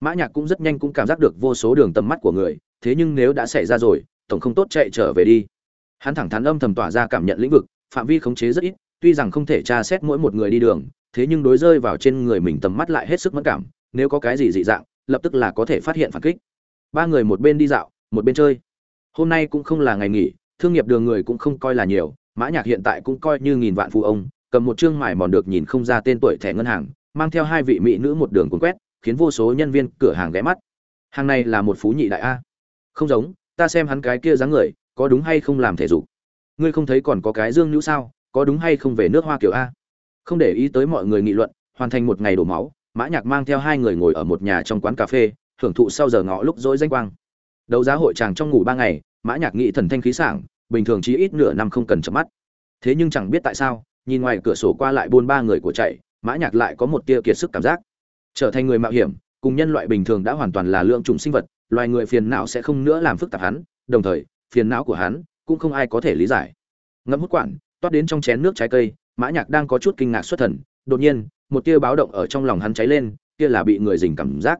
mã nhạc cũng rất nhanh cũng cảm giác được vô số đường tầm mắt của người, thế nhưng nếu đã xảy ra rồi, tổng không tốt chạy trở về đi. Hắn thẳng thắn âm thầm tỏa ra cảm nhận lĩnh vực, phạm vi khống chế rất ít, tuy rằng không thể tra xét mỗi một người đi đường, thế nhưng đối rơi vào trên người mình tầm mắt lại hết sức mẫn cảm, nếu có cái gì dị dạng, lập tức là có thể phát hiện phản kích. Ba người một bên đi dạo, một bên chơi. Hôm nay cũng không là ngày nghỉ, thương nghiệp đường người cũng không coi là nhiều, mã nhạc hiện tại cũng coi như nghìn vạn phụ ông, cầm một trương mải mòn được nhìn không ra tên tuổi thẻ ngân hàng, mang theo hai vị mỹ nữ một đường cuốn quét khiến vô số nhân viên cửa hàng ghé mắt. Hàng này là một phú nhị đại a. Không giống, ta xem hắn cái kia dáng người, có đúng hay không làm thể dục? Ngươi không thấy còn có cái dương nhũ sao, có đúng hay không về nước hoa kiểu a? Không để ý tới mọi người nghị luận, hoàn thành một ngày đổ máu, mã nhạc mang theo hai người ngồi ở một nhà trong quán cà phê hưởng thụ sau giờ ngọ lúc rỗi danh quang. Đấu giá hội chàng trong ngủ ba ngày, mã nhạc nghị thần thanh khí sảng, bình thường chỉ ít nửa năm không cần chớp mắt. Thế nhưng chẳng biết tại sao, nhìn ngoài cửa sổ qua lại buôn ba người của chạy, mã nhạc lại có một tia kiệt sức cảm giác trở thành người mạo hiểm, cùng nhân loại bình thường đã hoàn toàn là lượng trùng sinh vật, loài người phiền não sẽ không nữa làm phức tạp hắn, đồng thời, phiền não của hắn cũng không ai có thể lý giải. Ngậm hút quản toát đến trong chén nước trái cây, mã nhạc đang có chút kinh ngạc xuất thần, đột nhiên, một tia báo động ở trong lòng hắn cháy lên, kia là bị người dình cảm giác.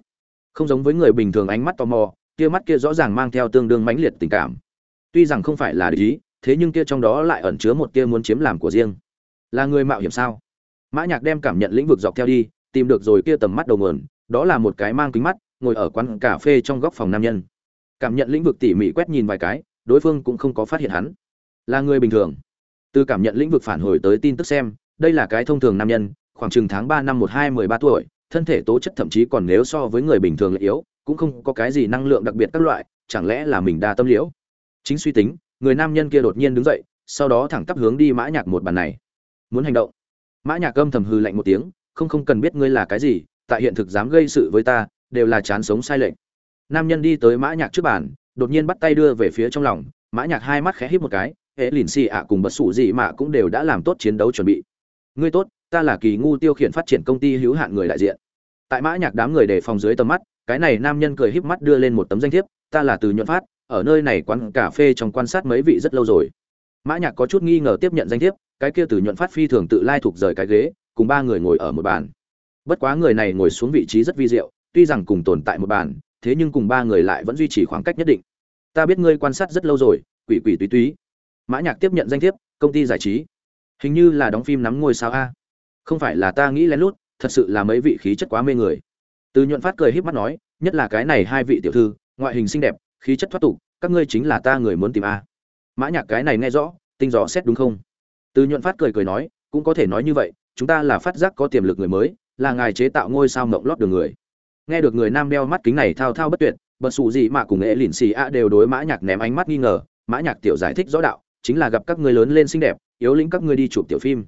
Không giống với người bình thường ánh mắt tò mò tia mắt kia rõ ràng mang theo tương đương mãnh liệt tình cảm. Tuy rằng không phải là ý, thế nhưng kia trong đó lại ẩn chứa một tia muốn chiếm làm của riêng. Là người mạo hiểm sao? Mã nhạc đem cảm nhận lĩnh vực dọc theo đi tìm được rồi kia tầm mắt đầu nguồn, đó là một cái mang kính mắt, ngồi ở quán cà phê trong góc phòng nam nhân. Cảm nhận lĩnh vực tỉ mỉ quét nhìn vài cái, đối phương cũng không có phát hiện hắn. Là người bình thường. Từ cảm nhận lĩnh vực phản hồi tới tin tức xem, đây là cái thông thường nam nhân, khoảng chừng tháng ba năm một hai mười ba tuổi, thân thể tố chất thậm chí còn nếu so với người bình thường là yếu, cũng không có cái gì năng lượng đặc biệt các loại, chẳng lẽ là mình đa tâm liễu? Chính suy tính, người nam nhân kia đột nhiên đứng dậy, sau đó thẳng tắp hướng đi mã nhạc một bàn này. Muốn hành động. Mã nhạc âm thầm hừ lạnh một tiếng không không cần biết ngươi là cái gì, tại hiện thực dám gây sự với ta, đều là chán sống sai lệch. Nam nhân đi tới mã nhạc trước bàn, đột nhiên bắt tay đưa về phía trong lòng, mã nhạc hai mắt khẽ híp một cái hệ lìn xì ạ, cùng bật sủ gì mà cũng đều đã làm tốt chiến đấu chuẩn bị. Ngươi tốt, ta là kỳ ngu tiêu khiển phát triển công ty hữu hạn người đại diện. Tại mã nhạc đám người đề phòng dưới tầm mắt, cái này nam nhân cười híp mắt đưa lên một tấm danh thiếp, ta là từ nhuận phát, ở nơi này quán cà phê trong quan sát mấy vị rất lâu rồi. Mã nhạc có chút nghi ngờ tiếp nhận danh thiếp, cái kia từ nhuận phát phi thường tự lai thuộc rời cái ghế cùng ba người ngồi ở một bàn. Bất quá người này ngồi xuống vị trí rất vi diệu, tuy rằng cùng tồn tại một bàn, thế nhưng cùng ba người lại vẫn duy trì khoảng cách nhất định. Ta biết ngươi quan sát rất lâu rồi, quỷ quỷ túy túy. Mã nhạc tiếp nhận danh thiếp, công ty giải trí. Hình như là đóng phim nắm ngôi sao a. Không phải là ta nghĩ lén lút, thật sự là mấy vị khí chất quá mê người. Từ nhuận phát cười híp mắt nói, nhất là cái này hai vị tiểu thư, ngoại hình xinh đẹp, khí chất thoát tục, các ngươi chính là ta người muốn tìm a. Mã nhạc cái này nghe rõ, tinh rõ xét đúng không? Từ nhuận phát cười cười nói, cũng có thể nói như vậy chúng ta là phát giác có tiềm lực người mới, là ngài chế tạo ngôi sao mộng lót đường người. Nghe được người nam đeo mắt kính này thao thao bất tuyệt, bật xù gì mà cùng nghệ lìn xì a đều đối mã nhạc ném ánh mắt nghi ngờ. Mã nhạc tiểu giải thích rõ đạo, chính là gặp các ngươi lớn lên xinh đẹp, yếu lĩnh các ngươi đi chụp tiểu phim.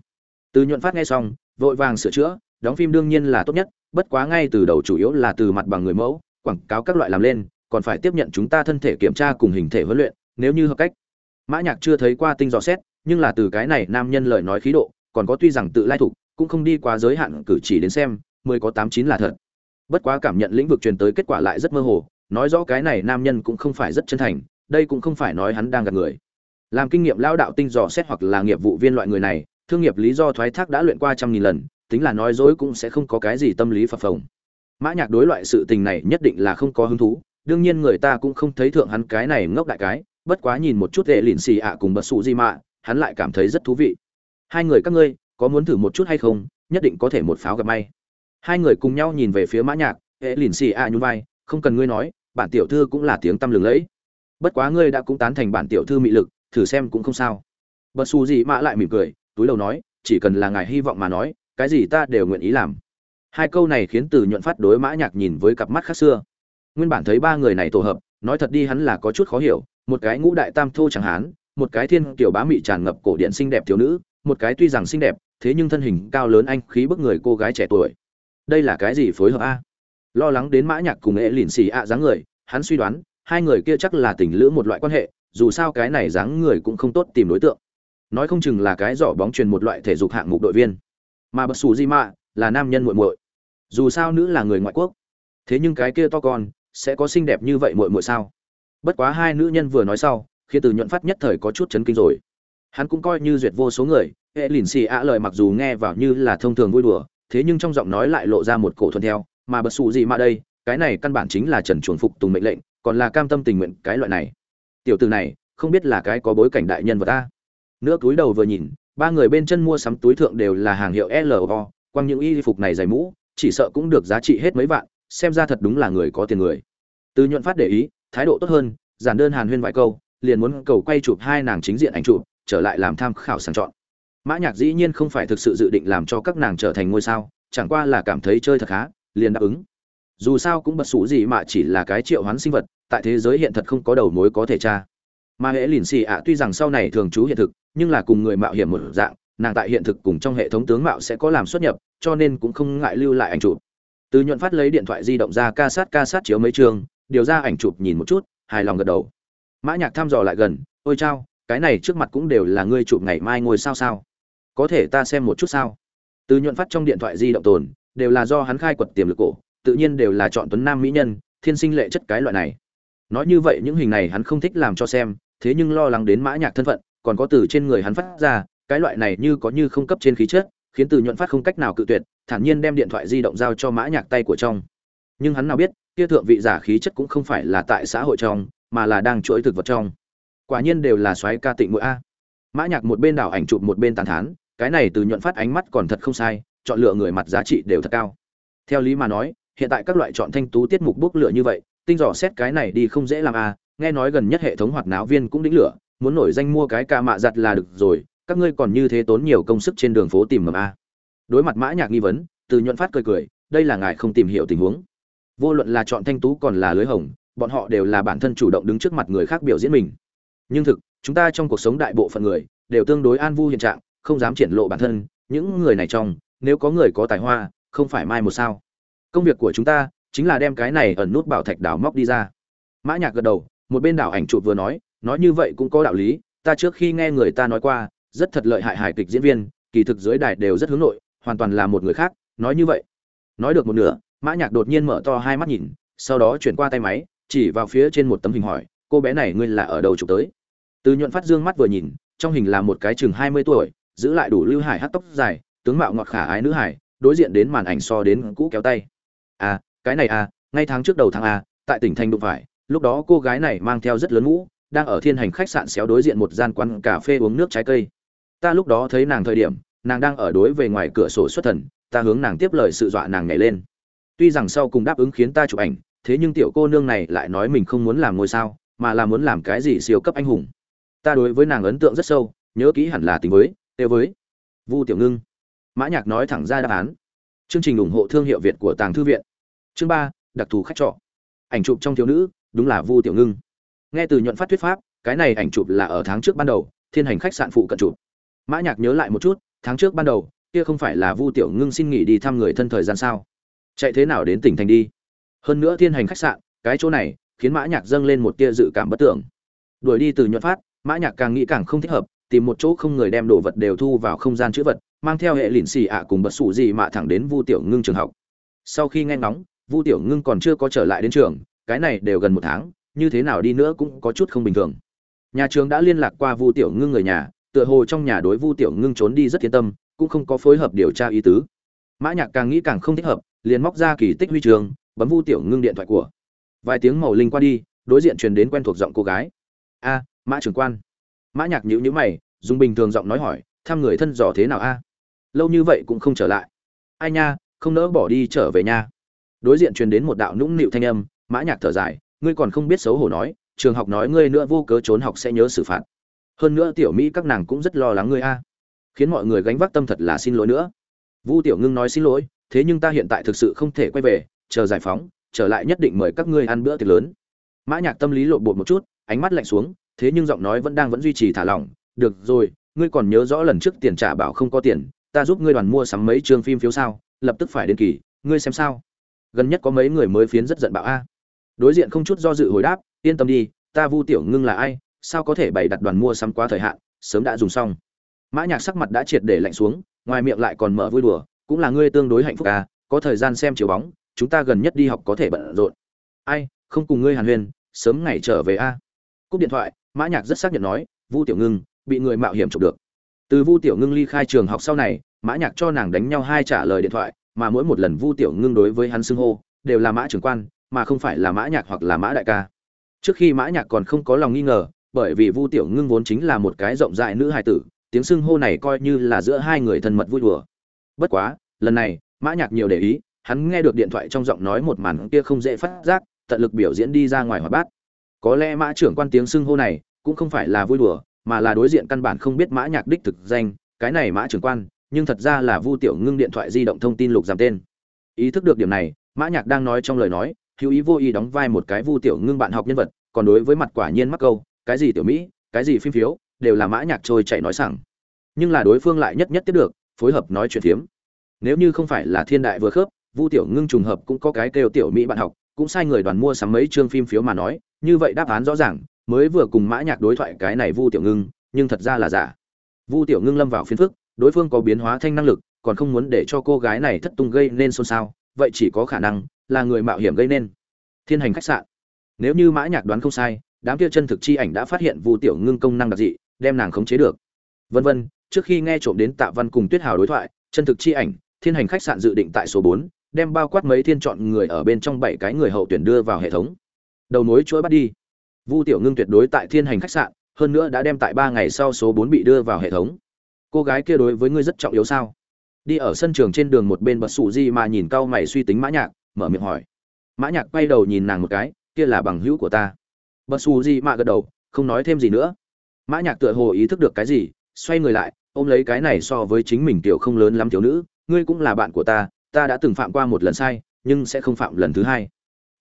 Từ nhuận phát nghe xong, vội vàng sửa chữa, đóng phim đương nhiên là tốt nhất, bất quá ngay từ đầu chủ yếu là từ mặt bằng người mẫu, quảng cáo các loại làm lên, còn phải tiếp nhận chúng ta thân thể kiểm tra cùng hình thể huấn luyện, nếu như hợp cách. Mã nhạc chưa thấy qua tinh dò xét, nhưng là từ cái này nam nhân lời nói khí độ còn có tuy rằng tự lai thủ cũng không đi quá giới hạn cử chỉ đến xem, mười có tám chín là thật. Bất quá cảm nhận lĩnh vực truyền tới kết quả lại rất mơ hồ, nói rõ cái này nam nhân cũng không phải rất chân thành, đây cũng không phải nói hắn đang gạt người. Làm kinh nghiệm lao đạo tinh dò xét hoặc là nghiệp vụ viên loại người này, thương nghiệp lý do thoái thác đã luyện qua trăm nghìn lần, tính là nói dối cũng sẽ không có cái gì tâm lý phập phồng. Mã nhạc đối loại sự tình này nhất định là không có hứng thú, đương nhiên người ta cũng không thấy thượng hắn cái này ngốc đại cái, bất quá nhìn một chút hệ lìn xì ạ cùng bật sụ di mạ hắn lại cảm thấy rất thú vị hai người các ngươi, có muốn thử một chút hay không? Nhất định có thể một pháo gặp may. Hai người cùng nhau nhìn về phía mã nhạc hệ lìn xì a nhún vai, không cần ngươi nói, bản tiểu thư cũng là tiếng tâm lừng lẫy. Bất quá ngươi đã cũng tán thành bản tiểu thư mị lực, thử xem cũng không sao. Bật xù gì mã lại mỉm cười, túi đầu nói, chỉ cần là ngài hy vọng mà nói, cái gì ta đều nguyện ý làm. Hai câu này khiến từ nhuận phát đối mã nhạc nhìn với cặp mắt khác xưa. Nguyên bản thấy ba người này tổ hợp, nói thật đi hắn là có chút khó hiểu, một cái ngũ đại tam thô chẳng hán, một cái thiên tiểu bá mị tràn ngập cổ điện xinh đẹp thiếu nữ một cái tuy rằng xinh đẹp, thế nhưng thân hình cao lớn anh khí bức người cô gái trẻ tuổi. Đây là cái gì phối hợp a? Lo lắng đến mã nhạc cùng e lìn xì ạ dáng người, hắn suy đoán, hai người kia chắc là tình lữ một loại quan hệ, dù sao cái này dáng người cũng không tốt tìm đối tượng. Nói không chừng là cái giỏ bóng truyền một loại thể dục hạng mục đội viên. Mà bất xù di mạ là nam nhân muội muội. Dù sao nữ là người ngoại quốc. Thế nhưng cái kia to con, sẽ có xinh đẹp như vậy muội muội sao? Bất quá hai nữ nhân vừa nói sau, khi từ nhuận phát nhất thời có chút chấn kinh rồi hắn cũng coi như duyệt vô số người, hệ lìn xì ạ lời mặc dù nghe vào như là thông thường vui đùa, thế nhưng trong giọng nói lại lộ ra một cổ thuần theo, mà bất xù gì mà đây, cái này căn bản chính là trần chuồng phục tùng mệnh lệnh, còn là cam tâm tình nguyện cái loại này. Tiểu từ này, không biết là cái có bối cảnh đại nhân vật ta. Nữa túi đầu vừa nhìn, ba người bên chân mua sắm túi thượng đều là hàng hiệu lo quăng những y phục này dày mũ, chỉ sợ cũng được giá trị hết mấy vạn, xem ra thật đúng là người có tiền người. Từ nhuận phát để ý, thái độ tốt hơn, giản đơn hàn huyên vài câu, liền muốn cầu quay chụp hai nàng chính diện ảnh chụp trở lại làm tham khảo sàng chọn. Mã nhạc dĩ nhiên không phải thực sự dự định làm cho các nàng trở thành ngôi sao, chẳng qua là cảm thấy chơi thật khá, liền đáp ứng. Dù sao cũng bất sủ gì mà chỉ là cái triệu hoán sinh vật, tại thế giới hiện thật không có đầu mối có thể tra. Mà hệ lìn xì ạ, tuy rằng sau này thường trú hiện thực, nhưng là cùng người mạo hiểm một dạng, nàng tại hiện thực cùng trong hệ thống tướng mạo sẽ có làm xuất nhập, cho nên cũng không ngại lưu lại ảnh chụp. Từ nhuận phát lấy điện thoại di động ra ca sát ca sát chiếu mấy trường điều ra ảnh chụp nhìn một chút, hài lòng gật đầu. Mã nhạc thăm dò lại gần, ôi chao cái này trước mặt cũng đều là ngươi chụp ngày mai ngồi sao sao. Có thể ta xem một chút sao? Từ nhuận phát trong điện thoại di động tồn, đều là do hắn khai quật tiềm lực cổ, tự nhiên đều là chọn tuấn nam mỹ nhân, thiên sinh lệ chất cái loại này. Nói như vậy những hình này hắn không thích làm cho xem, thế nhưng lo lắng đến mã nhạc thân phận, còn có từ trên người hắn phát ra, cái loại này như có như không cấp trên khí chất, khiến từ nhuận phát không cách nào cự tuyệt, thản nhiên đem điện thoại di động giao cho mã nhạc tay của trong. Nhưng hắn nào biết, kia thượng vị giả khí chất cũng không phải là tại xã hội trong, mà là đang chuỗi thực vật trong quả nhiên đều là xoáy ca tịnh mũi a. Mã nhạc một bên đảo ảnh chụp một bên tàn thán, cái này từ nhuận phát ánh mắt còn thật không sai, chọn lựa người mặt giá trị đều thật cao. Theo lý mà nói, hiện tại các loại chọn thanh tú tiết mục bốc lửa như vậy, tinh dò xét cái này đi không dễ làm a, nghe nói gần nhất hệ thống hoạt náo viên cũng đỉnh lửa, muốn nổi danh mua cái ca mạ giặt là được rồi, các ngươi còn như thế tốn nhiều công sức trên đường phố tìm mầm a. Đối mặt mã nhạc nghi vấn, từ nhuận phát cười cười, đây là ngài không tìm hiểu tình huống. Vô luận là chọn thanh tú còn là lưới hồng, bọn họ đều là bản thân chủ động đứng trước mặt người khác biểu diễn mình nhưng thực, chúng ta trong cuộc sống đại bộ phận người đều tương đối an vu hiện trạng, không dám triển lộ bản thân. Những người này trong, nếu có người có tài hoa, không phải mai một sao. Công việc của chúng ta chính là đem cái này ẩn nút bảo thạch đào móc đi ra. Mã nhạc gật đầu, một bên đảo ảnh chụp vừa nói nói như vậy cũng có đạo lý. Ta trước khi nghe người ta nói qua, rất thật lợi hại hài kịch diễn viên, kỳ thực dưới đài đều rất hướng nội, hoàn toàn là một người khác. Nói như vậy, nói được một nửa, mã nhạc đột nhiên mở to hai mắt nhìn, sau đó chuyển qua tay máy, chỉ vào phía trên một tấm hình hỏi cô bé này ngươi là ở đầu chụp tới? Từ nhuận phát dương mắt vừa nhìn, trong hình là một cái chừng hai mươi tuổi, giữ lại đủ lưu hải hắt tóc dài, tướng mạo ngọt khả ái nữ hải đối diện đến màn ảnh so đến cũ kéo tay. À cái này à ngay tháng trước đầu tháng a tại tỉnh thành đụng phải, lúc đó cô gái này mang theo rất lớn mũ, đang ở thiên hành khách sạn xéo đối diện một gian quán cà phê uống nước trái cây. Ta lúc đó thấy nàng thời điểm, nàng đang ở đối về ngoài cửa sổ xuất thần, ta hướng nàng tiếp lời sự dọa nàng nhảy lên. Tuy rằng sau cùng đáp ứng khiến ta chụp ảnh, thế nhưng tiểu cô nương này lại nói mình không muốn làm ngôi sao mà là muốn làm cái gì siêu cấp anh hùng. Ta đối với nàng ấn tượng rất sâu, nhớ kỹ hẳn là tình với tiêu với. Vu tiểu ngưng. Mã nhạc nói thẳng ra đáp án. Chương trình ủng hộ thương hiệu việt của tàng thư viện. Chương ba, đặc thù khách trọ. Ảnh chụp trong thiếu nữ, đúng là vu tiểu ngưng. Nghe từ nhuận phát thuyết pháp, cái này ảnh chụp là ở tháng trước ban đầu, thiên hành khách sạn phụ cận chụp. Mã nhạc nhớ lại một chút, tháng trước ban đầu, kia không phải là vu tiểu ngưng xin nghỉ đi thăm người thân thời gian sao? Chạy thế nào đến tỉnh thành đi? Hơn nữa thiên hành khách sạn, cái chỗ này khiến mã nhạc dâng lên một tia dự cảm bất tưởng. Đuổi đi từ nhuận phát, mã nhạc càng nghĩ càng không thích hợp, tìm một chỗ không người đem đồ vật đều thu vào không gian chữ vật, mang theo hệ lịn xì ạ cùng bật sủ gì mà thẳng đến vu tiểu ngưng trường học. Sau khi nghe ngóng, vu tiểu ngưng còn chưa có trở lại đến trường, cái này đều gần một tháng, như thế nào đi nữa cũng có chút không bình thường. Nhà trường đã liên lạc qua vu tiểu ngưng người nhà, tựa hồ trong nhà đối vu tiểu ngưng trốn đi rất yên tâm, cũng không có phối hợp điều tra ý tứ. Mã nhạc càng nghĩ càng không thích hợp, liền móc ra kỳ tích huy trường bấm vu tiểu ngưng điện thoại của vài tiếng màu linh qua đi, đối diện truyền đến quen thuộc giọng cô gái. A, mã trưởng quan. Mã nhạc nhíu nhíu mày, dùng bình thường giọng nói hỏi, thăm người thân dò thế nào a? Lâu như vậy cũng không trở lại. Ai nha, không nỡ bỏ đi trở về nha. Đối diện truyền đến một đạo nũng nịu thanh âm, mã nhạc thở dài, ngươi còn không biết xấu hổ nói, trường học nói ngươi nữa vô cớ trốn học sẽ nhớ xử phạt. Hơn nữa tiểu mỹ các nàng cũng rất lo lắng ngươi a. Khiến mọi người gánh vác tâm thật là xin lỗi nữa. Vu tiểu ngưng nói xin lỗi, thế nhưng ta hiện tại thực sự không thể quay về, chờ giải phóng trở lại nhất định mời các ngươi ăn bữa tiệc lớn. Mã nhạc tâm lý lộn bột một chút, ánh mắt lạnh xuống, thế nhưng giọng nói vẫn đang vẫn duy trì thả lỏng. Được rồi, ngươi còn nhớ rõ lần trước tiền trả bảo không có tiền, ta giúp ngươi đoàn mua sắm mấy chương phim phiếu sao, lập tức phải đến kỳ, ngươi xem sao. Gần nhất có mấy người mới phiến rất giận bạo a. Đối diện không chút do dự hồi đáp, yên tâm đi, ta vu tiểu ngưng là ai, sao có thể bày đặt đoàn mua sắm quá thời hạn, sớm đã dùng xong. Mã nhạc sắc mặt đã triệt để lạnh xuống, ngoài miệng lại còn mở vui đùa, cũng là ngươi tương đối hạnh phúc à có thời gian xem chiếu bóng chúng ta gần nhất đi học có thể bận rộn. Ai, không cùng ngươi hàn huyên, sớm ngày trở về a. Cúp điện thoại, mã nhạc rất xác nhận nói, vu tiểu ngưng, bị người mạo hiểm chụp được. Từ vu tiểu ngưng ly khai trường học sau này, mã nhạc cho nàng đánh nhau hai trả lời điện thoại, mà mỗi một lần vu tiểu ngưng đối với hắn xưng hô, đều là mã trưởng quan, mà không phải là mã nhạc hoặc là mã đại ca. Trước khi mã nhạc còn không có lòng nghi ngờ, bởi vì vu tiểu ngưng vốn chính là một cái rộng rãi nữ hài tử, tiếng xưng hô này coi như là giữa hai người thân mật vui đùa. Bất quá, lần này, mã nhạc nhiều để ý hắn nghe được điện thoại trong giọng nói một màn kia không dễ phát giác, tận lực biểu diễn đi ra ngoài hòa bát có lẽ mã trưởng quan tiếng xưng hô này cũng không phải là vui đùa, mà là đối diện căn bản không biết mã nhạc đích thực danh, cái này mã trưởng quan, nhưng thật ra là vu tiểu ngưng điện thoại di động thông tin lục giảm tên ý thức được điểm này, mã nhạc đang nói trong lời nói, hữu ý vô ý đóng vai một cái vu tiểu ngưng bạn học nhân vật, còn đối với mặt quả nhiên mắc câu, cái gì tiểu mỹ, cái gì phim phiếu, đều là mã nhạc trôi chảy nói sảng. nhưng là đối phương lại nhất nhất tiếp được, phối hợp nói chuyện thiếm. nếu như không phải là thiên đại vừa khớp vu tiểu ngưng trùng hợp cũng có cái kêu tiểu mỹ bạn học, cũng sai người đoàn mua sắm mấy chương phim phiếu mà nói, như vậy đáp án rõ ràng, mới vừa cùng mã nhạc đối thoại cái này vu tiểu ngưng, nhưng thật ra là giả. Vu tiểu ngưng lâm vào phiền phức, đối phương có biến hóa thanh năng lực, còn không muốn để cho cô gái này thất tung gây nên xôn xao, vậy chỉ có khả năng là người mạo hiểm gây nên. Thiên hành khách sạn. Nếu như mã nhạc đoán không sai, đám kia chân thực chi ảnh đã phát hiện vu tiểu ngưng công năng đặc dị, đem nàng khống chế được. Vân vân, trước khi nghe trộm đến tạ văn cùng tuyết hào đối thoại, chân thực chi ảnh, thiên hành khách sạn dự định tại số bốn đem bao quát mấy thiên chọn người ở bên trong bảy cái người hậu tuyển đưa vào hệ thống. Đầu mối chuỗi bắt đi. Vu tiểu ngưng tuyệt đối tại thiên hành khách sạn, hơn nữa đã đem tại ba ngày sau số bốn bị đưa vào hệ thống. Cô gái kia đối với ngươi rất trọng yếu sao? Đi ở sân trường trên đường một bên bật sụ Di mà nhìn cau mày suy tính mã nhạc, mở miệng hỏi. Mã nhạc quay đầu nhìn nàng một cái, kia là bằng hữu của ta. Bật sụ Di mà gật đầu, không nói thêm gì nữa. Mã nhạc tựa hồ ý thức được cái gì, xoay người lại, ôm lấy cái này so với chính mình tiểu không lớn lắm thiếu nữ, ngươi cũng là bạn của ta ta đã từng phạm qua một lần sai, nhưng sẽ không phạm lần thứ hai.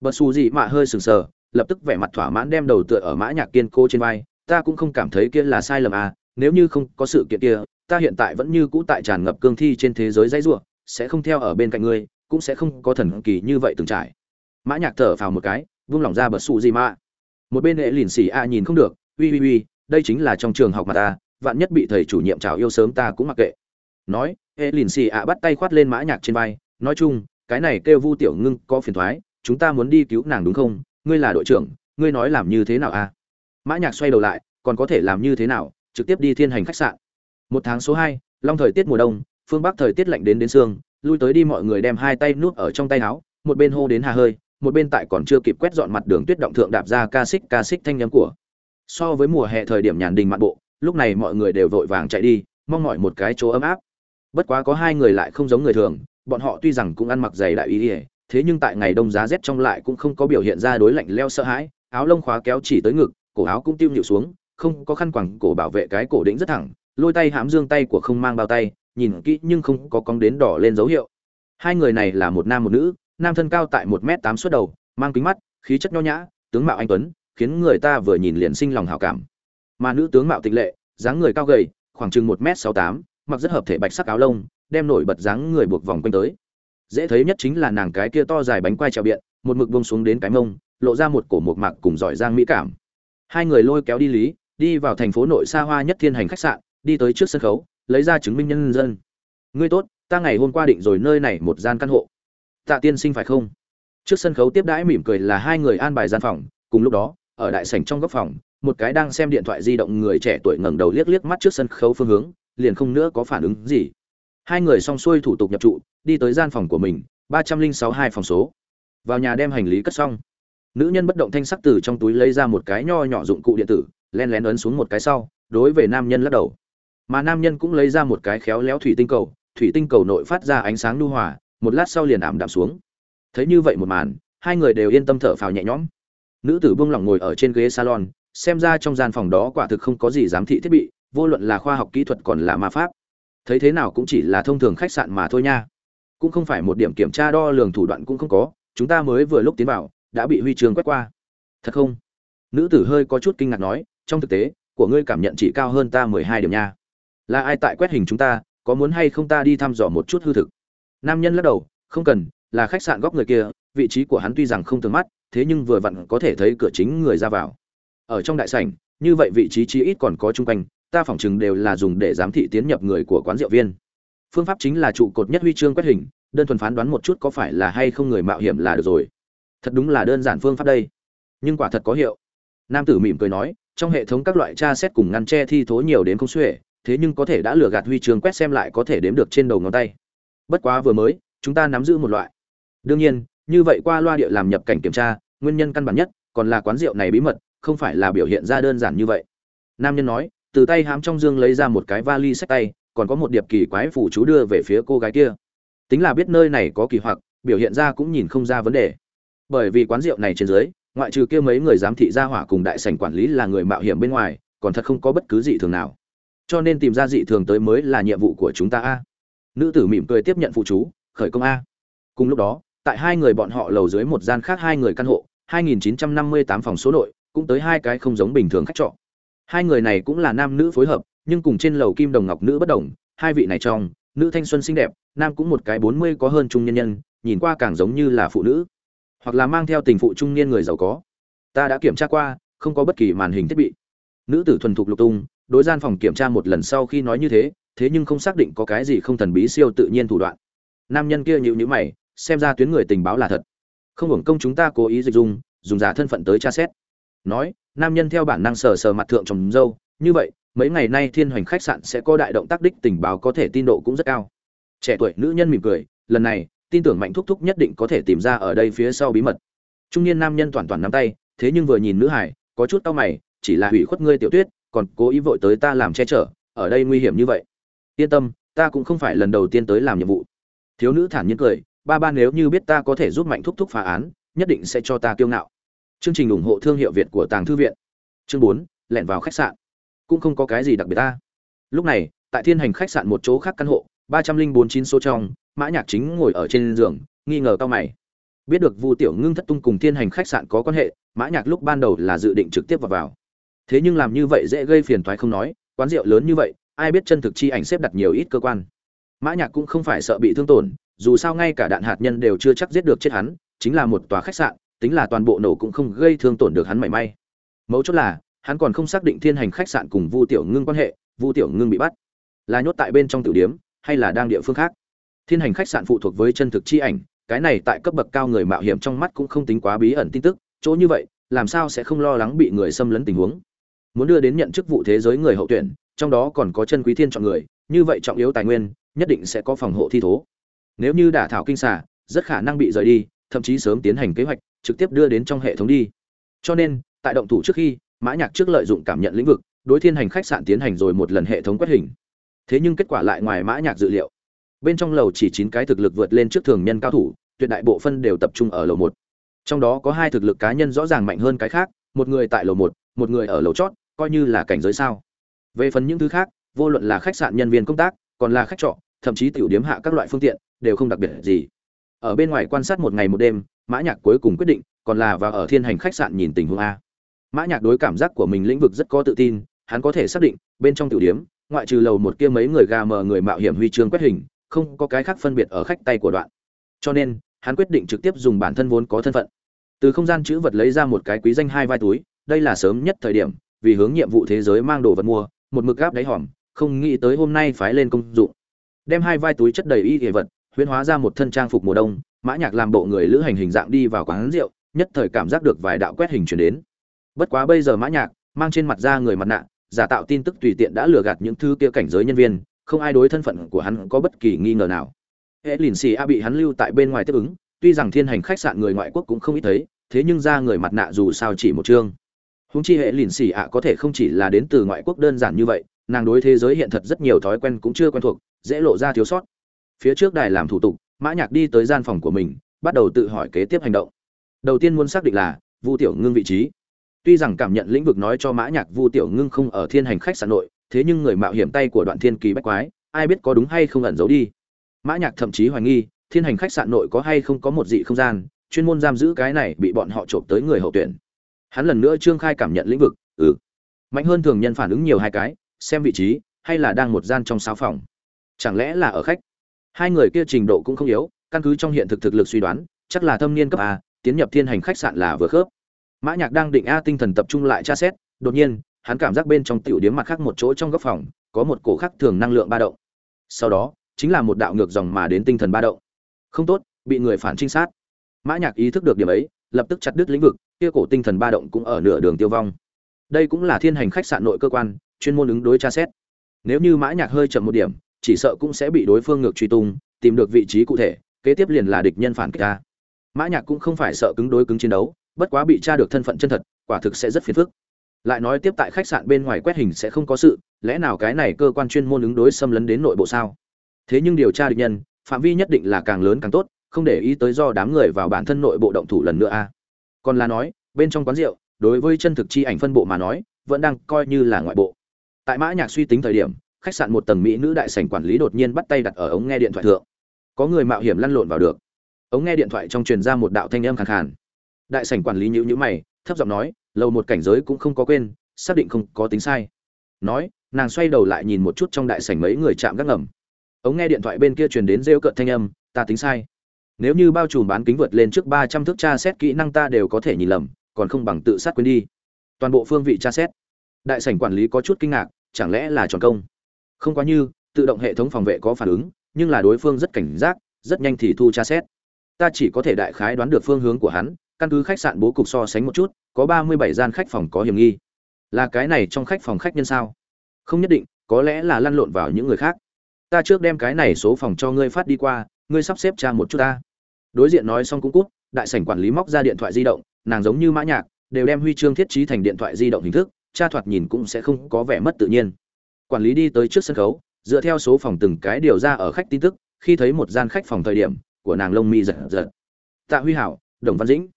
Bật xù gì mạ hơi sừng sờ, lập tức vẻ mặt thỏa mãn đem đầu tựa ở mã nhạc kiên cô trên vai. Ta cũng không cảm thấy kia là sai lầm à nếu như không có sự kiện kia, ta hiện tại vẫn như cũ tại tràn ngập cương thi trên thế giới dãy rủa, sẽ không theo ở bên cạnh ngươi, cũng sẽ không có thần kỳ như vậy từng trải. Mã nhạc thở phào một cái, vung lòng ra bật xù gì mạ. Một bên hệ lìn xì a nhìn không được uy uy uy đây chính là trong trường học mà ta, vạn nhất bị thầy chủ nhiệm chào yêu sớm ta cũng mặc kệ nói hệ lìn xì ạ bắt tay khoát lên mã nhạc trên vai, nói chung, cái này kêu vu tiểu ngưng có phiền thoái, chúng ta muốn đi cứu nàng đúng không? Ngươi là đội trưởng, ngươi nói làm như thế nào a à? mã nhạc xoay đầu lại, còn có thể làm như thế nào? Trực tiếp đi thiên hành khách sạn. Một tháng số hai, long thời tiết mùa đông, phương bắc thời tiết lạnh đến đến xương, lui tới đi mọi người đem hai tay nuốt ở trong tay áo, một bên hô đến hà hơi, một bên tại còn chưa kịp quét dọn mặt đường tuyết động thượng đạp ra ca xích ca xích thanh nhắm của. So với mùa hè thời điểm nhàn đình mạn bộ, lúc này mọi người đều vội vàng chạy đi, mong mỏi một cái chỗ ấm áp bất quá có hai người lại không giống người thường, bọn họ tuy rằng cũng ăn mặc dày đại ý ỉa thế nhưng tại ngày đông giá rét trong lại cũng không có biểu hiện ra đối lạnh leo sợ hãi, áo lông khóa kéo chỉ tới ngực, cổ áo cũng tiêu nhịu xuống, không có khăn quẳng cổ bảo vệ cái cổ đĩnh rất thẳng, lôi tay hãm dương tay của không mang bao tay, nhìn kỹ nhưng không có cong đến đỏ lên dấu hiệu. Hai người này là một nam một nữ, nam thân cao tại một m tám suốt đầu, mang kính mắt, khí chất nho nhã, tướng mạo anh tuấn, khiến người ta vừa nhìn liền sinh lòng hảo cảm. Mà nữ tướng mạo tịch lệ, dáng người cao gầy, khoảng chừng một m sáu tám mặc rất hợp thể bạch sắc áo lông, đem nổi bật dáng người buộc vòng quanh tới. Dễ thấy nhất chính là nàng cái kia to dài bánh quai trèo biện, một mực buông xuống đến cái mông, lộ ra một cổ một mạc cùng giỏi giang mỹ cảm. Hai người lôi kéo đi lý, đi vào thành phố nội xa hoa nhất thiên hành khách sạn, đi tới trước sân khấu, lấy ra chứng minh nhân dân. Ngươi tốt, ta ngày hôm qua định rồi nơi này một gian căn hộ. Tạ tiên sinh phải không? Trước sân khấu tiếp đãi mỉm cười là hai người an bài gian phòng, cùng lúc đó, ở đại sảnh trong góc phòng, một cái đang xem điện thoại di động người trẻ tuổi ngẩng đầu liếc liếc mắt trước sân khấu phương hướng liền không nữa có phản ứng gì. Hai người xong xuôi thủ tục nhập trụ, đi tới gian phòng của mình, ba trăm linh sáu hai phòng số. Vào nhà đem hành lý cất xong. Nữ nhân bất động thanh sắc từ trong túi lấy ra một cái nho nhỏ dụng cụ điện tử, len lén ấn xuống một cái sau, đối về nam nhân lắc đầu. Mà nam nhân cũng lấy ra một cái khéo léo thủy tinh cầu, thủy tinh cầu nội phát ra ánh sáng lưu hòa, một lát sau liền ảm đạm xuống. Thấy như vậy một màn, hai người đều yên tâm thở phào nhẹ nhõm. Nữ tử buông lỏng ngồi ở trên ghế salon, xem ra trong gian phòng đó quả thực không có gì giám thị thiết bị vô luận là khoa học kỹ thuật còn là ma pháp. Thấy thế nào cũng chỉ là thông thường khách sạn mà thôi nha. Cũng không phải một điểm kiểm tra đo lường thủ đoạn cũng không có, chúng ta mới vừa lúc tiến vào, đã bị huy trường quét qua. Thật không? Nữ tử hơi có chút kinh ngạc nói, trong thực tế, của ngươi cảm nhận chỉ cao hơn ta mười hai điểm nha. Là ai tại quét hình chúng ta, có muốn hay không ta đi thăm dò một chút hư thực? Nam nhân lắc đầu, không cần, là khách sạn góc người kia, vị trí của hắn tuy rằng không thường mắt, thế nhưng vừa vặn có thể thấy cửa chính người ra vào. Ở trong đại sảnh, như vậy vị trí chí ít còn có chung quanh ta phỏng chừng đều là dùng để giám thị tiến nhập người của quán rượu viên. Phương pháp chính là trụ cột nhất huy chương quét hình, đơn thuần phán đoán một chút có phải là hay không người mạo hiểm là được rồi. Thật đúng là đơn giản phương pháp đây. Nhưng quả thật có hiệu. Nam tử mỉm cười nói, trong hệ thống các loại tra xét cùng ngăn che thi thố nhiều đến không xuể, thế nhưng có thể đã lừa gạt huy chương quét xem lại có thể đếm được trên đầu ngón tay. Bất quá vừa mới, chúng ta nắm giữ một loại. Đương nhiên, như vậy qua loa địa làm nhập cảnh kiểm tra, nguyên nhân căn bản nhất, còn là quán rượu này bí mật, không phải là biểu hiện ra đơn giản như vậy. Nam nhân nói từ tay hám trong dương lấy ra một cái vali sách tay, còn có một điệp kỳ quái phủ chú đưa về phía cô gái kia. Tính là biết nơi này có kỳ hoặc, biểu hiện ra cũng nhìn không ra vấn đề. Bởi vì quán rượu này trên dưới, ngoại trừ kia mấy người giám thị gia hỏa cùng đại sảnh quản lý là người mạo hiểm bên ngoài, còn thật không có bất cứ dị thường nào. Cho nên tìm ra dị thường tới mới là nhiệm vụ của chúng ta a. Nữ tử mỉm cười tiếp nhận phụ chú, khởi công a. Cùng lúc đó, tại hai người bọn họ lầu dưới một gian khác hai người căn hộ 2958 phòng số nội, cũng tới hai cái không giống bình thường khách trọ hai người này cũng là nam nữ phối hợp, nhưng cùng trên lầu kim đồng ngọc nữ bất đồng, hai vị này trong, nữ thanh xuân xinh đẹp, nam cũng một cái 40 có hơn trung nhân nhân, nhìn qua càng giống như là phụ nữ. Hoặc là mang theo tình phụ trung niên người giàu có. Ta đã kiểm tra qua, không có bất kỳ màn hình thiết bị. Nữ tử thuần thục lục tung, đối gian phòng kiểm tra một lần sau khi nói như thế thế nhưng không xác định có cái gì không thần bí siêu tự nhiên thủ đoạn. Nam nhân kia nhịu nhữ mày, xem ra tuyến người tình báo là thật. Không hưởng công chúng ta cố ý dịch dung, dùng giả thân phận tới tra xét nói, nam nhân theo bản năng sờ sờ mặt thượng trồng dâu, như vậy, mấy ngày nay thiên hoành khách sạn sẽ có đại động tác đích tình báo có thể tin độ cũng rất cao. Trẻ tuổi nữ nhân mỉm cười, lần này, tin tưởng mạnh thúc thúc nhất định có thể tìm ra ở đây phía sau bí mật. Trung niên nam nhân toàn toàn nắm tay, thế nhưng vừa nhìn nữ hải, có chút tao mày, chỉ là hủy khuất ngươi tiểu tuyết, còn cố ý vội tới ta làm che chở, ở đây nguy hiểm như vậy. Yên tâm, ta cũng không phải lần đầu tiên tới làm nhiệm vụ. Thiếu nữ thản nhiên cười, ba ba nếu như biết ta có thể giúp mạnh thúc thúc phá án, nhất định sẽ cho ta kiêu ngạo chương trình ủng hộ thương hiệu việt của tàng thư viện. Chương bốn, lẻn vào khách sạn. Cũng không có cái gì đặc biệt ta. Lúc này, tại thiên hành khách sạn một chỗ khác căn hộ, ba trăm linh bốn chín số trong, mã nhạc chính ngồi ở trên giường, nghi ngờ cao mày. Biết được vu tiểu ngưng thất tung cùng thiên hành khách sạn có quan hệ, mã nhạc lúc ban đầu là dự định trực tiếp vào vào. Thế nhưng làm như vậy dễ gây phiền toái không nói, quán rượu lớn như vậy, ai biết chân thực chi ảnh xếp đặt nhiều ít cơ quan. Mã nhạc cũng không phải sợ bị thương tổn, dù sao ngay cả đạn hạt nhân đều chưa chắc giết được chết hắn, chính là một tòa khách sạn tính là toàn bộ nổ cũng không gây thương tổn được hắn mảy may. Mấu chốt là, hắn còn không xác định thiên hành khách sạn cùng vu tiểu ngưng quan hệ, vu tiểu ngưng bị bắt. Là nhốt tại bên trong tiểu điếm, hay là đang địa phương khác? Thiên hành khách sạn phụ thuộc với chân thực chi ảnh, cái này tại cấp bậc cao người mạo hiểm trong mắt cũng không tính quá bí ẩn tin tức, chỗ như vậy, làm sao sẽ không lo lắng bị người xâm lấn tình huống? Muốn đưa đến nhận chức vụ thế giới người hậu tuyển, trong đó còn có chân quý thiên chọn người, như vậy trọng yếu tài nguyên, nhất định sẽ có phòng hộ thi thố. Nếu như đả thảo kinh xả rất khả năng bị rời đi thậm chí sớm tiến hành kế hoạch, trực tiếp đưa đến trong hệ thống đi. Cho nên, tại động thủ trước khi, mã nhạc trước lợi dụng cảm nhận lĩnh vực, đối thiên hành khách sạn tiến hành rồi một lần hệ thống quét hình. Thế nhưng kết quả lại ngoài mã nhạc dự liệu. Bên trong lầu chỉ chín cái thực lực vượt lên trước thường nhân cao thủ, tuyệt đại bộ phân đều tập trung ở lầu một. Trong đó có hai thực lực cá nhân rõ ràng mạnh hơn cái khác, một người tại lầu một một người ở lầu chót, coi như là cảnh giới sao. Về phần những thứ khác, vô luận là khách sạn nhân viên công tác, còn là khách trọ, thậm chí tiểu điếm hạ các loại phương tiện, đều không đặc biệt gì ở bên ngoài quan sát một ngày một đêm, mã nhạc cuối cùng quyết định, còn là vào ở thiên hành khách sạn nhìn tình huống a. Mã nhạc đối cảm giác của mình lĩnh vực rất có tự tin, hắn có thể xác định, bên trong tiểu điểm, ngoại trừ lầu một kia mấy người gà mờ người mạo hiểm huy chương quét hình, không có cái khác phân biệt ở khách tay của đoạn. Cho nên, hắn quyết định trực tiếp dùng bản thân vốn có thân phận. Từ không gian chữ vật lấy ra một cái quý danh hai vai túi, đây là sớm nhất thời điểm, vì hướng nhiệm vụ thế giới mang đồ vật mua, một mực gáp đáy hòm, không nghĩ tới hôm nay phái lên công dụng. Đem hai vai túi chất đầy y hệ vật huyễn hóa ra một thân trang phục mùa đông, mã nhạc làm bộ người lữ hành hình dạng đi vào quán rượu, nhất thời cảm giác được vài đạo quét hình truyền đến. Bất quá bây giờ mã nhạc mang trên mặt ra người mặt nạ, giả tạo tin tức tùy tiện đã lừa gạt những thứ kia cảnh giới nhân viên, không ai đối thân phận của hắn có bất kỳ nghi ngờ nào. Hệ lìn xì a bị hắn lưu tại bên ngoài tiếp ứng, tuy rằng thiên hành khách sạn người ngoại quốc cũng không ít thấy, thế nhưng ra người mặt nạ dù sao chỉ một chương. Húng chi hệ lìn xì ạ có thể không chỉ là đến từ ngoại quốc đơn giản như vậy, nàng đối thế giới hiện thật rất nhiều thói quen cũng chưa quen thuộc, dễ lộ ra thiếu sót phía trước đài làm thủ tục, mã nhạc đi tới gian phòng của mình, bắt đầu tự hỏi kế tiếp hành động. Đầu tiên muốn xác định là vu tiểu ngưng vị trí. Tuy rằng cảm nhận lĩnh vực nói cho mã nhạc vu tiểu ngưng không ở thiên hành khách sạn nội, thế nhưng người mạo hiểm tay của đoạn thiên kỳ bách quái, ai biết có đúng hay không ẩn giấu đi. Mã nhạc thậm chí hoài nghi, thiên hành khách sạn nội có hay không có một dị không gian, chuyên môn giam giữ cái này bị bọn họ trộm tới người hậu tuyển. Hắn lần nữa trương khai cảm nhận lĩnh vực ừ. Mạnh hơn thường nhân phản ứng nhiều hai cái, xem vị trí, hay là đang một gian trong sáu phòng. Chẳng lẽ là ở khách? Hai người kia trình độ cũng không yếu, căn cứ trong hiện thực thực lực suy đoán, chắc là thâm niên cấp a, tiến nhập thiên hành khách sạn là vừa khớp. Mã nhạc đang định a tinh thần tập trung lại tra xét, đột nhiên, hắn cảm giác bên trong tiểu điếm mặt khác một chỗ trong góc phòng, có một cổ khắc thường năng lượng ba động. Sau đó, chính là một đạo ngược dòng mà đến tinh thần ba động. Không tốt, bị người phản trinh sát. Mã nhạc ý thức được điểm ấy, lập tức chặt đứt lĩnh vực, kia cổ tinh thần ba động cũng ở nửa đường tiêu vong. Đây cũng là thiên hành khách sạn nội cơ quan, chuyên môn ứng đối tra xét. Nếu như mã nhạc hơi chậm một điểm chỉ sợ cũng sẽ bị đối phương ngược truy tung, tìm được vị trí cụ thể, kế tiếp liền là địch nhân phản kích ta. Mã nhạc cũng không phải sợ cứng đối cứng chiến đấu, bất quá bị tra được thân phận chân thật, quả thực sẽ rất phiền phức. Lại nói tiếp tại khách sạn bên ngoài quét hình sẽ không có sự, lẽ nào cái này cơ quan chuyên môn ứng đối xâm lấn đến nội bộ sao? Thế nhưng điều tra địch nhân, phạm vi nhất định là càng lớn càng tốt, không để ý tới do đám người vào bản thân nội bộ động thủ lần nữa a. Còn là nói, bên trong quán rượu, đối với chân thực chi ảnh phân bộ mà nói, vẫn đang coi như là ngoại bộ. Tại mã nhạc suy tính thời điểm khách sạn một tầng mỹ nữ đại sảnh quản lý đột nhiên bắt tay đặt ở ống nghe điện thoại thượng. Có người mạo hiểm lăn lộn vào được. Ống nghe điện thoại trong truyền ra một đạo thanh âm khàn khàn. Đại sảnh quản lý nhíu nhíu mày, thấp giọng nói, lầu một cảnh giới cũng không có quên, xác định không có tính sai. Nói, nàng xoay đầu lại nhìn một chút trong đại sảnh mấy người chạm gác ngầm. Ống nghe điện thoại bên kia truyền đến rêu cợt thanh âm, ta tính sai. Nếu như bao trùm bán kính vượt lên trước ba trăm thước tra xét kỹ năng ta đều có thể nhìn lầm, còn không bằng tự sát quên đi. Toàn bộ phương vị tra xét. Đại sảnh quản lý có chút kinh ngạc, chẳng lẽ là tròn công? Không quá như, tự động hệ thống phòng vệ có phản ứng, nhưng là đối phương rất cảnh giác, rất nhanh thì thu tra xét. Ta chỉ có thể đại khái đoán được phương hướng của hắn, căn cứ khách sạn bố cục so sánh một chút, có ba mươi bảy gian khách phòng có hiểm nghi. Là cái này trong khách phòng khách nhân sao? Không nhất định, có lẽ là lăn lộn vào những người khác. Ta trước đem cái này số phòng cho ngươi phát đi qua, ngươi sắp xếp tra một chút ta. Đối diện nói xong cũng cút, đại sảnh quản lý móc ra điện thoại di động, nàng giống như mã nhạc, đều đem huy chương thiết trí thành điện thoại di động hình thức, tra thoạt nhìn cũng sẽ không có vẻ mất tự nhiên quản lý đi tới trước sân khấu, dựa theo số phòng từng cái điều ra ở khách tin tức, khi thấy một gian khách phòng thời điểm, của nàng lông mi giật giật. Tạ huy hảo, đồng văn dĩnh.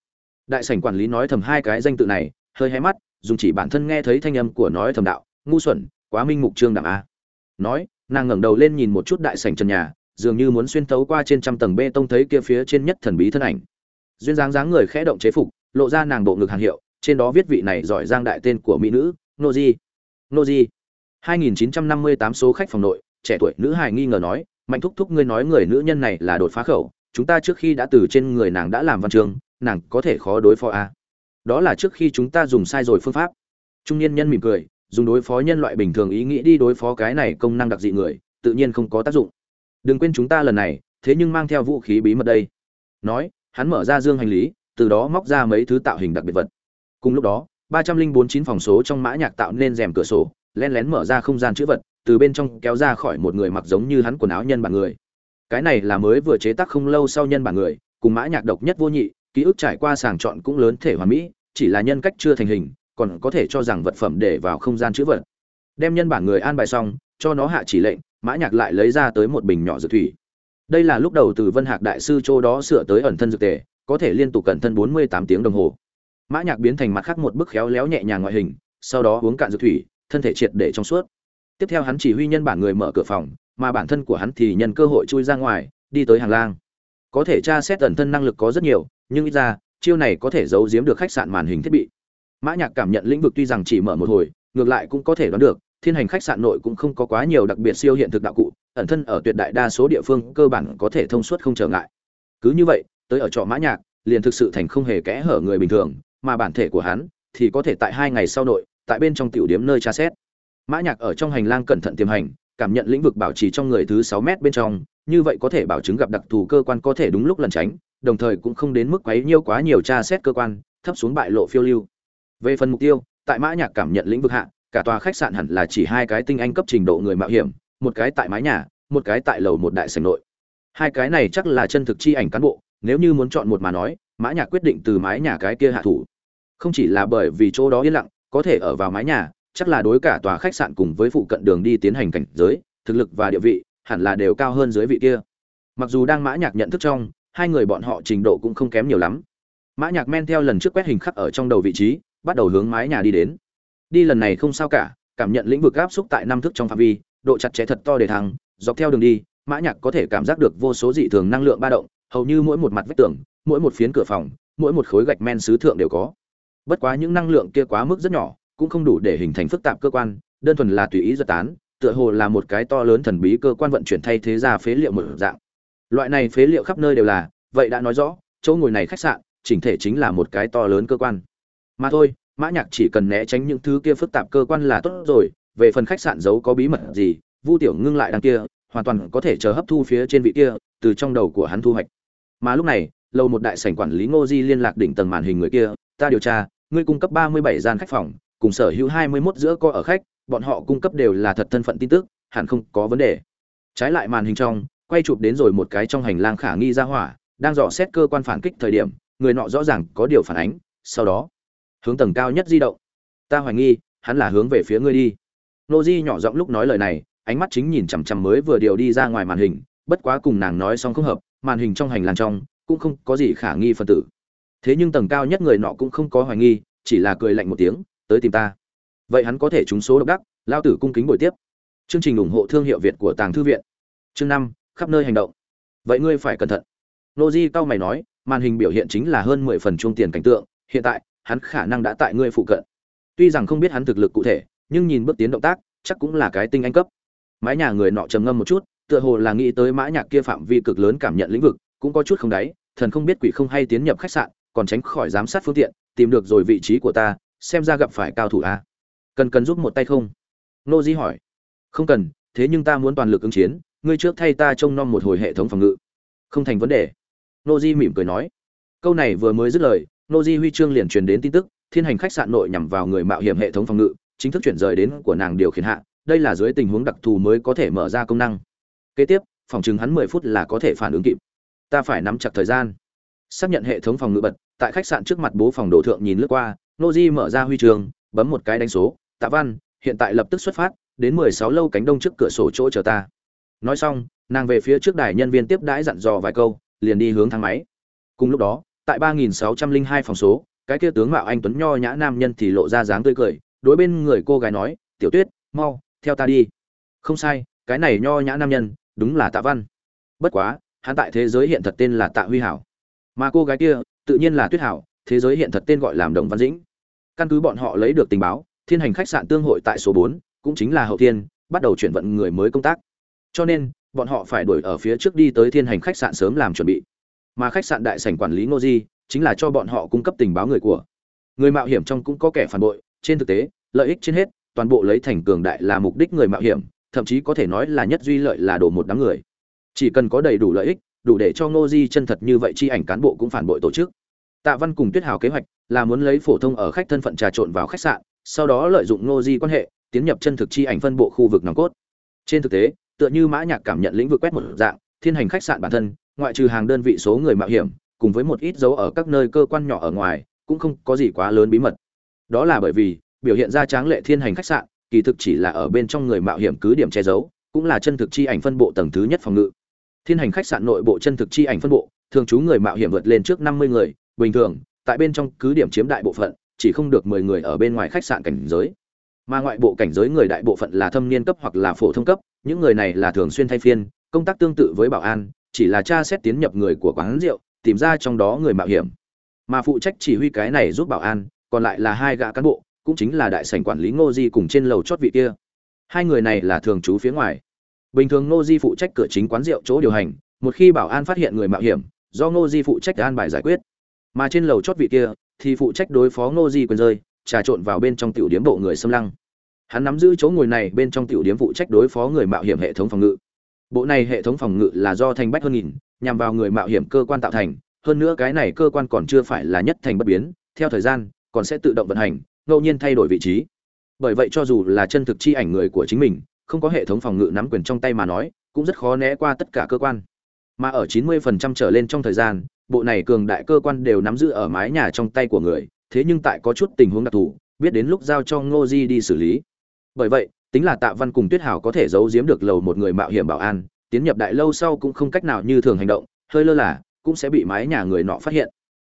Đại sảnh quản lý nói thầm hai cái danh tự này, hơi hé mắt, dùng chỉ bản thân nghe thấy thanh âm của nói thầm đạo, ngu xuẩn, quá minh mục trương đẳng a. Nói, nàng ngẩng đầu lên nhìn một chút đại sảnh trần nhà, dường như muốn xuyên thấu qua trên trăm tầng bê tông thấy kia phía trên nhất thần bí thân ảnh. Duyên dáng dáng người khẽ động chế phục, lộ ra nàng bộ ngực hàng hiệu, trên đó viết vị này giỏi giang đại tên của mỹ nữ, nô di. Nô di. 2958 số khách phòng nội, trẻ tuổi nữ hài nghi ngờ nói, mạnh thúc thúc, ngươi nói người nữ nhân này là đột phá khẩu, chúng ta trước khi đã từ trên người nàng đã làm văn chương, nàng có thể khó đối phó a à? đó là trước khi chúng ta dùng sai rồi phương pháp. Trung niên nhân mỉm cười, dùng đối phó nhân loại bình thường ý nghĩ đi đối phó cái này công năng đặc dị người, tự nhiên không có tác dụng. Đừng quên chúng ta lần này, thế nhưng mang theo vũ khí bí mật đây. Nói, hắn mở ra dương hành lý, từ đó móc ra mấy thứ tạo hình đặc biệt vật. Cùng lúc đó, ba trăm linh bốn chín phòng số trong mã nhạc tạo nên rèm cửa sổ len lén mở ra không gian chữ vật, từ bên trong kéo ra khỏi một người mặc giống như hắn quần áo nhân bản người. Cái này là mới vừa chế tác không lâu sau nhân bản người, cùng mã nhạc độc nhất vô nhị, ký ức trải qua sàng chọn cũng lớn thể hoàn mỹ, chỉ là nhân cách chưa thành hình, còn có thể cho rằng vật phẩm để vào không gian chữ vật. Đem nhân bản người an bài xong, cho nó hạ chỉ lệnh, mã nhạc lại lấy ra tới một bình nhỏ dược thủy. Đây là lúc đầu từ vân hạc đại sư châu đó sửa tới ẩn thân dược tề, có thể liên tục cẩn thân 48 tiếng đồng hồ. Mã nhạc biến thành mặt khác một bức khéo léo nhẹ nhàng ngoại hình, sau đó uống cạn dược thủy thân thể triệt để trong suốt. Tiếp theo hắn chỉ huy nhân bản người mở cửa phòng, mà bản thân của hắn thì nhân cơ hội chui ra ngoài, đi tới hàng lang. Có thể tra xét ẩn thân năng lực có rất nhiều, nhưng ít ra, chiêu này có thể giấu giếm được khách sạn màn hình thiết bị. Mã nhạc cảm nhận lĩnh vực tuy rằng chỉ mở một hồi, ngược lại cũng có thể đoán được, thiên hành khách sạn nội cũng không có quá nhiều đặc biệt siêu hiện thực đạo cụ, ẩn thân ở tuyệt đại đa số địa phương cơ bản có thể thông suốt không trở ngại. Cứ như vậy, tới ở trọ mã nhạc, liền thực sự thành không hề kẽ hở người bình thường, mà bản thể của hắn thì có thể tại hai ngày sau nội tại bên trong tiểu điểm nơi tra xét. Mã nhạc ở trong hành lang cẩn thận tiềm hành, cảm nhận lĩnh vực bảo trì trong người thứ 6 mét bên trong, như vậy có thể bảo chứng gặp đặc thù cơ quan có thể đúng lúc lần tránh, đồng thời cũng không đến mức quấy nhiêu quá nhiều tra xét cơ quan, thấp xuống bại lộ phiêu lưu. Về phần mục tiêu, tại mã nhạc cảm nhận lĩnh vực hạ, cả tòa khách sạn hẳn là chỉ hai cái tinh anh cấp trình độ người mạo hiểm, một cái tại mái nhà, một cái tại lầu một đại sảnh nội. Hai cái này chắc là chân thực chi ảnh cán bộ, nếu như muốn chọn một mà nói, mã nhạc quyết định từ mái nhà cái kia hạ thủ. Không chỉ là bởi vì chỗ đó yên lặng có thể ở vào mái nhà, chắc là đối cả tòa khách sạn cùng với phụ cận đường đi tiến hành cảnh giới, thực lực và địa vị, hẳn là đều cao hơn dưới vị kia. Mặc dù đang mã nhạc nhận thức trong, hai người bọn họ trình độ cũng không kém nhiều lắm. Mã nhạc men theo lần trước quét hình khắc ở trong đầu vị trí, bắt đầu hướng mái nhà đi đến. Đi lần này không sao cả, cảm nhận lĩnh vực áp xúc tại năm thức trong phạm vi, độ chặt chẽ thật to để thăng, dọc theo đường đi, mã nhạc có thể cảm giác được vô số dị thường năng lượng ba động, hầu như mỗi một mặt vách tường, mỗi một phiến cửa phòng, mỗi một khối gạch men sứ thượng đều có bất quá những năng lượng kia quá mức rất nhỏ, cũng không đủ để hình thành phức tạp cơ quan, đơn thuần là tùy ý giật tán, tựa hồ là một cái to lớn thần bí cơ quan vận chuyển thay thế ra phế liệu một dạng. Loại này phế liệu khắp nơi đều là, vậy đã nói rõ, chỗ ngồi này khách sạn, chỉnh thể chính là một cái to lớn cơ quan. Mà thôi, mã nhạc chỉ cần né tránh những thứ kia phức tạp cơ quan là tốt rồi, về phần khách sạn giấu có bí mật gì, vu tiểu ngưng lại đằng kia, hoàn toàn có thể chờ hấp thu phía trên vị kia, từ trong đầu của hắn thu hoạch. Mà lúc này lầu một đại sảnh quản lý ngô di liên lạc đỉnh tầng màn hình người kia, ta điều tra ngươi cung cấp ba mươi bảy gian khách phòng, cùng sở hữu hai mươi 21 giữa co ở khách, bọn họ cung cấp đều là thật thân phận tin tức, hẳn không có vấn đề. Trái lại màn hình trong, quay chụp đến rồi một cái trong hành lang khả nghi ra hỏa, đang dò xét cơ quan phản kích thời điểm, người nọ rõ ràng có điều phản ánh, sau đó, hướng tầng cao nhất di động. Ta hoài nghi, hắn là hướng về phía ngươi đi. Nô di nhỏ giọng lúc nói lời này, ánh mắt chính nhìn chằm chằm mới vừa điều đi ra ngoài màn hình, bất quá cùng nàng nói xong không hợp, màn hình trong hành lang trong, cũng không có gì khả nghi phân tử thế nhưng tầng cao nhất người nọ cũng không có hoài nghi, chỉ là cười lạnh một tiếng, tới tìm ta. Vậy hắn có thể trúng số độc đắc? Lao tử cung kính buổi tiếp. Chương trình ủng hộ thương hiệu việt của tàng thư viện. Chương năm, khắp nơi hành động. Vậy ngươi phải cẩn thận. Nô di cao mày nói, màn hình biểu hiện chính là hơn mười phần chuông tiền cảnh tượng, hiện tại, hắn khả năng đã tại ngươi phụ cận. Tuy rằng không biết hắn thực lực cụ thể, nhưng nhìn bước tiến động tác, chắc cũng là cái tinh anh cấp. Mái nhà người nọ trầm ngâm một chút, tựa hồ là nghĩ tới mã nhạc kia phạm vi cực lớn cảm nhận lĩnh vực, cũng có chút không đáy, thần không biết quỷ không hay tiến nhập khách sạn còn tránh khỏi giám sát phương tiện, tìm được rồi vị trí của ta, xem ra gặp phải cao thủ a. Cần cần giúp một tay không? Nô di hỏi. Không cần, thế nhưng ta muốn toàn lực ứng chiến, ngươi trước thay ta trông nom một hồi hệ thống phòng ngự. Không thành vấn đề. Nô di mỉm cười nói. Câu này vừa mới dứt lời, nô di huy chương liền truyền đến tin tức, thiên hành khách sạn nội nhằm vào người mạo hiểm hệ thống phòng ngự, chính thức chuyển rời đến của nàng điều khiển hạ, đây là dưới tình huống đặc thù mới có thể mở ra công năng. Kế tiếp, phòng chừng hắn mười phút là có thể phản ứng kịp. Ta phải nắm chặt thời gian. Xác nhận hệ thống phòng ngự bật tại khách sạn trước mặt bố phòng đồ thượng nhìn lướt qua nô di mở ra huy chương bấm một cái đánh số, tạ văn, hiện tại lập tức xuất phát, đến mười sáu lâu cánh đông trước cửa sổ chỗ chờ ta. Nói xong, nàng về phía trước đài nhân viên tiếp đãi dặn dò vài câu, liền đi hướng thang máy. Cùng lúc đó, tại ba nghìn sáu trăm linh hai phòng số, cái kia tướng mạo anh tuấn nho nhã nam nhân thì lộ ra dáng tươi cười, đối bên người cô gái nói, tiểu tuyết, mau, theo ta đi. Không sai, cái này nho nhã nam nhân, đúng là tạ văn. Bất quá, hắn tại thế giới hiện thật tên là tạ huy hảo. Mà cô gái kia tự nhiên là tuyết hảo, thế giới hiện thật tên gọi làm đồng văn dĩnh. Căn cứ bọn họ lấy được tình báo, thiên hành khách sạn tương hội tại số bốn, cũng chính là hậu thiên, bắt đầu chuyển vận người mới công tác. Cho nên, bọn họ phải đuổi ở phía trước đi tới thiên hành khách sạn sớm làm chuẩn bị. Mà khách sạn đại sảnh quản lý ngô di, chính là cho bọn họ cung cấp tình báo người của. Người mạo hiểm trong cũng có kẻ phản bội, trên thực tế, lợi ích trên hết, toàn bộ lấy thành cường đại là mục đích người mạo hiểm, thậm chí có thể nói là nhất duy lợi là đổ một đám người. Chỉ cần có đầy đủ lợi ích đủ để cho ngô di chân thật như vậy chi ảnh cán bộ cũng phản bội tổ chức. Tạ văn cùng tuyết hào kế hoạch là muốn lấy phổ thông ở khách thân phận trà trộn vào khách sạn, sau đó lợi dụng ngô di quan hệ, tiến nhập chân thực chi ảnh phân bộ khu vực nòng cốt. Trên thực tế, tựa như mã nhạc cảm nhận lĩnh vực quét một dạng, thiên hành khách sạn bản thân, ngoại trừ hàng đơn vị số người mạo hiểm, cùng với một ít dấu ở các nơi cơ quan nhỏ ở ngoài, cũng không có gì quá lớn bí mật. Đó là bởi vì, biểu hiện ra tráng lệ thiên hành khách sạn, kỳ thực chỉ là ở bên trong người mạo hiểm cứ điểm che giấu, cũng là chân thực chi ảnh phân bộ tầng thứ nhất phòng ngự thiên hành khách sạn nội bộ chân thực chi ảnh phân bộ, thường trú người mạo hiểm vượt lên trước năm mươi người, bình thường, tại bên trong cứ điểm chiếm đại bộ phận, chỉ không được mười người ở bên ngoài khách sạn cảnh giới. Mà ngoại bộ cảnh giới người đại bộ phận là thâm niên cấp hoặc là phổ thông cấp, những người này là thường xuyên thay phiên, công tác tương tự với bảo an, chỉ là tra xét tiến nhập người của quán rượu, tìm ra trong đó người mạo hiểm. Mà phụ trách chỉ huy cái này giúp bảo an, còn lại là hai gã cán bộ, cũng chính là đại sảnh quản lý ngô di cùng trên lầu chót vị kia. Hai người này là thường trú phía ngoài bình thường ngô di phụ trách cửa chính quán rượu chỗ điều hành, một khi bảo an phát hiện người mạo hiểm, do ngô di phụ trách an bài giải quyết. Mà trên lầu chót vị kia, thì phụ trách đối phó ngô di quyền rơi, trà trộn vào bên trong tiểu điếm bộ người xâm lăng. Hắn nắm giữ chỗ ngồi này bên trong tiểu điếm phụ trách đối phó người mạo hiểm hệ thống phòng ngự. Bộ này hệ thống phòng ngự là do thành bách hơn nghìn, nhằm vào người mạo hiểm cơ quan tạo thành, hơn nữa cái này cơ quan còn chưa phải là nhất thành bất biến, theo thời gian, còn sẽ tự động vận hành, ngẫu nhiên thay đổi vị trí. Bởi vậy cho dù là chân thực chi ảnh người của chính mình không có hệ thống phòng ngự nắm quyền trong tay mà nói, cũng rất khó né qua tất cả cơ quan. Mà ở 90% trở lên trong thời gian, bộ này cường đại cơ quan đều nắm giữ ở mái nhà trong tay của người, thế nhưng tại có chút tình huống đặc thù, biết đến lúc giao cho ngô di đi xử lý. Bởi vậy, tính là tạ văn cùng tuyết hảo có thể giấu giếm được lầu một người mạo hiểm bảo an, tiến nhập đại lâu sau cũng không cách nào như thường hành động, hơi lơ là, cũng sẽ bị mái nhà người nọ phát hiện.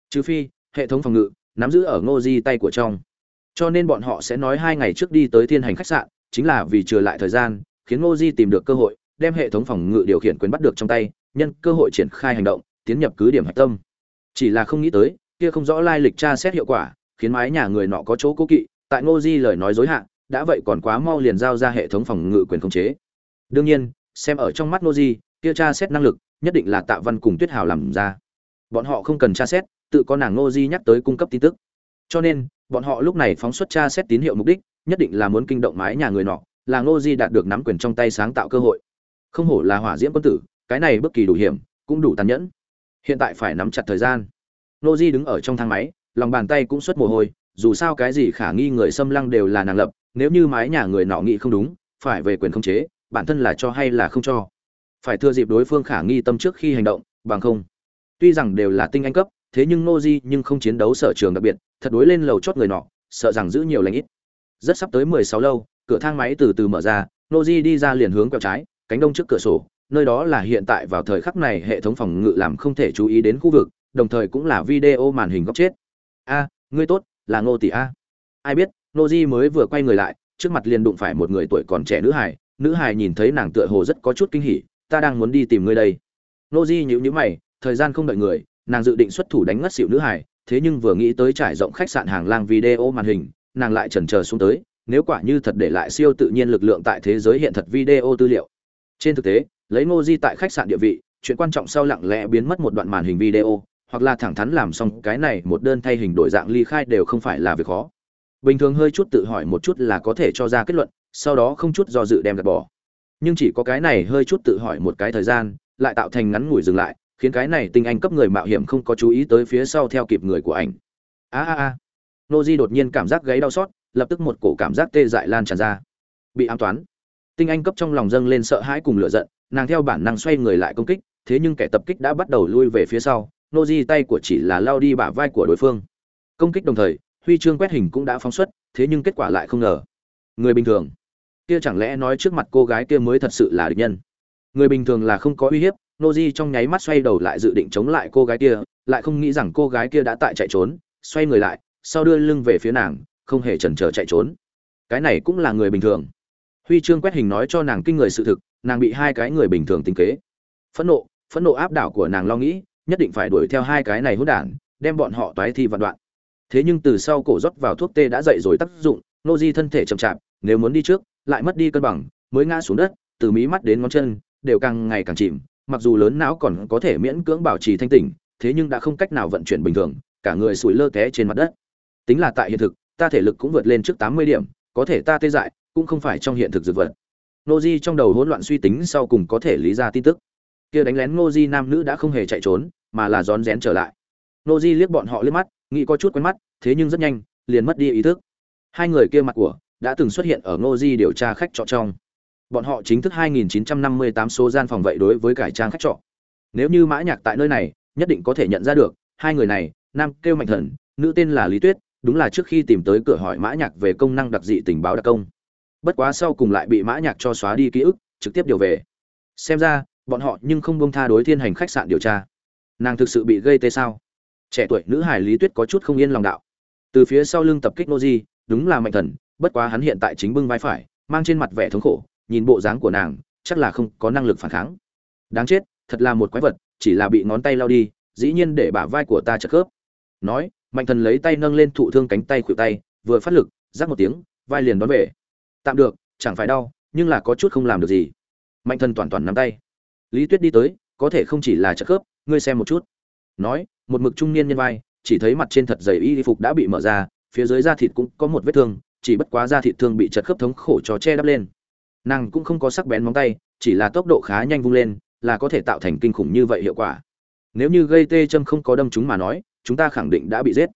Trừ phi, hệ thống phòng ngự nắm giữ ở ngô di tay của trong. Cho nên bọn họ sẽ nói hai ngày trước đi tới thiên hành khách sạn chính là vì trừ lại thời gian, khiến ngô di tìm được cơ hội, đem hệ thống phòng ngự điều khiển quyền bắt được trong tay, nhân cơ hội triển khai hành động, tiến nhập cứ điểm hạch tâm. Chỉ là không nghĩ tới, kia không rõ lai lịch tra xét hiệu quả, khiến mái nhà người nọ có chỗ cố kỵ, tại ngô di lời nói dối hạn đã vậy còn quá mau liền giao ra hệ thống phòng ngự quyền khống chế. Đương nhiên, xem ở trong mắt ngô di, kia tra xét năng lực, nhất định là tạ văn cùng tuyết hào làm ra. Bọn họ không cần tra xét, tự có nàng ngô di nhắc tới cung cấp tin tức cho nên, bọn họ lúc này phóng xuất tra xét tín hiệu mục đích, nhất định là muốn kinh động mái nhà người nọ, là ngô di đạt được nắm quyền trong tay sáng tạo cơ hội. Không hổ là hỏa diễm quân tử, cái này bất kỳ đủ hiểm, cũng đủ tàn nhẫn. Hiện tại phải nắm chặt thời gian. Ngô di đứng ở trong thang máy, lòng bàn tay cũng xuất mồ hôi, dù sao cái gì khả nghi người xâm lăng đều là nàng lập, nếu như mái nhà người nọ nghĩ không đúng, phải về quyền khống chế, bản thân là cho hay là không cho. Phải thừa dịp đối phương khả nghi tâm trước khi hành động, bằng không, tuy rằng đều là tinh anh cấp thế nhưng Noji nhưng không chiến đấu sở trường đặc biệt, thật đối lên lầu chót người nọ, sợ rằng giữ nhiều lãnh ít. Rất sắp tới 16 lâu, cửa thang máy từ từ mở ra, Noji đi ra liền hướng quẹo trái, cánh đông trước cửa sổ, nơi đó là hiện tại vào thời khắc này hệ thống phòng ngự làm không thể chú ý đến khu vực, đồng thời cũng là video màn hình góc chết. A, ngươi tốt, là ngô tỷ a. Ai biết, Noji mới vừa quay người lại, trước mặt liền đụng phải một người tuổi còn trẻ nữ hài nữ hài nhìn thấy nàng tựa hồ rất có chút kinh hỉ, ta đang muốn đi tìm ngươi đây. Noji nhíu nhíu mày, thời gian không đợi người nàng dự định xuất thủ đánh ngất xỉu nữ hài, thế nhưng vừa nghĩ tới trải rộng khách sạn hàng lang video màn hình, nàng lại chần chờ xuống tới, nếu quả như thật để lại siêu tự nhiên lực lượng tại thế giới hiện thật video tư liệu. Trên thực tế, lấy ngô di tại khách sạn địa vị, chuyện quan trọng sau lặng lẽ biến mất một đoạn màn hình video, hoặc là thẳng thắn làm xong cái này một đơn thay hình đổi dạng ly khai đều không phải là việc khó. Bình thường hơi chút tự hỏi một chút là có thể cho ra kết luận, sau đó không chút do dự đem gạt bỏ. Nhưng chỉ có cái này hơi chút tự hỏi một cái thời gian, lại tạo thành ngắn ngủi dừng lại khiến cái này tinh anh cấp người mạo hiểm không có chú ý tới phía sau theo kịp người của ảnh. A a a. Nô di đột nhiên cảm giác gáy đau xót, lập tức một cổ cảm giác tê dại lan tràn ra. Bị ám toán. Tinh anh cấp trong lòng dâng lên sợ hãi cùng lửa giận, nàng theo bản năng xoay người lại công kích, thế nhưng kẻ tập kích đã bắt đầu lui về phía sau, nô di tay của chỉ là lao đi bả vai của đối phương. Công kích đồng thời, huy chương quét hình cũng đã phóng xuất, thế nhưng kết quả lại không ngờ. Người bình thường. Kia chẳng lẽ nói trước mặt cô gái kia mới thật sự là địch nhân? Người bình thường là không có uy hiếp nô di trong nháy mắt xoay đầu lại dự định chống lại cô gái kia, lại không nghĩ rằng cô gái kia đã tại chạy trốn, xoay người lại, sau đưa lưng về phía nàng, không hề chần chờ chạy trốn. Cái này cũng là người bình thường. Huy chương quét hình nói cho nàng kinh người sự thực, nàng bị hai cái người bình thường tính kế. Phẫn nộ phẫn nộ áp đảo của nàng lo nghĩ, nhất định phải đuổi theo hai cái này hỗn đản, đem bọn họ toái thi vạn đoạn. Thế nhưng từ sau cổ rót vào thuốc tê đã dậy rồi tác dụng, nô di thân thể chậm chạp, nếu muốn đi trước, lại mất đi cân bằng, mới ngã xuống đất, từ mí mắt đến ngón chân, đều càng ngày càng chìm mặc dù lớn não còn có thể miễn cưỡng bảo trì thanh tỉnh, thế nhưng đã không cách nào vận chuyển bình thường, cả người sủi lơ té trên mặt đất. Tính là tại hiện thực, ta thể lực cũng vượt lên trước tám mươi điểm, có thể ta tê dại, cũng không phải trong hiện thực dược vật. Nô di trong đầu hỗn loạn suy tính sau cùng có thể lý ra tin tức. Kia đánh lén nô di nam nữ đã không hề chạy trốn, mà là rón rén trở lại. Nô di liếc bọn họ liếc mắt, nghĩ có chút quen mắt, thế nhưng rất nhanh, liền mất đi ý thức. Hai người kia mặt của, đã từng xuất hiện ở nô di điều tra khách trọ trong bọn họ chính thức 2958 số gian phòng vậy đối với cải trang khách trọ. Nếu như mã nhạc tại nơi này nhất định có thể nhận ra được hai người này nam kêu mạnh thần nữ tên là lý tuyết đúng là trước khi tìm tới cửa hỏi mã nhạc về công năng đặc dị tình báo đặc công. Bất quá sau cùng lại bị mã nhạc cho xóa đi ký ức trực tiếp điều về. Xem ra bọn họ nhưng không buông tha đối thiên hành khách sạn điều tra. Nàng thực sự bị gây tê sao? Trẻ tuổi nữ hải lý tuyết có chút không yên lòng đạo. Từ phía sau lưng tập kích noji, đúng là mạnh thần bất quá hắn hiện tại chính bưng vai phải mang trên mặt vẻ thống khổ nhìn bộ dáng của nàng, chắc là không có năng lực phản kháng. Đáng chết, thật là một quái vật, chỉ là bị ngón tay lao đi, dĩ nhiên để bả vai của ta chật khớp. Nói, mạnh thần lấy tay nâng lên thụ thương cánh tay khuỷu tay, vừa phát lực, rắc một tiếng, vai liền đón về. Tạm được, chẳng phải đau, nhưng là có chút không làm được gì. Mạnh thần toàn toàn nắm tay. Lý tuyết đi tới, có thể không chỉ là chật khớp, ngươi xem một chút. Nói, một mực trung niên nhân vai, chỉ thấy mặt trên thật dày y phục đã bị mở ra, phía dưới da thịt cũng có một vết thương, chỉ bất quá da thịt thương bị chật khớp thống khổ cho che đắp lên nàng cũng không có sắc bén móng tay, chỉ là tốc độ khá nhanh vung lên, là có thể tạo thành kinh khủng như vậy hiệu quả. Nếu như gây tê châm không có đâm chúng mà nói, chúng ta khẳng định đã bị giết.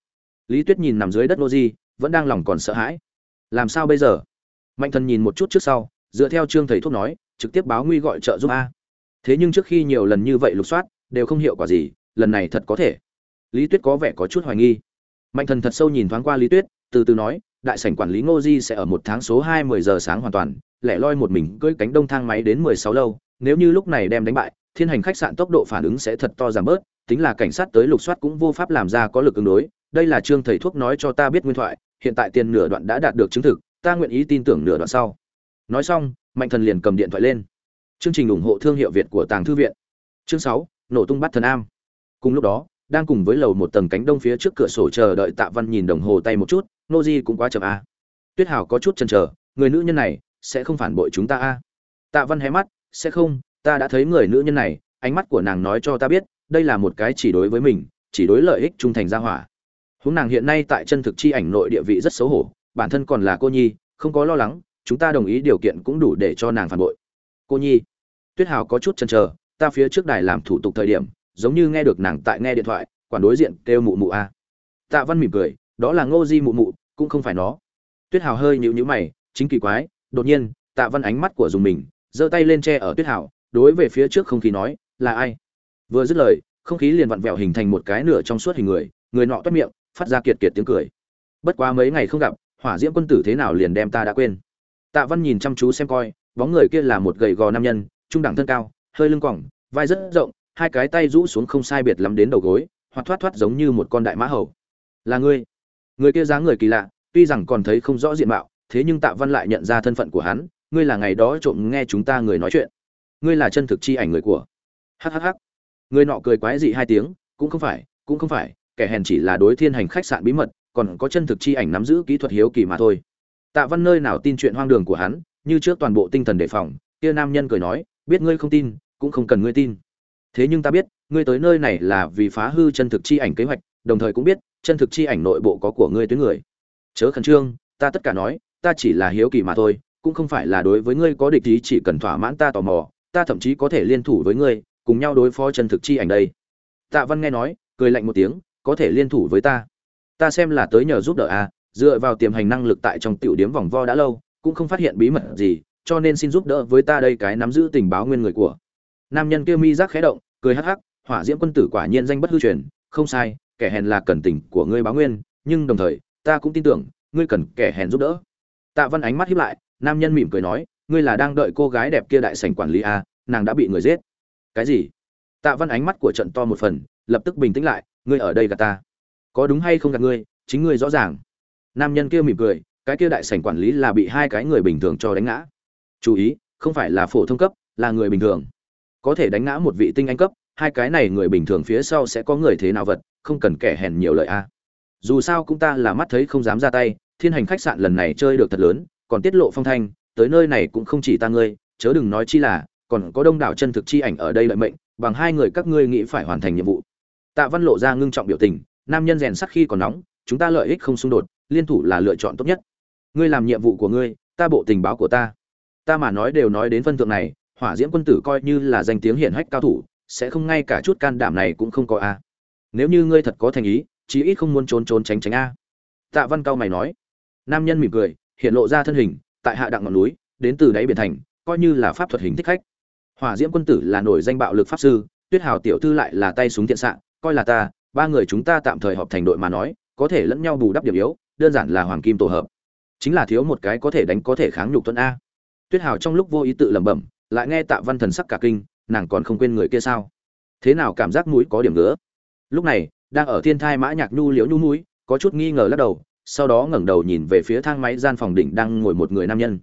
Lý tuyết nhìn nằm dưới đất nô di vẫn đang lòng còn sợ hãi. Làm sao bây giờ? Mạnh thần nhìn một chút trước sau, dựa theo trương thầy thuốc nói, trực tiếp báo nguy gọi trợ giúp a. Thế nhưng trước khi nhiều lần như vậy lục soát, đều không hiệu quả gì, lần này thật có thể. Lý tuyết có vẻ có chút hoài nghi. Mạnh thần thật sâu nhìn thoáng qua lý tuyết, từ từ nói đại sảnh quản lý ngô di sẽ ở một tháng số hai mười giờ sáng hoàn toàn, lẻ loi một mình cưỡi cánh đông thang máy đến mười sáu lâu. Nếu như lúc này đem đánh bại, thiên hành khách sạn tốc độ phản ứng sẽ thật to giảm bớt, tính là cảnh sát tới lục soát cũng vô pháp làm ra có lực ứng đối. Đây là trương thầy thuốc nói cho ta biết nguyên thoại, hiện tại tiền nửa đoạn đã đạt được chứng thực, ta nguyện ý tin tưởng nửa đoạn sau. Nói xong, mạnh thần liền cầm điện thoại lên. Chương trình ủng hộ thương hiệu việt của tàng thư viện. Chương sáu, nổ tung bắt thần am. Cùng lúc đó đang cùng với lầu một tầng cánh đông phía trước cửa sổ chờ đợi tạ văn nhìn đồng hồ tay một chút, nô di cũng quá chậm a tuyết hảo có chút chần chờ, người nữ nhân này sẽ không phản bội chúng ta a tạ văn hé mắt, sẽ không, ta đã thấy người nữ nhân này, ánh mắt của nàng nói cho ta biết, đây là một cái chỉ đối với mình, chỉ đối lợi ích trung thành gia hỏa. Huống nàng hiện nay tại chân thực chi ảnh nội địa vị rất xấu hổ, bản thân còn là cô nhi, không có lo lắng, chúng ta đồng ý điều kiện cũng đủ để cho nàng phản bội. Cô nhi. Tuyết Hảo có chút chần chờ, ta phía trước đài làm thủ tục thời điểm giống như nghe được nàng tại nghe điện thoại, quản đối diện kêu mụ mụ a. Tạ văn mỉm cười, đó là ngô di mụ mụ, cũng không phải nó. Tuyết hào hơi nhịu nhữ mày, chính kỳ quái, đột nhiên, tạ văn ánh mắt của dùng mình, giơ tay lên che ở tuyết hào, đối về phía trước không khí nói, là ai? Vừa dứt lời, không khí liền vặn vẹo hình thành một cái nửa trong suốt hình người người nọ toát miệng, phát ra kiệt kiệt tiếng cười. Bất quá mấy ngày không gặp, hỏa diễm quân tử thế nào liền đem ta đã quên? Tạ văn nhìn chăm chú xem coi, bóng người kia là một gầy gò nam nhân, trung đẳng thân cao, hơi lưng còng vai rất rộng hai cái tay rũ xuống không sai biệt lắm đến đầu gối, hoặc thoát thoát giống như một con đại mã hầu. Là ngươi. Người kia dáng người kỳ lạ, tuy rằng còn thấy không rõ diện mạo, thế nhưng tạ văn lại nhận ra thân phận của hắn, ngươi là ngày đó trộm nghe chúng ta người nói chuyện. Ngươi là chân thực chi ảnh người của. Hhh người nọ cười quái dị hai tiếng, cũng không phải, cũng không phải, kẻ hèn chỉ là đối thiên hành khách sạn bí mật, còn có chân thực chi ảnh nắm giữ kỹ thuật hiếu kỳ mà thôi. Tạ văn nơi nào tin chuyện hoang đường của hắn, như trước toàn bộ tinh thần đề phòng, kia nam nhân cười nói, biết ngươi không tin, cũng không cần ngươi tin thế nhưng ta biết ngươi tới nơi này là vì phá hư chân thực chi ảnh kế hoạch đồng thời cũng biết chân thực chi ảnh nội bộ có của ngươi tuyến người. Chớ khẩn trương ta tất cả nói ta chỉ là hiếu kỳ mà thôi cũng không phải là đối với ngươi có địch ý chỉ cần thỏa mãn ta tò mò ta thậm chí có thể liên thủ với ngươi cùng nhau đối phó chân thực chi ảnh đây. Tạ văn nghe nói cười lạnh một tiếng có thể liên thủ với ta? Ta xem là tới nhờ giúp đỡ a à, dựa vào tiềm hành năng lực tại trong tiểu điếm vòng vo đã lâu cũng không phát hiện bí mật gì cho nên xin giúp đỡ với ta đây cái nắm giữ tình báo nguyên người của. Nam nhân kia mi giác khẽ động cười hắc hắc hỏa diễm quân tử quả nhiên danh bất hư truyền không sai kẻ hèn là cần tình của ngươi báo nguyên nhưng đồng thời ta cũng tin tưởng ngươi cần kẻ hèn giúp đỡ. Tạ văn ánh mắt híp lại nam nhân mỉm cười nói ngươi là đang đợi cô gái đẹp kia đại sảnh quản lý a à, nàng đã bị người giết. Cái gì? Tạ văn ánh mắt của trận to một phần lập tức bình tĩnh lại ngươi ở đây gạt ta. Có đúng hay không gạt ngươi chính ngươi rõ ràng. Nam nhân kia mỉm cười cái kia đại sảnh quản lý là bị hai cái người bình thường cho đánh ngã. Chú ý không phải là phổ thông cấp là người bình thường có thể đánh ngã một vị tinh anh cấp, hai cái này người bình thường phía sau sẽ có người thế nào vật, không cần kẻ hèn nhiều lợi a. Dù sao cũng ta là mắt thấy không dám ra tay, thiên hành khách sạn lần này chơi được thật lớn, còn tiết lộ phong thanh, tới nơi này cũng không chỉ ta ngươi, chớ đừng nói chi là, còn có đông đảo chân thực chi ảnh ở đây lợi mệnh, bằng hai người các ngươi nghĩ phải hoàn thành nhiệm vụ. Tạ văn lộ ra ngưng trọng biểu tình, nam nhân rèn sắc khi còn nóng, chúng ta lợi ích không xung đột, liên thủ là lựa chọn tốt nhất. Ngươi làm nhiệm vụ của ngươi, ta bộ tình báo của ta. Ta mà nói đều nói đến phân thượng này hỏa diễm quân tử coi như là danh tiếng hiển hách cao thủ, sẽ không ngay cả chút can đảm này cũng không có a. Nếu như ngươi thật có thành ý, chí ít không muốn trốn trốn tránh tránh a. Tạ văn cao mày nói. Nam nhân mỉm cười, hiện lộ ra thân hình, tại hạ đặng ngọn núi, đến từ đáy biển thành, coi như là pháp thuật hình thích khách. Hỏa diễm quân tử là nổi danh bạo lực pháp sư, tuyết hào tiểu thư lại là tay súng thiện xạ, coi là ta, ba người chúng ta tạm thời họp thành đội mà nói, có thể lẫn nhau bù đắp điểm yếu, đơn giản là hoàng kim tổ hợp. Chính là thiếu một cái có thể đánh có thể kháng nhục tuấn a. Tuyết hào trong lúc vô ý tự lẩm bẩm lại nghe tạ văn thần sắc cả kinh, nàng còn không quên người kia sao? Thế nào cảm giác mũi có điểm nữa lúc này, đang ở thiên thai mã nhạc nhu liễu nhu mũi có chút nghi ngờ lắc đầu, sau đó ngẩng đầu nhìn về phía thang máy gian phòng đỉnh đang ngồi một người nam nhân.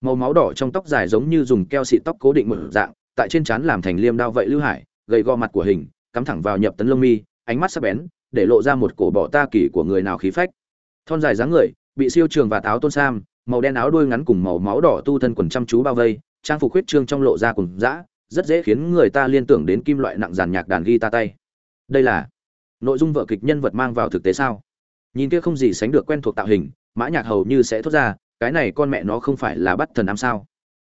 Màu máu đỏ trong tóc dài giống như dùng keo xịt tóc cố định một dạng, tại trên trán làm thành liêm đao vậy lưu hải, gầy gò mặt của hình, cắm thẳng vào nhập tấn lông mi, ánh mắt sắc bén, để lộ ra một cổ bỏ ta kỳ của người nào khí phách. Thon dài dáng người, bị siêu trường và táo tôn sam, màu đen áo đuôi ngắn cùng màu máu đỏ tu thân quần chăm chú bao vây trang phục huyết trương trong lộ ra cùng dã, rất dễ khiến người ta liên tưởng đến kim loại nặng giàn nhạc đàn guitar tay. Đây là nội dung vở kịch nhân vật mang vào thực tế sao? Nhìn kia không gì sánh được quen thuộc tạo hình, mã nhạc hầu như sẽ thốt ra, cái này con mẹ nó không phải là bắt thần am sao?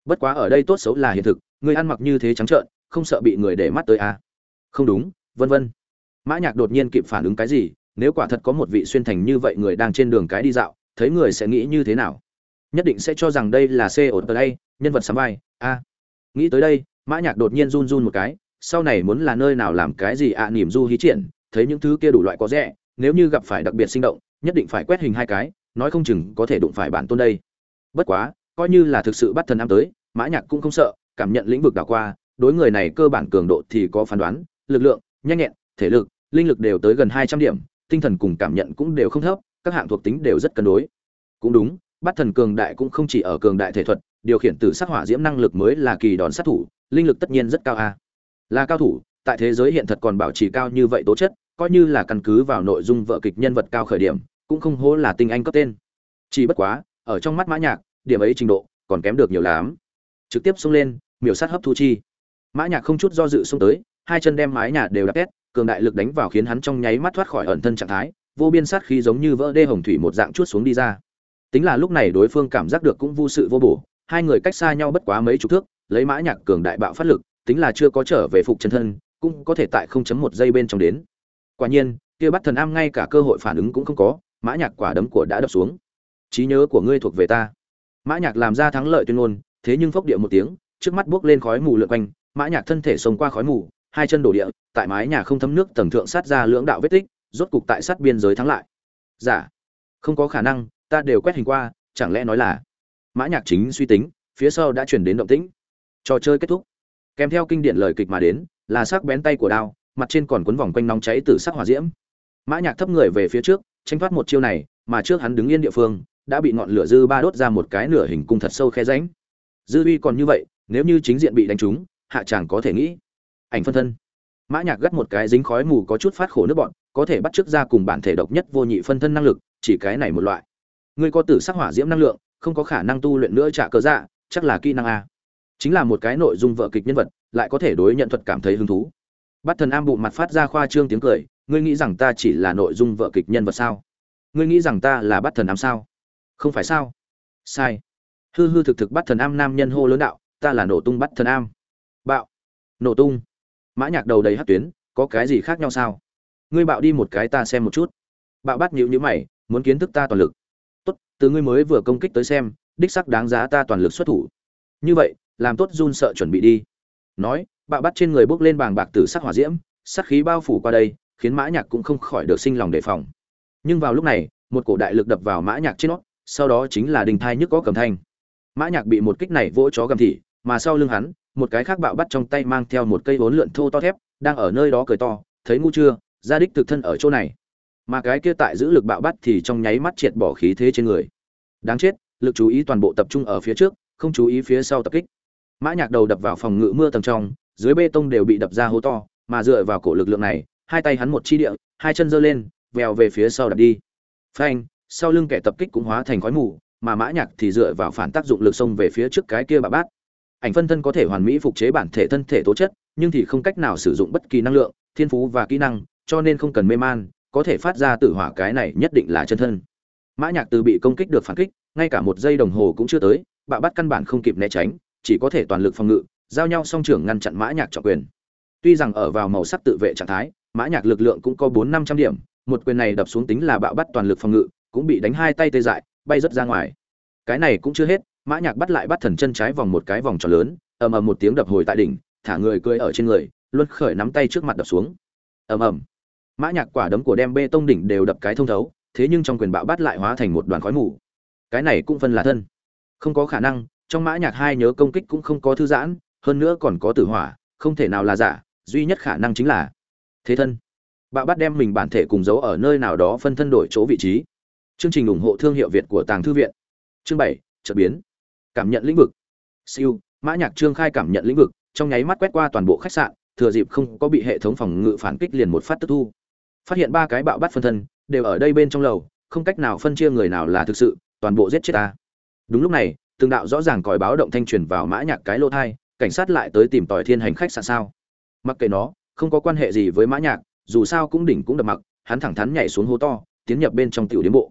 Bất quá ở đây tốt xấu là hiện thực, người ăn mặc như thế trắng trợn, không sợ bị người để mắt tới à. không đúng, vân vân. Mã nhạc đột nhiên kịp phản ứng cái gì, nếu quả thật có một vị xuyên thành như vậy người đang trên đường cái đi dạo, thấy người sẽ nghĩ như thế nào? Nhất định sẽ cho rằng đây là c ổn ở đây nhân vật sắm vai. A. Nghĩ tới đây mã nhạc đột nhiên run run một cái sau này muốn là nơi nào làm cái gì ạ à, niềm du hí triển thấy những thứ kia đủ loại có rẻ nếu như gặp phải đặc biệt sinh động nhất định phải quét hình hai cái nói không chừng có thể đụng phải bản tôn đây. Bất quá coi như là thực sự bắt thần am tới mã nhạc cũng không sợ cảm nhận lĩnh vực đảo qua đối người này cơ bản cường độ thì có phán đoán lực lượng nhanh nhẹn thể lực linh lực đều tới gần hai trăm điểm tinh thần cùng cảm nhận cũng đều không thấp các hạng thuộc tính đều rất cân đối. Cũng đúng bắt thần cường đại cũng không chỉ ở cường đại thể thuật, điều khiển từ sát hỏa diễm năng lực mới là kỳ đòn sát thủ, linh lực tất nhiên rất cao a. Là cao thủ, tại thế giới hiện thật còn bảo trì cao như vậy tố chất, coi như là căn cứ vào nội dung vợ kịch nhân vật cao khởi điểm, cũng không hố là tinh anh cấp tên. Chỉ bất quá, ở trong mắt mã nhạc, điểm ấy trình độ còn kém được nhiều lắm. Trực tiếp xông lên, miểu sát hấp thu chi. Mã nhạc không chút do dự xông tới, hai chân đem mái nhà đều đập két cường đại lực đánh vào khiến hắn trong nháy mắt thoát khỏi ẩn thân trạng thái, vô biên sát khí giống như vỡ đê hồng thủy một dạng chuốt xuống đi ra tính là lúc này đối phương cảm giác được cũng vô sự vô bổ, hai người cách xa nhau bất quá mấy chục thước, lấy mã nhạc cường đại bạo phát lực, tính là chưa có trở về phục chân thân, cũng có thể tại 0.1 giây bên trong đến. Quả nhiên, kia bắt thần am ngay cả cơ hội phản ứng cũng không có, mã nhạc quả đấm của đã đập xuống. Trí nhớ của ngươi thuộc về ta. Mã nhạc làm ra thắng lợi tuyên ngôn, thế nhưng phốc địa một tiếng, trước mắt bước lên khói mù lượn quanh, mã nhạc thân thể xông qua khói mù, hai chân đổ địa, tại mái nhà không thấm nước tầng thượng sát ra lưỡng đạo vết tích, rốt cục tại sát biên giới thắng lại. Giả dạ. không có khả năng ta đều quét hình qua, chẳng lẽ nói là mã nhạc chính suy tính, phía sau đã chuyển đến động tĩnh. Trò chơi kết thúc. Kèm theo kinh điển lời kịch mà đến, là sắc bén tay của đao, mặt trên còn quấn vòng quanh nóng cháy từ sắc hỏa diễm. Mã nhạc thấp người về phía trước, tranh thoát một chiêu này, mà trước hắn đứng yên địa phương, đã bị ngọn lửa dư ba đốt ra một cái nửa hình cung thật sâu khe rãnh. Dư uy còn như vậy, nếu như chính diện bị đánh trúng, hạ chàng có thể nghĩ. Ảnh phân thân. Mã nhạc gắt một cái dính khói mù có chút phát khổ nước bọn, có thể bắt trước ra cùng bản thể độc nhất vô nhị phân thân năng lực, chỉ cái này một loại ngươi có tử sắc hỏa diễm năng lượng, không có khả năng tu luyện nữa trả cớ dạ chắc là kỹ năng a. Chính là một cái nội dung vợ kịch nhân vật, lại có thể đối nhận thuật cảm thấy hứng thú. Bắt thần am bụng mặt phát ra khoa trương tiếng cười, ngươi nghĩ rằng ta chỉ là nội dung vợ kịch nhân vật sao? Ngươi nghĩ rằng ta là bắt thần am sao? Không phải sao? Sai. Hư hư thực thực bắt thần am nam nhân hô lớn đạo, ta là nổ tung bắt thần am. Bạo. Nổ tung. Mã nhạc đầu đầy hất tuyến, có cái gì khác nhau sao? Ngươi bạo đi một cái ta xem một chút. Bạo bắt nhíu nhíu mày, muốn kiến thức ta toàn lực từ ngươi mới vừa công kích tới xem, đích sắc đáng giá ta toàn lực xuất thủ. Như vậy, làm tốt run sợ chuẩn bị đi. Nói bạo bắt trên người bước lên bàng bạc tử sắc hỏa diễm, sắc khí bao phủ qua đây, khiến mã nhạc cũng không khỏi được sinh lòng đề phòng. Nhưng vào lúc này, một cổ đại lực đập vào mã nhạc trên nó, sau đó chính là đình thai nhức có cầm thanh. Mã nhạc bị một kích này vỗ chó gầm thị mà sau lưng hắn, một cái khác bạo bắt trong tay mang theo một cây vốn lượn thô to thép, đang ở nơi đó cười to, thấy ngu chưa? Ra đích thực thân ở chỗ này mà cái kia tại giữ lực bạo bắt thì trong nháy mắt triệt bỏ khí thế trên người. Đáng chết, lực chú ý toàn bộ tập trung ở phía trước, không chú ý phía sau tập kích. Mã nhạc đầu đập vào phòng ngự mưa tầng trong, dưới bê tông đều bị đập ra hố to, mà dựa vào cổ lực lượng này, hai tay hắn một chi địa, hai chân giơ lên, vèo về phía sau đập đi. Phanh, sau lưng kẻ tập kích cũng hóa thành khói mù, mà mã nhạc thì dựa vào phản tác dụng lực xông về phía trước cái kia bạo bát. Ảnh phân thân có thể hoàn mỹ phục chế bản thể thân thể tố chất, nhưng thì không cách nào sử dụng bất kỳ năng lượng, thiên phú và kỹ năng, cho nên không cần mê man có thể phát ra tử hỏa cái này nhất định là chân thân. Mã nhạc từ bị công kích được phản kích, ngay cả một giây đồng hồ cũng chưa tới bạo bắt căn bản không kịp né tránh, chỉ có thể toàn lực phòng ngự, giao nhau song trưởng ngăn chặn mã nhạc trọng quyền. Tuy rằng ở vào màu sắc tự vệ trạng thái, mã nhạc lực lượng cũng có bốn năm trăm điểm, một quyền này đập xuống tính là bạo bắt toàn lực phòng ngự, cũng bị đánh hai tay tê dại, bay rất ra ngoài. Cái này cũng chưa hết, mã nhạc bắt lại bắt thần chân trái vòng một cái vòng tròn lớn, ầm ầm một tiếng đập hồi tại đỉnh, thả người cưỡi ở trên người, luân khởi nắm tay trước mặt đập xuống. Ầm ầm mã nhạc quả đấm của đem bê tông đỉnh đều đập cái thông thấu, thế nhưng trong quyền bạo bắt lại hóa thành một đoàn khói mù. Cái này cũng phân là thân. Không có khả năng, trong mã nhạc hai nhớ công kích cũng không có thư giãn, hơn nữa còn có tử hỏa, không thể nào là giả, duy nhất khả năng chính là thế thân. Bạo bắt đem mình bản thể cùng giấu ở nơi nào đó phân thân đổi chỗ vị trí. Chương trình ủng hộ thương hiệu việt của tàng thư viện. Chương bảy, chợt biến. Cảm nhận lĩnh vực. Siêu, mã nhạc trương khai cảm nhận lĩnh vực, trong nháy mắt quét qua toàn bộ khách sạn, thừa dịp không có bị hệ thống phòng ngự phản kích liền một phát tức thu phát hiện ba cái bạo bắt phân thân, đều ở đây bên trong lầu, không cách nào phân chia người nào là thực sự, toàn bộ giết chết ta. Đúng lúc này, từng đạo rõ ràng còi báo động thanh truyền vào mã nhạc cái lô thai, cảnh sát lại tới tìm tòi thiên hành khách sạn sao. Mặc kệ nó, không có quan hệ gì với mã nhạc, dù sao cũng đỉnh cũng đập mặc, hắn thẳng thắn nhảy xuống hố to, tiến nhập bên trong tiểu điếm bộ.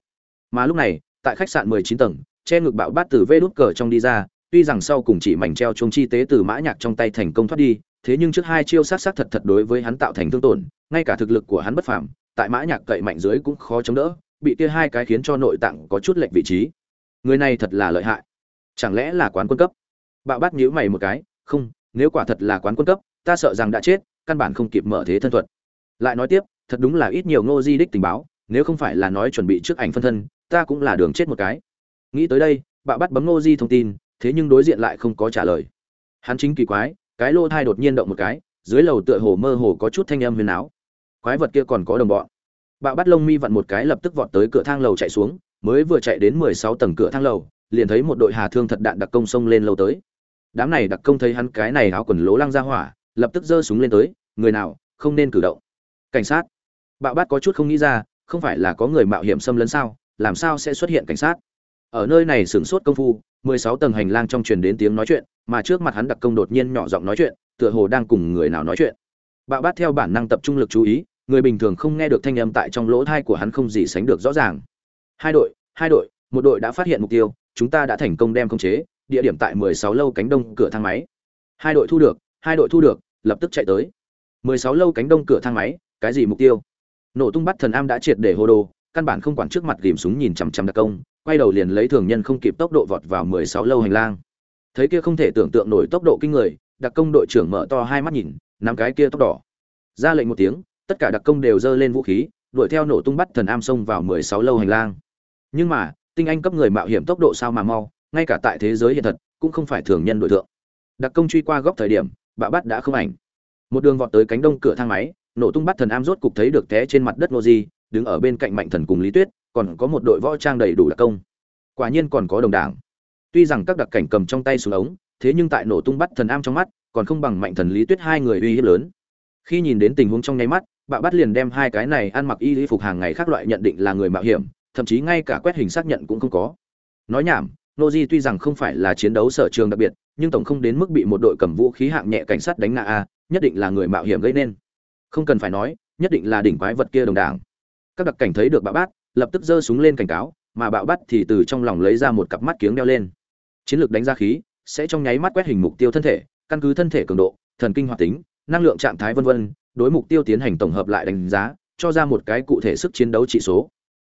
Mà lúc này, tại khách sạn 19 tầng, che ngực bạo bát từ vê đút cờ trong đi ra, tuy rằng sau cùng chỉ mảnh treo chuông chi tế từ mã nhạc trong tay thành công thoát đi thế nhưng trước hai chiêu sát sát thật thật đối với hắn tạo thành thương tổn, ngay cả thực lực của hắn bất phàm, tại mã nhạc cậy mạnh dưới cũng khó chống đỡ, bị kia hai cái khiến cho nội tạng có chút lệch vị trí. Người này thật là lợi hại. Chẳng lẽ là quán quân cấp? Bạo bát nhíu mày một cái, không, nếu quả thật là quán quân cấp, ta sợ rằng đã chết, căn bản không kịp mở thế thân thuật. Lại nói tiếp, thật đúng là ít nhiều ngô di đích tình báo, nếu không phải là nói chuẩn bị trước ảnh phân thân, ta cũng là đường chết một cái. Nghĩ tới đây, bạo bát bấm ngô di thông tin, thế nhưng đối diện lại không có trả lời. Hắn chính kỳ quái cái lô thai đột nhiên động một cái, dưới lầu tựa hồ mơ hồ có chút thanh âm huyền áo. Quái vật kia còn có đồng bọn. Bạo bắt lông mi vặn một cái lập tức vọt tới cửa thang lầu chạy xuống, mới vừa chạy đến mười sáu tầng cửa thang lầu, liền thấy một đội hà thương thật đạn đặc công xông lên lâu tới. Đám này đặc công thấy hắn cái này áo quần lố lăng ra hỏa, lập tức giơ súng lên tới, người nào, không nên cử động. Cảnh sát. Bạo bát có chút không nghĩ ra, không phải là có người mạo hiểm xâm lấn sao, làm sao sẽ xuất hiện cảnh sát? Ở nơi này sửng sốt công phu, mười sáu tầng hành lang trong truyền đến tiếng nói chuyện mà trước mặt hắn đặc công đột nhiên nhỏ giọng nói chuyện, tựa hồ đang cùng người nào nói chuyện. Bạo bát theo bản năng tập trung lực chú ý, người bình thường không nghe được thanh âm tại trong lỗ thai của hắn không gì sánh được rõ ràng. Hai đội hai đội, một đội đã phát hiện mục tiêu, chúng ta đã thành công đem khống chế, địa điểm tại mười sáu lâu cánh đông cửa thang máy. Hai đội thu được, hai đội thu được, lập tức chạy tới. mười sáu lâu cánh đông cửa thang máy, cái gì mục tiêu? Nổ tung bắt thần am đã triệt để hồ đồ, căn bản không quản trước mặt ghìm súng nhìn chằm chằm đặc công, quay đầu liền lấy thường nhân không kịp tốc độ vọt vào mười sáu lâu hành lang thấy kia không thể tưởng tượng nổi tốc độ kinh người, đặc công đội trưởng mở to hai mắt nhìn, nắm cái kia tóc đỏ. Ra lệnh một tiếng, tất cả đặc công đều giơ lên vũ khí, đuổi theo nổ tung bắt thần am xông vào mười sáu lâu hành lang. Nhưng mà, tinh anh cấp người mạo hiểm tốc độ sao mà mau, ngay cả tại thế giới hiện thật, cũng không phải thường nhân đối tượng. đặc công truy qua góc thời điểm bạo bắt đã không ảnh. Một đường vọt tới cánh đông cửa thang máy, nổ tung bắt thần am rốt cục thấy được té trên mặt đất nô di đứng ở bên cạnh mạnh thần cùng lý tuyết, còn có một đội võ trang đầy đủ đặc công. Quả nhiên còn có đồng đảng tuy rằng các đặc cảnh cầm trong tay xuống ống, thế nhưng tại nổ tung bắt thần am trong mắt, còn không bằng mạnh thần lý tuyết hai người uy hiếp lớn. Khi nhìn đến tình huống trong nháy mắt bạo bắt liền đem hai cái này ăn mặc y lý phục hàng ngày khác loại nhận định là người mạo hiểm, thậm chí ngay cả quét hình xác nhận cũng không có. Nói nhảm, nô di tuy rằng không phải là chiến đấu sở trường đặc biệt, nhưng tổng không đến mức bị một đội cầm vũ khí hạng nhẹ cảnh sát đánh ngã a, nhất định là người mạo hiểm gây nên. Không cần phải nói, nhất định là đỉnh quái vật kia đồng đảng. Các đặc cảnh thấy được bạo bát lập tức giơ súng lên cảnh cáo, mà bạo bát thì từ trong lòng lấy ra một cặp mắt kiếng đeo lên chiến lược đánh ra khí sẽ trong nháy mắt quét hình mục tiêu thân thể căn cứ thân thể cường độ thần kinh hoạt tính năng lượng trạng thái vân vân đối mục tiêu tiến hành tổng hợp lại đánh giá cho ra một cái cụ thể sức chiến đấu trị số.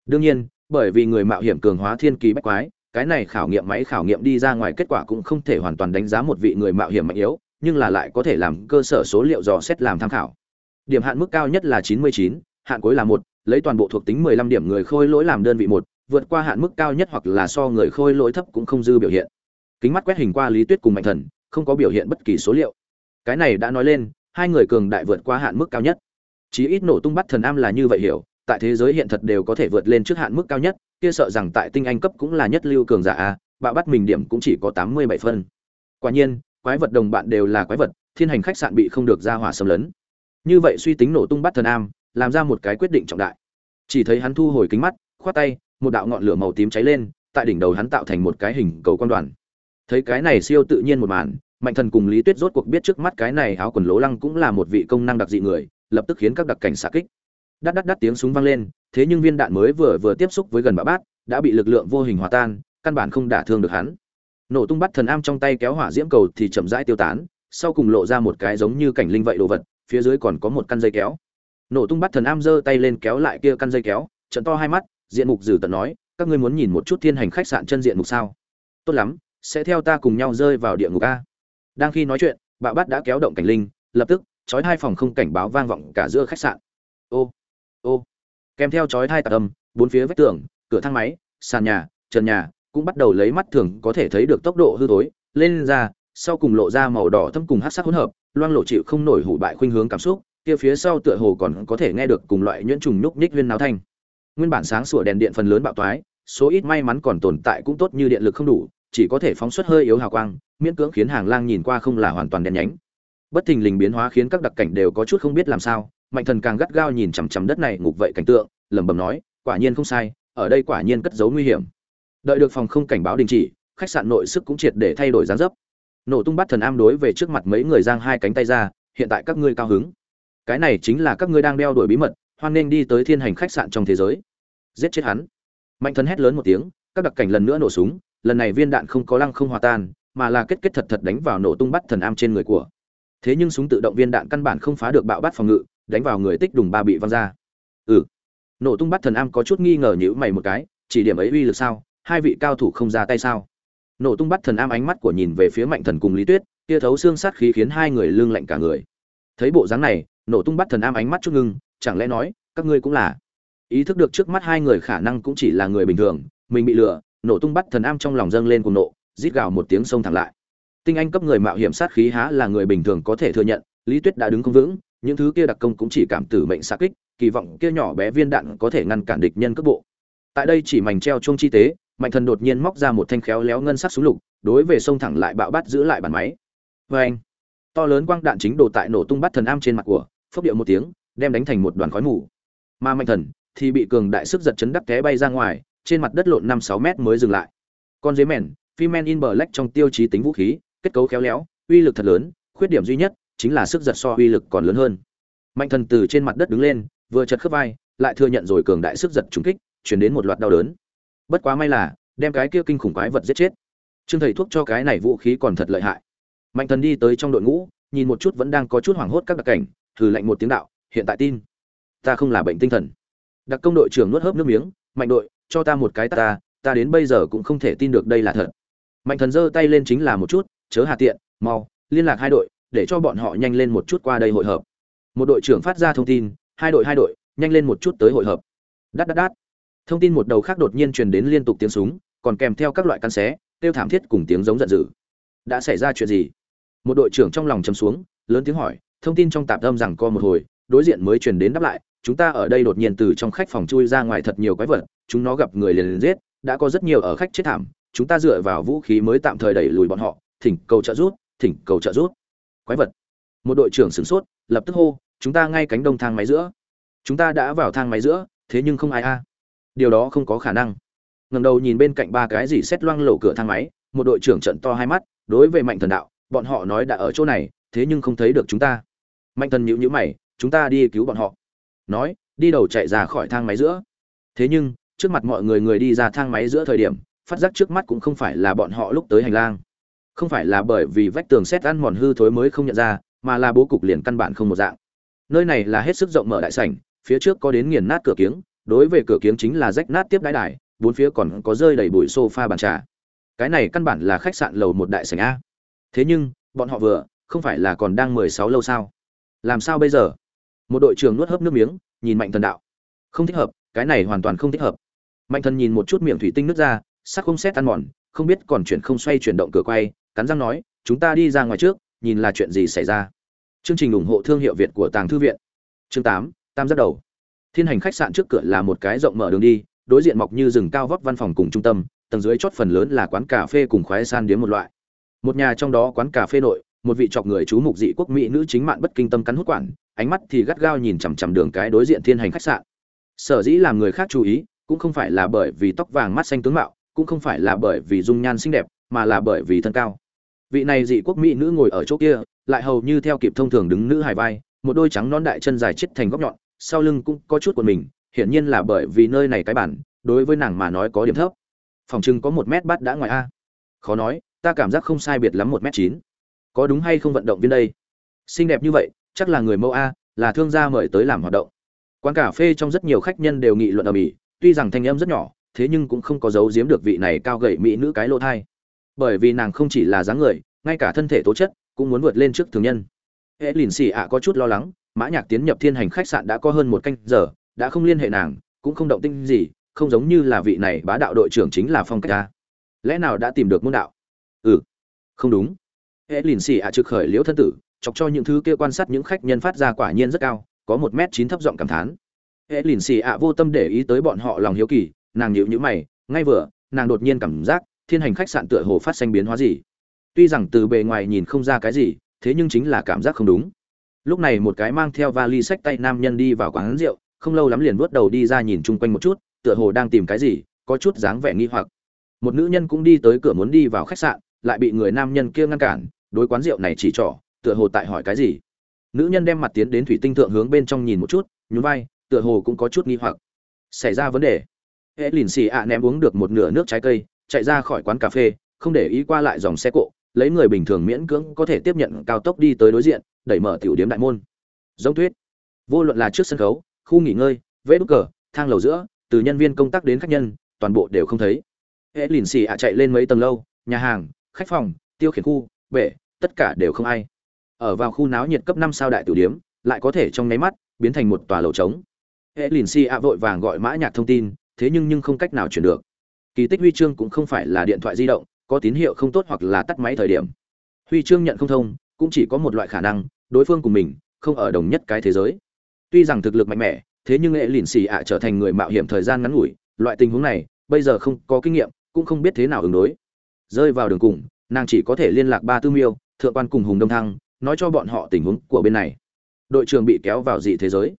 Đương nhiên bởi vì người mạo hiểm cường hóa thiên kỳ bách quái cái này khảo nghiệm máy khảo nghiệm đi ra ngoài kết quả cũng không thể hoàn toàn đánh giá một vị người mạo hiểm mạnh yếu nhưng là lại có thể làm cơ sở số liệu dò xét làm tham khảo. Điểm hạn mức cao nhất là 99, hạn cuối là một lấy toàn bộ thuộc tính 15 điểm người khôi lỗi làm đơn vị một vượt qua hạn mức cao nhất hoặc là so người khôi lỗi thấp cũng không dư biểu hiện kính mắt quét hình qua lý tuyết cùng mạnh thần, không có biểu hiện bất kỳ số liệu. Cái này đã nói lên, hai người cường đại vượt qua hạn mức cao nhất. Chí ít nổ tung bắt thần am là như vậy hiểu, tại thế giới hiện thật đều có thể vượt lên trước hạn mức cao nhất, kia sợ rằng tại tinh anh cấp cũng là nhất lưu cường giả a, bạo bắt mình điểm cũng chỉ có tám mươi bảy phân. Quả nhiên, quái vật đồng bạn đều là quái vật, thiên hành khách sạn bị không được ra hỏa xâm lấn. Như vậy suy tính nổ tung bắt thần am, làm ra một cái quyết định trọng đại. Chỉ thấy hắn thu hồi kính mắt, khoát tay, một đạo ngọn lửa màu tím cháy lên, tại đỉnh đầu hắn tạo thành một cái hình cầu quan đoàn thấy cái này siêu tự nhiên một màn, mạnh thần cùng lý tuyết rốt cuộc biết trước mắt cái này áo quần lố lăng cũng là một vị công năng đặc dị người, lập tức khiến các đặc cảnh xạ kích. Đắt đắt đắt tiếng súng vang lên, thế nhưng viên đạn mới vừa vừa tiếp xúc với gần bã bát, đã bị lực lượng vô hình hòa tan, căn bản không đả thương được hắn. Nổ tung bắt thần am trong tay kéo hỏa diễm cầu thì chậm rãi tiêu tán, sau cùng lộ ra một cái giống như cảnh linh vậy đồ vật, phía dưới còn có một căn dây kéo. Nổ tung bắt thần am giơ tay lên kéo lại kia căn dây kéo, trận to hai mắt, diện mục dử tận nói, các ngươi muốn nhìn một chút thiên hành khách sạn chân diện mục sao? Tốt lắm sẽ theo ta cùng nhau rơi vào địa ngục a. Đang khi nói chuyện bạo bát đã kéo động cảnh linh, lập tức, chói hai phòng không cảnh báo vang vọng cả giữa khách sạn. Ô ô, kèm theo chói hai tạc âm, bốn phía vách tường, cửa thang máy, sàn nhà, trần nhà, cũng bắt đầu lấy mắt thường có thể thấy được tốc độ hư tối, lên ra, sau cùng lộ ra màu đỏ thâm cùng hát sắc hỗn hợp, loang lộ chịu không nổi hủ bại khuynh hướng cảm xúc, kia phía sau tựa hồ còn có thể nghe được cùng loại nhuyễn trùng nhúc nhích viên náo thanh. Nguyên bản sáng sủa đèn điện phần lớn bạo toái, số ít may mắn còn tồn tại cũng tốt như điện lực không đủ chỉ có thể phóng xuất hơi yếu hào quang, miễn cưỡng khiến hàng lang nhìn qua không là hoàn toàn đen nhánh. Bất thình lình biến hóa khiến các đặc cảnh đều có chút không biết làm sao, mạnh thần càng gắt gao nhìn chằm chằm đất này ngục vậy cảnh tượng, lẩm bẩm nói, quả nhiên không sai, ở đây quả nhiên cất giấu nguy hiểm. Đợi được phòng không cảnh báo đình chỉ, khách sạn nội sức cũng triệt để thay đổi dáng dấp. Nổ tung bắt thần am đối về trước mặt mấy người giang hai cánh tay ra, hiện tại các ngươi cao hứng. Cái này chính là các ngươi đang đeo đuổi bí mật, hoan nên đi tới thiên hành khách sạn trong thế giới. Giết chết hắn. Mạnh thần hét lớn một tiếng, các đặc cảnh lần nữa nổ súng lần này viên đạn không có lăng không hòa tan, mà là kết kết thật thật đánh vào nổ tung bắt thần am trên người của. Thế nhưng súng tự động viên đạn căn bản không phá được bạo bắt phòng ngự, đánh vào người tích đùng ba bị văng ra. Ừ. Nổ tung bắt thần am có chút nghi ngờ nhữ mày một cái, chỉ điểm ấy uy lực sao, hai vị cao thủ không ra tay sao? Nổ tung bắt thần am ánh mắt của nhìn về phía mạnh thần cùng lý tuyết kia thấu xương sát khí khiến hai người lương lạnh cả người. Thấy bộ dáng này, nổ tung bắt thần am ánh mắt chút ngưng, chẳng lẽ nói, các ngươi cũng là? Ý thức được trước mắt hai người khả năng cũng chỉ là người bình thường, mình bị lừa nổ tung bắt thần am trong lòng dâng lên cùng nộ, rít gào một tiếng sông thẳng lại. Tinh anh cấp người mạo hiểm sát khí há là người bình thường có thể thừa nhận, lý tuyết đã đứng không vững, những thứ kia đặc công cũng chỉ cảm tử mệnh xa kích, kỳ vọng kia nhỏ bé viên đạn có thể ngăn cản địch nhân cấp bộ. Tại đây chỉ mảnh treo chung chi tế, mạnh thần đột nhiên móc ra một thanh khéo léo ngân sắc súng lục, đối về sông thẳng lại bạo bắt giữ lại bàn máy. Vê anh to lớn quang đạn chính đổ tại nổ tung bắt thần am trên mặt của, phốc điệu một tiếng, đem đánh thành một đoàn khói mù. Mà mạnh thần thì bị cường đại sức giật chấn đắc té bay ra ngoài trên mặt đất lộn năm sáu mét mới dừng lại. Con dế mèn, phi men in bờ lách trong tiêu chí tính vũ khí, kết cấu khéo léo, uy lực thật lớn, khuyết điểm duy nhất chính là sức giật so uy lực còn lớn hơn. Mạnh thần từ trên mặt đất đứng lên, vừa chật khớp vai, lại thừa nhận rồi cường đại sức giật trùng kích, chuyển đến một loạt đau đớn. Bất quá may là, đem cái kia kinh khủng quái vật giết chết. Trương thầy thuốc cho cái này vũ khí còn thật lợi hại. Mạnh thần đi tới trong đội ngũ, nhìn một chút vẫn đang có chút hoảng hốt các đặc cảnh, thử lệnh một tiếng đạo, hiện tại tin. Ta không là bệnh tinh thần. Đặc công đội trưởng nuốt hớp nước miếng, mạnh đội cho ta một cái ta ta đến bây giờ cũng không thể tin được đây là thật. Mạnh thần giơ tay lên chính là một chút, chớ hà tiện, mau, liên lạc hai đội, để cho bọn họ nhanh lên một chút qua đây hội hợp. Một đội trưởng phát ra thông tin, hai đội hai đội, nhanh lên một chút tới hội hợp. Đắt đắt đắt thông tin một đầu khác đột nhiên truyền đến liên tục tiếng súng, còn kèm theo các loại căn xé tiêu thảm thiết cùng tiếng giống giận dữ. Đã xảy ra chuyện gì? Một đội trưởng trong lòng chầm xuống, lớn tiếng hỏi, thông tin trong tạp âm rằng co một hồi, đối diện mới truyền đến đáp lại chúng ta ở đây đột nhiên từ trong khách phòng chui ra ngoài thật nhiều quái vật, chúng nó gặp người liền liền giết, đã có rất nhiều ở khách chết thảm, chúng ta dựa vào vũ khí mới tạm thời đẩy lùi bọn họ, thỉnh cầu trợ rút thỉnh cầu trợ rút quái vật. Một đội trưởng sửng sốt, lập tức hô, chúng ta ngay cánh đông thang máy giữa. Chúng ta đã vào thang máy giữa, thế nhưng không ai a. Điều đó không có khả năng. Ngầm đầu nhìn bên cạnh ba cái gì xét loang lổ cửa thang máy, một đội trưởng trận to hai mắt, đối với mạnh thần đạo, bọn họ nói đã ở chỗ này, thế nhưng không thấy được chúng ta. Mạnh thần nhíu nhíu mày, chúng ta đi cứu bọn họ nói, đi đầu chạy ra khỏi thang máy giữa. Thế nhưng, trước mặt mọi người người đi ra thang máy giữa thời điểm, phát giác trước mắt cũng không phải là bọn họ lúc tới hành lang. Không phải là bởi vì vách tường xét ăn mòn hư thối mới không nhận ra, mà là bố cục liền căn bản không một dạng. Nơi này là hết sức rộng mở đại sảnh, phía trước có đến nghiền nát cửa kiếng, đối về cửa kiếng chính là rách nát tiếp đái đài, bốn phía còn có rơi đầy bụi sofa bàn trà. Cái này căn bản là khách sạn lầu một đại sảnh a. Thế nhưng, bọn họ vừa, không phải là còn đang mười sáu lâu sao? Làm sao bây giờ? Một đội trưởng nuốt hớp nước miếng, nhìn mạnh thần đạo. Không thích hợp, cái này hoàn toàn không thích hợp. Mạnh thần nhìn một chút miệng thủy tinh nước ra, sắc không xét ăn mòn, không biết còn chuyển không xoay chuyển động cửa quay, cắn răng nói, chúng ta đi ra ngoài trước, nhìn là chuyện gì xảy ra. Chương trình ủng hộ thương hiệu việt của tàng thư viện. Chương tám, tam giác đầu. Thiên hành khách sạn trước cửa là một cái rộng mở đường đi, đối diện mọc như rừng cao vóc văn phòng cùng trung tâm, tầng dưới chót phần lớn là quán cà phê cùng khoái san điếm một loại. Một nhà trong đó quán cà phê nội, một vị chọc người chú mục dị quốc mỹ nữ chính mạng bất kinh tâm cắn hút quản ánh mắt thì gắt gao nhìn chằm chằm đường cái đối diện thiên hành khách sạn. Sở dĩ làm người khác chú ý, cũng không phải là bởi vì tóc vàng mắt xanh tướng mạo, cũng không phải là bởi vì dung nhan xinh đẹp, mà là bởi vì thân cao. Vị này dị quốc mỹ nữ ngồi ở chỗ kia, lại hầu như theo kịp thông thường đứng nữ hài vai, một đôi trắng non đại chân dài chết thành góc nhọn, sau lưng cũng có chút của mình, hiển nhiên là bởi vì nơi này cái bản, đối với nàng mà nói có điểm thấp. Phòng trưng có một mét bát đã ngoài a. Khó nói, ta cảm giác không sai biệt lắm một mét chín. Có đúng hay không vận động viên đây? Xinh đẹp như vậy chắc là người mẫu a, là thương gia mời tới làm hoạt động. Quán cà phê trong rất nhiều khách nhân đều nghị luận ở mỹ tuy rằng thanh âm rất nhỏ, thế nhưng cũng không có giấu giếm được vị này cao gậy mỹ nữ cái lỗ thai. Bởi vì nàng không chỉ là dáng người, ngay cả thân thể tố chất, cũng muốn vượt lên trước thường nhân. Hệ lìn xì ạ có chút lo lắng, mã nhạc tiến nhập thiên hành khách sạn đã có hơn một canh giờ, đã không liên hệ nàng, cũng không động tinh gì, không giống như là vị này bá đạo đội trưởng chính là phong cách ta. Lẽ nào đã tìm được môn đạo? Ừ không đúng. Hệ lìn xì ạ trực khởi liễu thân tử chọc cho những thứ kia quan sát những khách nhân phát ra quả nhiên rất cao, có một m chín thấp giọng cảm thán. Hệ lìn xì ạ vô tâm để ý tới bọn họ lòng hiếu kỳ, nàng nhịu nhữ mày, ngay vừa, nàng đột nhiên cảm giác, thiên hành khách sạn tựa hồ phát sinh biến hóa gì. Tuy rằng từ bề ngoài nhìn không ra cái gì, thế nhưng chính là cảm giác không đúng. Lúc này một cái mang theo vali sách tay nam nhân đi vào quán rượu, không lâu lắm liền vớt đầu đi ra nhìn chung quanh một chút, tựa hồ đang tìm cái gì, có chút dáng vẻ nghi hoặc. Một nữ nhân cũng đi tới cửa muốn đi vào khách sạn, lại bị người nam nhân kia ngăn cản, đối quán rượu này chỉ trỏ tựa hồ tại hỏi cái gì. Nữ nhân đem mặt tiến đến thủy tinh thượng hướng bên trong nhìn một chút, nhún vai, tựa hồ cũng có chút nghi hoặc. Xảy ra vấn đề. Hệ lìn xì ạ ném uống được một nửa nước trái cây, chạy ra khỏi quán cà phê, không để ý qua lại dòng xe cộ, lấy người bình thường miễn cưỡng có thể tiếp nhận cao tốc đi tới đối diện, đẩy mở tiểu điếm đại môn. Giống thuyết. Vô luận là trước sân khấu, khu nghỉ ngơi vẽ đúc cờ, thang lầu giữa, từ nhân viên công tác đến khách nhân, toàn bộ đều không thấy. Hệ lìn xì ạ chạy lên mấy tầng lâu, nhà hàng, khách phòng, tiêu khiển khu, bể, tất cả đều không ai ở vào khu náo nhiệt cấp năm sao đại tiểu điếm, lại có thể trong nháy mắt biến thành một tòa lầu trống. Hệ lìn Si A vội vàng gọi mã nhạc thông tin, thế nhưng nhưng không cách nào chuyển được. Kỳ tích huy chương cũng không phải là điện thoại di động, có tín hiệu không tốt hoặc là tắt máy thời điểm. Huy chương nhận không thông, cũng chỉ có một loại khả năng, đối phương cùng mình không ở đồng nhất cái thế giới. Tuy rằng thực lực mạnh mẽ, thế nhưng hệ lìn xì ạ trở thành người mạo hiểm thời gian ngắn ngủi, loại tình huống này, bây giờ không có kinh nghiệm, cũng không biết thế nào ứng đối. Rơi vào đường cùng, nàng chỉ có thể liên lạc ba tư miêu, thượng quan cùng hùng đông thăng nói cho bọn họ tình huống của bên này. Đội trưởng bị kéo vào dị thế giới.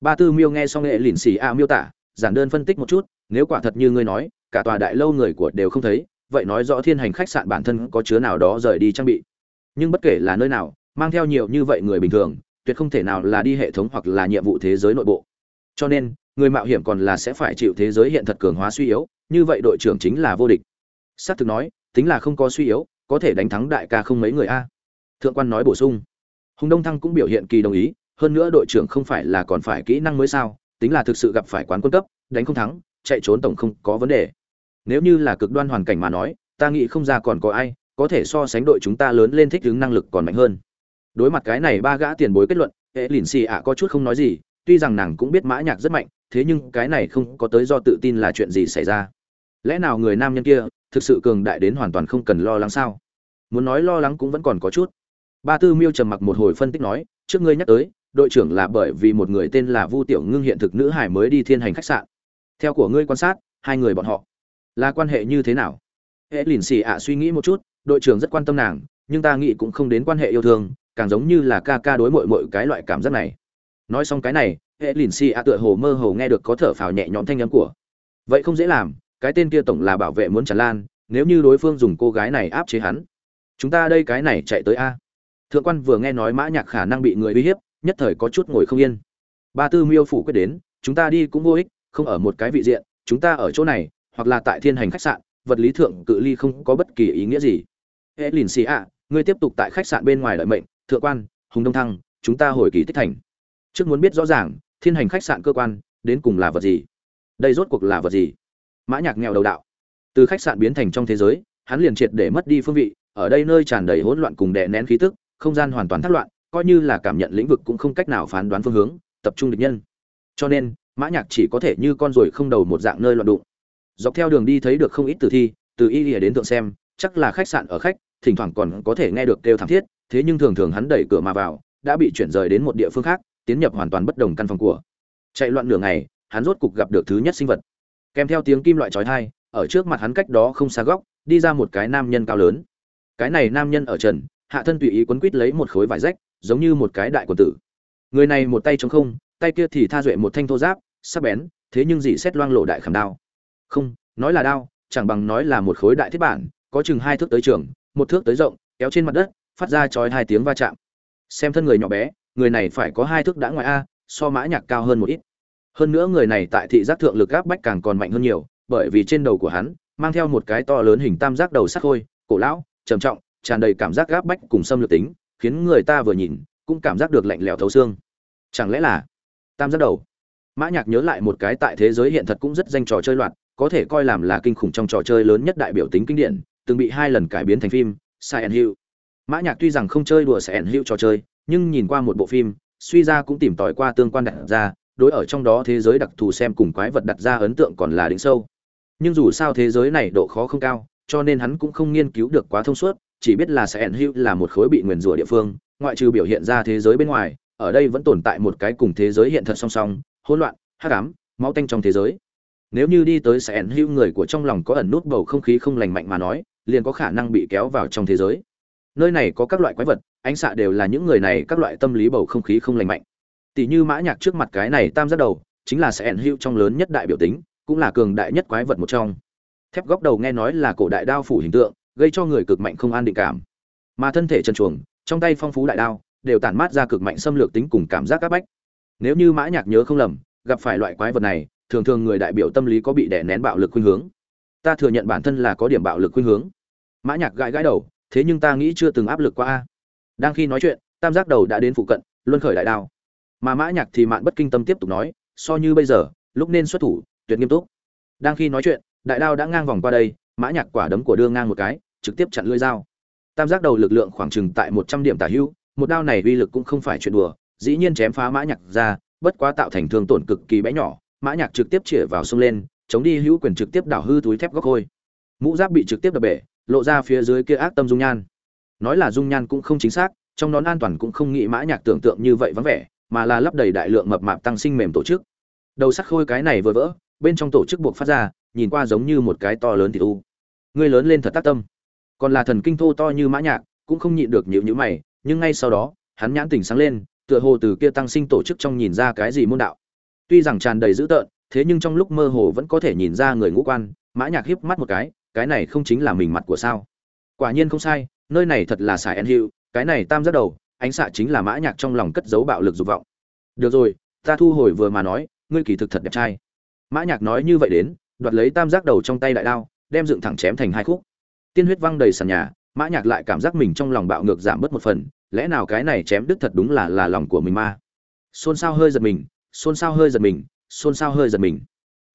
Ba tư miêu nghe xong nghệ lìn xì a miêu tả, giản đơn phân tích một chút, nếu quả thật như ngươi nói, cả tòa đại lâu người của đều không thấy, vậy nói rõ thiên hành khách sạn bản thân có chứa nào đó rời đi trang bị. Nhưng bất kể là nơi nào, mang theo nhiều như vậy người bình thường, tuyệt không thể nào là đi hệ thống hoặc là nhiệm vụ thế giới nội bộ. Cho nên, người mạo hiểm còn là sẽ phải chịu thế giới hiện thật cường hóa suy yếu, như vậy đội trưởng chính là vô địch. Xác thực nói, tính là không có suy yếu, có thể đánh thắng đại ca không mấy người a thượng quan nói bổ sung. Hùng đông thăng cũng biểu hiện kỳ đồng ý, hơn nữa đội trưởng không phải là còn phải kỹ năng mới sao, tính là thực sự gặp phải quán quân cấp, đánh không thắng, chạy trốn tổng không có vấn đề. Nếu như là cực đoan hoàn cảnh mà nói, ta nghĩ không ra còn có ai có thể so sánh đội chúng ta lớn lên thích ứng năng lực còn mạnh hơn. Đối mặt cái này ba gã tiền bối kết luận, hệ lìn xì ạ có chút không nói gì, tuy rằng nàng cũng biết mã nhạc rất mạnh, thế nhưng cái này không có tới do tự tin là chuyện gì xảy ra. Lẽ nào người nam nhân kia thực sự cường đại đến hoàn toàn không cần lo lắng sao? Muốn nói lo lắng cũng vẫn còn có chút ba tư miêu trầm mặc một hồi phân tích nói, trước ngươi nhắc tới, đội trưởng là bởi vì một người tên là vu tiểu ngưng hiện thực nữ hải mới đi thiên hành khách sạn. Theo của ngươi quan sát, hai người bọn họ là quan hệ như thế nào? Hệ lìn xì ạ suy nghĩ một chút, đội trưởng rất quan tâm nàng, nhưng ta nghĩ cũng không đến quan hệ yêu thương, càng giống như là ca ca đối mội mội cái loại cảm giác này. Nói xong cái này, hệ lìn xì ạ tựa hồ mơ hồ nghe được có thở phào nhẹ nhõm thanh nhắm của. Vậy không dễ làm, cái tên kia tổng là bảo vệ muốn tràn lan, nếu như đối phương dùng cô gái này áp chế hắn, chúng ta đây cái này chạy tới a thượng quan vừa nghe nói mã nhạc khả năng bị người uy hiếp, nhất thời có chút ngồi không yên. Ba tư miêu phủ quyết đến, chúng ta đi cũng vô ích, không ở một cái vị diện, chúng ta ở chỗ này, hoặc là tại thiên hành khách sạn, vật lý thượng cự ly không có bất kỳ ý nghĩa gì. Hệ lìn xì ạ, ngươi tiếp tục tại khách sạn bên ngoài đợi mệnh, thượng quan, hùng đông thăng, chúng ta hồi kỳ tích thành. Trước muốn biết rõ ràng, thiên hành khách sạn cơ quan, đến cùng là vật gì? Đây rốt cuộc là vật gì? Mã nhạc nghèo đầu đạo. Từ khách sạn biến thành trong thế giới, hắn liền triệt để mất đi phương vị, ở đây nơi tràn đầy hỗn loạn cùng đè nén khí tức không gian hoàn toàn thất loạn, coi như là cảm nhận lĩnh vực cũng không cách nào phán đoán phương hướng, tập trung địch nhân. Cho nên, mã nhạc chỉ có thể như con ruồi không đầu một dạng nơi loạn đụng. Dọc theo đường đi thấy được không ít tử thi, từ y lìa đến tượng xem, chắc là khách sạn ở khách, thỉnh thoảng còn có thể nghe được kêu thảm thiết, thế nhưng thường thường hắn đẩy cửa mà vào, đã bị chuyển rời đến một địa phương khác, tiến nhập hoàn toàn bất đồng căn phòng của. Chạy loạn nửa ngày, hắn rốt cục gặp được thứ nhất sinh vật. Kèm theo tiếng kim loại chói tai, ở trước mặt hắn cách đó không xa góc, đi ra một cái nam nhân cao lớn. Cái này nam nhân ở trần hạ thân tùy ý quấn quít lấy một khối vải rách, giống như một cái đại quần tử. Người này một tay chống không, tay kia thì tha duệ một thanh thô giáp, sắc bén, thế nhưng dị xét loang lộ đại khảm đao. Không, nói là đao, chẳng bằng nói là một khối đại thiết bản, có chừng hai thước tới trường, một thước tới rộng, kéo trên mặt đất, phát ra chói hai tiếng va chạm. Xem thân người nhỏ bé, người này phải có hai thước đã ngoài a, so mã nhạc cao hơn một ít. Hơn nữa người này tại thị giác thượng lực áp bách càng còn mạnh hơn nhiều, bởi vì trên đầu của hắn, mang theo một cái to lớn hình tam giác đầu sắc khôi, cổ lão, trầm trọng tràn đầy cảm giác gáp bách cùng xâm lược tính khiến người ta vừa nhìn cũng cảm giác được lạnh lẽo thấu xương chẳng lẽ là tam giác đầu mã nhạc nhớ lại một cái tại thế giới hiện thật cũng rất danh trò chơi loạt có thể coi làm là kinh khủng trong trò chơi lớn nhất đại biểu tính kinh điển từng bị hai lần cải biến thành phim Silent Hill. Mã Nhạc tuy rằng không chơi đùa Silent Hill trò chơi, nhưng nhìn qua một bộ phim, suy ra cũng tìm tòi qua tương quan đặt ra, đối ở trong đó thế giới đặc thù xem cùng quái vật đặt ra ấn tượng còn là đỉnh sâu. Nhưng dù sao thế giới này độ khó không cao, cho nên hắn cũng không nghiên cứu được quá thông suốt, chỉ biết là Silent hữu là một khối bị nguyền rủa địa phương, ngoại trừ biểu hiện ra thế giới bên ngoài, ở đây vẫn tồn tại một cái cùng thế giới hiện thật song song, hỗn loạn, hắc ám, máu tanh trong thế giới. Nếu như đi tới Silent hữu người của trong lòng có ẩn nút bầu không khí không lành mạnh mà nói, liền có khả năng bị kéo vào trong thế giới. Nơi này có các loại quái vật ánh xạ đều là những người này các loại tâm lý bầu không khí không lành mạnh. Tỷ như mã nhạc trước mặt cái này tam giác đầu chính là sẽ ẩn hữu trong lớn nhất đại biểu tính cũng là cường đại nhất quái vật một trong. Thép góc đầu nghe nói là cổ đại đao phủ hình tượng gây cho người cực mạnh không an định cảm. Mà thân thể trần chuồng trong tay phong phú đại đao, đều tản mát ra cực mạnh xâm lược tính cùng cảm giác áp bách. Nếu như mã nhạc nhớ không lầm, gặp phải loại quái vật này, thường thường người đại biểu tâm lý có bị đè nén bạo lực khuynh hướng. Ta thừa nhận bản thân là có điểm bạo lực khuynh hướng. Mã nhạc gãi gãi đầu, thế nhưng ta nghĩ chưa từng áp lực qua a. Đang khi nói chuyện, tam giác đầu đã đến phụ cận, luân khởi đại đao. Mà mã nhạc thì mạn bất kinh tâm tiếp tục nói, so như bây giờ, lúc nên xuất thủ, tuyệt nghiêm túc. Đang khi nói chuyện, đại đao đã ngang vòng qua đây, mã nhạc quả đấm của đưa ngang một cái trực tiếp chặn lưỡi dao. Tam giác đầu lực lượng khoảng chừng tại một trăm điểm tả hữu, một đao này uy lực cũng không phải chuyện đùa, dĩ nhiên chém phá mã nhạc ra, bất quá tạo thành thương tổn cực kỳ bé nhỏ, mã nhạc trực tiếp chĩa vào sông lên, chống đi hữu quyền trực tiếp đảo hư túi thép góc khôi. mũ giáp bị trực tiếp đập bể, lộ ra phía dưới kia ác tâm dung nhan. Nói là dung nhan cũng không chính xác, trong nón an toàn cũng không nghĩ mã nhạc tưởng tượng như vậy vắng vẻ, mà là lắp đầy đại lượng mập mạp tăng sinh mềm tổ chức. Đầu sắt khôi cái này vừa vỡ, bên trong tổ chức buộc phát ra, nhìn qua giống như một cái to lớn thì u. Ngươi lớn lên thật tác tâm còn là thần kinh thô to như mã nhạc, cũng không nhịn được nhíu nhíu mày, nhưng ngay sau đó, hắn nhãn tỉnh sáng lên, tựa hồ từ kia tăng sinh tổ chức trong nhìn ra cái gì môn đạo. Tuy rằng tràn đầy dữ tợn, thế nhưng trong lúc mơ hồ vẫn có thể nhìn ra người ngũ quan, mã nhạc híp mắt một cái cái này không chính là mình mặt của sao? Quả nhiên không sai, nơi này thật là xài en hiệu cái này tam giác đầu, ánh xạ chính là mã nhạc trong lòng cất giấu bạo lực dục vọng. Được rồi, ta thu hồi vừa mà nói, ngươi kỳ thực thật đẹp trai. Mã nhạc nói như vậy đến, đoạt lấy tam giác đầu trong tay đại đao, đem dựng thẳng chém thành hai khúc tiên huyết văng đầy sàn nhà, mã nhạc lại cảm giác mình trong lòng bạo ngược giảm bớt một phần, lẽ nào cái này chém đứt thật đúng là là lòng của mình ma? Xôn xao hơi giật mình, xôn xao hơi giật mình, xôn xao hơi giật mình.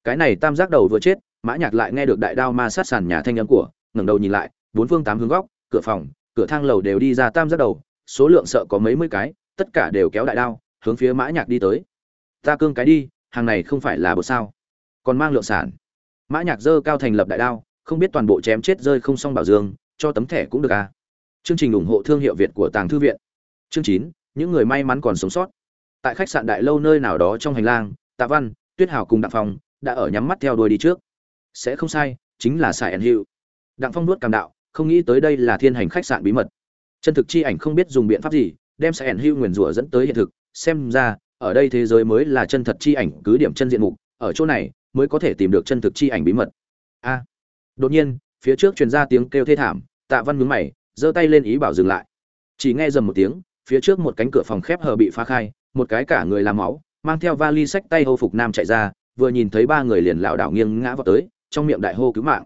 Cái này tam giác đầu vừa chết, mã nhạc lại nghe được đại đao ma sát sàn nhà thanh âm của, ngẩng đầu nhìn lại, bốn phương tám hướng góc, cửa phòng, cửa thang lầu đều đi ra tam giác đầu, số lượng sợ có mấy mươi cái, tất cả đều kéo đại đao, hướng phía mã nhạc đi tới. Ta cương cái đi, hàng này không phải là bột sao? Còn mang lượng sản. Mã nhạc dơ cao thành lập đại đao không biết toàn bộ chém chết rơi không xong bảo dương, cho tấm thẻ cũng được à. Chương trình ủng hộ thương hiệu việt của tàng thư viện. Chương chín, những người may mắn còn sống sót. Tại khách sạn đại lâu nơi nào đó trong hành lang, tạ văn, tuyết hào cùng đặng phong đã ở nhắm mắt theo đuôi đi trước. Sẽ không sai, chính là Sải Hữu. đặng phong nuốt cảm đạo, không nghĩ tới đây là thiên hành khách sạn bí mật. Chân thực chi ảnh không biết dùng biện pháp gì, đem Sải Hữu hiệu nguyền rủa dẫn tới hiện thực. Xem ra, ở đây thế giới mới là chân thật chi ảnh cứ điểm chân diện mục, ở chỗ này mới có thể tìm được chân thực chi ảnh bí mật. A đột nhiên, phía trước truyền ra tiếng kêu thê thảm, tạ văn mướn mày, giơ tay lên ý bảo dừng lại. Chỉ nghe dầm một tiếng, phía trước một cánh cửa phòng khép hờ bị phá khai, một cái cả người làm máu, mang theo vali sách tay hô phục nam chạy ra, vừa nhìn thấy ba người liền lảo đảo nghiêng ngã vào tới, trong miệng đại hô cứu mạng.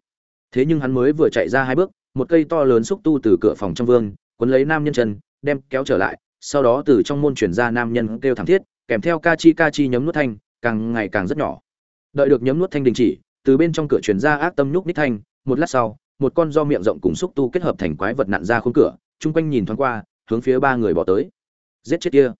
Thế nhưng hắn mới vừa chạy ra hai bước, một cây to lớn xúc tu từ cửa phòng trong vương quấn lấy nam nhân chân, đem kéo trở lại, sau đó từ trong môn chuyển ra nam nhân kêu thảm thiết, kèm theo ca chi ca chi nhấm nuốt thanh, càng ngày càng rất nhỏ. Đợi được nhấm nuốt thanh đình chỉ từ bên trong cửa truyền ra ác tâm nhúc nít thanh, một lát sau, một con do miệng rộng cùng xúc tu kết hợp thành quái vật nặn ra khung cửa, chung quanh nhìn thoáng qua, hướng phía ba người bỏ tới. Giết chết kia.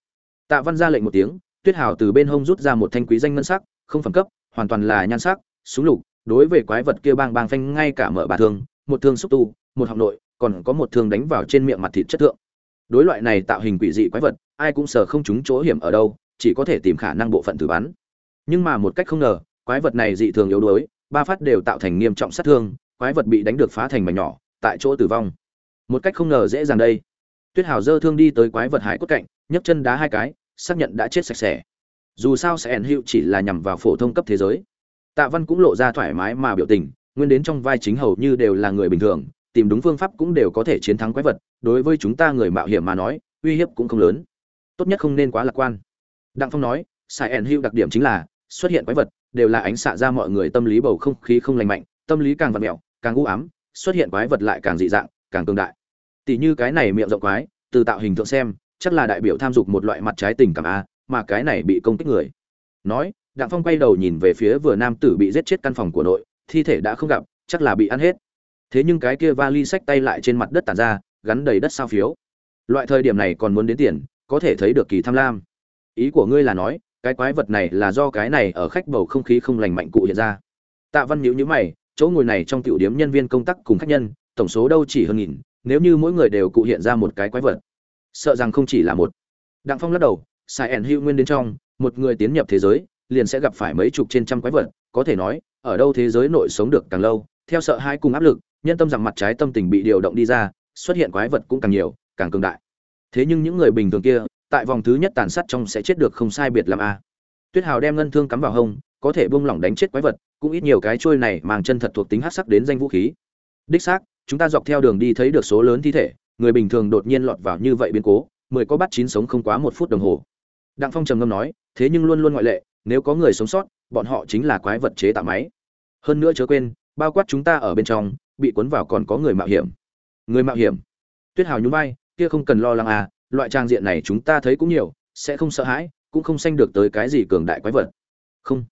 Tạ văn ra lệnh một tiếng, tuyết hào từ bên hông rút ra một thanh quý danh ngân sắc, không phẩm cấp, hoàn toàn là nhan sắc, súng lục, đối với quái vật kia bang bang phanh ngay cả mở bà thương, một thương xúc tu, một học nội, còn có một thương đánh vào trên miệng mặt thịt chất thượng. Đối loại này tạo hình quỷ dị quái vật, ai cũng sợ không trúng chỗ hiểm ở đâu, chỉ có thể tìm khả năng bộ phận thử bắn. Nhưng mà một cách không ngờ, quái vật này dị thường yếu đuối ba phát đều tạo thành nghiêm trọng sát thương, quái vật bị đánh được phá thành mảnh nhỏ, tại chỗ tử vong. Một cách không ngờ dễ dàng đây. Tuyết hào dơ thương đi tới quái vật hải cốt cạnh, nhấc chân đá hai cái, xác nhận đã chết sạch sẽ. Dù sao sẽ ẩn hiệu chỉ là nhằm vào phổ thông cấp thế giới. Tạ văn cũng lộ ra thoải mái mà biểu tình, nguyên đến trong vai chính hầu như đều là người bình thường, tìm đúng phương pháp cũng đều có thể chiến thắng quái vật, đối với chúng ta người mạo hiểm mà nói, uy hiếp cũng không lớn. Tốt nhất không nên quá lạc quan. Đặng phong nói sai ẩn hiệu đặc điểm chính là xuất hiện quái vật, đều là ánh xạ ra mọi người tâm lý bầu không khí không lành mạnh, tâm lý càng vặt mẹo, càng u ám, xuất hiện quái vật lại càng dị dạng, càng cường đại. Tỷ như cái này miệng rộng quái, từ tạo hình tượng xem, chắc là đại biểu tham dục một loại mặt trái tình cảm a, mà cái này bị công kích người. Nói, đặng phong quay đầu nhìn về phía vừa nam tử bị giết chết căn phòng của nội, thi thể đã không gặp, chắc là bị ăn hết. Thế nhưng cái kia vali sách tay lại trên mặt đất tàn ra, gắn đầy đất sao phiếu. Loại thời điểm này còn muốn đến tiền, có thể thấy được kỳ tham lam. Ý của ngươi là nói cái quái vật này là do cái này ở khách bầu không khí không lành mạnh cụ hiện ra. Tạ văn nhữ nhíu mày, chỗ ngồi này trong tiểu điểm nhân viên công tác cùng khách nhân, tổng số đâu chỉ hơn nghìn, nếu như mỗi người đều cụ hiện ra một cái quái vật. Sợ rằng không chỉ là một. Đặng phong lắc đầu, sai ẩn hữu nguyên đến trong, một người tiến nhập thế giới, liền sẽ gặp phải mấy chục trên trăm quái vật, có thể nói, ở đâu thế giới nội sống được càng lâu, theo sợ hai cùng áp lực, nhân tâm rằng mặt trái tâm tình bị điều động đi ra, xuất hiện quái vật cũng càng nhiều, càng cường đại. Thế nhưng những người bình thường kia tại vòng thứ nhất tàn sát trong sẽ chết được không sai biệt làm a. Tuyết hào đem ngân thương cắm vào hông, có thể buông lỏng đánh chết quái vật, cũng ít nhiều cái trôi này mang chân thật thuộc tính hắc sắc đến danh vũ khí. Đích xác, chúng ta dọc theo đường đi thấy được số lớn thi thể, người bình thường đột nhiên lọt vào như vậy biến cố, mười có bắt chín sống không quá một phút đồng hồ. Đặng phong trầm ngâm nói, thế nhưng luôn luôn ngoại lệ, nếu có người sống sót, bọn họ chính là quái vật chế tạo máy. Hơn nữa chớ quên, bao quát chúng ta ở bên trong, bị cuốn vào còn có người mạo hiểm. Người mạo hiểm? Tuyết hào nhún vai, kia không cần lo lắng à loại trang diện này chúng ta thấy cũng nhiều, sẽ không sợ hãi, cũng không sanh được tới cái gì cường đại quái vật. Không.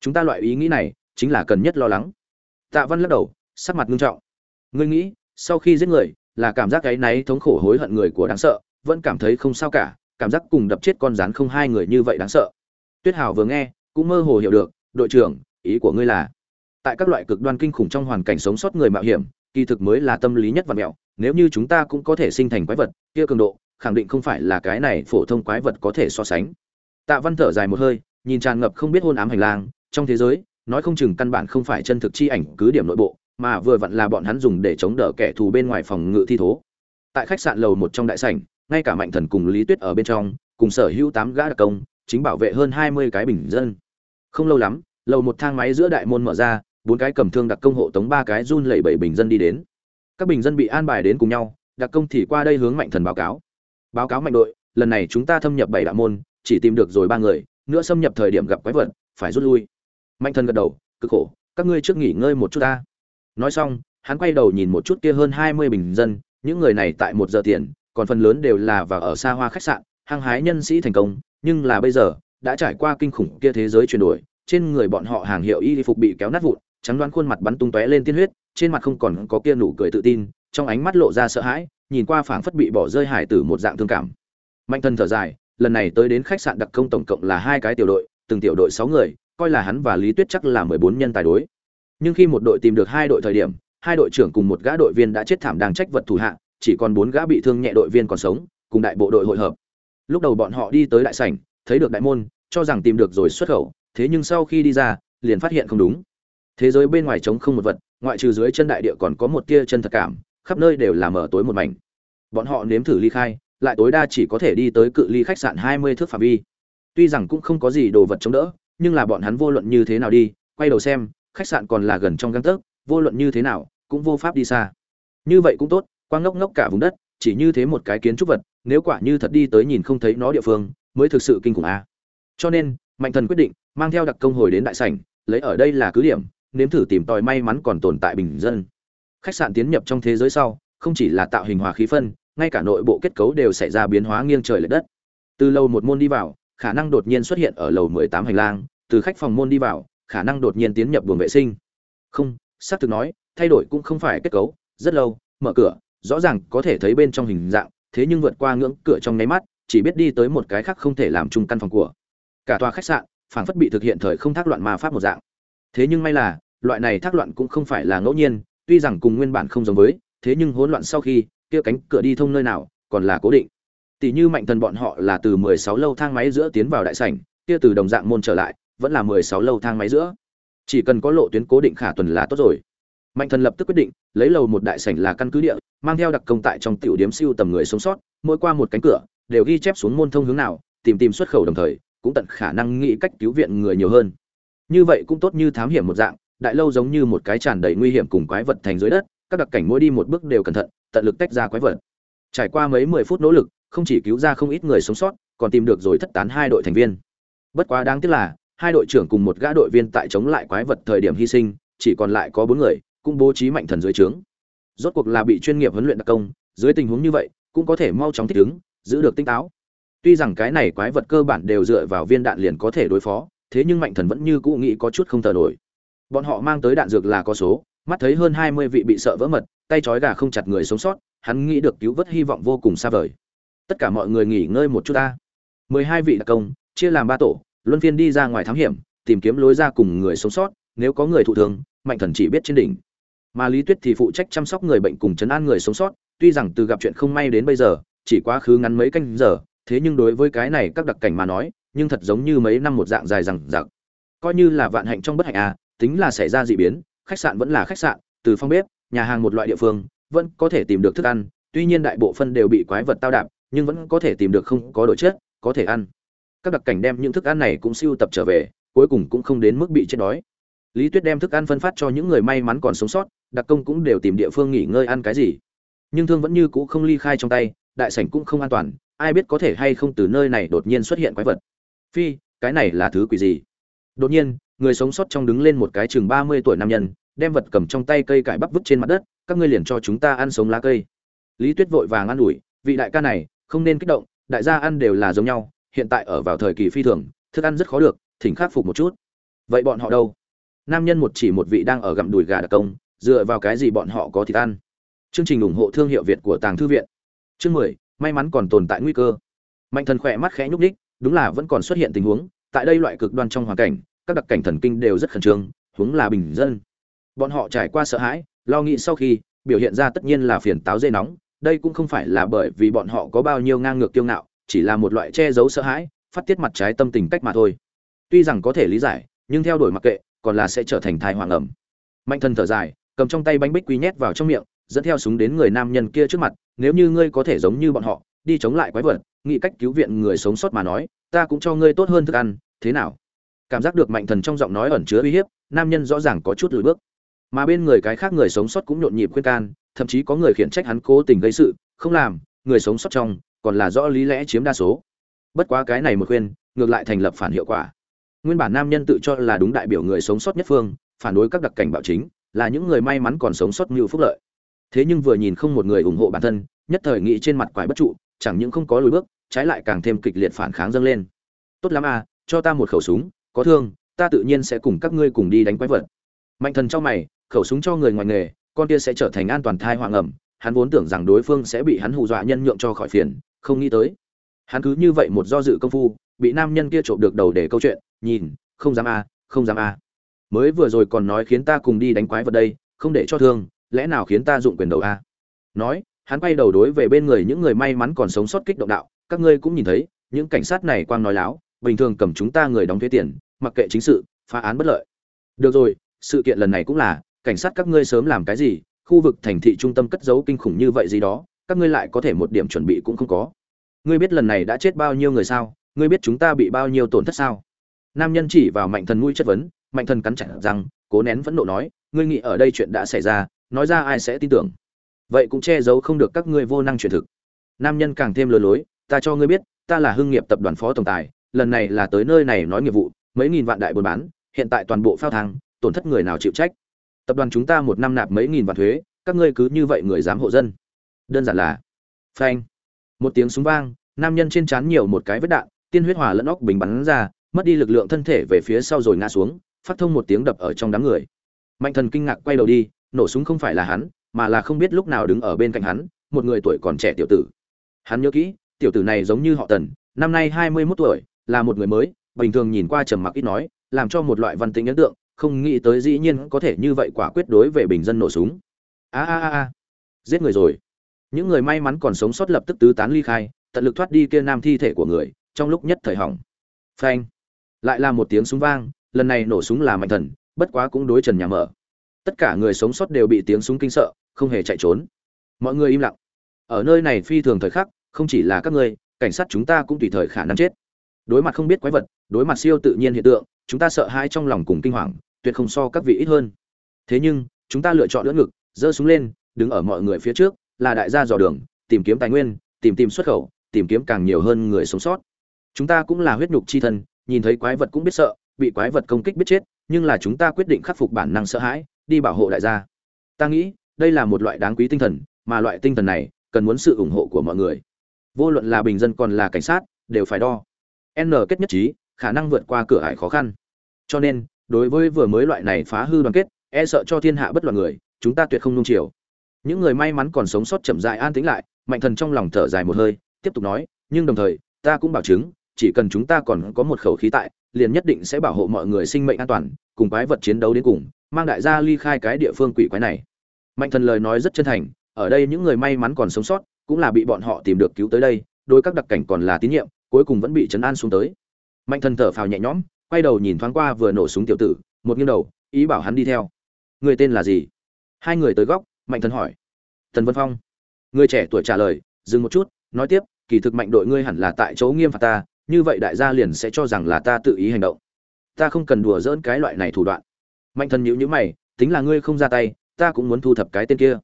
Chúng ta loại ý nghĩ này chính là cần nhất lo lắng. Tạ văn lắc đầu, sắc mặt nghiêm trọng. Ngươi nghĩ, sau khi giết người, là cảm giác cái náy thống khổ hối hận người của đáng sợ, vẫn cảm thấy không sao cả, cảm giác cùng đập chết con rắn không hai người như vậy đáng sợ. Tuyết hào vừa nghe, cũng mơ hồ hiểu được, đội trưởng, ý của ngươi là? Tại các loại cực đoan kinh khủng trong hoàn cảnh sống sót người mạo hiểm, kỳ thực mới là tâm lý nhất và mẹo, nếu như chúng ta cũng có thể sinh thành quái vật, kia cường độ khẳng định không phải là cái này phổ thông quái vật có thể so sánh. Tạ văn thở dài một hơi, nhìn tràn ngập không biết hôn ám hành lang, trong thế giới, nói không chừng căn bản không phải chân thực chi ảnh cứ điểm nội bộ, mà vừa vặn là bọn hắn dùng để chống đỡ kẻ thù bên ngoài phòng ngự thi thố. Tại khách sạn lầu một trong đại sảnh, ngay cả mạnh thần cùng lý tuyết ở bên trong, cùng sở hữu tám gã đặc công, chính bảo vệ hơn hai mươi cái bình dân. Không lâu lắm, lầu một thang máy giữa đại môn mở ra, bốn cái cầm thương đặc công hộ tống ba cái run lẩy bẩy bình dân đi đến. Các bình dân bị an bài đến cùng nhau, đặc công thì qua đây hướng mạnh thần báo cáo báo cáo mạnh đội, lần này chúng ta thâm nhập bảy đạo môn, chỉ tìm được rồi ba người, nữa xâm nhập thời điểm gặp quái vật, phải rút lui. Mạnh thần gật đầu, cực khổ, các ngươi trước nghỉ ngơi một chút ta. Nói xong, hắn quay đầu nhìn một chút kia hơn hai mươi bình dân, những người này tại một giờ tiền, còn phần lớn đều là và ở xa hoa khách sạn, hăng hái nhân sĩ thành công, nhưng là bây giờ, đã trải qua kinh khủng kia thế giới chuyển đổi, trên người bọn họ hàng hiệu y phục bị kéo nát vụn, trắng đoán khuôn mặt bắn tung tóe lên tiên huyết, trên mặt không còn có kia nụ cười tự tin, trong ánh mắt lộ ra sợ hãi nhìn qua phảng phất bị bỏ rơi hải tử một dạng thương cảm. Mạnh thần thở dài, lần này tới đến khách sạn đặc công tổng cộng là hai cái tiểu đội, từng tiểu đội sáu người, coi là hắn và lý tuyết chắc là mười bốn nhân tài đối. Nhưng khi một đội tìm được hai đội thời điểm, hai đội trưởng cùng một gã đội viên đã chết thảm đang trách vật thủ hạ, chỉ còn bốn gã bị thương nhẹ đội viên còn sống, cùng đại bộ đội hội hợp. Lúc đầu bọn họ đi tới đại sảnh, thấy được đại môn, cho rằng tìm được rồi xuất khẩu, thế nhưng sau khi đi ra, liền phát hiện không đúng. Thế giới bên ngoài trống không một vật, ngoại trừ dưới chân đại địa còn có một tia chân thật cảm khắp nơi đều là mở tối một mảnh. Bọn họ nếm thử ly khai, lại tối đa chỉ có thể đi tới cự ly khách sạn hai mươi thước phạm vi. Tuy rằng cũng không có gì đồ vật chống đỡ, nhưng là bọn hắn vô luận như thế nào đi, quay đầu xem, khách sạn còn là gần trong găng tấc, vô luận như thế nào, cũng vô pháp đi xa. Như vậy cũng tốt, quang ngốc ngốc cả vùng đất, chỉ như thế một cái kiến trúc vật, nếu quả như thật đi tới nhìn không thấy nó địa phương, mới thực sự kinh khủng a. Cho nên, mạnh thần quyết định, mang theo đặc công hồi đến đại sảnh, lấy ở đây là cứ điểm, nếm thử tìm tòi may mắn còn tồn tại bình dân khách sạn tiến nhập trong thế giới sau, không chỉ là tạo hình hòa khí phân, ngay cả nội bộ kết cấu đều xảy ra biến hóa nghiêng trời lệch đất. Từ lầu một môn đi vào, khả năng đột nhiên xuất hiện ở lầu mười tám hành lang, từ khách phòng môn đi vào, khả năng đột nhiên tiến nhập buồng vệ sinh. Không, xác thực nói, thay đổi cũng không phải kết cấu, rất lâu, mở cửa, rõ ràng có thể thấy bên trong hình dạng, thế nhưng vượt qua ngưỡng cửa trong nháy mắt, chỉ biết đi tới một cái khác không thể làm chung căn phòng của. Cả tòa khách sạn, phảng phất bị thực hiện thời không thác loạn ma pháp một dạng. Thế nhưng may là, loại này thác loạn cũng không phải là ngẫu nhiên tuy rằng cùng nguyên bản không giống với, thế nhưng hỗn loạn sau khi, kia cánh cửa đi thông nơi nào, còn là cố định. Tỷ như mạnh thần bọn họ là từ 16 lâu thang máy giữa tiến vào đại sảnh, kia từ đồng dạng môn trở lại, vẫn là 16 lâu thang máy giữa. Chỉ cần có lộ tuyến cố định khả tuần là tốt rồi. Mạnh thần lập tức quyết định, lấy lầu một đại sảnh là căn cứ địa, mang theo đặc công tại trong tiểu điểm siêu tầm người sống sót, mỗi qua một cánh cửa, đều ghi chép xuống môn thông hướng nào, tìm tìm xuất khẩu đồng thời, cũng tận khả năng nghĩ cách cứu viện người nhiều hơn. Như vậy cũng tốt như thám hiểm một dạng đại lâu giống như một cái tràn đầy nguy hiểm cùng quái vật thành dưới đất, các đặc cảnh mỗi đi một bước đều cẩn thận, tận lực tách ra quái vật. Trải qua mấy mười phút nỗ lực, không chỉ cứu ra không ít người sống sót, còn tìm được rồi thất tán hai đội thành viên. Bất quá đáng tiếc là, hai đội trưởng cùng một gã đội viên tại chống lại quái vật thời điểm hy sinh, chỉ còn lại có bốn người, cũng bố trí mạnh thần dưới trướng. Rốt cuộc là bị chuyên nghiệp huấn luyện đặc công, dưới tình huống như vậy, cũng có thể mau chóng thích ứng, giữ được tinh táo. Tuy rằng cái này quái vật cơ bản đều dựa vào viên đạn liền có thể đối phó, thế nhưng mạnh thần vẫn như cũ nghĩ có chút không thờ nổi bọn họ mang tới đạn dược là có số, mắt thấy hơn hai mươi vị bị sợ vỡ mật, tay trói gà không chặt người sống sót, hắn nghĩ được cứu vớt hy vọng vô cùng xa vời. Tất cả mọi người nghỉ ngơi một chút ta. Mười hai vị đặc công, chia làm ba tổ, luân phiên đi ra ngoài thám hiểm, tìm kiếm lối ra cùng người sống sót, nếu có người thụ thương, mạnh thần chỉ biết trên đỉnh. Mà lý tuyết thì phụ trách chăm sóc người bệnh cùng chấn an người sống sót, tuy rằng từ gặp chuyện không may đến bây giờ, chỉ quá khứ ngắn mấy canh giờ, thế nhưng đối với cái này các đặc cảnh mà nói, nhưng thật giống như mấy năm một dạng dài rằng giặc coi như là vạn hạnh trong bất hạnh à tính là xảy ra dị biến, khách sạn vẫn là khách sạn, từ phòng bếp, nhà hàng một loại địa phương, vẫn có thể tìm được thức ăn, tuy nhiên đại bộ phân đều bị quái vật tao đạp, nhưng vẫn có thể tìm được không có đổi chất có thể ăn. Các đặc cảnh đem những thức ăn này cũng siêu tập trở về, cuối cùng cũng không đến mức bị chết đói. Lý tuyết đem thức ăn phân phát cho những người may mắn còn sống sót, đặc công cũng đều tìm địa phương nghỉ ngơi ăn cái gì. Nhưng thương vẫn như cũ không ly khai trong tay, đại sảnh cũng không an toàn, ai biết có thể hay không từ nơi này đột nhiên xuất hiện quái vật. Phi, cái này là thứ quỷ gì? Đột nhiên người sống sót trong đứng lên một cái chừng ba mươi tuổi nam nhân đem vật cầm trong tay cây cải bắp vứt trên mặt đất các ngươi liền cho chúng ta ăn sống lá cây. Lý tuyết vội vàng ăn ủi vị đại ca này không nên kích động đại gia ăn đều là giống nhau hiện tại ở vào thời kỳ phi thường thức ăn rất khó được thỉnh khắc phục một chút. Vậy bọn họ đâu? Nam nhân một chỉ một vị đang ở gặm đùi gà đặc công dựa vào cái gì bọn họ có thịt ăn? Chương trình ủng hộ thương hiệu việt của tàng thư viện. Chương mười may mắn còn tồn tại nguy cơ. Mạnh thần khỏe mắt khẽ nhúc nhích, đúng là vẫn còn xuất hiện tình huống tại đây loại cực đoan trong hoàn cảnh các đặc cảnh thần kinh đều rất khẩn trương, huống là bình dân. Bọn họ trải qua sợ hãi, lo nghĩ sau khi, biểu hiện ra tất nhiên là phiền táo dây nóng, đây cũng không phải là bởi vì bọn họ có bao nhiêu ngang ngược kiêu ngạo, chỉ là một loại che giấu sợ hãi, phát tiết mặt trái tâm tình cách mà thôi. Tuy rằng có thể lý giải, nhưng theo đuổi mặc kệ, còn là sẽ trở thành thai hoàng ẩm. Mạnh thân thở dài, cầm trong tay bánh bích quy nhét vào trong miệng, dẫn theo súng đến người nam nhân kia trước mặt, nếu như ngươi có thể giống như bọn họ, đi chống lại quái vật, nghĩ cách cứu viện người sống sót mà nói, ta cũng cho ngươi tốt hơn thức ăn, thế nào? Cảm giác được mạnh thần trong giọng nói ẩn chứa uy hiếp, nam nhân rõ ràng có chút lùi bước. Mà bên người cái khác người sống sót cũng nhộn nhịp khuyên can, thậm chí có người khiển trách hắn cố tình gây sự, không làm, người sống sót trong, còn là rõ lý lẽ chiếm đa số. Bất quá cái này một khuyên, ngược lại thành lập phản hiệu quả. Nguyên bản nam nhân tự cho là đúng đại biểu người sống sót nhất phương, phản đối các đặc cảnh bạo chính, là những người may mắn còn sống sót như phúc lợi. Thế nhưng vừa nhìn không một người ủng hộ bản thân, nhất thời nghĩ trên mặt quái bất trụ, chẳng những không có lùi bước, trái lại càng thêm kịch liệt phản kháng dâng lên. Tốt lắm à cho ta một khẩu súng có thương, ta tự nhiên sẽ cùng các ngươi cùng đi đánh quái vật. Mạnh thần cho mày, khẩu súng cho người ngoài nghề, con kia sẽ trở thành an toàn thai hoàng ẩm. Hắn vốn tưởng rằng đối phương sẽ bị hắn hù dọa nhân nhượng cho khỏi phiền, không nghĩ tới. Hắn cứ như vậy một do dự công phu, bị nam nhân kia trộm được đầu để câu chuyện, nhìn, không dám a, không dám a. Mới vừa rồi còn nói khiến ta cùng đi đánh quái vật đây, không để cho thương, lẽ nào khiến ta dụng quyền đầu a? Nói, hắn quay đầu đối về bên người những người may mắn còn sống sót kích động đạo, các ngươi cũng nhìn thấy, những cảnh sát này quang nói láo, bình thường cầm chúng ta người đóng thuế tiền mặc kệ chính sự, phá án bất lợi. Được rồi, sự kiện lần này cũng là, cảnh sát các ngươi sớm làm cái gì, khu vực thành thị trung tâm cất giấu kinh khủng như vậy gì đó, các ngươi lại có thể một điểm chuẩn bị cũng không có. Ngươi biết lần này đã chết bao nhiêu người sao? Ngươi biết chúng ta bị bao nhiêu tổn thất sao? Nam nhân chỉ vào mạnh thần mũi chất vấn, mạnh thần cắn chặt rằng cố nén phẫn nộ nói, ngươi nghĩ ở đây chuyện đã xảy ra, nói ra ai sẽ tin tưởng? Vậy cũng che giấu không được các ngươi vô năng truyền thực. Nam nhân càng thêm lừa lối, ta cho ngươi biết, ta là hưng nghiệp tập đoàn phó tổng tài, lần này là tới nơi này nói nghiệp vụ mấy nghìn vạn đại buôn bán, hiện tại toàn bộ phao thang, tổn thất người nào chịu trách? Tập đoàn chúng ta một năm nạp mấy nghìn vạn thuế, các ngươi cứ như vậy người dám hộ dân. Đơn giản là, phanh, một tiếng súng vang, nam nhân trên trán nhiều một cái vết đạn, tiên huyết hòa lẫn óc bình bắn ra, mất đi lực lượng thân thể về phía sau rồi ngã xuống, phát thông một tiếng đập ở trong đám người. Mạnh thần kinh ngạc quay đầu đi, nổ súng không phải là hắn, mà là không biết lúc nào đứng ở bên cạnh hắn, một người tuổi còn trẻ tiểu tử. Hắn nhớ kỹ, tiểu tử này giống như họ tần, năm nay hai mươi 21 tuổi, là một người mới bình thường nhìn qua trầm mặc ít nói, làm cho một loại văn tính ấn tượng, không nghĩ tới dĩ nhiên có thể như vậy quả quyết đối về bình dân nổ súng. A a a a. Giết người rồi. Những người may mắn còn sống sót lập tức tứ tán ly khai, tận lực thoát đi kia nam thi thể của người, trong lúc nhất thời hỏng. Phanh. Lại là một tiếng súng vang, lần này nổ súng là mạnh thần, bất quá cũng đối trần nhà mở. Tất cả người sống sót đều bị tiếng súng kinh sợ, không hề chạy trốn. Mọi người im lặng. Ở nơi này phi thường thời khắc, không chỉ là các ngươi, cảnh sát chúng ta cũng tùy thời khả năng chết đối mặt không biết quái vật, đối mặt siêu tự nhiên hiện tượng, chúng ta sợ hãi trong lòng cùng kinh hoàng, tuyệt không so các vị ít hơn. Thế nhưng, chúng ta lựa chọn lưỡng ngực, giơ súng lên, đứng ở mọi người phía trước, là đại gia dò đường, tìm kiếm tài nguyên, tìm tìm xuất khẩu, tìm kiếm càng nhiều hơn người sống sót. Chúng ta cũng là huyết nhục chi thân, nhìn thấy quái vật cũng biết sợ, bị quái vật công kích biết chết, nhưng là chúng ta quyết định khắc phục bản năng sợ hãi, đi bảo hộ đại gia. Ta nghĩ, đây là một loại đáng quý tinh thần, mà loại tinh thần này cần muốn sự ủng hộ của mọi người. Vô luận là bình dân còn là cảnh sát, đều phải đo n kết nhất trí, khả năng vượt qua cửa ải khó khăn. Cho nên, đối với vừa mới loại này phá hư đoàn kết e sợ cho thiên hạ bất loạn người, chúng ta tuyệt không nung chiều. Những người may mắn còn sống sót chậm dại an tĩnh lại, mạnh thần trong lòng thở dài một hơi, tiếp tục nói, nhưng đồng thời, ta cũng bảo chứng, chỉ cần chúng ta còn có một khẩu khí tại, liền nhất định sẽ bảo hộ mọi người sinh mệnh an toàn, cùng quái vật chiến đấu đến cùng, mang đại gia ly khai cái địa phương quỷ quái này. Mạnh thần lời nói rất chân thành, ở đây những người may mắn còn sống sót, cũng là bị bọn họ tìm được cứu tới đây, đối các đặc cảnh còn là tín nhiệm cuối cùng vẫn bị chấn an xuống tới. Mạnh thần thở phào nhẹ nhõm, quay đầu nhìn thoáng qua vừa nổ súng tiểu tử, một nghiêng đầu, ý bảo hắn đi theo. Người tên là gì? Hai người tới góc, mạnh thần hỏi. Tần vân phong. Người trẻ tuổi trả lời, dừng một chút, nói tiếp, kỳ thực mạnh đội ngươi hẳn là tại chỗ nghiêm phạt ta, như vậy đại gia liền sẽ cho rằng là ta tự ý hành động. Ta không cần đùa dỡn cái loại này thủ đoạn. Mạnh thần nhữ nhữ mày, tính là ngươi không ra tay, ta cũng muốn thu thập cái tên kia.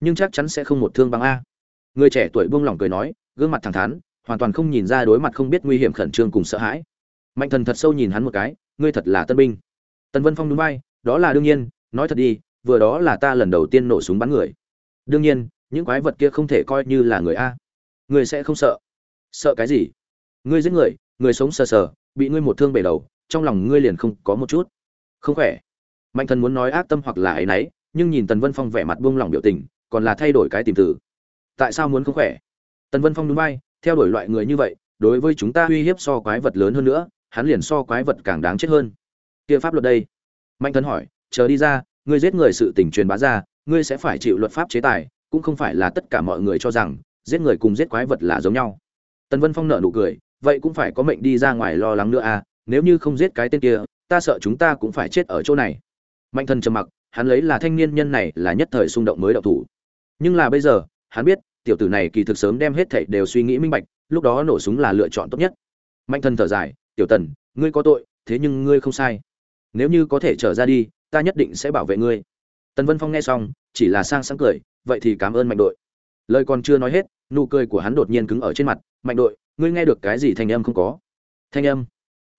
Nhưng chắc chắn sẽ không một thương bằng a. Người trẻ tuổi buông lỏng cười nói, gương mặt thẳng thắn hoàn toàn không nhìn ra đối mặt không biết nguy hiểm khẩn trương cùng sợ hãi. Mạnh thần thật sâu nhìn hắn một cái, ngươi thật là tân binh. Tần vân phong đúng vai, đó là đương nhiên, nói thật đi, vừa đó là ta lần đầu tiên nổ súng bắn người. Đương nhiên, những quái vật kia không thể coi như là người a. Ngươi sẽ không sợ. Sợ cái gì? Ngươi giết người người sống sờ sờ, bị ngươi một thương bể đầu, trong lòng ngươi liền không có một chút. Không khỏe. Mạnh thần muốn nói ác tâm hoặc là ấy nấy nhưng nhìn tần vân phong vẻ mặt buông lỏng biểu tình, còn là thay đổi cái tìm từ. Tại sao muốn không khỏe? Tần vân phong đúng vai theo đuổi loại người như vậy, đối với chúng ta uy hiếp so quái vật lớn hơn nữa, hắn liền so quái vật càng đáng chết hơn. Kia pháp luật đây. Mạnh thần hỏi, chờ đi ra, ngươi giết người sự tình truyền bá ra, ngươi sẽ phải chịu luật pháp chế tài, cũng không phải là tất cả mọi người cho rằng, giết người cùng giết quái vật là giống nhau. Tần vân phong nợ nụ cười, vậy cũng phải có mệnh đi ra ngoài lo lắng nữa à nếu như không giết cái tên kia, ta sợ chúng ta cũng phải chết ở chỗ này. Mạnh thần trầm mặc, hắn lấy là thanh niên nhân này là nhất thời xung động mới đậu thủ. Nhưng là bây giờ, hắn biết tiểu tử này kỳ thực sớm đem hết thảy đều suy nghĩ minh bạch, lúc đó nổ súng là lựa chọn tốt nhất. Mạnh thần thở dài, tiểu tần, ngươi có tội, thế nhưng ngươi không sai. Nếu như có thể trở ra đi, ta nhất định sẽ bảo vệ ngươi. Tần vân phong nghe xong, chỉ là sang sáng cười, vậy thì cảm ơn mạnh đội. Lời còn chưa nói hết, nụ cười của hắn đột nhiên cứng ở trên mặt, mạnh đội, ngươi nghe được cái gì thanh âm không có? Thanh âm?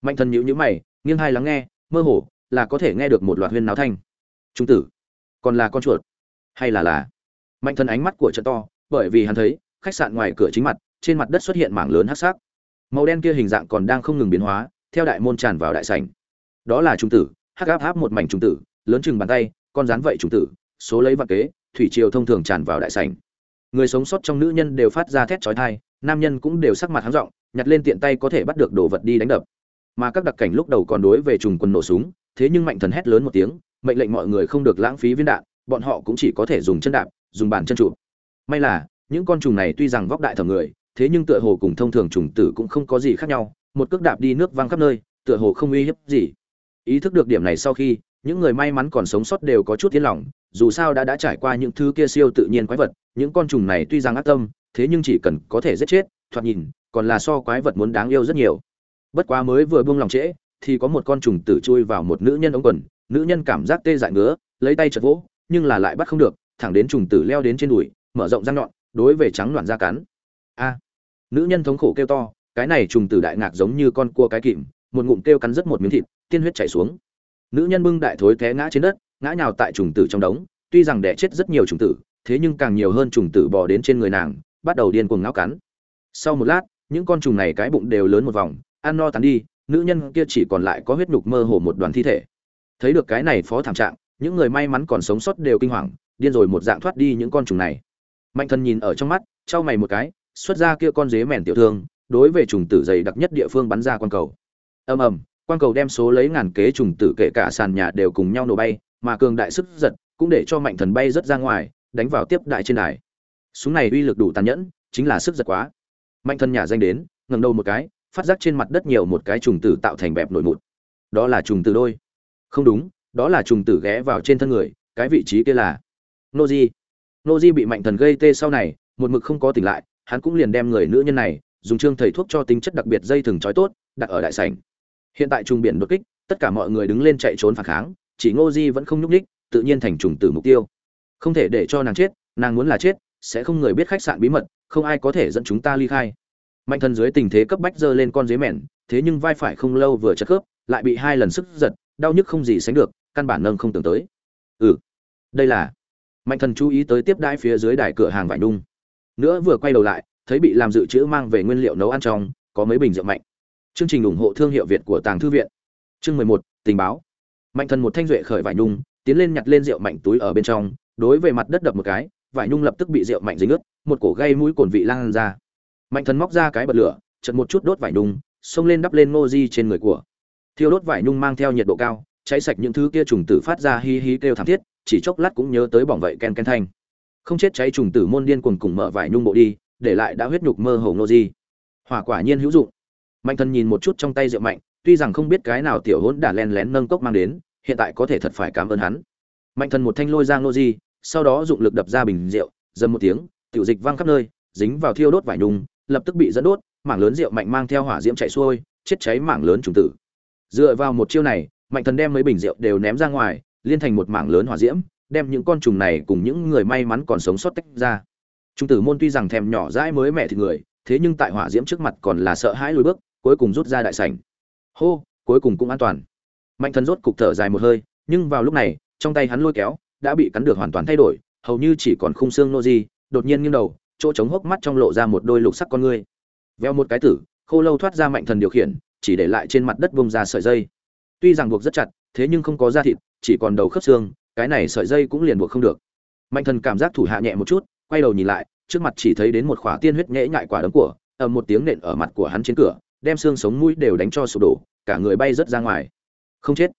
Mạnh thần nhíu nhíu mày, nghiêng hai lắng nghe, mơ hồ, là có thể nghe được một loạt huyên náo thanh. Trung tử, còn là con chuột, hay là là? Mạnh thần ánh mắt của trận to bởi vì hắn thấy, khách sạn ngoài cửa chính mặt, trên mặt đất xuất hiện mảng lớn hắc sắc. Màu đen kia hình dạng còn đang không ngừng biến hóa, theo đại môn tràn vào đại sảnh. Đó là trung tử, hắc áp áp một mảnh trung tử, lớn chừng bàn tay, con rán vậy trung tử, số lấy vạn kế, thủy triều thông thường tràn vào đại sảnh. Người sống sót trong nữ nhân đều phát ra thét chói tai, nam nhân cũng đều sắc mặt háng rộng nhặt lên tiện tay có thể bắt được đồ vật đi đánh đập. Mà các đặc cảnh lúc đầu còn đối về trùng quân nổ súng, thế nhưng mạnh thần hét lớn một tiếng, mệnh lệnh mọi người không được lãng phí viên đạn, bọn họ cũng chỉ có thể dùng chân đạp, dùng bàn chân trụ may là, những con trùng này tuy rằng vóc đại thẩm người, thế nhưng tựa hồ cùng thông thường trùng tử cũng không có gì khác nhau, một cước đạp đi nước văng khắp nơi, tựa hồ không uy hiếp gì. Ý thức được điểm này sau khi, những người may mắn còn sống sót đều có chút thiên lòng, dù sao đã đã trải qua những thứ kia siêu tự nhiên quái vật, những con trùng này tuy rằng ác tâm, thế nhưng chỉ cần có thể giết chết, thoạt nhìn, còn là so quái vật muốn đáng yêu rất nhiều. Bất quá mới vừa buông lòng trễ, thì có một con trùng tử chui vào một nữ nhân ống quần, nữ nhân cảm giác tê dại ngứa, lấy tay chật vỗ, nhưng là lại bắt không được, thẳng đến trùng tử leo đến trên đùi mở rộng răng nhọn, đối về trắng loạn da cắn. A. Nữ nhân thống khổ kêu to, cái này trùng tử đại ngạc giống như con cua cái kìm, một ngụm kêu cắn rất một miếng thịt, tiên huyết chảy xuống. Nữ nhân bưng đại thối té ngã trên đất, ngã nhào tại trùng tử trong đống, tuy rằng đẻ chết rất nhiều trùng tử, thế nhưng càng nhiều hơn trùng tử bò đến trên người nàng, bắt đầu điên cuồng ngáo cắn. Sau một lát, những con trùng này cái bụng đều lớn một vòng, ăn no tắn đi, nữ nhân kia chỉ còn lại có huyết nhục mơ hồ một đoàn thi thể. Thấy được cái này phó thảm trạng, những người may mắn còn sống sót đều kinh hoàng, điên rồi một dạng thoát đi những con trùng này mạnh thần nhìn ở trong mắt trao mày một cái, xuất ra kia con dế mèn tiểu thương, đối về trùng tử dày đặc nhất địa phương bắn ra quan cầu. Ầm ầm quan cầu đem số lấy ngàn kế trùng tử kể cả sàn nhà đều cùng nhau nổ bay, mà cường đại sức giật cũng để cho mạnh thần bay rất ra ngoài, đánh vào tiếp đại trên đài. Súng này uy lực đủ tàn nhẫn, chính là sức giật quá. Mạnh thần nhà danh đến, ngẩng đầu một cái, phát giác trên mặt đất nhiều một cái trùng tử tạo thành bẹp nổi mụn đó là trùng tử đôi. Không đúng, đó là trùng tử ghé vào trên thân người, cái vị trí kia là nô di nô di bị mạnh thần gây tê sau này, một mực không có tỉnh lại, hắn cũng liền đem người nữ nhân này dùng trương thầy thuốc cho tính chất đặc biệt dây thừng trói tốt, đặt ở đại sảnh. Hiện tại trùng biển đột kích, tất cả mọi người đứng lên chạy trốn phản kháng, chỉ ngô di vẫn không nhúc ních tự nhiên thành trùng tử mục tiêu. Không thể để cho nàng chết, nàng muốn là chết, sẽ không người biết khách sạn bí mật, không ai có thể dẫn chúng ta ly khai. Mạnh thần dưới tình thế cấp bách giơ lên con dế mèn, thế nhưng vai phải không lâu vừa chất khớp, lại bị hai lần sức giật, đau nhức không gì sánh được, căn bản nâng không tưởng tới. Ừ đây là mạnh thần chú ý tới tiếp đãi phía dưới đài cửa hàng vải nung. Nữa vừa quay đầu lại, thấy bị làm dự trữ mang về nguyên liệu nấu ăn trong, có mấy bình rượu mạnh. Chương trình ủng hộ thương hiệu việt của tàng thư viện. Chương mười một, tình báo. Mạnh thần một thanh duệ khởi vải nung, tiến lên nhặt lên rượu mạnh túi ở bên trong, đối về mặt đất đập một cái, vải nung lập tức bị rượu mạnh dính ướt, một cổ gây mũi cồn vị lan ra. Mạnh thần móc ra cái bật lửa, chật một chút đốt vải nung, xông lên đắp lên ngô di trên người của. Thiêu đốt vải nung mang theo nhiệt độ cao, cháy sạch những thứ kia trùng tử phát ra hí hí kêu thảm thiết chỉ chốc lát cũng nhớ tới bỏng vậy ken ken thanh. Không chết cháy trùng tử môn điên cuồng cùng mở vải nhung bộ đi, để lại đã huyết nhục mơ hồ ngô di. Hỏa quả nhiên hữu dụng. Mạnh thần nhìn một chút trong tay rượu mạnh, tuy rằng không biết cái nào tiểu hỗn đã len lén nâng cốc mang đến, hiện tại có thể thật phải cảm ơn hắn. Mạnh thần một thanh lôi ra ngô di, sau đó dụng lực đập ra bình rượu, dầm một tiếng, tiểu dịch văng khắp nơi, dính vào thiêu đốt vải nhung, lập tức bị dẫn đốt, mảng lớn rượu mạnh mang theo hỏa diễm chạy xuôi, chết cháy mảng lớn trùng tử. Dựa vào một chiêu này, mạnh thần đem mấy bình rượu đều ném ra ngoài liên thành một mảng lớn hỏa diễm, đem những con trùng này cùng những người may mắn còn sống sót tách ra. Trung tử môn tuy rằng thèm nhỏ dãi mới mẹ thì người, thế nhưng tại hỏa diễm trước mặt còn là sợ hãi lùi bước, cuối cùng rút ra đại sảnh. Hô, cuối cùng cũng an toàn. Mạnh thần rốt cục thở dài một hơi, nhưng vào lúc này, trong tay hắn lôi kéo, đã bị cắn được hoàn toàn thay đổi, hầu như chỉ còn khung xương nô di, đột nhiên nghiêng đầu, chỗ trống hốc mắt trong lộ ra một đôi lục sắc con ngươi. Veo một cái tử, khô lâu thoát ra mạnh thần điều khiển, chỉ để lại trên mặt đất bông ra sợi dây tuy rằng buộc rất chặt, thế nhưng không có da thịt, chỉ còn đầu khớp xương, cái này sợi dây cũng liền buộc không được. Mạnh thần cảm giác thủ hạ nhẹ một chút, quay đầu nhìn lại, trước mặt chỉ thấy đến một khỏa tiên huyết nhễ nhại quả đấm của, ầm một tiếng nện ở mặt của hắn trên cửa, đem xương sống mũi đều đánh cho sụp đổ, cả người bay rớt ra ngoài. Không chết.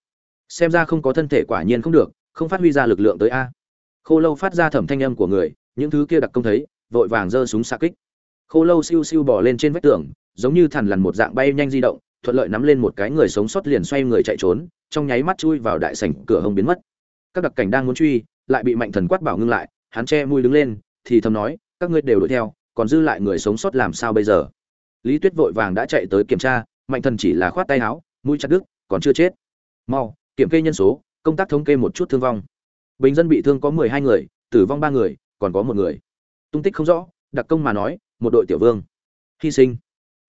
Xem ra không có thân thể quả nhiên không được, không phát huy ra lực lượng tới a. Khô lâu phát ra thẩm thanh âm của người, những thứ kia đặc công thấy, vội vàng giơ súng xạ kích. Khô lâu siêu siêu bỏ lên trên vách tường, giống như thằn lằn một dạng bay nhanh di động thuận lợi nắm lên một cái người sống sót liền xoay người chạy trốn, trong nháy mắt chui vào đại sảnh cửa hông biến mất. Các đặc cảnh đang muốn truy, lại bị mạnh thần quát bảo ngưng lại, hắn che mũi đứng lên, thì thầm nói, các ngươi đều đuổi theo, còn dư lại người sống sót làm sao bây giờ? Lý tuyết vội vàng đã chạy tới kiểm tra, mạnh thần chỉ là khoát tay áo, mũi chặt đứt, còn chưa chết. Mau, kiểm kê nhân số, công tác thống kê một chút thương vong. Bình dân bị thương có mười hai người, tử vong ba người, còn có một người. Tung tích không rõ, đặc công mà nói, một đội tiểu vương. Hy sinh.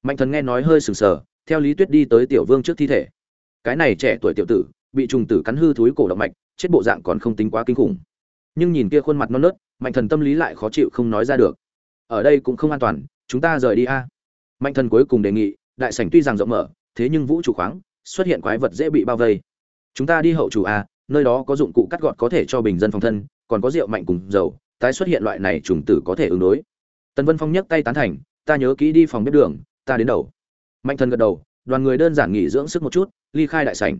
Mạnh thần nghe nói hơi sừng sờ theo lý tuyết đi tới tiểu vương trước thi thể. Cái này trẻ tuổi tiểu tử, bị trùng tử cắn hư thúi cổ động mạch, chết bộ dạng còn không tính quá kinh khủng. Nhưng nhìn kia khuôn mặt non nớt, mạnh thần tâm lý lại khó chịu không nói ra được. Ở đây cũng không an toàn, chúng ta rời đi a. Mạnh thần cuối cùng đề nghị, đại sảnh tuy rằng rộng mở, thế nhưng vũ trụ khoáng, xuất hiện quái vật dễ bị bao vây. Chúng ta đi hậu chủ a, nơi đó có dụng cụ cắt gọt có thể cho bình dân phòng thân, còn có rượu mạnh cùng dầu, tái xuất hiện loại này trùng tử có thể ứng đối. Tần vân phong nhấc tay tán thành, ta nhớ kỹ đi phòng bếp đường, ta đến đầu mạnh thần gật đầu, đoàn người đơn giản nghỉ dưỡng sức một chút, ly khai đại sảnh.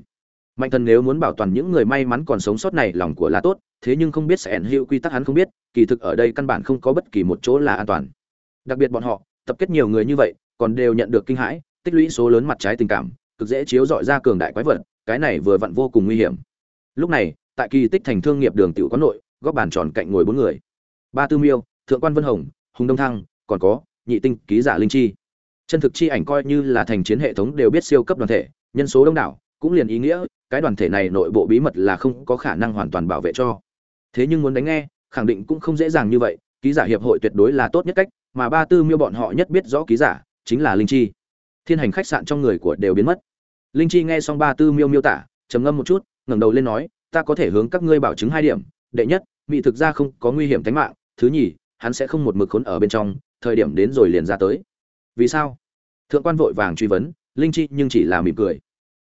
Mạnh thần nếu muốn bảo toàn những người may mắn còn sống sót này, lòng của là tốt, thế nhưng không biết sẽ ẩn hữu quy tắc hắn không biết, kỳ thực ở đây căn bản không có bất kỳ một chỗ là an toàn. Đặc biệt bọn họ, tập kết nhiều người như vậy, còn đều nhận được kinh hãi, tích lũy số lớn mặt trái tình cảm, cực dễ chiếu dọi ra cường đại quái vật, cái này vừa vặn vô cùng nguy hiểm. Lúc này, tại kỳ tích thành thương nghiệp đường tiểu quán nội, góc bàn tròn cạnh ngồi bốn người. Ba tư miêu, thượng quan vân hồng, hùng đông thăng, còn có nhị tinh ký giả linh chi chân thực chi ảnh coi như là thành chiến hệ thống đều biết siêu cấp đoàn thể, nhân số đông đảo, cũng liền ý nghĩa, cái đoàn thể này nội bộ bí mật là không có khả năng hoàn toàn bảo vệ cho. Thế nhưng muốn đánh nghe, khẳng định cũng không dễ dàng như vậy, ký giả hiệp hội tuyệt đối là tốt nhất cách, mà ba tư miêu bọn họ nhất biết rõ ký giả, chính là linh chi. Thiên hành khách sạn trong người của đều biến mất. Linh chi nghe xong ba tư miêu miêu tả, trầm ngâm một chút, ngẩng đầu lên nói, ta có thể hướng các ngươi bảo chứng hai điểm, đệ nhất, mỹ thực ra không có nguy hiểm tính mạng, thứ nhì, hắn sẽ không một mực khốn ở bên trong, thời điểm đến rồi liền ra tới vì sao? Thượng quan vội vàng truy vấn, linh chi nhưng chỉ là mỉm cười.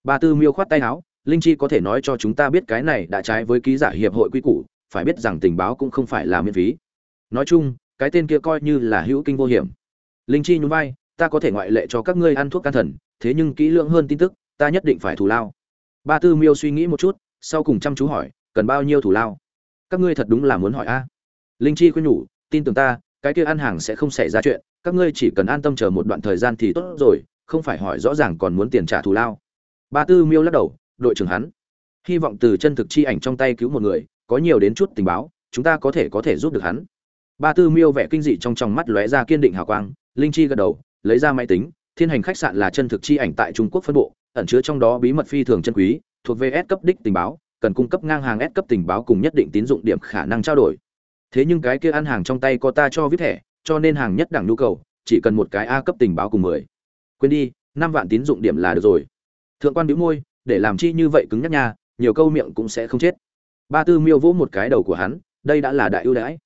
Ba tư miêu khoát tay áo, linh chi có thể nói cho chúng ta biết cái này đã trái với ký giả hiệp hội quy củ, phải biết rằng tình báo cũng không phải là miễn phí. Nói chung, cái tên kia coi như là hữu kinh vô hiểm. Linh chi nhún vai, ta có thể ngoại lệ cho các ngươi ăn thuốc can thần, thế nhưng kỹ lưỡng hơn tin tức, ta nhất định phải thù lao. Ba tư miêu suy nghĩ một chút, sau cùng chăm chú hỏi, cần bao nhiêu thù lao? Các ngươi thật đúng là muốn hỏi a? Linh chi khuyên nhủ, tin tưởng ta cái kia ăn hàng sẽ không xảy ra chuyện, các ngươi chỉ cần an tâm chờ một đoạn thời gian thì tốt rồi, không phải hỏi rõ ràng còn muốn tiền trả thù lao. Ba tư miêu lắc đầu, đội trưởng hắn. Hy vọng từ chân thực chi ảnh trong tay cứu một người, có nhiều đến chút tình báo, chúng ta có thể có thể giúp được hắn. Ba tư miêu vẻ kinh dị trong tròng mắt lóe ra kiên định hào quang, linh chi gật đầu, lấy ra máy tính, thiên hành khách sạn là chân thực chi ảnh tại trung quốc phân bộ, ẩn chứa trong đó bí mật phi thường chân quý, thuộc về S cấp đích tình báo, cần cung cấp ngang hàng S cấp tình báo cùng nhất định tín dụng điểm khả năng trao đổi thế nhưng cái kia ăn hàng trong tay có ta cho viết thẻ, cho nên hàng nhất đẳng nhu cầu, chỉ cần một cái a cấp tình báo cùng mười. Quên đi, năm vạn tín dụng điểm là được rồi. Thượng quan bĩu môi, để làm chi như vậy cứng nhắc nha, nhiều câu miệng cũng sẽ không chết. Ba tư miêu vỗ một cái đầu của hắn, đây đã là đại ưu đãi.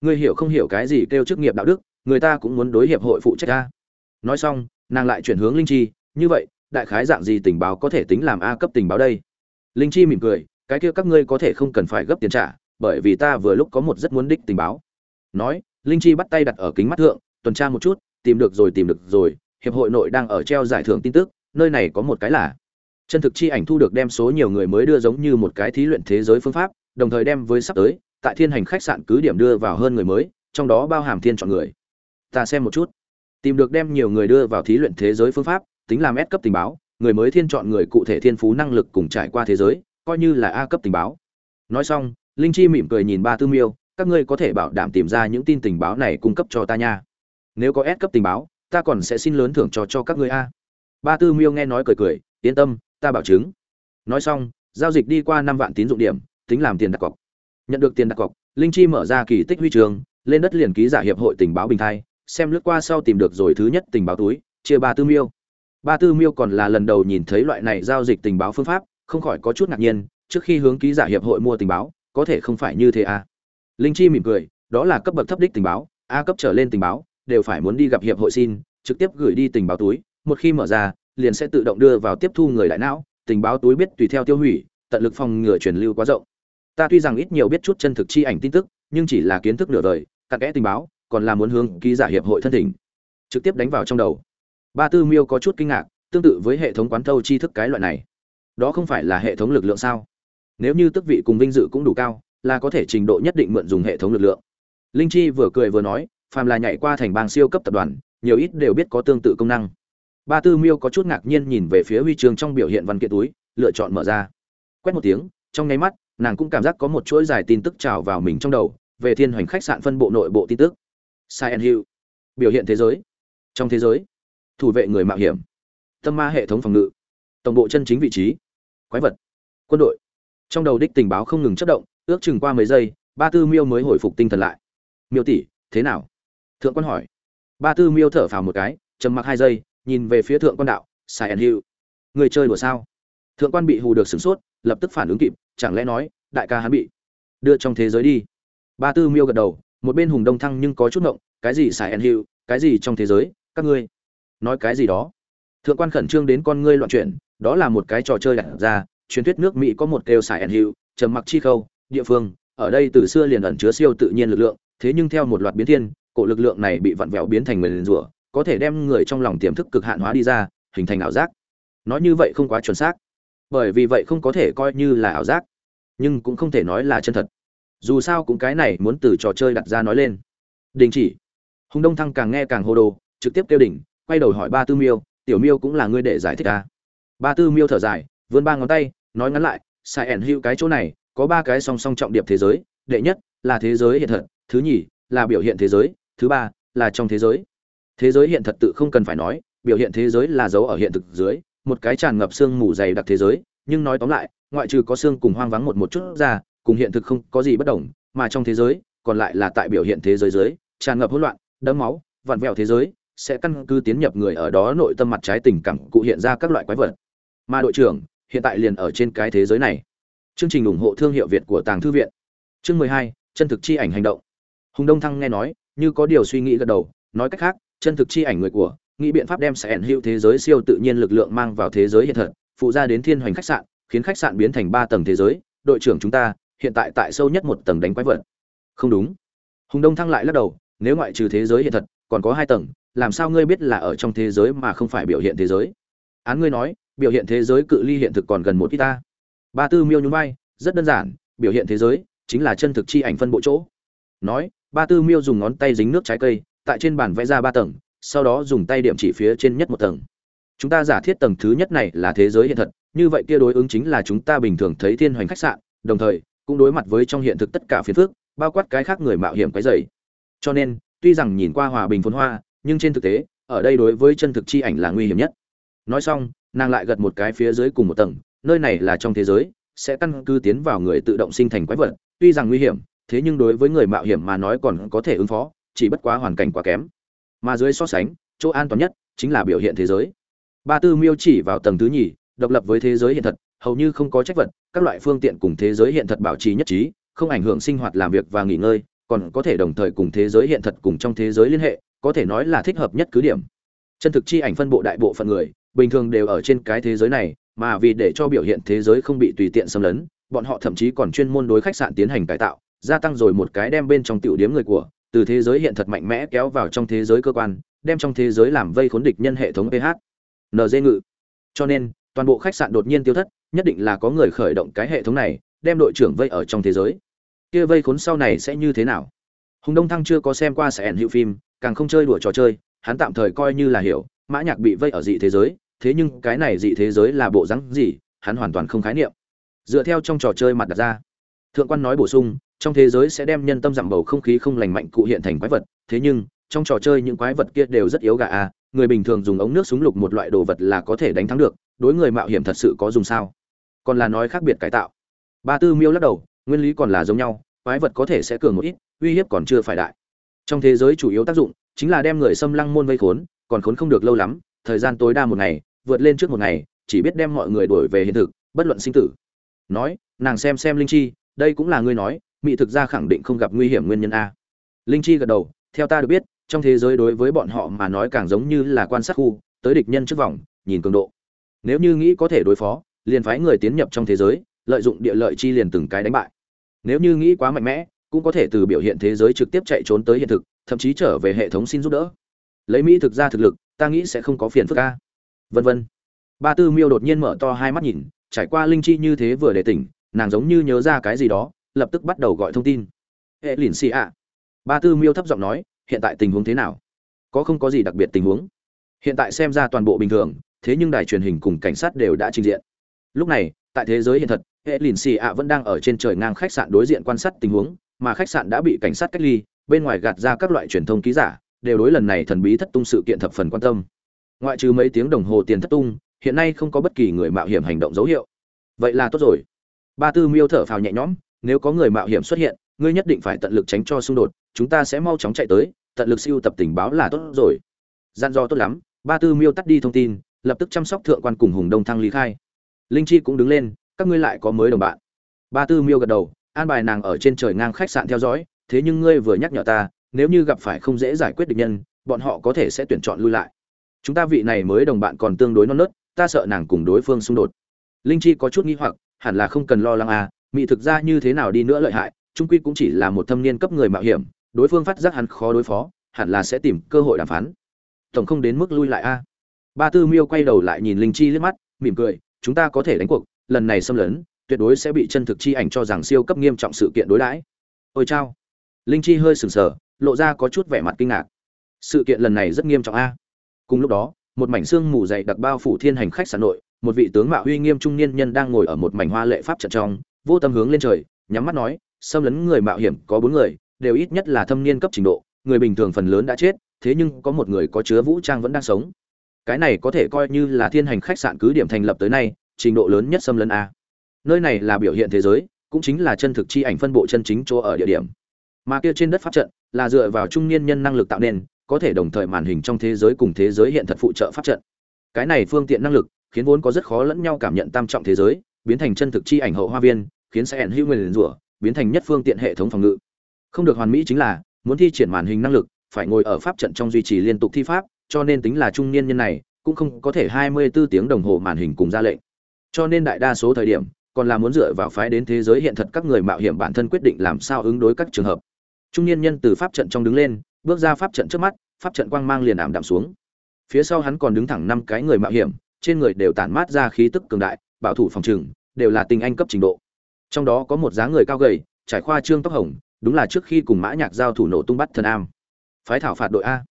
Ngươi hiểu không hiểu cái gì kêu chức nghiệp đạo đức, người ta cũng muốn đối hiệp hội phụ trách ta nói xong, nàng lại chuyển hướng linh chi, như vậy, đại khái dạng gì tình báo có thể tính làm a cấp tình báo đây? Linh chi mỉm cười, cái kia các ngươi có thể không cần phải gấp tiền trả bởi vì ta vừa lúc có một rất muốn đích tình báo. Nói, linh chi bắt tay đặt ở kính mắt thượng, tuần tra một chút, tìm được rồi, tìm được rồi, hiệp hội nội đang ở treo giải thưởng tin tức, nơi này có một cái là chân thực chi ảnh thu được đem số nhiều người mới đưa giống như một cái thí luyện thế giới phương pháp, đồng thời đem với sắp tới, tại thiên hành khách sạn cứ điểm đưa vào hơn người mới, trong đó bao hàm thiên chọn người. Ta xem một chút. Tìm được đem nhiều người đưa vào thí luyện thế giới phương pháp, tính làm S cấp tình báo, người mới thiên chọn người cụ thể thiên phú năng lực cùng trải qua thế giới, coi như là a cấp tình báo. Nói xong linh chi mỉm cười nhìn ba tư miêu, các ngươi có thể bảo đảm tìm ra những tin tình báo này cung cấp cho ta nha. Nếu có ép cấp tình báo, ta còn sẽ xin lớn thưởng cho cho các ngươi a. Ba tư miêu nghe nói cười cười, yên tâm, ta bảo chứng. Nói xong, giao dịch đi qua năm vạn tín dụng điểm, tính làm tiền đặt cọc. Nhận được tiền đặt cọc, linh chi mở ra kỳ tích huy trường lên đất liền ký giả hiệp hội tình báo bình thai, xem lướt qua sau tìm được rồi thứ nhất tình báo túi, chia ba tư miêu. Ba tư miêu còn là lần đầu nhìn thấy loại này giao dịch tình báo phương pháp, không khỏi có chút ngạc nhiên, trước khi hướng ký giả hiệp hội mua tình báo có thể không phải như thế à? Linh chi mỉm cười, đó là cấp bậc thấp đích tình báo, a cấp trở lên tình báo, đều phải muốn đi gặp hiệp hội xin, trực tiếp gửi đi tình báo túi, một khi mở ra, liền sẽ tự động đưa vào tiếp thu người đại não, tình báo túi biết tùy theo tiêu hủy, tận lực phòng ngừa truyền lưu quá rộng. Ta tuy rằng ít nhiều biết chút chân thực chi ảnh tin tức, nhưng chỉ là kiến thức nửa đời, cặn kẽ tình báo, còn là muốn hướng ký giả hiệp hội thân thỉnh. Trực tiếp đánh vào trong đầu. Ba tư miêu có chút kinh ngạc, tương tự với hệ thống quán thâu tri thức cái loại này. Đó không phải là hệ thống lực lượng sao? Nếu như tức vị cùng vinh dự cũng đủ cao là có thể trình độ nhất định mượn dùng hệ thống lực lượng linh chi vừa cười vừa nói phàm là nhảy qua thành bang siêu cấp tập đoàn nhiều ít đều biết có tương tự công năng ba tư miêu có chút ngạc nhiên nhìn về phía huy chương trong biểu hiện văn kiện túi lựa chọn mở ra quét một tiếng trong nháy mắt nàng cũng cảm giác có một chuỗi dài tin tức trào vào mình trong đầu về thiên hoành khách sạn phân bộ nội bộ tin tức Silent Hill. Biểu hiện thế giới. Trong thế giới, thủ vệ người mạo hiểm. Tâm ma hệ thống phòng ngự. Tổng bộ chân chính vị trí. Quái vật. Quân đội. Trong đầu đích tình báo không ngừng chất động, ước chừng qua mấy giây, Ba Tư Miêu mới hồi phục tinh thần lại. "Miêu tỷ, thế nào?" Thượng quan hỏi. Ba Tư Miêu thở phào một cái, trầm mặc hai giây, nhìn về phía thượng quan đạo, sai and hữu Người chơi đùa sao?" Thượng quan bị hù được sửng sốt, lập tức phản ứng kịp, chẳng lẽ nói, đại ca hắn bị đưa trong thế giới đi. Ba Tư Miêu gật đầu, một bên hùng đông thăng nhưng có chút ngộng cái gì sai and hữu cái gì trong thế giới các ngươi nói cái gì đó thượng quan khẩn trương đến con ngươi loạn chuyển đó là một cái trò chơi đặt ra truyền thuyết nước mỹ có một kêu xài ẩn hữu, trầm mặc chi khâu, địa phương, ở đây từ xưa liền ẩn chứa siêu tự nhiên lực lượng, thế nhưng theo một loạt biến thiên, cổ lực lượng này bị vặn vẹo biến thành người rủa, có thể đem người trong lòng tiềm thức cực hạn hóa đi ra, hình thành ảo giác. Nói như vậy không quá chuẩn xác, bởi vì vậy không có thể coi như là ảo giác, nhưng cũng không thể nói là chân thật. Dù sao cũng cái này muốn từ trò chơi đặt ra nói lên. Đình chỉ. Hùng đông thăng càng nghe càng hô đồ, trực tiếp kêu đỉnh, quay đầu hỏi ba tư miêu, tiểu miêu cũng là ngươi để giải thích à. ba tư miêu thở dài, vươn ba ngón tay nói ngắn lại, sai ẻn hữu cái chỗ này, có ba cái song song trọng điệp thế giới, đệ nhất là thế giới hiện thật, thứ nhì là biểu hiện thế giới, thứ ba là trong thế giới. Thế giới hiện thật tự không cần phải nói, biểu hiện thế giới là dấu ở hiện thực dưới, một cái tràn ngập xương mù dày đặc thế giới, nhưng nói tóm lại, ngoại trừ có xương cùng hoang vắng một một chút ra, cùng hiện thực không có gì bất đồng, mà trong thế giới, còn lại là tại biểu hiện thế giới dưới, tràn ngập hỗn loạn, đẫm máu, vặn vẹo thế giới, sẽ căn cứ tiến nhập người ở đó nội tâm mặt trái tình cảm cụ hiện ra các loại quái vật. Mà đội trưởng hiện tại liền ở trên cái thế giới này. Chương trình ủng hộ thương hiệu việt của tàng thư viện. Chương mười hai, chân thực chi ảnh hành động. Hùng đông thăng nghe nói, như có điều suy nghĩ gật đầu, nói cách khác, chân thực chi ảnh người của, nghĩ biện pháp đem sẽ ẩn hữu thế giới siêu tự nhiên lực lượng mang vào thế giới hiện thật, phụ ra đến thiên hoành khách sạn, khiến khách sạn biến thành ba tầng thế giới, đội trưởng chúng ta, hiện tại tại sâu nhất một tầng đánh quái vật. Không đúng. Hùng đông thăng lại lắc đầu, nếu ngoại trừ thế giới hiện thật, còn có hai tầng, làm sao ngươi biết là ở trong thế giới mà không phải biểu hiện thế giới? Án ngươi nói biểu hiện thế giới cự ly hiện thực còn gần một ít ta. Ba tư miêu nhún vai, rất đơn giản, biểu hiện thế giới chính là chân thực chi ảnh phân bộ chỗ. Nói, ba tư miêu dùng ngón tay dính nước trái cây, tại trên bàn vẽ ra ba tầng, sau đó dùng tay điểm chỉ phía trên nhất một tầng. Chúng ta giả thiết tầng thứ nhất này là thế giới hiện thật, như vậy kia đối ứng chính là chúng ta bình thường thấy thiên hoành khách sạn, đồng thời, cũng đối mặt với trong hiện thực tất cả phiền phức, bao quát cái khác người mạo hiểm cái dày cho nên, tuy rằng nhìn qua hòa bình phồn hoa, nhưng trên thực tế, ở đây đối với chân thực chi ảnh là nguy hiểm nhất. Nói xong nàng lại gật một cái phía dưới cùng một tầng, nơi này là trong thế giới, sẽ căn cứ tiến vào người tự động sinh thành quái vật, tuy rằng nguy hiểm, thế nhưng đối với người mạo hiểm mà nói còn có thể ứng phó, chỉ bất quá hoàn cảnh quá kém. Mà dưới so sánh, chỗ an toàn nhất chính là biểu hiện thế giới. Ba tư miêu chỉ vào tầng thứ nhì, độc lập với thế giới hiện thật, hầu như không có trách vật, các loại phương tiện cùng thế giới hiện thật bảo trì nhất trí, không ảnh hưởng sinh hoạt làm việc và nghỉ ngơi, còn có thể đồng thời cùng thế giới hiện thật cùng trong thế giới liên hệ, có thể nói là thích hợp nhất cứ điểm. Chân thực chi ảnh phân bộ đại bộ phận người bình thường đều ở trên cái thế giới này, mà vì để cho biểu hiện thế giới không bị tùy tiện xâm lấn, bọn họ thậm chí còn chuyên môn đối khách sạn tiến hành cải tạo, gia tăng rồi một cái đem bên trong tiểu điếm người của, từ thế giới hiện thật mạnh mẽ kéo vào trong thế giới cơ quan, đem trong thế giới làm vây khốn địch nhân hệ thống ph nd ngự. Cho nên, toàn bộ khách sạn đột nhiên tiêu thất, nhất định là có người khởi động cái hệ thống này, đem đội trưởng vây ở trong thế giới. Kia vây khốn sau này sẽ như thế nào? Hùng đông thăng chưa có xem qua sẽ ẩn hiệu phim, càng không chơi đùa trò chơi, hắn tạm thời coi như là hiểu mã nhạc bị vây ở dị thế giới, thế nhưng cái này dị thế giới là bộ rắn gì, hắn hoàn toàn không khái niệm. Dựa theo trong trò chơi mặt đặt ra, thượng quan nói bổ sung, trong thế giới sẽ đem nhân tâm giảm bầu không khí không lành mạnh cụ hiện thành quái vật, thế nhưng, trong trò chơi những quái vật kia đều rất yếu gà a người bình thường dùng ống nước súng lục một loại đồ vật là có thể đánh thắng được, đối người mạo hiểm thật sự có dùng sao? Còn là nói khác biệt cải tạo. Ba tư miêu lắc đầu, nguyên lý còn là giống nhau, quái vật có thể sẽ cường một ít, uy hiếp còn chưa phải đại. Trong thế giới chủ yếu tác dụng chính là đem người xâm lăng môn vây khốn còn khốn không được lâu lắm, thời gian tối đa một ngày, vượt lên trước một ngày, chỉ biết đem mọi người đuổi về hiện thực, bất luận sinh tử. Nói, nàng xem xem linh chi, đây cũng là ngươi nói, mỹ thực ra khẳng định không gặp nguy hiểm nguyên nhân a. Linh chi gật đầu, theo ta được biết, trong thế giới đối với bọn họ mà nói càng giống như là quan sát khu, tới địch nhân trước vòng, nhìn cường độ. Nếu như nghĩ có thể đối phó, liền phái người tiến nhập trong thế giới, lợi dụng địa lợi chi liền từng cái đánh bại. Nếu như nghĩ quá mạnh mẽ, cũng có thể từ biểu hiện thế giới trực tiếp chạy trốn tới hiện thực, thậm chí trở về hệ thống xin giúp đỡ lấy mỹ thực ra thực lực, ta nghĩ sẽ không có phiền phức ca vân vân. Ba tư miêu đột nhiên mở to hai mắt nhìn, trải qua linh chi như thế vừa để tỉnh, nàng giống như nhớ ra cái gì đó, lập tức bắt đầu gọi thông tin. Hệ lìn xì ạ. Ba tư miêu thấp giọng nói, hiện tại tình huống thế nào? Có không có gì đặc biệt tình huống? Hiện tại xem ra toàn bộ bình thường, thế nhưng đài truyền hình cùng cảnh sát đều đã trình diện. Lúc này, tại thế giới hiện thật, hệ lìn xì ạ vẫn đang ở trên trời ngang khách sạn đối diện quan sát tình huống, mà khách sạn đã bị cảnh sát cách ly, bên ngoài gạt ra các loại truyền thông ký giả đều đối lần này thần bí thất tung sự kiện thập phần quan tâm. Ngoại trừ mấy tiếng đồng hồ tiền thất tung, hiện nay không có bất kỳ người mạo hiểm hành động dấu hiệu. Vậy là tốt rồi. Ba tư miêu thở phào nhẹ nhõm, nếu có người mạo hiểm xuất hiện, ngươi nhất định phải tận lực tránh cho xung đột, chúng ta sẽ mau chóng chạy tới, tận lực siêu tập tình báo là tốt rồi. Gian do tốt lắm, ba tư miêu tắt đi thông tin, lập tức chăm sóc thượng quan cùng hùng đông thăng lý khai. Linh chi cũng đứng lên, các ngươi lại có mới đồng bạn. Ba tư miêu gật đầu, an bài nàng ở trên trời ngang khách sạn theo dõi, thế nhưng ngươi vừa nhắc nhở ta nếu như gặp phải không dễ giải quyết được nhân, bọn họ có thể sẽ tuyển chọn lui lại. Chúng ta vị này mới đồng bạn còn tương đối non nớt, ta sợ nàng cùng đối phương xung đột. Linh chi có chút nghi hoặc, hẳn là không cần lo lắng à Mị thực ra như thế nào đi nữa lợi hại, trung quy cũng chỉ là một thâm niên cấp người mạo hiểm, đối phương phát giác hắn khó đối phó, hẳn là sẽ tìm cơ hội đàm phán. Tổng không đến mức lui lại a ba tư miêu quay đầu lại nhìn linh chi liếc mắt, mỉm cười, chúng ta có thể đánh cuộc, lần này xâm lấn, tuyệt đối sẽ bị chân thực chi ảnh cho rằng siêu cấp nghiêm trọng sự kiện đối đãi. Ôi chao. Linh chi hơi sừng sờ lộ ra có chút vẻ mặt kinh ngạc. Sự kiện lần này rất nghiêm trọng a. Cùng lúc đó, một mảnh xương mù dày đặc bao phủ thiên hành khách sạn nội, một vị tướng mạo uy nghiêm trung niên nhân đang ngồi ở một mảnh hoa lệ pháp trận trong, vô tâm hướng lên trời, nhắm mắt nói, xâm lấn người mạo hiểm có bốn người, đều ít nhất là thâm niên cấp trình độ, người bình thường phần lớn đã chết, thế nhưng có một người có chứa vũ trang vẫn đang sống. Cái này có thể coi như là thiên hành khách sạn cứ điểm thành lập tới nay, trình độ lớn nhất xâm lấn a. Nơi này là biểu hiện thế giới, cũng chính là chân thực chi ảnh phân bộ chân chính chỗ ở địa điểm mà kia trên đất pháp trận là dựa vào trung niên nhân năng lực tạo nên, có thể đồng thời màn hình trong thế giới cùng thế giới hiện thật phụ trợ pháp trận. Cái này phương tiện năng lực khiến vốn có rất khó lẫn nhau cảm nhận tam trọng thế giới, biến thành chân thực chi ảnh hậu hoa viên, khiến sẽ ẩn hữu nguyên rủa, biến thành nhất phương tiện hệ thống phòng ngự. Không được hoàn mỹ chính là, muốn thi triển màn hình năng lực, phải ngồi ở pháp trận trong duy trì liên tục thi pháp, cho nên tính là trung niên nhân này cũng không có thể 24 tiếng đồng hồ màn hình cùng ra lệnh. Cho nên đại đa số thời điểm còn là muốn dựa vào phái đến thế giới hiện thật các người mạo hiểm bản thân quyết định làm sao ứng đối các trường hợp trung niên nhân từ pháp trận trong đứng lên, bước ra pháp trận trước mắt, pháp trận quang mang liền ảm đạm xuống. Phía sau hắn còn đứng thẳng năm cái người mạo hiểm, trên người đều tản mát ra khí tức cường đại, bảo thủ phòng trừng đều là tình anh cấp trình độ. Trong đó có một dáng người cao gầy, trải khoa trương tóc hồng, đúng là trước khi cùng mã nhạc giao thủ nổ tung bắt thần am. Phái thảo phạt đội a.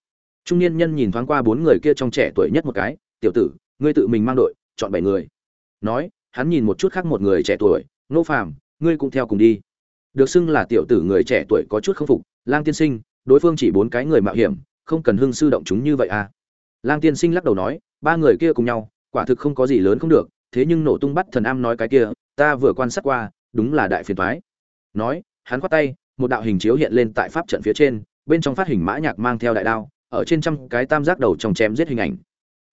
Trung niên nhân nhìn thoáng qua bốn người kia trong trẻ tuổi nhất một cái, tiểu tử, ngươi tự mình mang đội, chọn bảy người. Nói, hắn nhìn một chút khác một người trẻ tuổi, nô phàm, ngươi cũng theo cùng đi được xưng là tiểu tử người trẻ tuổi có chút không phục, lang tiên sinh, đối phương chỉ bốn cái người mạo hiểm, không cần hưng sư động chúng như vậy à? Lang tiên sinh lắc đầu nói, ba người kia cùng nhau, quả thực không có gì lớn không được, thế nhưng nổ tung bắt thần am nói cái kia, ta vừa quan sát qua, đúng là đại phiền toái. Nói, hắn khoát tay, một đạo hình chiếu hiện lên tại pháp trận phía trên, bên trong phát hình mã nhạc mang theo đại đao, ở trên trăm cái tam giác đầu trong chém giết hình ảnh.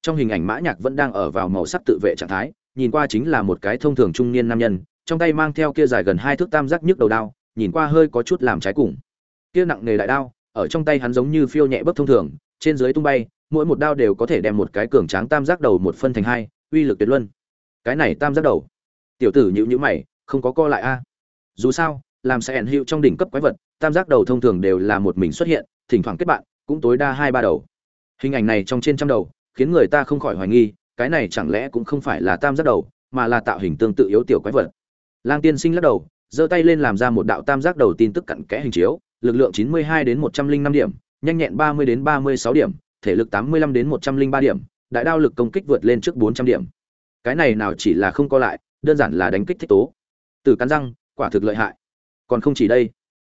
Trong hình ảnh mã nhạc vẫn đang ở vào màu sắc tự vệ trạng thái, nhìn qua chính là một cái thông thường trung niên nam nhân trong tay mang theo kia dài gần hai thước tam giác nhức đầu đao, nhìn qua hơi có chút làm trái cùng. Kia nặng nghề đại đao, ở trong tay hắn giống như phiêu nhẹ bất thông thường, trên dưới tung bay, mỗi một đao đều có thể đem một cái cường tráng tam giác đầu một phân thành hai, uy lực tuyệt luân. Cái này tam giác đầu. Tiểu tử nhữ nhữ mày, không có co lại a. Dù sao, làm sẽ ẩn hiệu trong đỉnh cấp quái vật, tam giác đầu thông thường đều là một mình xuất hiện, thỉnh thoảng kết bạn, cũng tối đa hai ba đầu. Hình ảnh này trong trên trăm đầu, khiến người ta không khỏi hoài nghi, cái này chẳng lẽ cũng không phải là tam giác đầu, mà là tạo hình tương tự yếu tiểu quái vật lang tiên sinh lắc đầu, giơ tay lên làm ra một đạo tam giác đầu tin tức cặn kẽ hình chiếu, lực lượng 92 đến 105 điểm, nhanh nhẹn 30 đến 36 điểm, thể lực 85 đến 103 điểm, đại đao lực công kích vượt lên trước 400 điểm. Cái này nào chỉ là không có lại, đơn giản là đánh kích thích tố. Từ cắn răng, quả thực lợi hại. Còn không chỉ đây.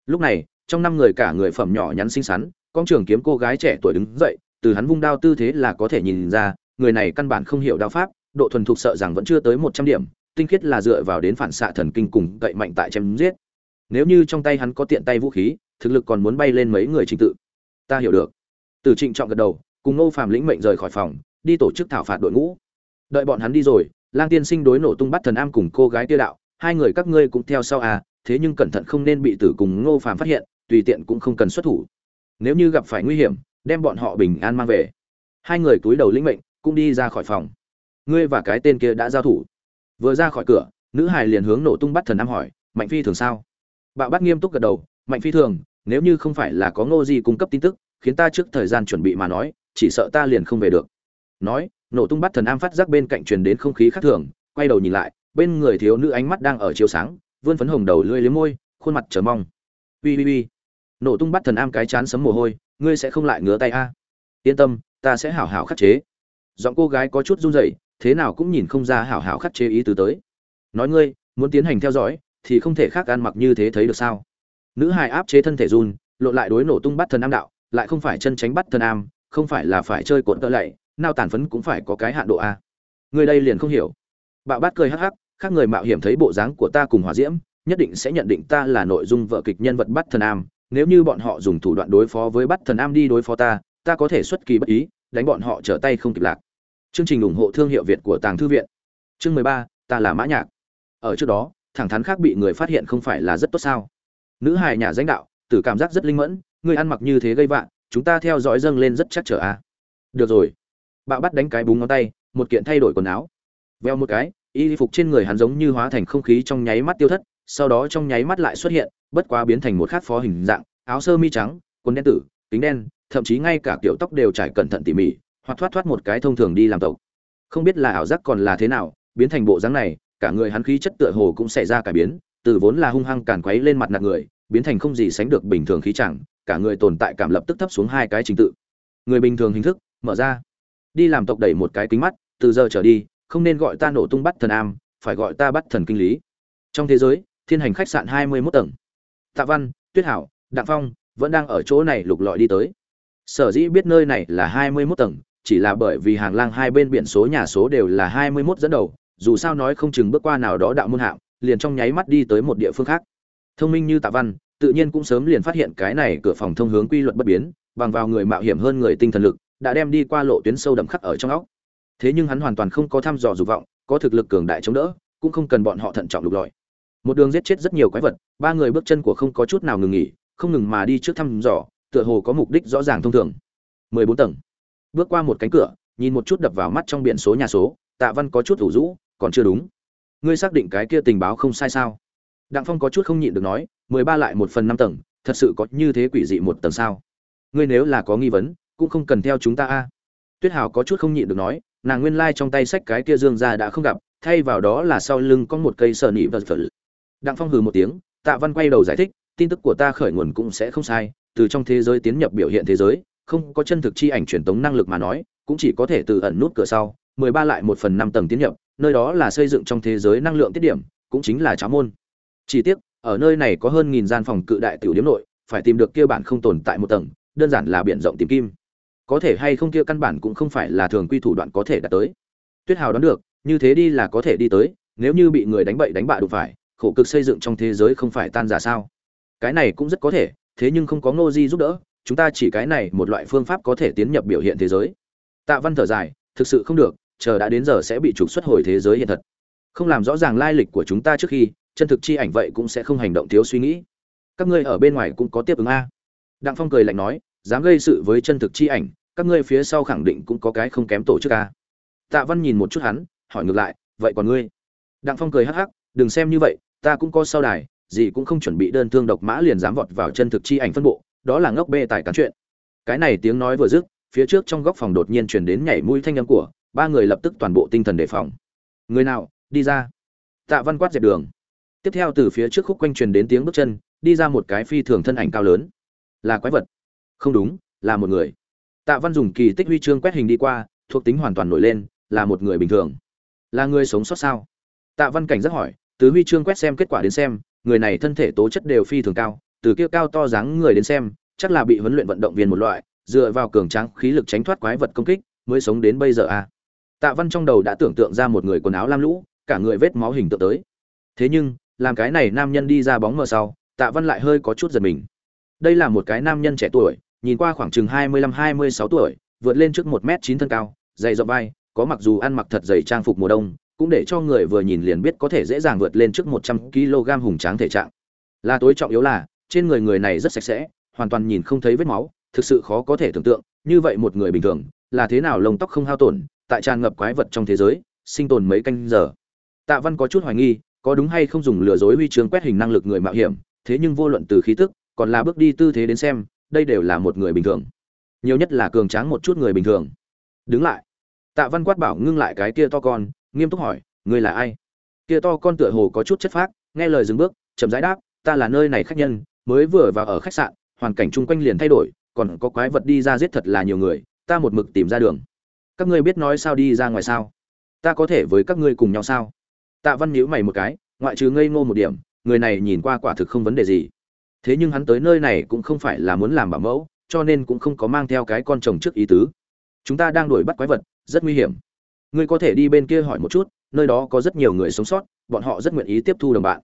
Lúc này, trong năm người cả người phẩm nhỏ nhắn xinh xắn, con trường kiếm cô gái trẻ tuổi đứng dậy, từ hắn vung đao tư thế là có thể nhìn ra, người này căn bản không hiểu đao pháp, độ thuần thục sợ rằng vẫn chưa tới một trăm điểm tinh khiết là dựa vào đến phản xạ thần kinh cùng cậy mạnh tại chém giết. Nếu như trong tay hắn có tiện tay vũ khí, thực lực còn muốn bay lên mấy người trình tự. Ta hiểu được. Từ trịnh trọng gật đầu, cùng ngô phàm lĩnh mệnh rời khỏi phòng, đi tổ chức thảo phạt đội ngũ. Đợi bọn hắn đi rồi, lang tiên sinh đối nổ tung bắt thần am cùng cô gái tiêu đạo, hai người các ngươi cũng theo sau à thế nhưng cẩn thận không nên bị tử cùng ngô phàm phát hiện, tùy tiện cũng không cần xuất thủ. Nếu như gặp phải nguy hiểm, đem bọn họ bình an mang về. Hai người cúi đầu lĩnh mệnh, cũng đi ra khỏi phòng. Ngươi và cái tên kia đã giao thủ vừa ra khỏi cửa, nữ hải liền hướng nổ tung bắt thần nam hỏi, mạnh phi thường sao? Bạo bắt nghiêm túc gật đầu, mạnh phi thường, nếu như không phải là có ngô di cung cấp tin tức, khiến ta trước thời gian chuẩn bị mà nói, chỉ sợ ta liền không về được. Nói, nổ tung bắt thần am phát giác bên cạnh truyền đến không khí khác thường, quay đầu nhìn lại, bên người thiếu nữ ánh mắt đang ở chiếu sáng, vươn phấn hồng đầu lưỡi liếm môi, khuôn mặt chờ mong. Ui ui ui nổ tung bắt thần am cái chán sấm mồ hôi, ngươi sẽ không lại ngứa tay a? Yên tâm, ta sẽ hảo hảo khắc chế. Giọng cô gái có chút run rẩy thế nào cũng nhìn không ra hảo hảo khắc chế ý tứ tới. Nói ngươi, muốn tiến hành theo dõi, thì không thể khác ăn mặc như thế thấy được sao? Nữ hài áp chế thân thể run lộn lại đối nổ tung bắt thần am đạo, lại không phải chân tránh bắt thần am, không phải là phải chơi cuộn tợ lạy, nào tàn phấn cũng phải có cái hạn độ a. Người đây liền không hiểu. Bạo bát cười hắc hắc, khác người mạo hiểm thấy bộ dáng của ta cùng hỏa diễm, nhất định sẽ nhận định ta là nội dung vợ kịch nhân vật bắt thần am. Nếu như bọn họ dùng thủ đoạn đối phó với bắt thần am đi đối phó ta ta có thể xuất kỳ bất ý, đánh bọn họ trở tay không kịp lạc chương trình ủng hộ thương hiệu việt của tàng thư viện. Chương mười ba, ta là mã nhạc. Ở trước đó, thẳng thắn khác bị người phát hiện không phải là rất tốt sao? Nữ hài nhà danh đạo tử cảm giác rất linh mẫn, người ăn mặc như thế gây vạn chúng ta theo dõi dâng lên rất chắc trở a được rồi. Bạo bắt đánh cái búng ngón tay, một kiện thay đổi quần áo. Veo một cái, y phục trên người hắn giống như hóa thành không khí trong nháy mắt tiêu thất, sau đó trong nháy mắt lại xuất hiện, bất quá biến thành một khác phó hình dạng, áo sơ mi trắng, quần đen tử, kính đen, thậm chí ngay cả kiểu tóc đều trải cẩn thận tỉ mỉ hoặc thoát thoát một cái thông thường đi làm tộc. Không biết là ảo giác còn là thế nào, biến thành bộ dáng này, cả người hắn khí chất tựa hồ cũng xảy ra cải biến, từ vốn là hung hăng càn quấy lên mặt nạ người, biến thành không gì sánh được bình thường khí chẳng, cả người tồn tại cảm lập tức thấp xuống hai cái trình tự. Người bình thường hình thức, mở ra. Đi làm tộc đẩy một cái kính mắt, từ giờ trở đi, không nên gọi ta nổ tung bắt thần am, phải gọi ta bắt thần kinh lý. Trong thế giới, thiên hành khách sạn hai mươi 21 tầng. Tạ văn, tuyết hảo, đặng phong vẫn đang ở chỗ này lục lọi đi tới. Sở dĩ biết nơi này là hai mươi 21 tầng chỉ là bởi vì hàng lang hai bên biển số nhà số đều là hai mươi 21 dẫn đầu, dù sao nói không chừng bước qua nào đó đạo môn hạng, liền trong nháy mắt đi tới một địa phương khác. Thông minh như tạ văn, tự nhiên cũng sớm liền phát hiện cái này cửa phòng thông hướng quy luật bất biến, bằng vào người mạo hiểm hơn người tinh thần lực, đã đem đi qua lộ tuyến sâu đậm khắc ở trong óc. Thế nhưng hắn hoàn toàn không có thăm dò dục vọng, có thực lực cường đại chống đỡ, cũng không cần bọn họ thận trọng lục lọi. Một đường giết chết rất nhiều quái vật, ba người bước chân của không có chút nào ngừng nghỉ, không ngừng mà đi trước thăm dò, tựa hồ có mục đích rõ ràng thông thường. mười bốn tầng bước qua một cánh cửa, nhìn một chút đập vào mắt trong biển số nhà số, tạ văn có chút ủ rũ, còn chưa đúng. Ngươi xác định cái kia tình báo không sai sao? Đặng phong có chút không nhịn được nói, mười ba lại một phần năm tầng, thật sự có như thế quỷ dị một tầng sao? Ngươi nếu là có nghi vấn, cũng không cần theo chúng ta a. Tuyết hào có chút không nhịn được nói, nàng nguyên lai trong tay sách cái kia dương ra đã không gặp, thay vào đó là sau lưng có một cây sờ nỉ vật phật đặng phong hừ một tiếng, tạ văn quay đầu giải thích, tin tức của ta khởi nguồn cũng sẽ không sai, từ trong thế giới tiến nhập biểu hiện thế giới không có chân thực chi ảnh truyền tống năng lực mà nói, cũng chỉ có thể từ ẩn nút cửa sau, mười ba lại một phần năm tầng tiến nhập, nơi đó là xây dựng trong thế giới năng lượng tiết điểm, cũng chính là cháo môn. Chỉ tiếc, ở nơi này có hơn nghìn gian phòng cự đại tiểu điểm nội, phải tìm được kia bản không tồn tại một tầng, đơn giản là biển rộng tìm kim. Có thể hay không kia căn bản cũng không phải là thường quy thủ đoạn có thể đạt tới. Tuyết hào đoán được, như thế đi là có thể đi tới, nếu như bị người đánh bậy đánh bạ đủ phải, khổ cực xây dựng trong thế giới không phải tan giả sao? Cái này cũng rất có thể, thế nhưng không có ngô di giúp đỡ chúng ta chỉ cái này một loại phương pháp có thể tiến nhập biểu hiện thế giới. Tạ văn thở dài, thực sự không được, chờ đã đến giờ sẽ bị trục xuất hồi thế giới hiện thật. Không làm rõ ràng lai lịch của chúng ta trước khi, chân thực chi ảnh vậy cũng sẽ không hành động thiếu suy nghĩ. Các ngươi ở bên ngoài cũng có tiếp ứng a. Đặng phong cười lạnh nói, dám gây sự với chân thực chi ảnh, các ngươi phía sau khẳng định cũng có cái không kém tổ chức a. Tạ văn nhìn một chút hắn, hỏi ngược lại, vậy còn ngươi? Đặng phong cười hắc hắc, đừng xem như vậy, ta cũng có sau đài, gì cũng không chuẩn bị đơn thương độc mã liền dám vọt vào chân thực chi ảnh phân bộ đó là ngốc bê tài cán chuyện. Cái này tiếng nói vừa dứt, phía trước trong góc phòng đột nhiên truyền đến nhảy mũi thanh âm của, ba người lập tức toàn bộ tinh thần đề phòng. Người nào, đi ra. Tạ văn quát dẹp đường. Tiếp theo từ phía trước khúc quanh truyền đến tiếng bước chân, đi ra một cái phi thường thân ảnh cao lớn. Là quái vật. Không đúng, là một người. Tạ văn dùng kỳ tích huy chương quét hình đi qua, thuộc tính hoàn toàn nổi lên, là một người bình thường. Là người sống sót sao? Tạ văn cảnh rất hỏi, từ huy chương quét xem kết quả đến xem, người này thân thể tố chất đều phi thường cao từ kia cao to dáng người đến xem, chắc là bị huấn luyện vận động viên một loại, dựa vào cường tráng khí lực tránh thoát quái vật công kích, mới sống đến bây giờ à. Tạ văn trong đầu đã tưởng tượng ra một người quần áo lam lũ, cả người vết máu hình tượng tới. Thế nhưng, làm cái này nam nhân đi ra bóng mờ sau, tạ văn lại hơi có chút giật mình. Đây là một cái nam nhân trẻ tuổi, nhìn qua khoảng chừng hai mươi lăm, hai mươi sáu tuổi, vượt lên trước một m chín thân cao, dày rộng vai, có mặc dù ăn mặc thật dày trang phục mùa đông, cũng để cho người vừa nhìn liền biết có thể dễ dàng vượt lên trước một trăm kg hùng tráng thể trạng. Là tối trọng yếu là trên người người này rất sạch sẽ, hoàn toàn nhìn không thấy vết máu, thực sự khó có thể tưởng tượng, như vậy một người bình thường, là thế nào lông tóc không hao tổn, tại tràn ngập quái vật trong thế giới, sinh tồn mấy canh giờ. Tạ văn có chút hoài nghi, có đúng hay không dùng lừa dối huy chương quét hình năng lực người mạo hiểm, thế nhưng vô luận từ khí tức, còn là bước đi tư thế đến xem, đây đều là một người bình thường. Nhiều nhất là cường tráng một chút người bình thường. Đứng lại. Tạ văn quát bảo ngưng lại cái kia to con, nghiêm túc hỏi, ngươi là ai? Kia to con tựa hồ có chút chất phác, nghe lời dừng bước, chậm rãi đáp, ta là nơi này khách nhân mới vừa vào ở khách sạn, hoàn cảnh chung quanh liền thay đổi, còn có quái vật đi ra giết thật là nhiều người, ta một mực tìm ra đường. Các ngươi biết nói sao đi ra ngoài sao? Ta có thể với các ngươi cùng nhau sao? Tạ văn nhíu mày một cái, ngoại trừ ngây ngô một điểm, người này nhìn qua quả thực không vấn đề gì. Thế nhưng hắn tới nơi này cũng không phải là muốn làm bảo mẫu, cho nên cũng không có mang theo cái con chồng trước ý tứ. Chúng ta đang đuổi bắt quái vật, rất nguy hiểm. Ngươi có thể đi bên kia hỏi một chút, nơi đó có rất nhiều người sống sót, bọn họ rất nguyện ý tiếp thu đồng bạn.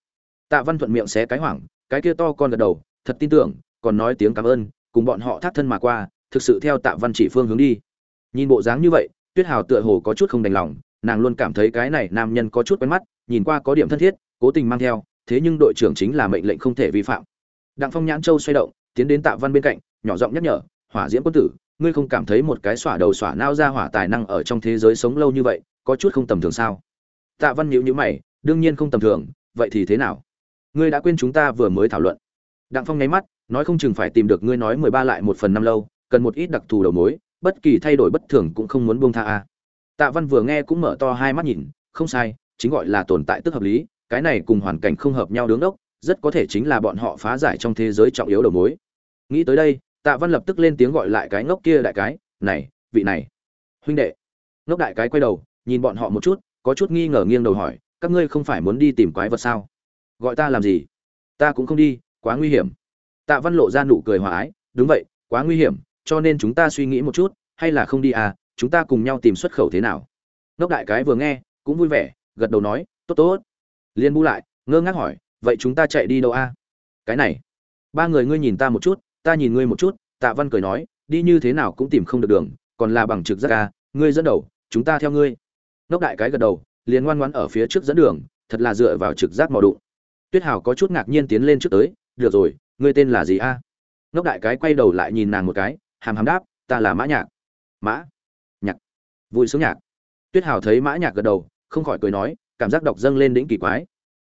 Tạ văn thuận miệng xé cái hoảng cái kia to con gật đầu, thật tin tưởng, còn nói tiếng cảm ơn, cùng bọn họ thác thân mà qua, thực sự theo tạ văn chỉ phương hướng đi. Nhìn bộ dáng như vậy, tuyết hào tựa hồ có chút không đành lòng, nàng luôn cảm thấy cái này nam nhân có chút quen mắt, nhìn qua có điểm thân thiết, cố tình mang theo, thế nhưng đội trưởng chính là mệnh lệnh không thể vi phạm. Đặng phong nhãn châu xoay động, tiến đến tạ văn bên cạnh, nhỏ giọng nhắc nhở, hỏa diễm quân tử, ngươi không cảm thấy một cái xỏa đầu xỏa nao ra hỏa tài năng ở trong thế giới sống lâu như vậy, có chút không tầm thường sao? Tạ văn nhíu nhíu mày, đương nhiên không tầm thường, vậy thì thế nào? Ngươi đã quên chúng ta vừa mới thảo luận. Đặng phong nháy mắt, nói không chừng phải tìm được ngươi nói mười ba lại một phần năm lâu, cần một ít đặc thù đầu mối, bất kỳ thay đổi bất thường cũng không muốn buông tha a. Tạ văn vừa nghe cũng mở to hai mắt nhìn, không sai, chính gọi là tồn tại tức hợp lý, cái này cùng hoàn cảnh không hợp nhau đứng đốc, rất có thể chính là bọn họ phá giải trong thế giới trọng yếu đầu mối. Nghĩ tới đây, tạ văn lập tức lên tiếng gọi lại cái ngốc kia đại cái, này, vị này, huynh đệ. Ngốc đại cái quay đầu, nhìn bọn họ một chút, có chút nghi ngờ nghiêng đầu hỏi, các ngươi không phải muốn đi tìm quái vật sao? Gọi ta làm gì? Ta cũng không đi, quá nguy hiểm. Tạ văn lộ ra nụ cười hòa ái, đúng vậy, quá nguy hiểm, cho nên chúng ta suy nghĩ một chút, hay là không đi à chúng ta cùng nhau tìm xuất khẩu thế nào? Ngốc đại cái vừa nghe, cũng vui vẻ, gật đầu nói, tốt tốt. Liên bu lại, ngơ ngác hỏi, vậy chúng ta chạy đi đâu a? Cái này. Ba người ngươi nhìn ta một chút, ta nhìn ngươi một chút, tạ văn cười nói, đi như thế nào cũng tìm không được đường, còn là bằng trực giác ca ngươi dẫn đầu, chúng ta theo ngươi. Ngốc đại cái gật đầu, liền ngoan ngoãn ở phía trước dẫn đường, thật là dựa vào trực giác mò đụng tuyết hào có chút ngạc nhiên tiến lên trước tới, được rồi, ngươi tên là gì a? Ngốc đại cái quay đầu lại nhìn nàng một cái, hàm hàm đáp, ta là mã nhạc. Mã nhạc? Vui sướng nhạc. Tuyết hào thấy mã nhạc gật đầu, không khỏi cười nói, cảm giác đọc dâng lên đỉnh kỳ quái.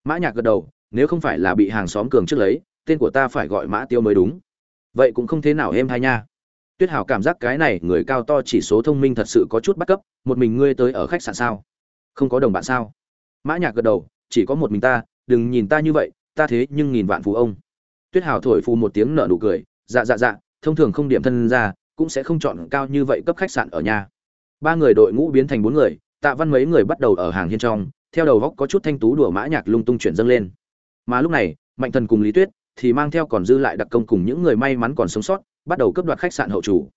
Mã nhạc gật đầu, nếu không phải là bị hàng xóm cường trước lấy, tên của ta phải gọi mã tiêu mới đúng. Vậy cũng không thế nào em hay nha. Tuyết hào cảm giác cái này người cao to chỉ số thông minh thật sự có chút bắt cấp, một mình ngươi tới ở khách sạn sao? Không có đồng bạn sao? Mã nhạc gật đầu, chỉ có một mình ta đừng nhìn ta như vậy, ta thế nhưng nghìn vạn phú ông. Tuyết hào thổi phù một tiếng nở nụ cười dạ dạ dạ thông thường không điểm thân ra, cũng sẽ không chọn cao như vậy cấp khách sạn ở nhà. Ba người đội ngũ biến thành bốn người, tạ văn mấy người bắt đầu ở hàng hiên trong, theo đầu góc có chút thanh tú đùa mã nhạc lung tung chuyển dâng lên. Mà lúc này, mạnh thần cùng lý tuyết thì mang theo còn dư lại đặc công cùng những người may mắn còn sống sót, bắt đầu cướp đoạt khách sạn hậu chủ.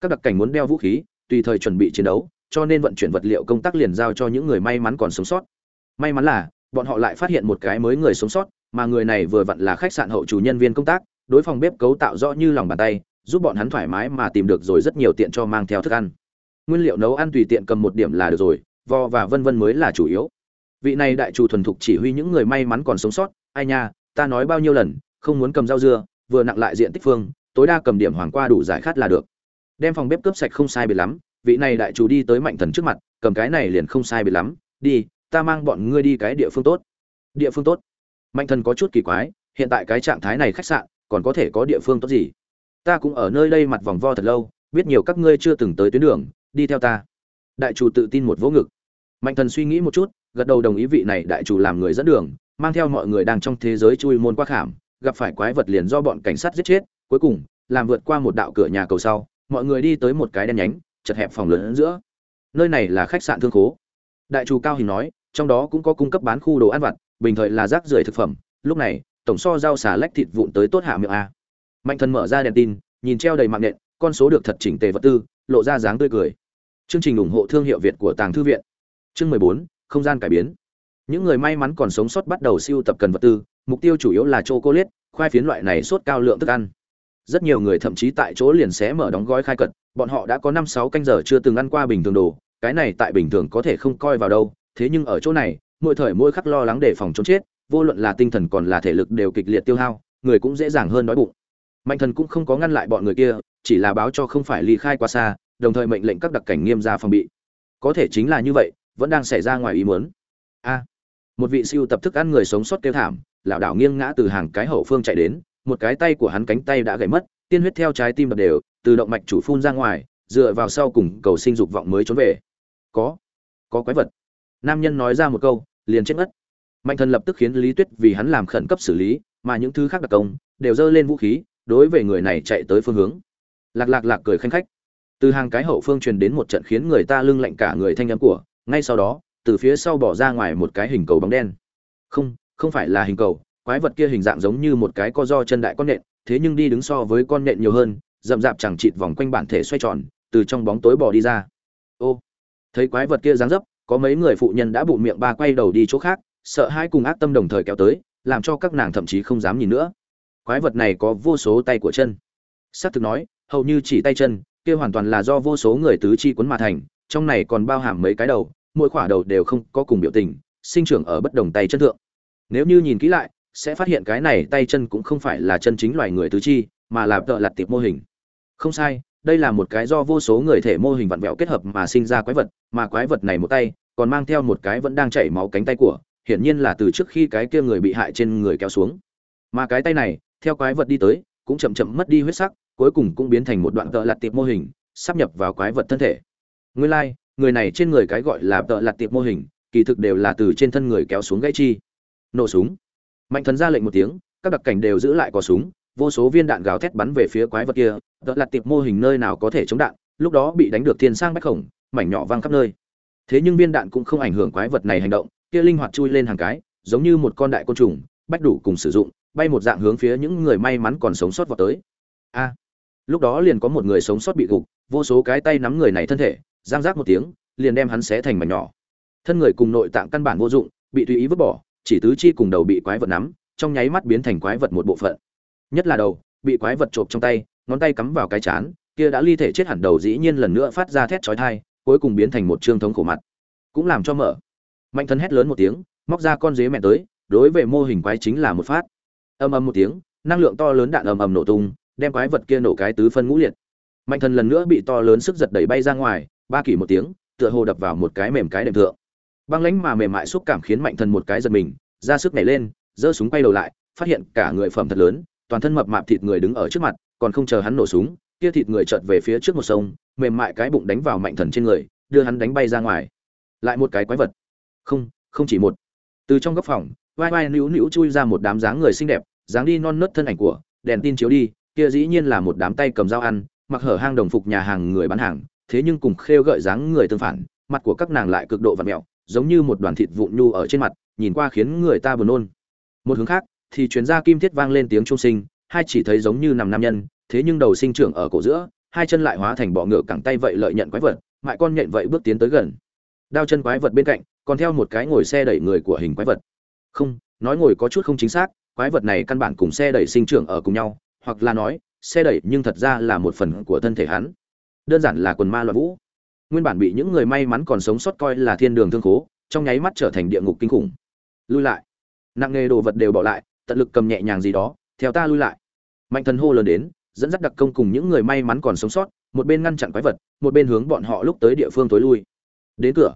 Các đặc cảnh muốn đeo vũ khí, tùy thời chuẩn bị chiến đấu, cho nên vận chuyển vật liệu công tác liền giao cho những người may mắn còn sống sót. May mắn là bọn họ lại phát hiện một cái mới người sống sót, mà người này vừa vặn là khách sạn hậu chủ nhân viên công tác, đối phòng bếp cấu tạo rõ như lòng bàn tay, giúp bọn hắn thoải mái mà tìm được rồi rất nhiều tiện cho mang theo thức ăn. Nguyên liệu nấu ăn tùy tiện cầm một điểm là được rồi, vo và vân vân mới là chủ yếu. Vị này đại chủ thuần thục chỉ huy những người may mắn còn sống sót, ai nha, ta nói bao nhiêu lần, không muốn cầm rau dưa, vừa nặng lại diện tích phương, tối đa cầm điểm hoàng qua đủ giải khát là được. Đem phòng bếp cướp sạch không sai biệt lắm, vị này đại chủ đi tới mạnh thần trước mặt, cầm cái này liền không sai biệt lắm, đi ta mang bọn ngươi đi cái địa phương tốt. Địa phương tốt? Mạnh thần có chút kỳ quái, hiện tại cái trạng thái này khách sạn, còn có thể có địa phương tốt gì? Ta cũng ở nơi đây mặt vòng vo thật lâu, biết nhiều các ngươi chưa từng tới tuyến đường, đi theo ta. Đại chủ tự tin một vỗ ngực. Mạnh thần suy nghĩ một chút, gật đầu đồng ý vị này đại chủ làm người dẫn đường, mang theo mọi người đang trong thế giới chui môn qua khảm, gặp phải quái vật liền do bọn cảnh sát giết chết, cuối cùng, làm vượt qua một đạo cửa nhà cầu sau, mọi người đi tới một cái đen nhánh, chật hẹp phòng lớn giữa. Nơi này là khách sạn thương khố. Đại chủ cao hình nói trong đó cũng có cung cấp bán khu đồ ăn vặt, bình thời là rác rưởi thực phẩm. Lúc này, tổng so rau xà lách thịt vụn tới tốt hạ miệng a. Mạnh thần mở ra đèn tin, nhìn treo đầy mạng nện, con số được thật chỉnh tề vật tư, lộ ra dáng tươi cười. Chương trình ủng hộ thương hiệu việt của tàng thư viện. Chương mười bốn, không gian cải biến. Những người may mắn còn sống sót bắt đầu siêu tập cần vật tư, mục tiêu chủ yếu là chocolate, khoai phiến loại này sốt cao lượng thức ăn. Rất nhiều người thậm chí tại chỗ liền xé mở đóng gói khai cật, bọn họ đã có năm sáu canh giờ chưa từng ăn qua bình thường đồ, cái này tại bình thường có thể không coi vào đâu thế nhưng ở chỗ này, mỗi thời mỗi khắc lo lắng để phòng chống chết, vô luận là tinh thần còn là thể lực đều kịch liệt tiêu hao, người cũng dễ dàng hơn đói bụng. Mạnh thần cũng không có ngăn lại bọn người kia, chỉ là báo cho không phải ly khai quá xa, đồng thời mệnh lệnh các đặc cảnh nghiêm ra phòng bị. Có thể chính là như vậy, vẫn đang xảy ra ngoài ý muốn. A. Một vị siêu tập thức ăn người sống sót kêu thảm, lảo đảo nghiêng ngã từ hàng cái hậu phương chạy đến, một cái tay của hắn cánh tay đã gãy mất, tiên huyết theo trái tim đập đều, từ động mạch chủ phun ra ngoài, dựa vào sau cùng cầu sinh dục vọng mới trốn về. Có. Có quái vật nam nhân nói ra một câu, liền chết mất. Mạnh thần lập tức khiến lý tuyết vì hắn làm khẩn cấp xử lý, mà những thứ khác đặc công đều giơ lên vũ khí, đối với người này chạy tới phương hướng. Lạc lạc lạc cười khanh khách. Từ hàng cái hậu phương truyền đến một trận khiến người ta lưng lạnh cả người thanh âm của, ngay sau đó, từ phía sau bỏ ra ngoài một cái hình cầu bóng đen. Không không phải là hình cầu, quái vật kia hình dạng giống như một cái co do chân đại con nện, thế nhưng đi đứng so với con nện nhiều hơn, rậm rạp chẳng chịt vòng quanh bản thể xoay tròn, từ trong bóng tối bỏ đi ra. Ô, thấy quái vật kia dáng dấp có mấy người phụ nhân đã bụng miệng ba quay đầu đi chỗ khác, sợ hai cùng ác tâm đồng thời kéo tới, làm cho các nàng thậm chí không dám nhìn nữa. Quái vật này có vô số tay của chân. Xác thực nói, hầu như chỉ tay chân, kia hoàn toàn là do vô số người tứ chi quấn mà thành, trong này còn bao hàm mấy cái đầu, mỗi khoả đầu đều không có cùng biểu tình, sinh trưởng ở bất đồng tay chân thượng. Nếu như nhìn kỹ lại, sẽ phát hiện cái này tay chân cũng không phải là chân chính loài người tứ chi, mà là tợ lặt tiệp mô hình. Không sai, đây là một cái do vô số người thể mô hình vặn vẹo kết hợp mà sinh ra quái vật mà quái vật này một tay còn mang theo một cái vẫn đang chảy máu cánh tay của hiển nhiên là từ trước khi cái kia người bị hại trên người kéo xuống. Mà cái tay này theo quái vật đi tới cũng chậm chậm mất đi huyết sắc cuối cùng cũng biến thành một đoạn tợ lạt tiệp mô hình sắp nhập vào quái vật thân thể. Nguyên lai、like, người này trên người cái gọi là tợ lạt tiệp mô hình kỳ thực đều là từ trên thân người kéo xuống gãy chi. Nổ súng. Mạnh thần ra lệnh một tiếng các đặc cảnh đều giữ lại có súng vô số viên đạn gào thét bắn về phía quái vật kia tợ lạt tiệp mô hình nơi nào có thể chống đạn lúc đó bị đánh được thiên sang bách khổng mảnh nhỏ văng khắp nơi. Thế nhưng viên đạn cũng không ảnh hưởng quái vật này hành động, kia linh hoạt chui lên hàng cái, giống như một con đại côn trùng, bách đủ cùng sử dụng, bay một dạng hướng phía những người may mắn còn sống sót vào tới. A! Lúc đó liền có một người sống sót bị gục, vô số cái tay nắm người này thân thể, giang rác một tiếng, liền đem hắn xé thành mảnh nhỏ. Thân người cùng nội tạng căn bản vô dụng, bị tùy ý vứt bỏ, chỉ tứ chi cùng đầu bị quái vật nắm, trong nháy mắt biến thành quái vật một bộ phận. Nhất là đầu, bị quái vật chộp trong tay, ngón tay cắm vào cái chán, kia đã ly thể chết hẳn đầu dĩ nhiên lần nữa phát ra thét chói tai cuối cùng biến thành một trương thống khổ mặt. Cũng làm cho mở. Mạnh thân hét lớn một tiếng, móc ra con dế mẹ tới, đối với mô hình quái chính là một phát. Ầm ầm một tiếng, năng lượng to lớn đạn ầm ầm nổ tung, đem quái vật kia nổ cái tứ phân ngũ liệt. Mạnh thần lần nữa bị to lớn sức giật đẩy bay ra ngoài, ba kỷ một tiếng, tựa hồ đập vào một cái mềm cái đệm thượng. Băng lãnh mà mềm mại xúc cảm khiến mạnh thần một cái giật mình, ra sức nhảy lên, giơ súng quay đầu lại, phát hiện cả người phẩm thật lớn, toàn thân mập mạp thịt người đứng ở trước mặt, còn không chờ hắn nổ súng, kia thịt người chợt về phía trước một sông mềm mại cái bụng đánh vào mạnh thần trên người, đưa hắn đánh bay ra ngoài. Lại một cái quái vật. Không không chỉ một. Từ trong góc phòng, vai vai nữu nữu chui ra một đám dáng người xinh đẹp, dáng đi non nớt thân ảnh của đèn tin chiếu đi, kia dĩ nhiên là một đám tay cầm dao ăn, mặc hở hang đồng phục nhà hàng người bán hàng, thế nhưng cùng khêu gợi dáng người tương phản, mặt của các nàng lại cực độ vặn mẹo, giống như một đoàn thịt vụn nhu ở trên mặt, nhìn qua khiến người ta buồn nôn. Một hướng khác, thì chuyến ra kim thiết vang lên tiếng trung sinh, hai chỉ thấy giống như nằm nam nhân, thế nhưng đầu sinh trưởng ở cổ giữa hai chân lại hóa thành bọ ngựa cẳng tay vậy lợi nhận quái vật, mại con nhện vậy bước tiến tới gần. Đao chân quái vật bên cạnh, còn theo một cái ngồi xe đẩy người của hình quái vật. Không, nói ngồi có chút không chính xác, quái vật này căn bản cùng xe đẩy sinh trưởng ở cùng nhau, hoặc là nói, xe đẩy nhưng thật ra là một phần của thân thể hắn. Đơn giản là quần ma loạn vũ. Nguyên bản bị những người may mắn còn sống sót coi là thiên đường thương khố, trong nháy mắt trở thành địa ngục kinh khủng. Lui lại. Nặng nghề đồ vật đều bỏ lại, tận lực cầm nhẹ nhàng gì đó, theo ta lui lại. Mạnh thần hô lớn đến dẫn dắt đặc công cùng những người may mắn còn sống sót, một bên ngăn chặn quái vật, một bên hướng bọn họ lúc tới địa phương tối lui. Đến cửa.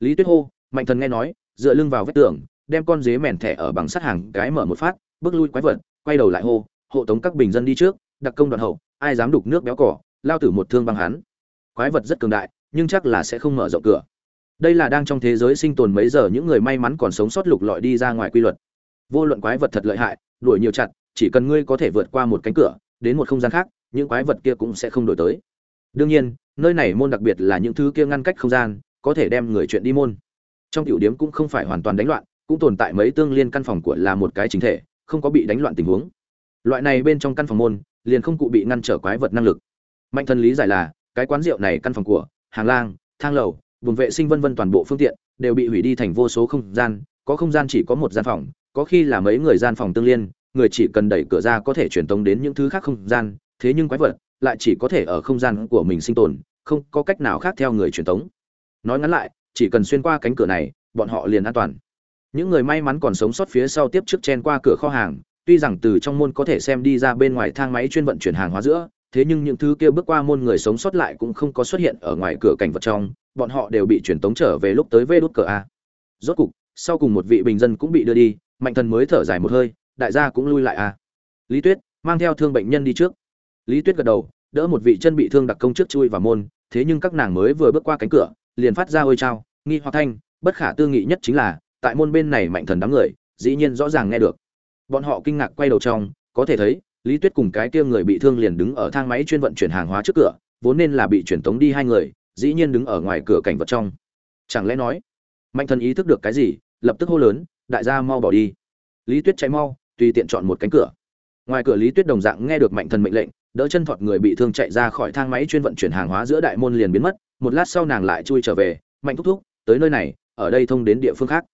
Lý tuyết hô, mạnh thần nghe nói, dựa lưng vào vách tường, đem con dế mèn thẻ ở bằng sắt hàng cái mở một phát, bước lui quái vật, quay đầu lại hô, hộ tống các bình dân đi trước, đặc công đoạn hậu, ai dám đục nước béo cỏ, lao tử một thương băng hắn. Quái vật rất cường đại, nhưng chắc là sẽ không mở rộng cửa. Đây là đang trong thế giới sinh tồn mấy giờ những người may mắn còn sống sót lục lọi đi ra ngoài quy luật. Vô luận quái vật thật lợi hại, đuổi nhiều chặt, chỉ cần ngươi có thể vượt qua một cánh cửa đến một không gian khác, những quái vật kia cũng sẽ không đổi tới. Đương nhiên, nơi này môn đặc biệt là những thứ kia ngăn cách không gian, có thể đem người chuyện đi môn. Trong tiểu điếm cũng không phải hoàn toàn đánh loạn, cũng tồn tại mấy tương liên căn phòng của là một cái chính thể, không có bị đánh loạn tình huống. Loại này bên trong căn phòng môn, liền không cụ bị ngăn trở quái vật năng lực. Mạnh thần lý giải là, cái quán rượu này căn phòng của, hàng lang, thang lầu vùng vệ sinh vân vân toàn bộ phương tiện, đều bị hủy đi thành vô số không gian, có không gian chỉ có một gian phòng, có khi là mấy người gian phòng tương liên người chỉ cần đẩy cửa ra có thể truyền tống đến những thứ khác không gian, thế nhưng quái vật lại chỉ có thể ở không gian của mình sinh tồn, không có cách nào khác theo người truyền tống. Nói ngắn lại, chỉ cần xuyên qua cánh cửa này, bọn họ liền an toàn. Những người may mắn còn sống sót phía sau tiếp trước chen qua cửa kho hàng, tuy rằng từ trong môn có thể xem đi ra bên ngoài thang máy chuyên vận chuyển hàng hóa giữa, thế nhưng những thứ kia bước qua môn người sống sót lại cũng không có xuất hiện ở ngoài cửa cảnh vật trong, bọn họ đều bị truyền tống trở về lúc tới vê đốt cờ a. Rốt cục, sau cùng một vị bình dân cũng bị đưa đi, mạnh thần mới thở dài một hơi đại gia cũng lui lại à? lý tuyết, mang theo thương bệnh nhân đi trước. Lý tuyết gật đầu, đỡ một vị chân bị thương đặc công trước chui vào môn, thế nhưng các nàng mới vừa bước qua cánh cửa, liền phát ra ôi trao nghi hoặc thanh, bất khả tư nghị nhất chính là, tại môn bên này mạnh thần đám người, dĩ nhiên rõ ràng nghe được. Bọn họ kinh ngạc quay đầu trong, có thể thấy, lý tuyết cùng cái kia người bị thương liền đứng ở thang máy chuyên vận chuyển hàng hóa trước cửa, vốn nên là bị chuyển tống đi hai người, dĩ nhiên đứng ở ngoài cửa cảnh vật trong. Chẳng lẽ nói, mạnh thần ý thức được cái gì, lập tức hô lớn, đại gia mau bỏ đi. Lý tuyết chạy mau tùy tiện chọn một cánh cửa. Ngoài cửa lý tuyết đồng dạng nghe được mạnh thần mệnh lệnh, đỡ chân thọt người bị thương chạy ra khỏi thang máy chuyên vận chuyển hàng hóa giữa đại môn liền biến mất, một lát sau nàng lại chui trở về, mạnh thúc thúc, tới nơi này, ở đây thông đến địa phương khác.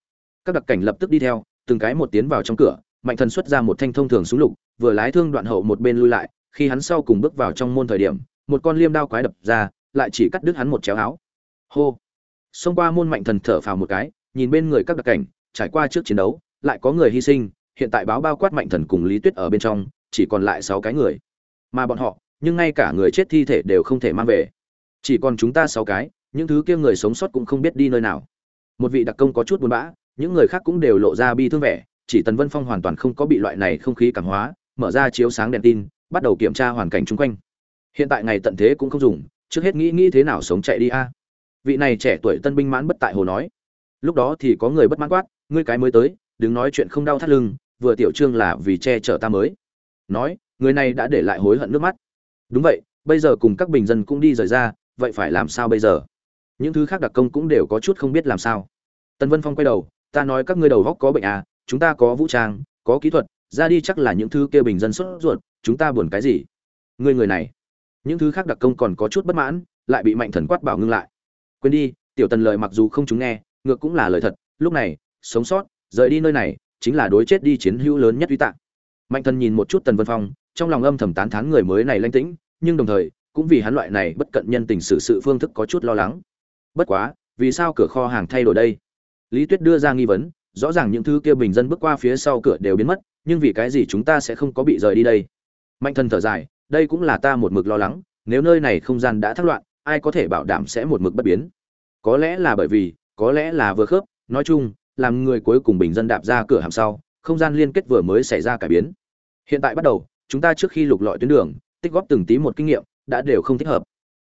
Các đặc cảnh lập tức đi theo, từng cái một tiến vào trong cửa, mạnh thần xuất ra một thanh thông thường súng lục, vừa lái thương đoạn hậu một bên lui lại, khi hắn sau cùng bước vào trong môn thời điểm, một con liêm đao quái đập ra, lại chỉ cắt đứt hắn một chéo áo. Hô! Xông qua môn mạnh thần thở phào một cái, nhìn bên người các đặc cảnh, trải qua trước chiến đấu, lại có người hy sinh hiện tại báo bao quát mạnh thần cùng lý tuyết ở bên trong, chỉ còn lại sáu cái người. Mà bọn họ, nhưng ngay cả người chết thi thể đều không thể mang về. Chỉ còn chúng ta sáu cái, những thứ kia người sống sót cũng không biết đi nơi nào. Một vị đặc công có chút buồn bã, những người khác cũng đều lộ ra bi thương vẻ, chỉ tần vân phong hoàn toàn không có bị loại này không khí cảm hóa, mở ra chiếu sáng đèn tin, bắt đầu kiểm tra hoàn cảnh chung quanh. Hiện tại ngày tận thế cũng không dùng, trước hết nghĩ nghĩ thế nào sống chạy đi a. Vị này trẻ tuổi tân binh mãn bất tại hồ nói. Lúc đó thì có người bất mãn quát, ngươi cái mới tới, đừng nói chuyện không đau thắt lưng vừa tiểu trương là vì che chở ta mới. Nói, người này đã để lại hối hận nước mắt. Đúng vậy, bây giờ cùng các bình dân cũng đi rời ra, vậy phải làm sao bây giờ? Những thứ khác đặc công cũng đều có chút không biết làm sao. Tần vân phong quay đầu, ta nói các ngươi đầu góc có bệnh à chúng ta có vũ trang, có kỹ thuật, ra đi chắc là những thứ kia bình dân sốt ruột, chúng ta buồn cái gì? Ngươi người này. Những thứ khác đặc công còn có chút bất mãn, lại bị mạnh thần quát bảo ngưng lại. Quên đi, tiểu tần lời mặc dù không chúng nghe, ngược cũng là lời thật, lúc này, sống sót, rời đi nơi này chính là đối chết đi chiến hữu lớn nhất uy tạng mạnh thần nhìn một chút tần vân phong, trong lòng âm thầm tán thán người mới này lanh tĩnh, nhưng đồng thời, cũng vì hắn loại này bất cận nhân tình xử sự phương thức có chút lo lắng. Bất quá, vì sao cửa kho hàng thay đổi đây? Lý tuyết đưa ra nghi vấn, rõ ràng những thứ kia bình dân bước qua phía sau cửa đều biến mất, nhưng vì cái gì chúng ta sẽ không có bị rời đi đây? Mạnh thần thở dài, đây cũng là ta một mực lo lắng, nếu nơi này không gian đã thất loạn, ai có thể bảo đảm sẽ một mực bất biến? Có lẽ là bởi vì, có lẽ là vừa khớp, nói chung làm người cuối cùng bình dân đạp ra cửa hàm sau, không gian liên kết vừa mới xảy ra cải biến. Hiện tại bắt đầu, chúng ta trước khi lục lọi tuyến đường, tích góp từng tí một kinh nghiệm, đã đều không thích hợp.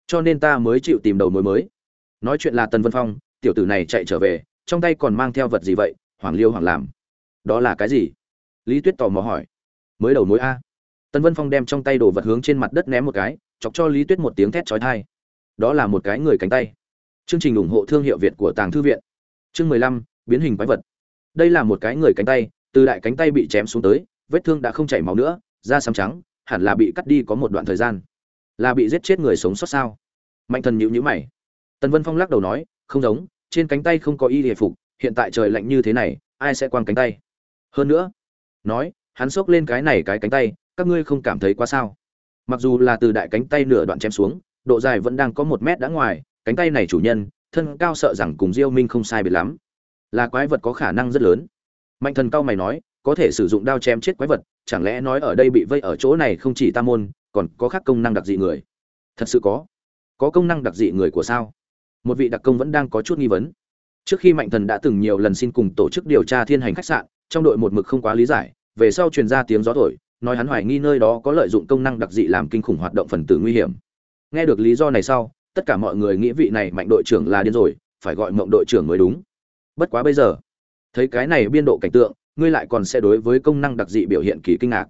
Cho nên ta mới chịu tìm đầu mối mới. Nói chuyện là tần vân phong, tiểu tử này chạy trở về, trong tay còn mang theo vật gì vậy hoàng liêu hoàng làm. Đó là cái gì? Lý tuyết tò mò hỏi. Mới đầu mối a. Tần vân phong đem trong tay đồ vật hướng trên mặt đất ném một cái, chọc cho lý tuyết một tiếng thét trói thai đó là một cái người cánh tay. Chương trình ủng hộ thương hiệu việt của tàng thư viện. Chương mười lăm biến hình quái vật. Đây là một cái người cánh tay, từ đại cánh tay bị chém xuống tới, vết thương đã không chảy máu nữa, da xám trắng, hẳn là bị cắt đi có một đoạn thời gian. Là bị giết chết người sống sót sao? Mạnh thần nhịu nhữ mày. Tần vân phong lắc đầu nói, không giống, trên cánh tay không có y hề phục, hiện tại trời lạnh như thế này, ai sẽ quăng cánh tay? Hơn nữa, nói, hắn xốc lên cái này cái cánh tay, các ngươi không cảm thấy quá sao? Mặc dù là từ đại cánh tay nửa đoạn chém xuống, độ dài vẫn đang có một mét đã ngoài, cánh tay này chủ nhân, thân cao sợ rằng cùng diêu minh không sai biệt lắm là quái vật có khả năng rất lớn. Mạnh thần cao mày nói, có thể sử dụng đao chém chết quái vật, chẳng lẽ nói ở đây bị vây ở chỗ này không chỉ tam môn, còn có khác công năng đặc dị người? Thật sự có. Có công năng đặc dị người của sao? Một vị đặc công vẫn đang có chút nghi vấn. Trước khi mạnh thần đã từng nhiều lần xin cùng tổ chức điều tra thiên hành khách sạn, trong đội một mực không quá lý giải, về sau truyền ra tiếng gió thổi, nói hắn hoài nghi nơi đó có lợi dụng công năng đặc dị làm kinh khủng hoạt động phần tử nguy hiểm. Nghe được lý do này sau, tất cả mọi người nghĩ vị này mạnh đội trưởng là điên rồi, phải gọi mộng đội trưởng mới đúng bất quá bây giờ, thấy cái này biên độ cảnh tượng, ngươi lại còn sẽ đối với công năng đặc dị biểu hiện kỳ kinh ngạc.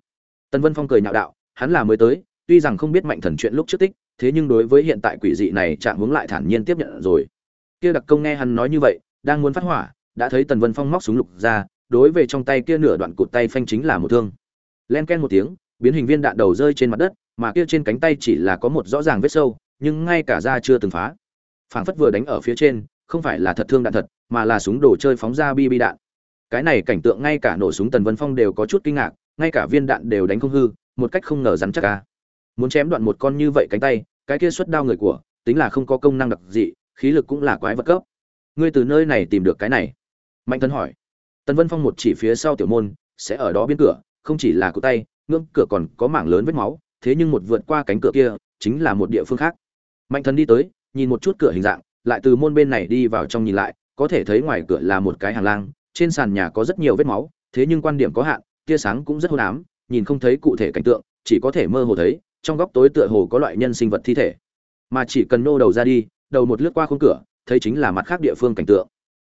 Tân vân phong cười nhạo đạo, hắn là mới tới, tuy rằng không biết mạnh thần chuyện lúc trước tích, thế nhưng đối với hiện tại quỷ dị này trạng hướng lại thản nhiên tiếp nhận rồi. Kia đặc công nghe hắn nói như vậy, đang muốn phát hỏa, đã thấy tần vân phong móc súng lục ra, đối về trong tay kia nửa đoạn cụt tay phanh chính là một thương. Len ken một tiếng, biến hình viên đạn đầu rơi trên mặt đất, mà kia trên cánh tay chỉ là có một rõ ràng vết sâu, nhưng ngay cả da chưa từng phá. Phảng phất vừa đánh ở phía trên không phải là thật thương đạn thật, mà là súng đồ chơi phóng ra bi bi đạn. Cái này cảnh tượng ngay cả nổ súng tần vân phong đều có chút kinh ngạc, ngay cả viên đạn đều đánh không hư, một cách không ngờ rắn chắc ca muốn chém đoạn một con như vậy cánh tay, cái kia xuất đao người của, tính là không có công năng đặc dị, khí lực cũng là quái vật cấp. Ngươi từ nơi này tìm được cái này? Mạnh Thần hỏi. Tần vân phong một chỉ phía sau tiểu môn, sẽ ở đó biên cửa, không chỉ là cụ tay, ngưỡng cửa còn có mảng lớn vết máu, thế nhưng một vượt qua cánh cửa kia, chính là một địa phương khác. Mạnh thần đi tới, nhìn một chút cửa hình dạng lại từ môn bên này đi vào trong nhìn lại, có thể thấy ngoài cửa là một cái hàng lang, trên sàn nhà có rất nhiều vết máu, thế nhưng quan điểm có hạn, tia sáng cũng rất hôn ám, nhìn không thấy cụ thể cảnh tượng, chỉ có thể mơ hồ thấy, trong góc tối tựa hồ có loại nhân sinh vật thi thể. Mà chỉ cần nô đầu ra đi, đầu một lướt qua khung cửa, thấy chính là mặt khác địa phương cảnh tượng.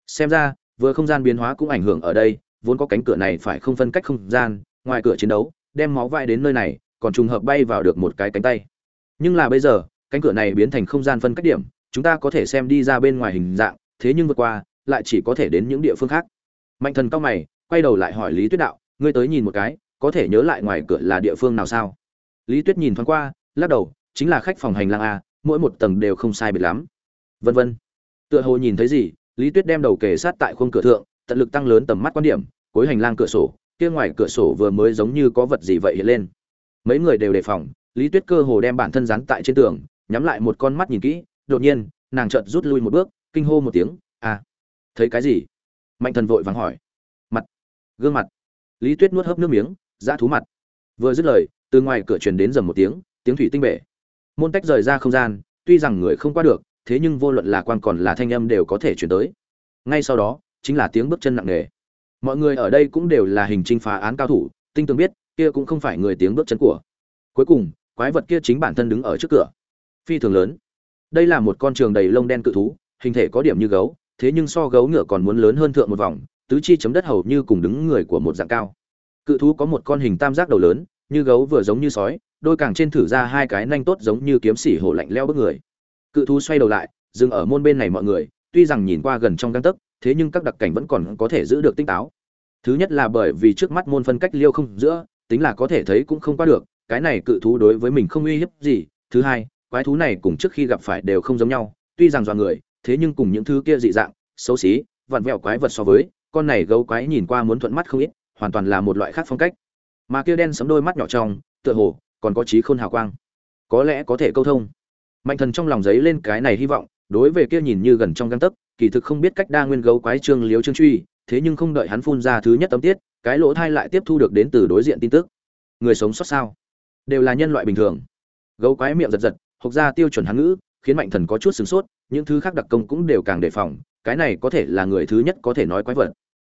Xem ra, vừa không gian biến hóa cũng ảnh hưởng ở đây, vốn có cánh cửa này phải không phân cách không gian, ngoài cửa chiến đấu, đem máu vai đến nơi này, còn trùng hợp bay vào được một cái cánh tay. Nhưng là bây giờ, cánh cửa này biến thành không gian phân cách điểm chúng ta có thể xem đi ra bên ngoài hình dạng, thế nhưng vượt qua, lại chỉ có thể đến những địa phương khác. Mạnh thần cao mày, quay đầu lại hỏi lý tuyết đạo, ngươi tới nhìn một cái, có thể nhớ lại ngoài cửa là địa phương nào sao? Lý tuyết nhìn thoáng qua, lắc đầu, chính là khách phòng hành lang a, mỗi một tầng đều không sai biệt lắm. Vân vân. Tựa hồ nhìn thấy gì, lý tuyết đem đầu kề sát tại khung cửa thượng, tận lực tăng lớn tầm mắt quan điểm, cuối hành lang cửa sổ, kia ngoài cửa sổ vừa mới giống như có vật gì vậy hiện lên. Mấy người đều đề phòng, lý tuyết cơ hồ đem bản thân dán tại trên tường, nhắm lại một con mắt nhìn kỹ đột nhiên, nàng chợt rút lui một bước, kinh hô một tiếng à thấy cái gì? Mạnh thần vội vàng hỏi. Mặt, gương mặt. Lý tuyết nuốt hớp nước miếng, dã thú mặt. Vừa dứt lời, từ ngoài cửa truyền đến dầm một tiếng tiếng thủy tinh bể. Môn tách rời ra không gian, tuy rằng người không qua được, thế nhưng vô luận là quan còn là thanh âm đều có thể chuyển tới. Ngay sau đó, chính là tiếng bước chân nặng nề. Mọi người ở đây cũng đều là hình trinh phá án cao thủ, tinh tường biết, kia cũng không phải người tiếng bước chân của. Cuối cùng, quái vật kia chính bản thân đứng ở trước cửa. Phi thường lớn đây là một con trường đầy lông đen cự thú, hình thể có điểm như gấu, thế nhưng so gấu ngựa còn muốn lớn hơn thượng một vòng, tứ chi chấm đất hầu như cùng đứng người của một dạng cao. Cự thú có một con hình tam giác đầu lớn, như gấu vừa giống như sói, đôi càng trên thử ra hai cái nanh tốt giống như kiếm xỉ hổ lạnh leo bước người. Cự thú xoay đầu lại, dừng ở môn bên này mọi người, tuy rằng nhìn qua gần trong găng tấc, thế nhưng các đặc cảnh vẫn còn có thể giữ được tinh táo. Thứ nhất là bởi vì trước mắt môn phân cách liêu không giữa, tính là có thể thấy cũng không qua được, cái này cự thú đối với mình không uy hiếp gì. Thứ hai quái thú này cùng trước khi gặp phải đều không giống nhau, tuy rằng dọa người, thế nhưng cùng những thứ kia dị dạng, xấu xí, vặn vẹo quái vật so với, con này gấu quái nhìn qua muốn thuận mắt không ít, hoàn toàn là một loại khác phong cách. Mà kia đen sấm đôi mắt nhỏ trong, tựa hồ còn có trí khôn hào quang. Có lẽ có thể câu thông. Mạnh thần trong lòng giấy lên cái này hy vọng, đối về kia nhìn như gần trong găng tấc, kỳ thực không biết cách đa nguyên gấu quái trương liếu trương truy, thế nhưng không đợi hắn phun ra thứ nhất tấm tiết, cái lỗ thai lại tiếp thu được đến từ đối diện tin tức. Người sống sót sao? Đều là nhân loại bình thường. Gấu quái miệng giật giật Học ra tiêu chuẩn hán ngữ, khiến mạnh thần có chút sửng sốt, những thứ khác đặc công cũng đều càng đề phòng, cái này có thể là người thứ nhất có thể nói quái vật.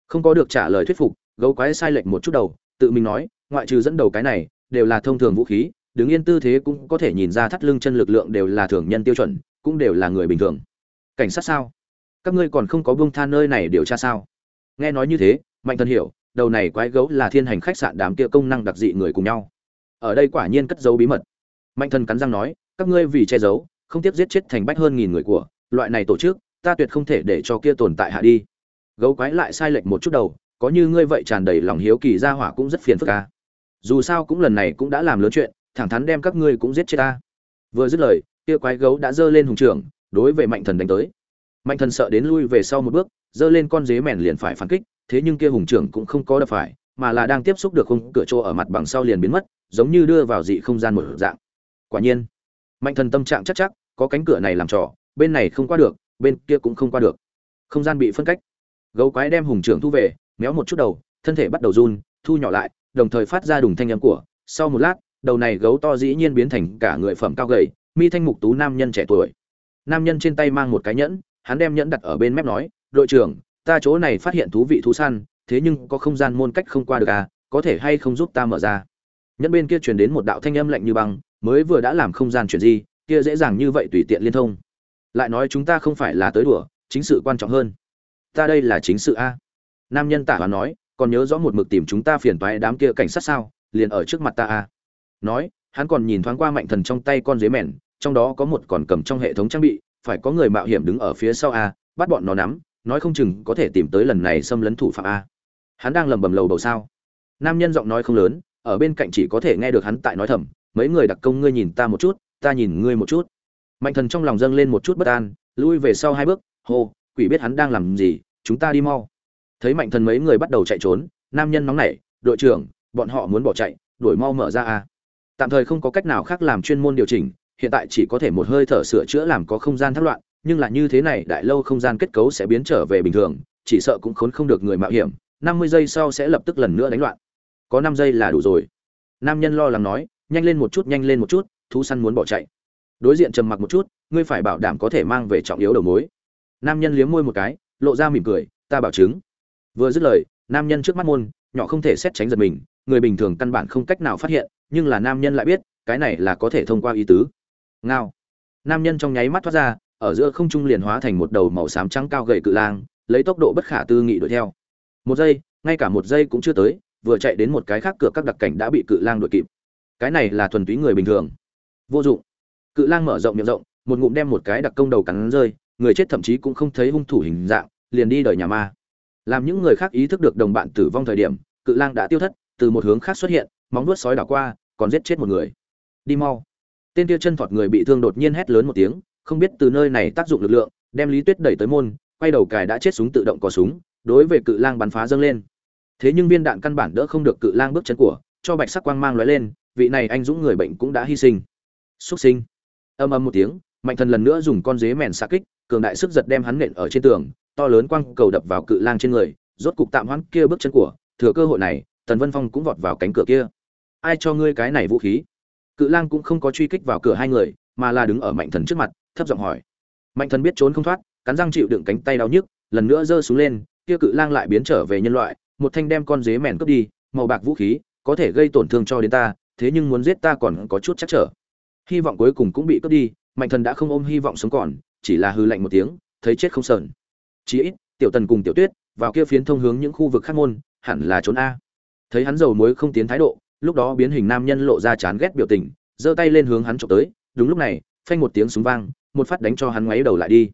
Không có được trả lời thuyết phục, gấu quái sai lệch một chút đầu, tự mình nói, ngoại trừ dẫn đầu cái này, đều là thông thường vũ khí, đứng yên tư thế cũng có thể nhìn ra thắt lưng chân lực lượng đều là thường nhân tiêu chuẩn, cũng đều là người bình thường. Cảnh sát sao? Các ngươi còn không có buông tha nơi này điều tra sao? Nghe nói như thế, mạnh thần hiểu, đầu này quái gấu là thiên hành khách sạn đám kia công năng đặc dị người cùng nhau. Ở đây quả nhiên cất giấu bí mật. Mạnh thần cắn răng nói các ngươi vì che giấu, không tiếp giết chết thành bách hơn nghìn người của, loại này tổ chức, ta tuyệt không thể để cho kia tồn tại hạ đi. Gấu quái lại sai lệch một chút đầu, có như ngươi vậy tràn đầy lòng hiếu kỳ ra hỏa cũng rất phiền phức ca dù sao cũng lần này cũng đã làm lớn chuyện, thẳng thắn đem các ngươi cũng giết chết ta. Vừa dứt lời, kia quái gấu đã giơ lên hùng trưởng, đối với mạnh thần đánh tới. Mạnh thần sợ đến lui về sau một bước giơ lên con dế mèn liền phải phản kích, thế nhưng kia hùng trưởng cũng không có đập phải, mà là đang tiếp xúc được khung cửa chỗ ở mặt bằng sau liền biến mất, giống như đưa vào dị không gian một dạng. Quả nhiên mạnh thần tâm trạng chắc chắc, có cánh cửa này làm trò, bên này không qua được, bên kia cũng không qua được. Không gian bị phân cách. Gấu quái đem hùng trưởng thu về, méo một chút đầu, thân thể bắt đầu run, thu nhỏ lại, đồng thời phát ra đùng thanh âm của, sau một lát, đầu này gấu to dĩ nhiên biến thành cả người phẩm cao gầy, mi thanh mục tú nam nhân trẻ tuổi. Nam nhân trên tay mang một cái nhẫn, hắn đem nhẫn đặt ở bên mép nói, đội trưởng, ta chỗ này phát hiện thú vị thú săn, thế nhưng có không gian môn cách không qua được à có thể hay không giúp ta mở ra? Nhẫn bên kia truyền đến một đạo thanh âm lạnh như băng mới vừa đã làm không gian chuyển gì kia dễ dàng như vậy tùy tiện liên thông. Lại nói chúng ta không phải là tới đùa, chính sự quan trọng hơn. Ta đây là chính sự a. Nam nhân tả hóa nói, còn nhớ rõ một mực tìm chúng ta phiền toái đám kia cảnh sát sao, liền ở trước mặt ta a. Nói, hắn còn nhìn thoáng qua mạnh thần trong tay con dế mèn, trong đó có một còn cầm trong hệ thống trang bị, phải có người mạo hiểm đứng ở phía sau a, bắt bọn nó nắm, nói không chừng có thể tìm tới lần này xâm lấn thủ phạm a. Hắn đang lầm bầm lầu đầu sao. Nam nhân giọng nói không lớn, ở bên cạnh chỉ có thể nghe được hắn tại nói thầm mấy người đặc công ngươi nhìn ta một chút, ta nhìn ngươi một chút. Mạnh thần trong lòng dâng lên một chút bất an, lui về sau hai bước, hô, quỷ biết hắn đang làm gì, chúng ta đi mau. Thấy mạnh thần mấy người bắt đầu chạy trốn, nam nhân nóng nảy, đội trưởng, bọn họ muốn bỏ chạy, đuổi mau mở ra a. Tạm thời không có cách nào khác làm chuyên môn điều chỉnh, hiện tại chỉ có thể một hơi thở sửa chữa làm có không gian thất loạn, nhưng là như thế này, đại lâu không gian kết cấu sẽ biến trở về bình thường, chỉ sợ cũng khốn không được người mạo hiểm, năm mươi giây sau sẽ lập tức lần nữa đánh loạn. Có năm giây là đủ rồi. Nam nhân lo lắng nói nhanh lên một chút, nhanh lên một chút, thú săn muốn bỏ chạy. Đối diện trầm mặc một chút, ngươi phải bảo đảm có thể mang về trọng yếu đầu mối. Nam nhân liếm môi một cái, lộ ra mỉm cười, ta bảo chứng. Vừa dứt lời, nam nhân trước mắt môn, nhỏ không thể xét tránh giật mình, người bình thường căn bản không cách nào phát hiện, nhưng là nam nhân lại biết, cái này là có thể thông qua ý tứ. Ngao. Nam nhân trong nháy mắt thoát ra, ở giữa không trung liền hóa thành một đầu màu xám trắng cao gầy cự lang, lấy tốc độ bất khả tư nghị đuổi theo. Một giây, ngay cả một giây cũng chưa tới, vừa chạy đến một cái khác cửa các đặc cảnh đã bị cự lang đuổi kịp cái này là thuần túy người bình thường. Vô dụng. Cự lang mở rộng miệng rộng, một ngụm đem một cái đặc công đầu cắn rơi, người chết thậm chí cũng không thấy hung thủ hình dạng, liền đi đời nhà ma. Làm những người khác ý thức được đồng bạn tử vong thời điểm, cự lang đã tiêu thất, từ một hướng khác xuất hiện, móng vuốt sói đảo qua, còn giết chết một người. Đi mau. Tên kia chân thọt người bị thương đột nhiên hét lớn một tiếng, không biết từ nơi này tác dụng lực lượng, đem lý tuyết đẩy tới môn, quay đầu cài đã chết súng tự động có súng, đối với cự lang bắn phá dâng lên. Thế nhưng viên đạn căn bản đỡ không được cự lang bước chân của, cho bạch sắc quang mang lóe lên vị này anh dũng người bệnh cũng đã hy sinh. Xuất sinh. Âm âm một tiếng, mạnh thần lần nữa dùng con dế mèn xa kích, cường đại sức giật đem hắn nện ở trên tường, to lớn quang cầu đập vào cự lang trên người, rốt cục tạm hoãn kia bước chân của, thừa cơ hội này, tần vân phong cũng vọt vào cánh cửa kia. Ai cho ngươi cái này vũ khí? Cự lang cũng không có truy kích vào cửa hai người, mà là đứng ở mạnh thần trước mặt, thấp giọng hỏi. Mạnh thần biết trốn không thoát, cắn răng chịu đựng cánh tay đau nhức, lần nữa giơ xuống lên, kia cự lang lại biến trở về nhân loại, một thanh đem con dế mèn cướp đi, màu bạc vũ khí, có thể gây tổn thương cho đến ta thế nhưng muốn giết ta còn có chút chắc trở. Hy vọng cuối cùng cũng bị cướp đi, mạnh thần đã không ôm hy vọng sống còn, chỉ là hư lạnh một tiếng, thấy chết không sờn. Chí ít, tiểu tần cùng tiểu tuyết, vào kia phiến thông hướng những khu vực khác môn, hẳn là trốn a. Thấy hắn dầu muối không tiến thái độ, lúc đó biến hình nam nhân lộ ra chán ghét biểu tình, giơ tay lên hướng hắn trộm tới, đúng lúc này, phanh một tiếng súng vang, một phát đánh cho hắn ngoáy đầu lại đi.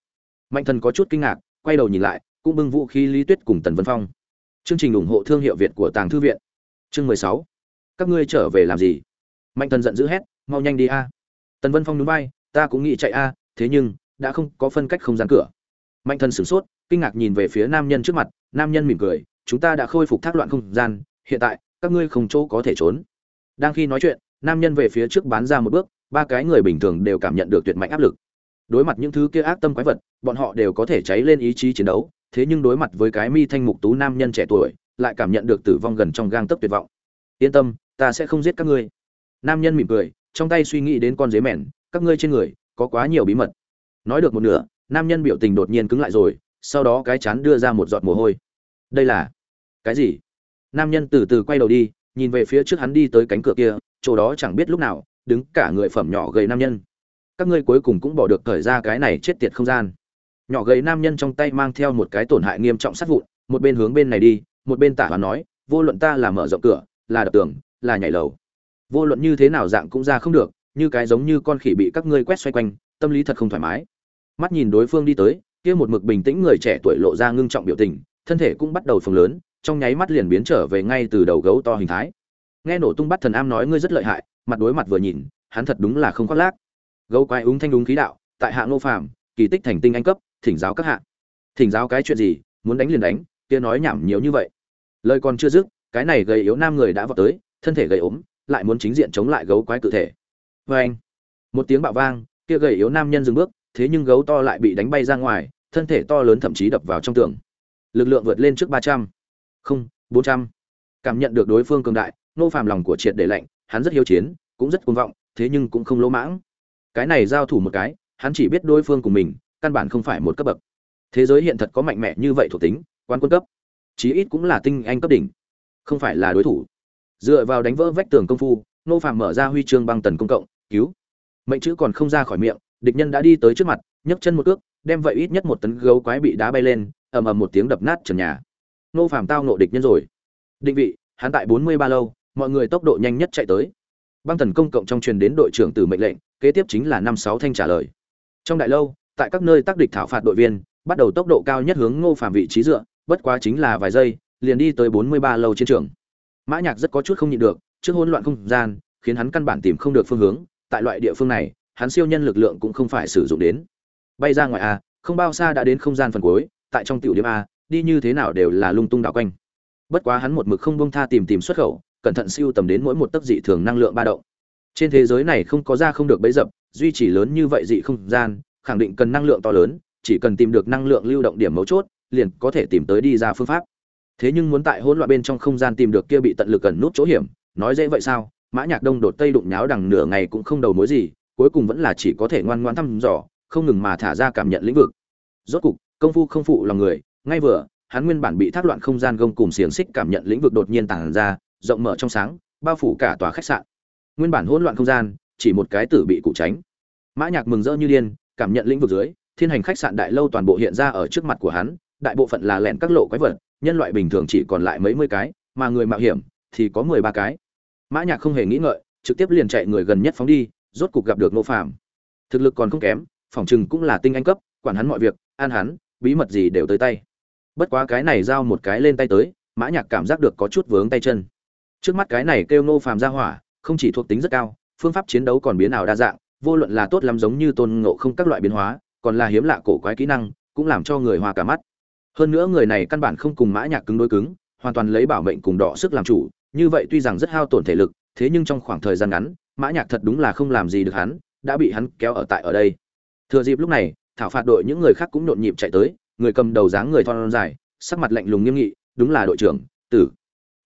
Mạnh thần có chút kinh ngạc, quay đầu nhìn lại, cũng bưng vũ khí lý tuyết cùng tần vân phong. Chương trình ủng hộ thương hiệu việt của tàng thư viện. Chương mười sáu các ngươi trở về làm gì? Mạnh thần giận dữ hét, mau nhanh đi a. Tần vân phong núi bay ta cũng nghĩ chạy a, thế nhưng, đã không có phân cách không gian cửa. Mạnh thần sửng sốt, kinh ngạc nhìn về phía nam nhân trước mặt, nam nhân mỉm cười, chúng ta đã khôi phục thác loạn không gian, hiện tại, các ngươi không chỗ có thể trốn. Đang khi nói chuyện, nam nhân về phía trước bán ra một bước, ba cái người bình thường đều cảm nhận được tuyệt mạnh áp lực. Đối mặt những thứ kia ác tâm quái vật, bọn họ đều có thể cháy lên ý chí chiến đấu, thế nhưng đối mặt với cái mi thanh mục tú nam nhân trẻ tuổi, lại cảm nhận được tử vong gần trong gang tấc tuyệt vọng. Yên tâm ta sẽ không giết các ngươi. Nam nhân mỉm cười, trong tay suy nghĩ đến con dế mèn, các ngươi trên người, có quá nhiều bí mật. Nói được một nửa, nam nhân biểu tình đột nhiên cứng lại rồi, sau đó cái chán đưa ra một giọt mồ hôi. Đây là cái gì? Nam nhân từ từ quay đầu đi, nhìn về phía trước hắn đi tới cánh cửa kia, chỗ đó chẳng biết lúc nào, đứng cả người phẩm nhỏ gầy nam nhân. Các ngươi cuối cùng cũng bỏ được thời ra cái này chết tiệt không gian. Nhỏ gầy nam nhân trong tay mang theo một cái tổn hại nghiêm trọng sát vụn, một bên hướng bên này đi, một bên tả hoàn nói, vô luận ta là mở rộng cửa, là đập tường là nhảy lầu. Vô luận như thế nào dạng cũng ra không được, như cái giống như con khỉ bị các ngươi quét xoay quanh, tâm lý thật không thoải mái. Mắt nhìn đối phương đi tới, kia một mực bình tĩnh người trẻ tuổi lộ ra ngưng trọng biểu tình, thân thể cũng bắt đầu phồng lớn, trong nháy mắt liền biến trở về ngay từ đầu gấu to hình thái. Nghe nổ tung bắt thần am nói ngươi rất lợi hại, mặt đối mặt vừa nhìn, hắn thật đúng là không khoác lác. Gấu quái úng thanh đúng khí đạo, tại hạ ngô phàm, kỳ tích thành tinh anh cấp, thỉnh giáo các hạ. Thỉnh giáo cái chuyện gì, muốn đánh liền đánh, kia nói nhảm nhiều như vậy. Lời còn chưa dứt, cái này gầy yếu nam người đã vào tới thân thể gầy ốm, lại muốn chính diện chống lại gấu quái cự thể. Vê anh, một tiếng bạo vang, kia gầy yếu nam nhân dừng bước, thế nhưng gấu to lại bị đánh bay ra ngoài, thân thể to lớn thậm chí đập vào trong tường. Lực lượng vượt lên trước ba trăm. Không, bốn trăm. Cảm nhận được đối phương cường đại, nô phàm lòng của triệt để lạnh, hắn rất hiếu chiến, cũng rất cuồng vọng, thế nhưng cũng không lỗ mãng. Cái này giao thủ một cái, hắn chỉ biết đối phương của mình, căn bản không phải một cấp bậc. Thế giới hiện thật có mạnh mẽ như vậy thuộc tính quan quân cấp. Chí ít cũng là tinh anh cấp đỉnh. Không phải là đối thủ dựa vào đánh vỡ vách tường công phu nô phạm mở ra huy chương băng tần công cộng, cứu. Mệnh chữ còn không ra khỏi miệng, địch nhân đã đi tới trước mặt, nhấc chân một cước, đem vậy ít nhất một tấn gấu quái bị đá bay lên, ầm ầm một tiếng đập nát trần nhà. Nô phạm tao nộ địch nhân rồi. Định vị, hắn tại bốn mươi ba lâu, mọi người tốc độ nhanh nhất chạy tới. Băng tần công cộng trong truyền đến đội trưởng từ mệnh lệnh, kế tiếp chính là năm sáu thanh trả lời. Trong đại lâu, tại các nơi tác địch thảo phạt đội viên, bắt đầu tốc độ cao nhất hướng ngô phạm vị trí dựa, bất quá chính là vài giây, liền đi tới bốn mươi ba lâu chiến trường mã nhạc rất có chút không nhịn được, trước hỗn loạn không gian, khiến hắn căn bản tìm không được phương hướng. Tại loại địa phương này, hắn siêu nhân lực lượng cũng không phải sử dụng đến. Bay ra ngoài a, không bao xa đã đến không gian phần cuối, tại trong tiểu điểm a, đi như thế nào đều là lung tung đảo quanh. Bất quá hắn một mực không buông tha tìm tìm xuất khẩu, cẩn thận siêu tầm đến mỗi một tấc dị thường năng lượng ba động. Trên thế giới này không có ra không được bấy dập, duy trì lớn như vậy dị không gian, khẳng định cần năng lượng to lớn, chỉ cần tìm được năng lượng lưu động điểm mấu chốt, liền có thể tìm tới đi ra phương pháp thế nhưng muốn tại hỗn loạn bên trong không gian tìm được kia bị tận lực cần nút chỗ hiểm, nói dễ vậy sao? Mã nhạc đông đột tây đụng nháo đằng nửa ngày cũng không đầu mối gì, cuối cùng vẫn là chỉ có thể ngoan ngoãn thăm dò, không ngừng mà thả ra cảm nhận lĩnh vực. Rốt cục, công phu không phụ lòng người, ngay vừa, hắn nguyên bản bị thác loạn không gian gông cùng xiềng xích cảm nhận lĩnh vực đột nhiên tàng ra, rộng mở trong sáng, bao phủ cả tòa khách sạn. Nguyên bản hỗn loạn không gian, chỉ một cái tử bị cụ tránh. Mã nhạc mừng rỡ như điên, cảm nhận lĩnh vực dưới, thiên hành khách sạn đại lâu toàn bộ hiện ra ở trước mặt của hắn, đại bộ phận là lẻn các lộ quái vật nhân loại bình thường chỉ còn lại mấy mươi cái, mà người mạo hiểm thì có mười ba cái. Mã nhạc không hề nghĩ ngợi, trực tiếp liền chạy người gần nhất phóng đi, rốt cục gặp được nô phàm. Thực lực còn không kém phỏng chừng cũng là tinh anh cấp, quản hắn mọi việc an hắn, bí mật gì đều tới tay. Bất quá cái này giao một cái lên tay tới, mã nhạc cảm giác được có chút vướng tay chân. Trước mắt cái này kêu nô phàm ra hỏa, không chỉ thuộc tính rất cao, phương pháp chiến đấu còn biến ảo đa dạng, vô luận là tốt lắm giống như tôn ngộ không các loại biến hóa, còn là hiếm lạ cổ quái kỹ năng, cũng làm cho người hòa cả mắt hơn nữa người này căn bản không cùng mã nhạc cứng đối cứng, hoàn toàn lấy bảo mệnh cùng đọ sức làm chủ, như vậy tuy rằng rất hao tổn thể lực, thế nhưng trong khoảng thời gian ngắn, mã nhạc thật đúng là không làm gì được hắn, đã bị hắn kéo ở tại ở đây. Thừa dịp lúc này, thảo phạt đội những người khác cũng nhộn nhịp chạy tới, người cầm đầu dáng người thon dài, sắc mặt lạnh lùng nghiêm nghị, đúng là đội trưởng, tử.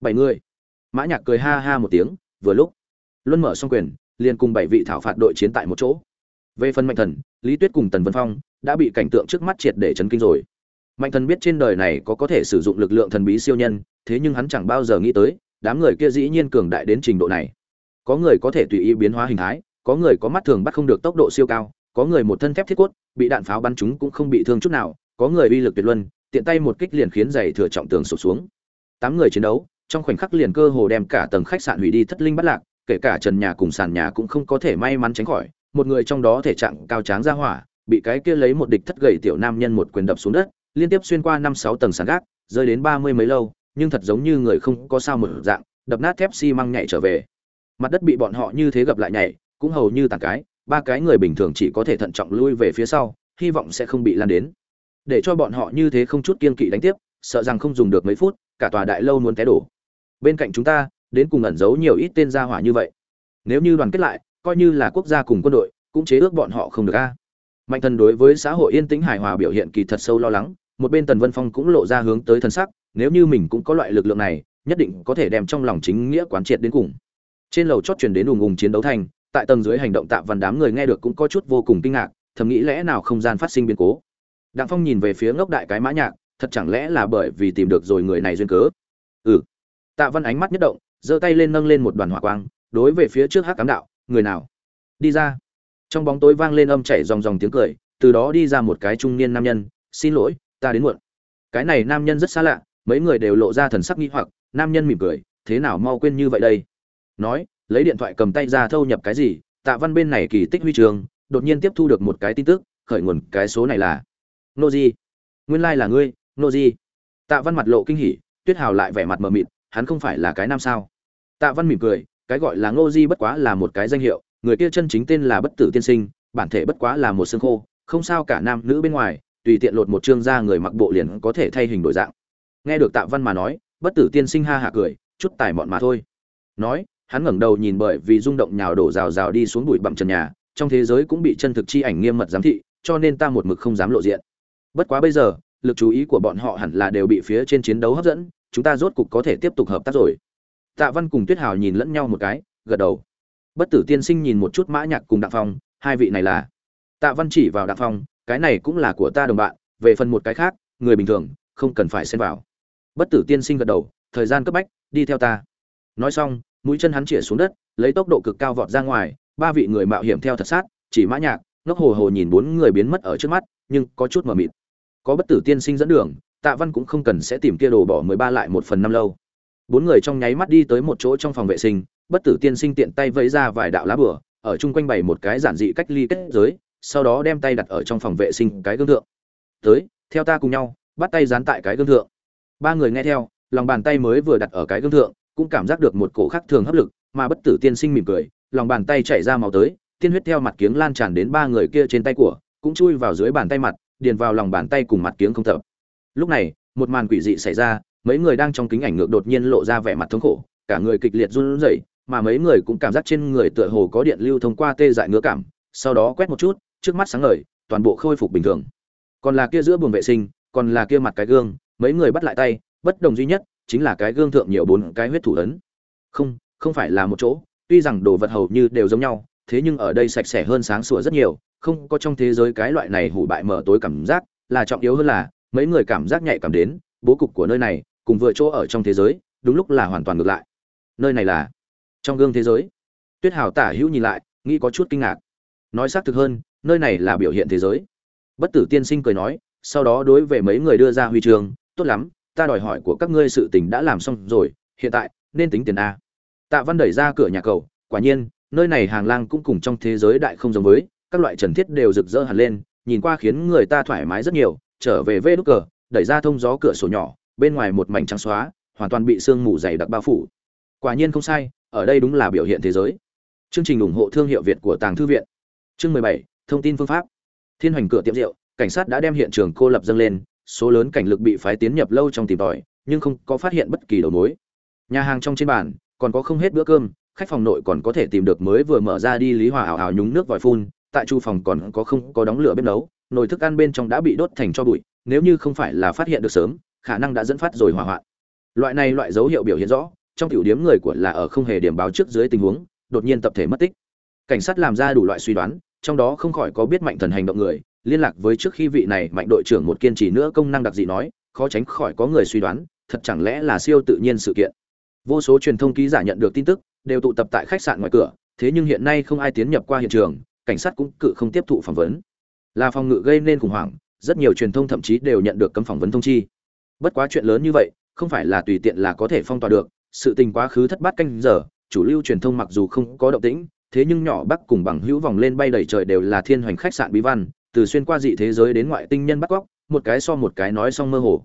Bảy người. Mã nhạc cười ha ha một tiếng, vừa lúc, luân mở xong quyền, liền cùng bảy vị thảo phạt đội chiến tại một chỗ. Về phần mạnh thần, lý tuyết cùng tần vân phong đã bị cảnh tượng trước mắt triệt để chấn kinh rồi mạnh thần biết trên đời này có có thể sử dụng lực lượng thần bí siêu nhân, thế nhưng hắn chẳng bao giờ nghĩ tới, đám người kia dĩ nhiên cường đại đến trình độ này. Có người có thể tùy ý biến hóa hình thái, có người có mắt thường bắt không được tốc độ siêu cao, có người một thân thép thiết cốt, bị đạn pháo bắn chúng cũng không bị thương chút nào, có người uy lực tuyệt luân, tiện tay một kích liền khiến giày thừa trọng tường sụp xuống. Tám người chiến đấu, trong khoảnh khắc liền cơ hồ đem cả tầng khách sạn hủy đi thất linh bắt lạc, kể cả trần nhà cùng sàn nhà cũng không có thể may mắn tránh khỏi, một người trong đó thể trạng cao tráng ra hỏa, bị cái kia lấy một địch thất gầy tiểu nam nhân một quyền đập xuống đất liên tiếp xuyên qua năm sáu tầng sàn gác, rơi đến ba mươi mấy lâu, nhưng thật giống như người không có sao một dạng, đập nát thép xi măng nhảy trở về. Mặt đất bị bọn họ như thế gặp lại nhảy, cũng hầu như tàn cái, ba cái người bình thường chỉ có thể thận trọng lui về phía sau, hy vọng sẽ không bị lan đến. Để cho bọn họ như thế không chút kiên kỵ đánh tiếp, sợ rằng không dùng được mấy phút, cả tòa đại lâu muốn té đổ. Bên cạnh chúng ta, đến cùng ẩn giấu nhiều ít tên gia hỏa như vậy. Nếu như đoàn kết lại, coi như là quốc gia cùng quân đội, cũng chế ước bọn họ không được a. Mạnh thần đối với xã hội yên tĩnh hài hòa biểu hiện kỳ thật sâu lo lắng một bên tần vân phong cũng lộ ra hướng tới thân sắc, nếu như mình cũng có loại lực lượng này, nhất định có thể đem trong lòng chính nghĩa quán triệt đến cùng. Trên lầu chót truyền đến ùng ùng chiến đấu thành tại tầng dưới hành động tạ văn đám người nghe được cũng có chút vô cùng kinh ngạc, thầm nghĩ lẽ nào không gian phát sinh biến cố. Đặng phong nhìn về phía ngốc đại cái mã nhạc, thật chẳng lẽ là bởi vì tìm được rồi người này duyên cớ? Ừ. Tạ văn ánh mắt nhất động, giơ tay lên nâng lên một đoàn hỏa quang, đối về phía trước hắc cám đạo, người nào? Đi ra. Trong bóng tối vang lên âm chảy dòng dòng tiếng cười, từ đó đi ra một cái trung niên nam nhân, xin lỗi ta đến muộn. Cái này nam nhân rất xa lạ, mấy người đều lộ ra thần sắc nghi hoặc, nam nhân mỉm cười, thế nào mau quên như vậy đây? Nói, lấy điện thoại cầm tay ra thâu nhập cái gì, tạ văn bên này kỳ tích huy trường, đột nhiên tiếp thu được một cái tin tức, khởi nguồn cái số này là, nô di. Nguyên lai、like、là ngươi, nô di. Tạ văn mặt lộ kinh hỉ, tuyết hào lại vẻ mặt mờ mịt, hắn không phải là cái nam sao? Tạ văn mỉm cười, cái gọi là ngô di bất quá là một cái danh hiệu, người kia chân chính tên là bất tử tiên sinh, bản thể bất quá là một xương khô, không sao cả nam nữ bên ngoài tùy tiện lột một chương ra người mặc bộ liền có thể thay hình đổi dạng. Nghe được tạ văn mà nói, bất tử tiên sinh ha hạ cười, chút tài mọn mà thôi. Nói, hắn ngẩng đầu nhìn bởi vì rung động nhào đổ rào rào đi xuống bụi bặm trần nhà, trong thế giới cũng bị chân thực chi ảnh nghiêm mật giám thị, cho nên ta một mực không dám lộ diện. Bất quá bây giờ, lực chú ý của bọn họ hẳn là đều bị phía trên chiến đấu hấp dẫn, chúng ta rốt cục có thể tiếp tục hợp tác rồi. Tạ văn cùng tuyết hào nhìn lẫn nhau một cái, gật đầu. Bất tử tiên sinh nhìn một chút mã nhạc cùng đặng phong, hai vị này là. Tạ văn chỉ vào đặng phong cái này cũng là của ta đồng bạn, về phần một cái khác, người bình thường, không cần phải xen vào. Bất tử tiên sinh gật đầu, thời gian cấp bách, đi theo ta. Nói xong, mũi chân hắn chĩa xuống đất, lấy tốc độ cực cao vọt ra ngoài, ba vị người mạo hiểm theo thật sát, chỉ mã nhạc, ngốc hồ hồ nhìn bốn người biến mất ở trước mắt, nhưng có chút mờ mịt. Có bất tử tiên sinh dẫn đường, tạ văn cũng không cần sẽ tìm kia đồ bỏ mười ba lại một phần năm lâu. Bốn người trong nháy mắt đi tới một chỗ trong phòng vệ sinh, bất tử tiên sinh tiện tay vẫy ra vài đạo lá bửa ở chung quanh bày một cái giản dị cách ly kết giới sau đó đem tay đặt ở trong phòng vệ sinh cái gương thượng. Tới, theo ta cùng nhau, bắt tay dán tại cái gương thượng. Ba người nghe theo, lòng bàn tay mới vừa đặt ở cái gương thượng, cũng cảm giác được một cổ khác thường hấp lực, mà bất tử tiên sinh mỉm cười, lòng bàn tay chảy ra máu tới, tiên huyết theo mặt kiếng lan tràn đến ba người kia trên tay của, cũng chui vào dưới bàn tay mặt, điền vào lòng bàn tay cùng mặt kiếng không thở. Lúc này, một màn quỷ dị xảy ra, mấy người đang trong kính ảnh ngược đột nhiên lộ ra vẻ mặt thống khổ, cả người kịch liệt run rẩy, mà mấy người cũng cảm giác trên người tựa hồ có điện lưu thông qua tê dại ngứa cảm, sau đó quét một chút trước mắt sáng ngời, toàn bộ khôi phục bình thường. Còn là kia giữa buồng vệ sinh, còn là kia mặt cái gương, mấy người bắt lại tay, bất đồng duy nhất chính là cái gương thượng nhiều bốn cái huyết thủ ấn. Không không phải là một chỗ, tuy rằng đồ vật hầu như đều giống nhau, thế nhưng ở đây sạch sẽ hơn sáng sủa rất nhiều, không có trong thế giới cái loại này hủ bại mở tối cảm giác, là trọng yếu hơn là, mấy người cảm giác nhạy cảm đến, bố cục của nơi này, cùng vừa chỗ ở trong thế giới, đúng lúc là hoàn toàn ngược lại. Nơi này là trong gương thế giới. Tuyết hào tả hữu nhìn lại, nghĩ có chút kinh ngạc. Nói xác thực hơn nơi này là biểu hiện thế giới. Bất tử tiên sinh cười nói, sau đó đối với mấy người đưa ra huy chương, tốt lắm, ta đòi hỏi của các ngươi sự tình đã làm xong rồi, hiện tại, nên tính tiền a. Tạ văn đẩy ra cửa nhà cầu, quả nhiên, nơi này hàng lang cũng cùng trong thế giới đại không giống với, các loại trần thiết đều rực rỡ hẳn lên, nhìn qua khiến người ta thoải mái rất nhiều, trở về vê đúc cờ, đẩy ra thông gió cửa sổ nhỏ, bên ngoài một mảnh trắng xóa, hoàn toàn bị sương mù dày đặc bao phủ. Quả nhiên không sai, ở đây đúng là biểu hiện thế giới. Chương trình ủng hộ thương hiệu việt của tàng thư viện. Chương mười bảy thông tin phương pháp. Thiên hoành cửa tiệm rượu, cảnh sát đã đem hiện trường cô lập dâng lên, số lớn cảnh lực bị phái tiến nhập lâu trong tìm tòi, nhưng không có phát hiện bất kỳ đầu mối. Nhà hàng trong trên bàn, còn có không hết bữa cơm, khách phòng nội còn có thể tìm được mới vừa mở ra đi lý hòa ảo ảo nhúng nước vòi phun, tại chu phòng còn có không có đóng lửa bếp nấu, nồi thức ăn bên trong đã bị đốt thành cho bụi, nếu như không phải là phát hiện được sớm, khả năng đã dẫn phát rồi hỏa hoạn. Loại này loại dấu hiệu biểu hiện rõ, trong tiểu điểm người của là ở không hề điểm báo trước dưới tình huống, đột nhiên tập thể mất tích. Cảnh sát làm ra đủ loại suy đoán trong đó không khỏi có biết mạnh thần hành động người, liên lạc với trước khi vị này mạnh đội trưởng một kiên trì nữa công năng đặc dị nói, khó tránh khỏi có người suy đoán, thật chẳng lẽ là siêu tự nhiên sự kiện. Vô số truyền thông ký giả nhận được tin tức, đều tụ tập tại khách sạn ngoài cửa, thế nhưng hiện nay không ai tiến nhập qua hiện trường, cảnh sát cũng cự không tiếp thụ phỏng vấn. Là phòng ngự gây nên khủng hoảng, rất nhiều truyền thông thậm chí đều nhận được cấm phỏng vấn thông chi. Bất quá chuyện lớn như vậy, không phải là tùy tiện là có thể phong tỏa được, sự tình quá khứ thất bát canh giờ, chủ lưu truyền thông mặc dù không có động tĩnh thế nhưng nhỏ bắc cùng bằng hữu vòng lên bay đầy trời đều là thiên hoành khách sạn bí văn, từ xuyên qua dị thế giới đến ngoại tinh nhân bắt cóc một cái so một cái nói xong mơ hồ.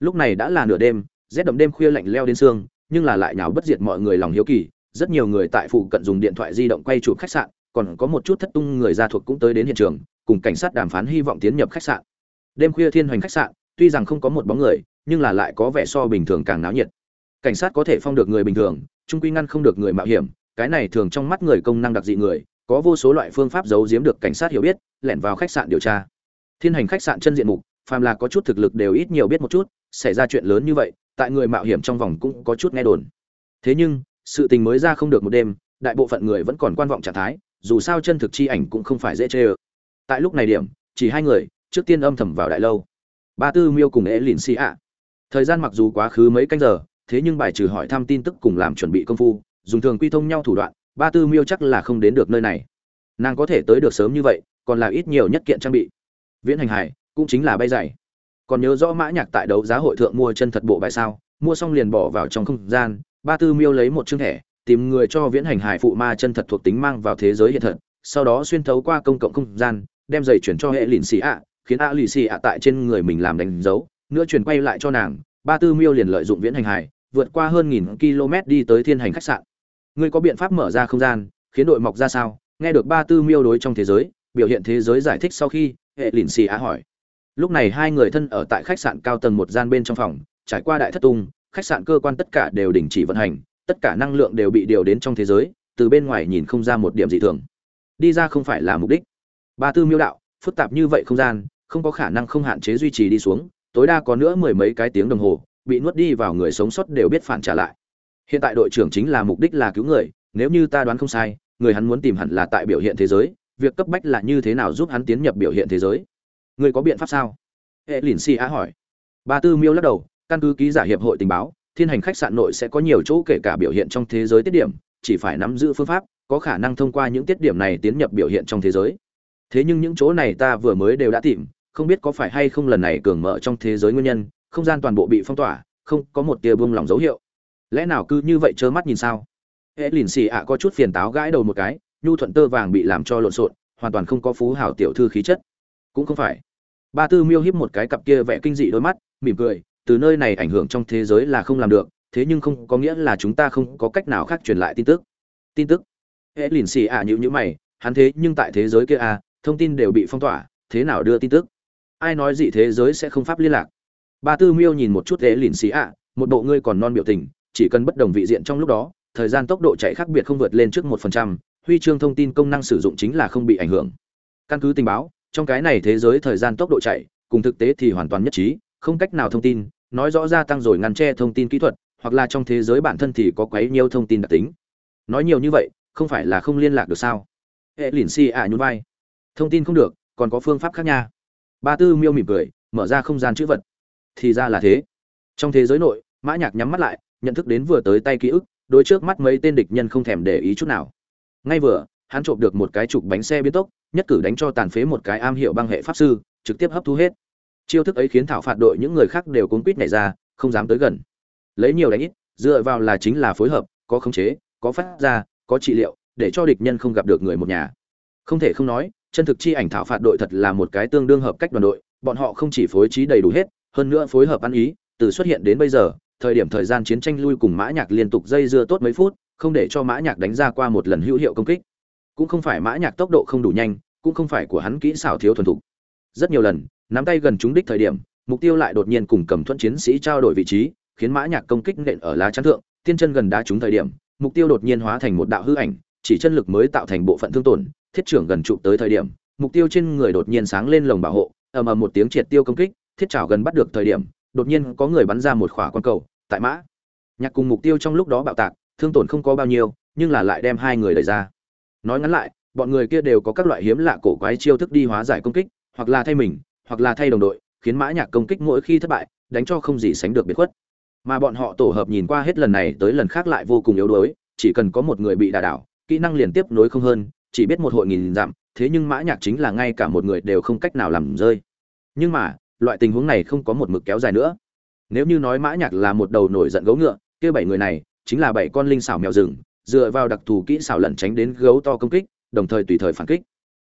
Lúc này đã là nửa đêm, rét đậm đêm khuya lạnh leo đến xương, nhưng là lại nhào bất diệt mọi người lòng hiếu kỳ, rất nhiều người tại phụ cận dùng điện thoại di động quay chụp khách sạn, còn có một chút thất tung người gia thuộc cũng tới đến hiện trường, cùng cảnh sát đàm phán hy vọng tiến nhập khách sạn. Đêm khuya thiên hoành khách sạn, tuy rằng không có một bóng người, nhưng là lại có vẻ so bình thường càng náo nhiệt. Cảnh sát có thể phong được người bình thường, trung quy ngăn không được người mạo hiểm cái này thường trong mắt người công năng đặc dị người, có vô số loại phương pháp giấu giếm được cảnh sát hiểu biết, lẻn vào khách sạn điều tra. Thiên hành khách sạn chân diện mục, phàm là có chút thực lực đều ít nhiều biết một chút, xảy ra chuyện lớn như vậy, tại người mạo hiểm trong vòng cũng có chút nghe đồn. Thế nhưng, sự tình mới ra không được một đêm, đại bộ phận người vẫn còn quan vọng trạng thái, dù sao chân thực chi ảnh cũng không phải dễ chê ơ. Tại lúc này điểm, chỉ hai người, trước tiên âm thầm vào đại lâu. Ba tư miêu cùng ế lìn xì ạ. Thời gian mặc dù quá khứ mấy canh giờ, thế nhưng bài trừ hỏi thăm tin tức cùng làm chuẩn bị công phu dùng thường quy thông nhau thủ đoạn, ba tư miêu chắc là không đến được nơi này. Nàng có thể tới được sớm như vậy, còn là ít nhiều nhất kiện trang bị. Viễn hành hải cũng chính là bay dày. Còn nhớ rõ mã nhạc tại đấu giá hội thượng mua chân thật bộ bài sao? Mua xong liền bỏ vào trong không gian, ba tư miêu lấy một chương thẻ, tìm người cho viễn hành hải phụ ma chân thật thuộc tính mang vào thế giới hiện thật, sau đó xuyên thấu qua công cộng không gian, đem giày chuyển cho hệ lìn xì ạ, khiến a lì xì ạ tại trên người mình làm đánh dấu, nữa chuyển quay lại cho nàng. Ba tư miêu liền lợi dụng viễn hành hải, vượt qua hơn nghìn km đi tới thiên hành khách sạn ngươi có biện pháp mở ra không gian, khiến đội mọc ra sao? Nghe được ba tư miêu đối trong thế giới, biểu hiện thế giới giải thích sau khi, hệ lìn xì á hỏi. Lúc này hai người thân ở tại khách sạn cao tầng một gian bên trong phòng, trải qua đại thất tung, khách sạn cơ quan tất cả đều đình chỉ vận hành, tất cả năng lượng đều bị điều đến trong thế giới, từ bên ngoài nhìn không ra một điểm gì thường. Đi ra không phải là mục đích. Ba tư miêu đạo, phức tạp như vậy không gian, không có khả năng không hạn chế duy trì đi xuống, tối đa có nữa mười mấy cái tiếng đồng hồ, bị nuốt đi vào người sống sót đều biết phản trả lại hiện tại đội trưởng chính là mục đích là cứu người, nếu như ta đoán không sai, người hắn muốn tìm hẳn là tại biểu hiện thế giới, việc cấp bách là như thế nào giúp hắn tiến nhập biểu hiện thế giới? Người có biện pháp sao? Hệ lìn si á hỏi. Ba tư miêu lắc đầu, căn cứ ký giả hiệp hội tình báo, thiên hành khách sạn nội sẽ có nhiều chỗ kể cả biểu hiện trong thế giới tiết điểm, chỉ phải nắm giữ phương pháp, có khả năng thông qua những tiết điểm này tiến nhập biểu hiện trong thế giới. Thế nhưng những chỗ này ta vừa mới đều đã tìm, không biết có phải hay không lần này cường mở trong thế giới nguyên nhân, không gian toàn bộ bị phong tỏa, không có một tia buông lỏng dấu hiệu lẽ nào cứ như vậy trơ mắt nhìn sao? Hệ lìn xì ạ có chút phiền táo gãi đầu một cái, nhu thuận tơ vàng bị làm cho lộn xộn, hoàn toàn không có phú hào tiểu thư khí chất. Cũng không phải. Ba tư miêu hiếp một cái cặp kia vẽ kinh dị đôi mắt, mỉm cười, từ nơi này ảnh hưởng trong thế giới là không làm được, thế nhưng không có nghĩa là chúng ta không có cách nào khác truyền lại tin tức. Tin tức. Hệ lìn xì ạ nhữ nhữ mày, hắn thế nhưng tại thế giới kia à thông tin đều bị phong tỏa, thế nào đưa tin tức? Ai nói gì thế giới sẽ không pháp liên lạc? Ba tư miêu nhìn một chút hệ lìn xì ạ, một bộ ngươi còn non biểu tình chỉ cần bất đồng vị diện trong lúc đó, thời gian tốc độ chạy khác biệt không vượt lên trước một phần trăm, huy chương thông tin công năng sử dụng chính là không bị ảnh hưởng. Căn cứ tình báo, trong cái này thế giới thời gian tốc độ chạy, cùng thực tế thì hoàn toàn nhất trí, không cách nào thông tin, nói rõ gia tăng rồi ngăn che thông tin kỹ thuật, hoặc là trong thế giới bản thân thì có quấy nhiều thông tin đặc tính. Nói nhiều như vậy, không phải là không liên lạc được sao? Hệ lìn si ạ nhún vai. Thông tin không được, còn có phương pháp khác nha. Ba tư miêu mỉm cười, mở ra không gian chữ vật. Thì ra là thế. Trong thế giới nội, mã nhạc nhắm mắt lại nhận thức đến vừa tới tay ký ức, đối trước mắt mấy tên địch nhân không thèm để ý chút nào. Ngay vừa, hắn trộm được một cái trục bánh xe biến tốc, nhất cử đánh cho tàn phế một cái am hiệu băng hệ pháp sư, trực tiếp hấp thu hết. Chiêu thức ấy khiến thảo phạt đội những người khác đều cuốn quýt nhảy ra, không dám tới gần. Lấy nhiều đánh ít, dựa vào là chính là phối hợp, có khống chế, có phát ra, có trị liệu, để cho địch nhân không gặp được người một nhà. Không thể không nói, chân thực chi ảnh thảo phạt đội thật là một cái tương đương hợp cách đoàn đội, bọn họ không chỉ phối trí đầy đủ hết, hơn nữa phối hợp ăn ý, từ xuất hiện đến bây giờ thời điểm thời gian chiến tranh lui cùng mã nhạc liên tục dây dưa tốt mấy phút, không để cho mã nhạc đánh ra qua một lần hữu hiệu công kích. Cũng không phải mã nhạc tốc độ không đủ nhanh, cũng không phải của hắn kỹ xảo thiếu thuần thục. Rất nhiều lần, nắm tay gần trúng đích thời điểm, mục tiêu lại đột nhiên cùng cầm thuẫn chiến sĩ trao đổi vị trí, khiến mã nhạc công kích nện ở lá chắn thượng, tiên chân gần đá trúng thời điểm, mục tiêu đột nhiên hóa thành một đạo hư ảnh, chỉ chân lực mới tạo thành bộ phận thương tổn, thiết trưởng gần trụ tới thời điểm, mục tiêu trên người đột nhiên sáng lên lồng bảo hộ, ầm ầm một tiếng triệt tiêu công kích, thiết chảo gần bắt được thời điểm đột nhiên có người bắn ra một khỏa quan cầu, tại mã. Nhạc cùng mục tiêu trong lúc đó bạo tạc, thương tổn không có bao nhiêu, nhưng là lại đem hai người đẩy ra. Nói ngắn lại, bọn người kia đều có các loại hiếm lạ cổ quái chiêu thức đi hóa giải công kích, hoặc là thay mình, hoặc là thay đồng đội, khiến mã nhạc công kích mỗi khi thất bại, đánh cho không gì sánh được biệt khuất. Mà bọn họ tổ hợp nhìn qua hết lần này tới lần khác lại vô cùng yếu đuối, chỉ cần có một người bị đả đảo, kỹ năng liền tiếp nối không hơn, chỉ biết một hội nghìn giảm thế nhưng mã nhạc chính là ngay cả một người đều không cách nào làm rơi. Nhưng mà loại tình huống này không có một mực kéo dài nữa. Nếu như nói mã nhạc là một đầu nổi giận gấu ngựa, kia bảy người này chính là bảy con linh xảo mèo rừng, dựa vào đặc thù kỹ xảo lẩn tránh đến gấu to công kích, đồng thời tùy thời phản kích.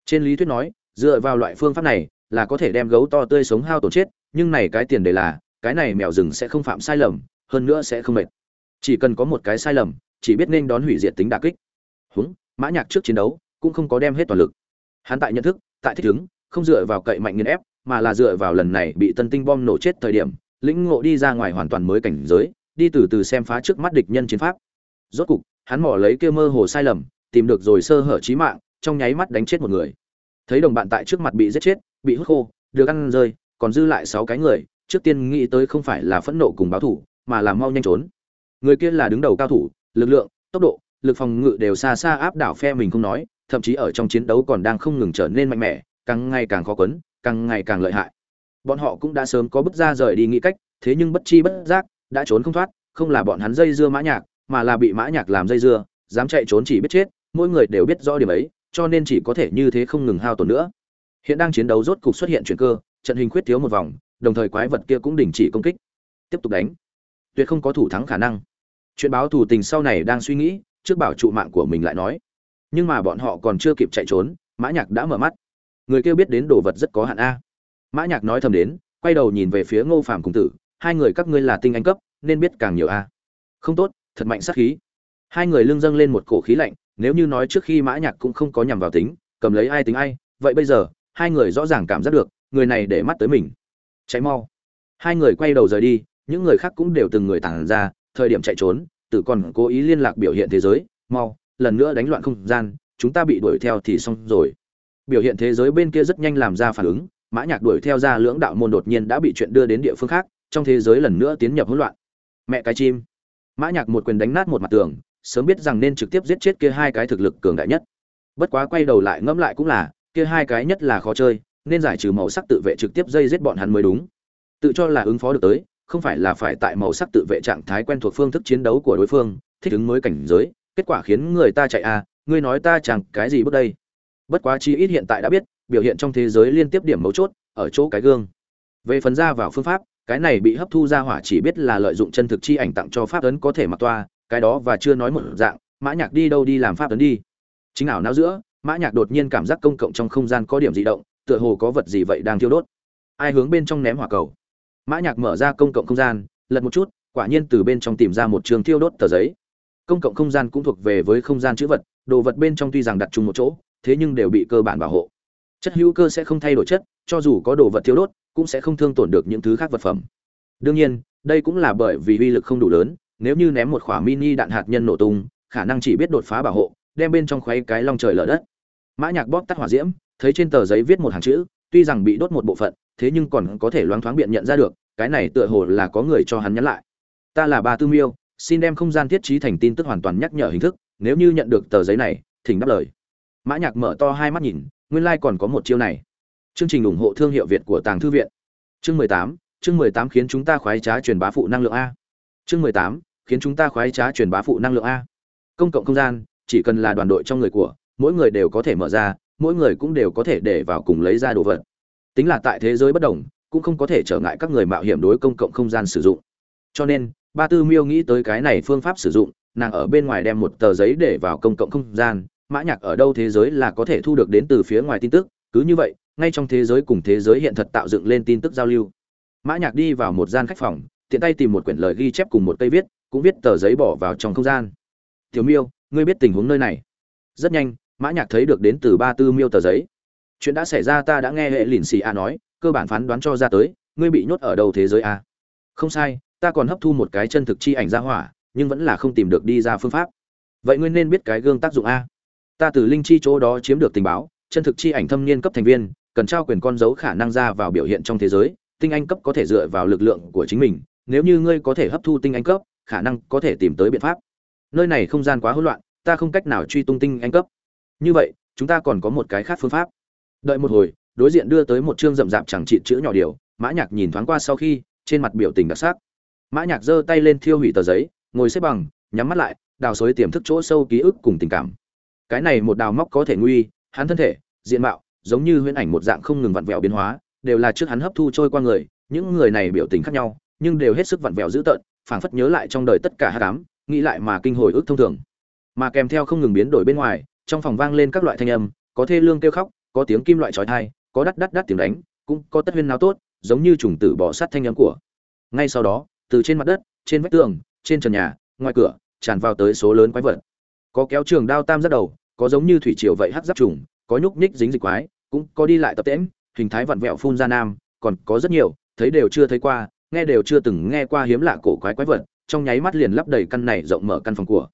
Trên lý thuyết nói, dựa vào loại phương pháp này là có thể đem gấu to tươi sống hao tổn chết, nhưng này cái tiền đề là, cái này mèo rừng sẽ không phạm sai lầm, hơn nữa sẽ không mệt. Chỉ cần có một cái sai lầm, chỉ biết nên đón hủy diệt tính đả kích. Húng, mã nhạc trước chiến đấu cũng không có đem hết toàn lực. Hắn tại nhận thức, tại thích ứng, không dựa vào cậy mạnh nghiền ép mà là dựa vào lần này bị tân tinh bom nổ chết thời điểm, lĩnh ngộ đi ra ngoài hoàn toàn mới cảnh giới, đi từ từ xem phá trước mắt địch nhân chiến pháp. Rốt cục, hắn mỏ lấy kia mơ hồ sai lầm, tìm được rồi sơ hở trí mạng, trong nháy mắt đánh chết một người. Thấy đồng bạn tại trước mặt bị giết chết, bị hút khô, được ăn rơi, còn dư lại sáu cái người, trước tiên nghĩ tới không phải là phẫn nộ cùng báo thủ, mà là mau nhanh trốn. Người kia là đứng đầu cao thủ, lực lượng, tốc độ, lực phòng ngự đều xa xa áp đảo phe mình không nói, thậm chí ở trong chiến đấu còn đang không ngừng trở nên mạnh mẽ, càng ngày càng khó quấn càng ngày càng lợi hại. Bọn họ cũng đã sớm có bước ra rời đi nghĩ cách, thế nhưng bất chi bất giác, đã trốn không thoát, không là bọn hắn dây dưa mã nhạc, mà là bị mã nhạc làm dây dưa, dám chạy trốn chỉ biết chết, mỗi người đều biết rõ điểm ấy, cho nên chỉ có thể như thế không ngừng hao tổn nữa. Hiện đang chiến đấu rốt cục xuất hiện chuyển cơ, trận hình khuyết thiếu một vòng, đồng thời quái vật kia cũng đình chỉ công kích. Tiếp tục đánh. Tuyệt không có thủ thắng khả năng. Chuyện báo thủ tình sau này đang suy nghĩ, trước bảo trụ mạng của mình lại nói. Nhưng mà bọn họ còn chưa kịp chạy trốn, mã nhạc đã mở mắt người kia biết đến đồ vật rất có hạn a. Mã nhạc nói thầm đến, quay đầu nhìn về phía ngô phàm cùng tử, hai người các ngươi là tinh anh cấp, nên biết càng nhiều a. Không tốt, thật mạnh sát khí. Hai người lưng dâng lên một cổ khí lạnh, nếu như nói trước khi mã nhạc cũng không có nhằm vào tính, cầm lấy ai tính ai, vậy bây giờ, hai người rõ ràng cảm giác được, người này để mắt tới mình. Cháy mau. Hai người quay đầu rời đi, những người khác cũng đều từng người tản ra, thời điểm chạy trốn, tử còn cố ý liên lạc biểu hiện thế giới, mau, lần nữa đánh loạn không gian, chúng ta bị đuổi theo thì xong rồi biểu hiện thế giới bên kia rất nhanh làm ra phản ứng, mã nhạc đuổi theo ra lưỡng đạo môn đột nhiên đã bị chuyện đưa đến địa phương khác, trong thế giới lần nữa tiến nhập hỗn loạn. Mẹ cái chim. Mã nhạc một quyền đánh nát một mặt tường, sớm biết rằng nên trực tiếp giết chết kia hai cái thực lực cường đại nhất. Bất quá quay đầu lại ngẫm lại cũng là, kia hai cái nhất là khó chơi, nên giải trừ màu sắc tự vệ trực tiếp dây giết bọn hắn mới đúng. Tự cho là ứng phó được tới, không phải là phải tại màu sắc tự vệ trạng thái quen thuộc phương thức chiến đấu của đối phương, thích ứng mới cảnh giới, kết quả khiến người ta chạy à ngươi nói ta chẳng cái gì bước đây bất quá chi ít hiện tại đã biết, biểu hiện trong thế giới liên tiếp điểm mấu chốt, ở chỗ cái gương. Về phần ra vào phương pháp, cái này bị hấp thu ra hỏa chỉ biết là lợi dụng chân thực chi ảnh tặng cho pháp ấn có thể mặc toa, cái đó và chưa nói một dạng, mã nhạc đi đâu đi làm pháp ấn đi. Chính ảo não giữa, mã nhạc đột nhiên cảm giác công cộng trong không gian có điểm dị động, tựa hồ có vật gì vậy đang thiêu đốt. Ai hướng bên trong ném hỏa cầu? Mã nhạc mở ra công cộng không gian, lật một chút, quả nhiên từ bên trong tìm ra một trường thiêu đốt tờ giấy. Công cộng không gian cũng thuộc về với không gian chữ vật, đồ vật bên trong tuy rằng đặt chung một chỗ thế nhưng đều bị cơ bản bảo hộ. Chất hữu cơ sẽ không thay đổi chất, cho dù có đồ vật thiếu đốt, cũng sẽ không thương tổn được những thứ khác vật phẩm. Đương nhiên, đây cũng là bởi vì uy lực không đủ lớn, nếu như ném một quả mini đạn hạt nhân nổ tung, khả năng chỉ biết đột phá bảo hộ, đem bên trong khoáy cái long trời lở đất. Mã nhạc bóp tắt hỏa diễm, thấy trên tờ giấy viết một hàng chữ, tuy rằng bị đốt một bộ phận, thế nhưng còn có thể loáng thoáng biện nhận ra được, cái này tựa hồ là có người cho hắn nhắn lại. Ta là bà tư miêu, xin đem không gian thiết trí thành tin tức hoàn toàn nhắc nhở hình thức, nếu như nhận được tờ giấy này, thỉnh đáp lời mã nhạc mở to hai mắt nhìn, nguyên lai like còn có một chiêu này. Chương trình ủng hộ thương hiệu việt của tàng thư viện. Chương mười tám, chương mười tám khiến chúng ta khoái trá truyền bá phụ năng lượng a. Chương mười tám, khiến chúng ta khoái trá truyền bá phụ năng lượng a. Công cộng không gian, chỉ cần là đoàn đội trong người của, mỗi người đều có thể mở ra, mỗi người cũng đều có thể để vào cùng lấy ra đồ vật. Tính là tại thế giới bất đồng, cũng không có thể trở ngại các người mạo hiểm đối công cộng không gian sử dụng. Cho nên, ba tư miêu nghĩ tới cái này phương pháp sử dụng, nàng ở bên ngoài đem một tờ giấy để vào công cộng không gian mã nhạc ở đâu thế giới là có thể thu được đến từ phía ngoài tin tức, cứ như vậy, ngay trong thế giới cùng thế giới hiện thật tạo dựng lên tin tức giao lưu. Mã nhạc đi vào một gian khách phòng, tiện tay tìm một quyển lời ghi chép cùng một cây viết, cũng viết tờ giấy bỏ vào trong không gian. Tiểu miêu, ngươi biết tình huống nơi này? Rất nhanh, mã nhạc thấy được đến từ ba tư miêu tờ giấy. Chuyện đã xảy ra ta đã nghe hệ lìn xì a nói, cơ bản phán đoán cho ra tới, ngươi bị nhốt ở đầu thế giới a? Không sai, ta còn hấp thu một cái chân thực chi ảnh ra hỏa, nhưng vẫn là không tìm được đi ra phương pháp. Vậy ngươi nên biết cái gương tác dụng a ta từ linh chi chỗ đó chiếm được tình báo, chân thực chi ảnh thâm niên cấp thành viên, cần trao quyền con dấu khả năng ra vào biểu hiện trong thế giới, tinh anh cấp có thể dựa vào lực lượng của chính mình, nếu như ngươi có thể hấp thu tinh anh cấp, khả năng có thể tìm tới biện pháp. Nơi này không gian quá hỗn loạn, ta không cách nào truy tung tinh anh cấp. Như vậy, chúng ta còn có một cái khác phương pháp. Đợi một hồi, đối diện đưa tới một chương rậm rạp chẳng trị chữ nhỏ điều, mã nhạc nhìn thoáng qua sau khi, trên mặt biểu tình đặc sắc. Mã nhạc giơ tay lên thiêu hủy tờ giấy, ngồi xếp bằng, nhắm mắt lại, đào xới tiềm thức chỗ sâu ký ức cùng tình cảm cái này một đào móc có thể nguy, hắn thân thể, diện mạo, giống như huyễn ảnh một dạng không ngừng vặn vẹo biến hóa, đều là trước hắn hấp thu trôi qua người, những người này biểu tình khác nhau, nhưng đều hết sức vặn vẹo dữ tợn, phảng phất nhớ lại trong đời tất cả hát cám nghĩ lại mà kinh hồi ức thông thường. Mà kèm theo không ngừng biến đổi bên ngoài, trong phòng vang lên các loại thanh âm, có thê lương kêu khóc, có tiếng kim loại trói thai, có đắt đắt đắt tiếng đánh, cũng có tất huyên nào tốt, giống như trùng tử bỏ sát thanh âm của. Ngay sau đó, từ trên mặt đất, trên vách tường, trên trần nhà, ngoài cửa, tràn vào tới số lớn quái vật. Có kéo trường đao tam giác đầu có giống như thủy triều vậy hắc giáp trùng, có nhúc nhích dính dịch quái, cũng có đi lại tập tễm hình thái vặn vẹo phun ra nam, còn có rất nhiều, thấy đều chưa thấy qua, nghe đều chưa từng nghe qua hiếm lạ cổ quái quái vật, trong nháy mắt liền lấp đầy căn này rộng mở căn phòng của.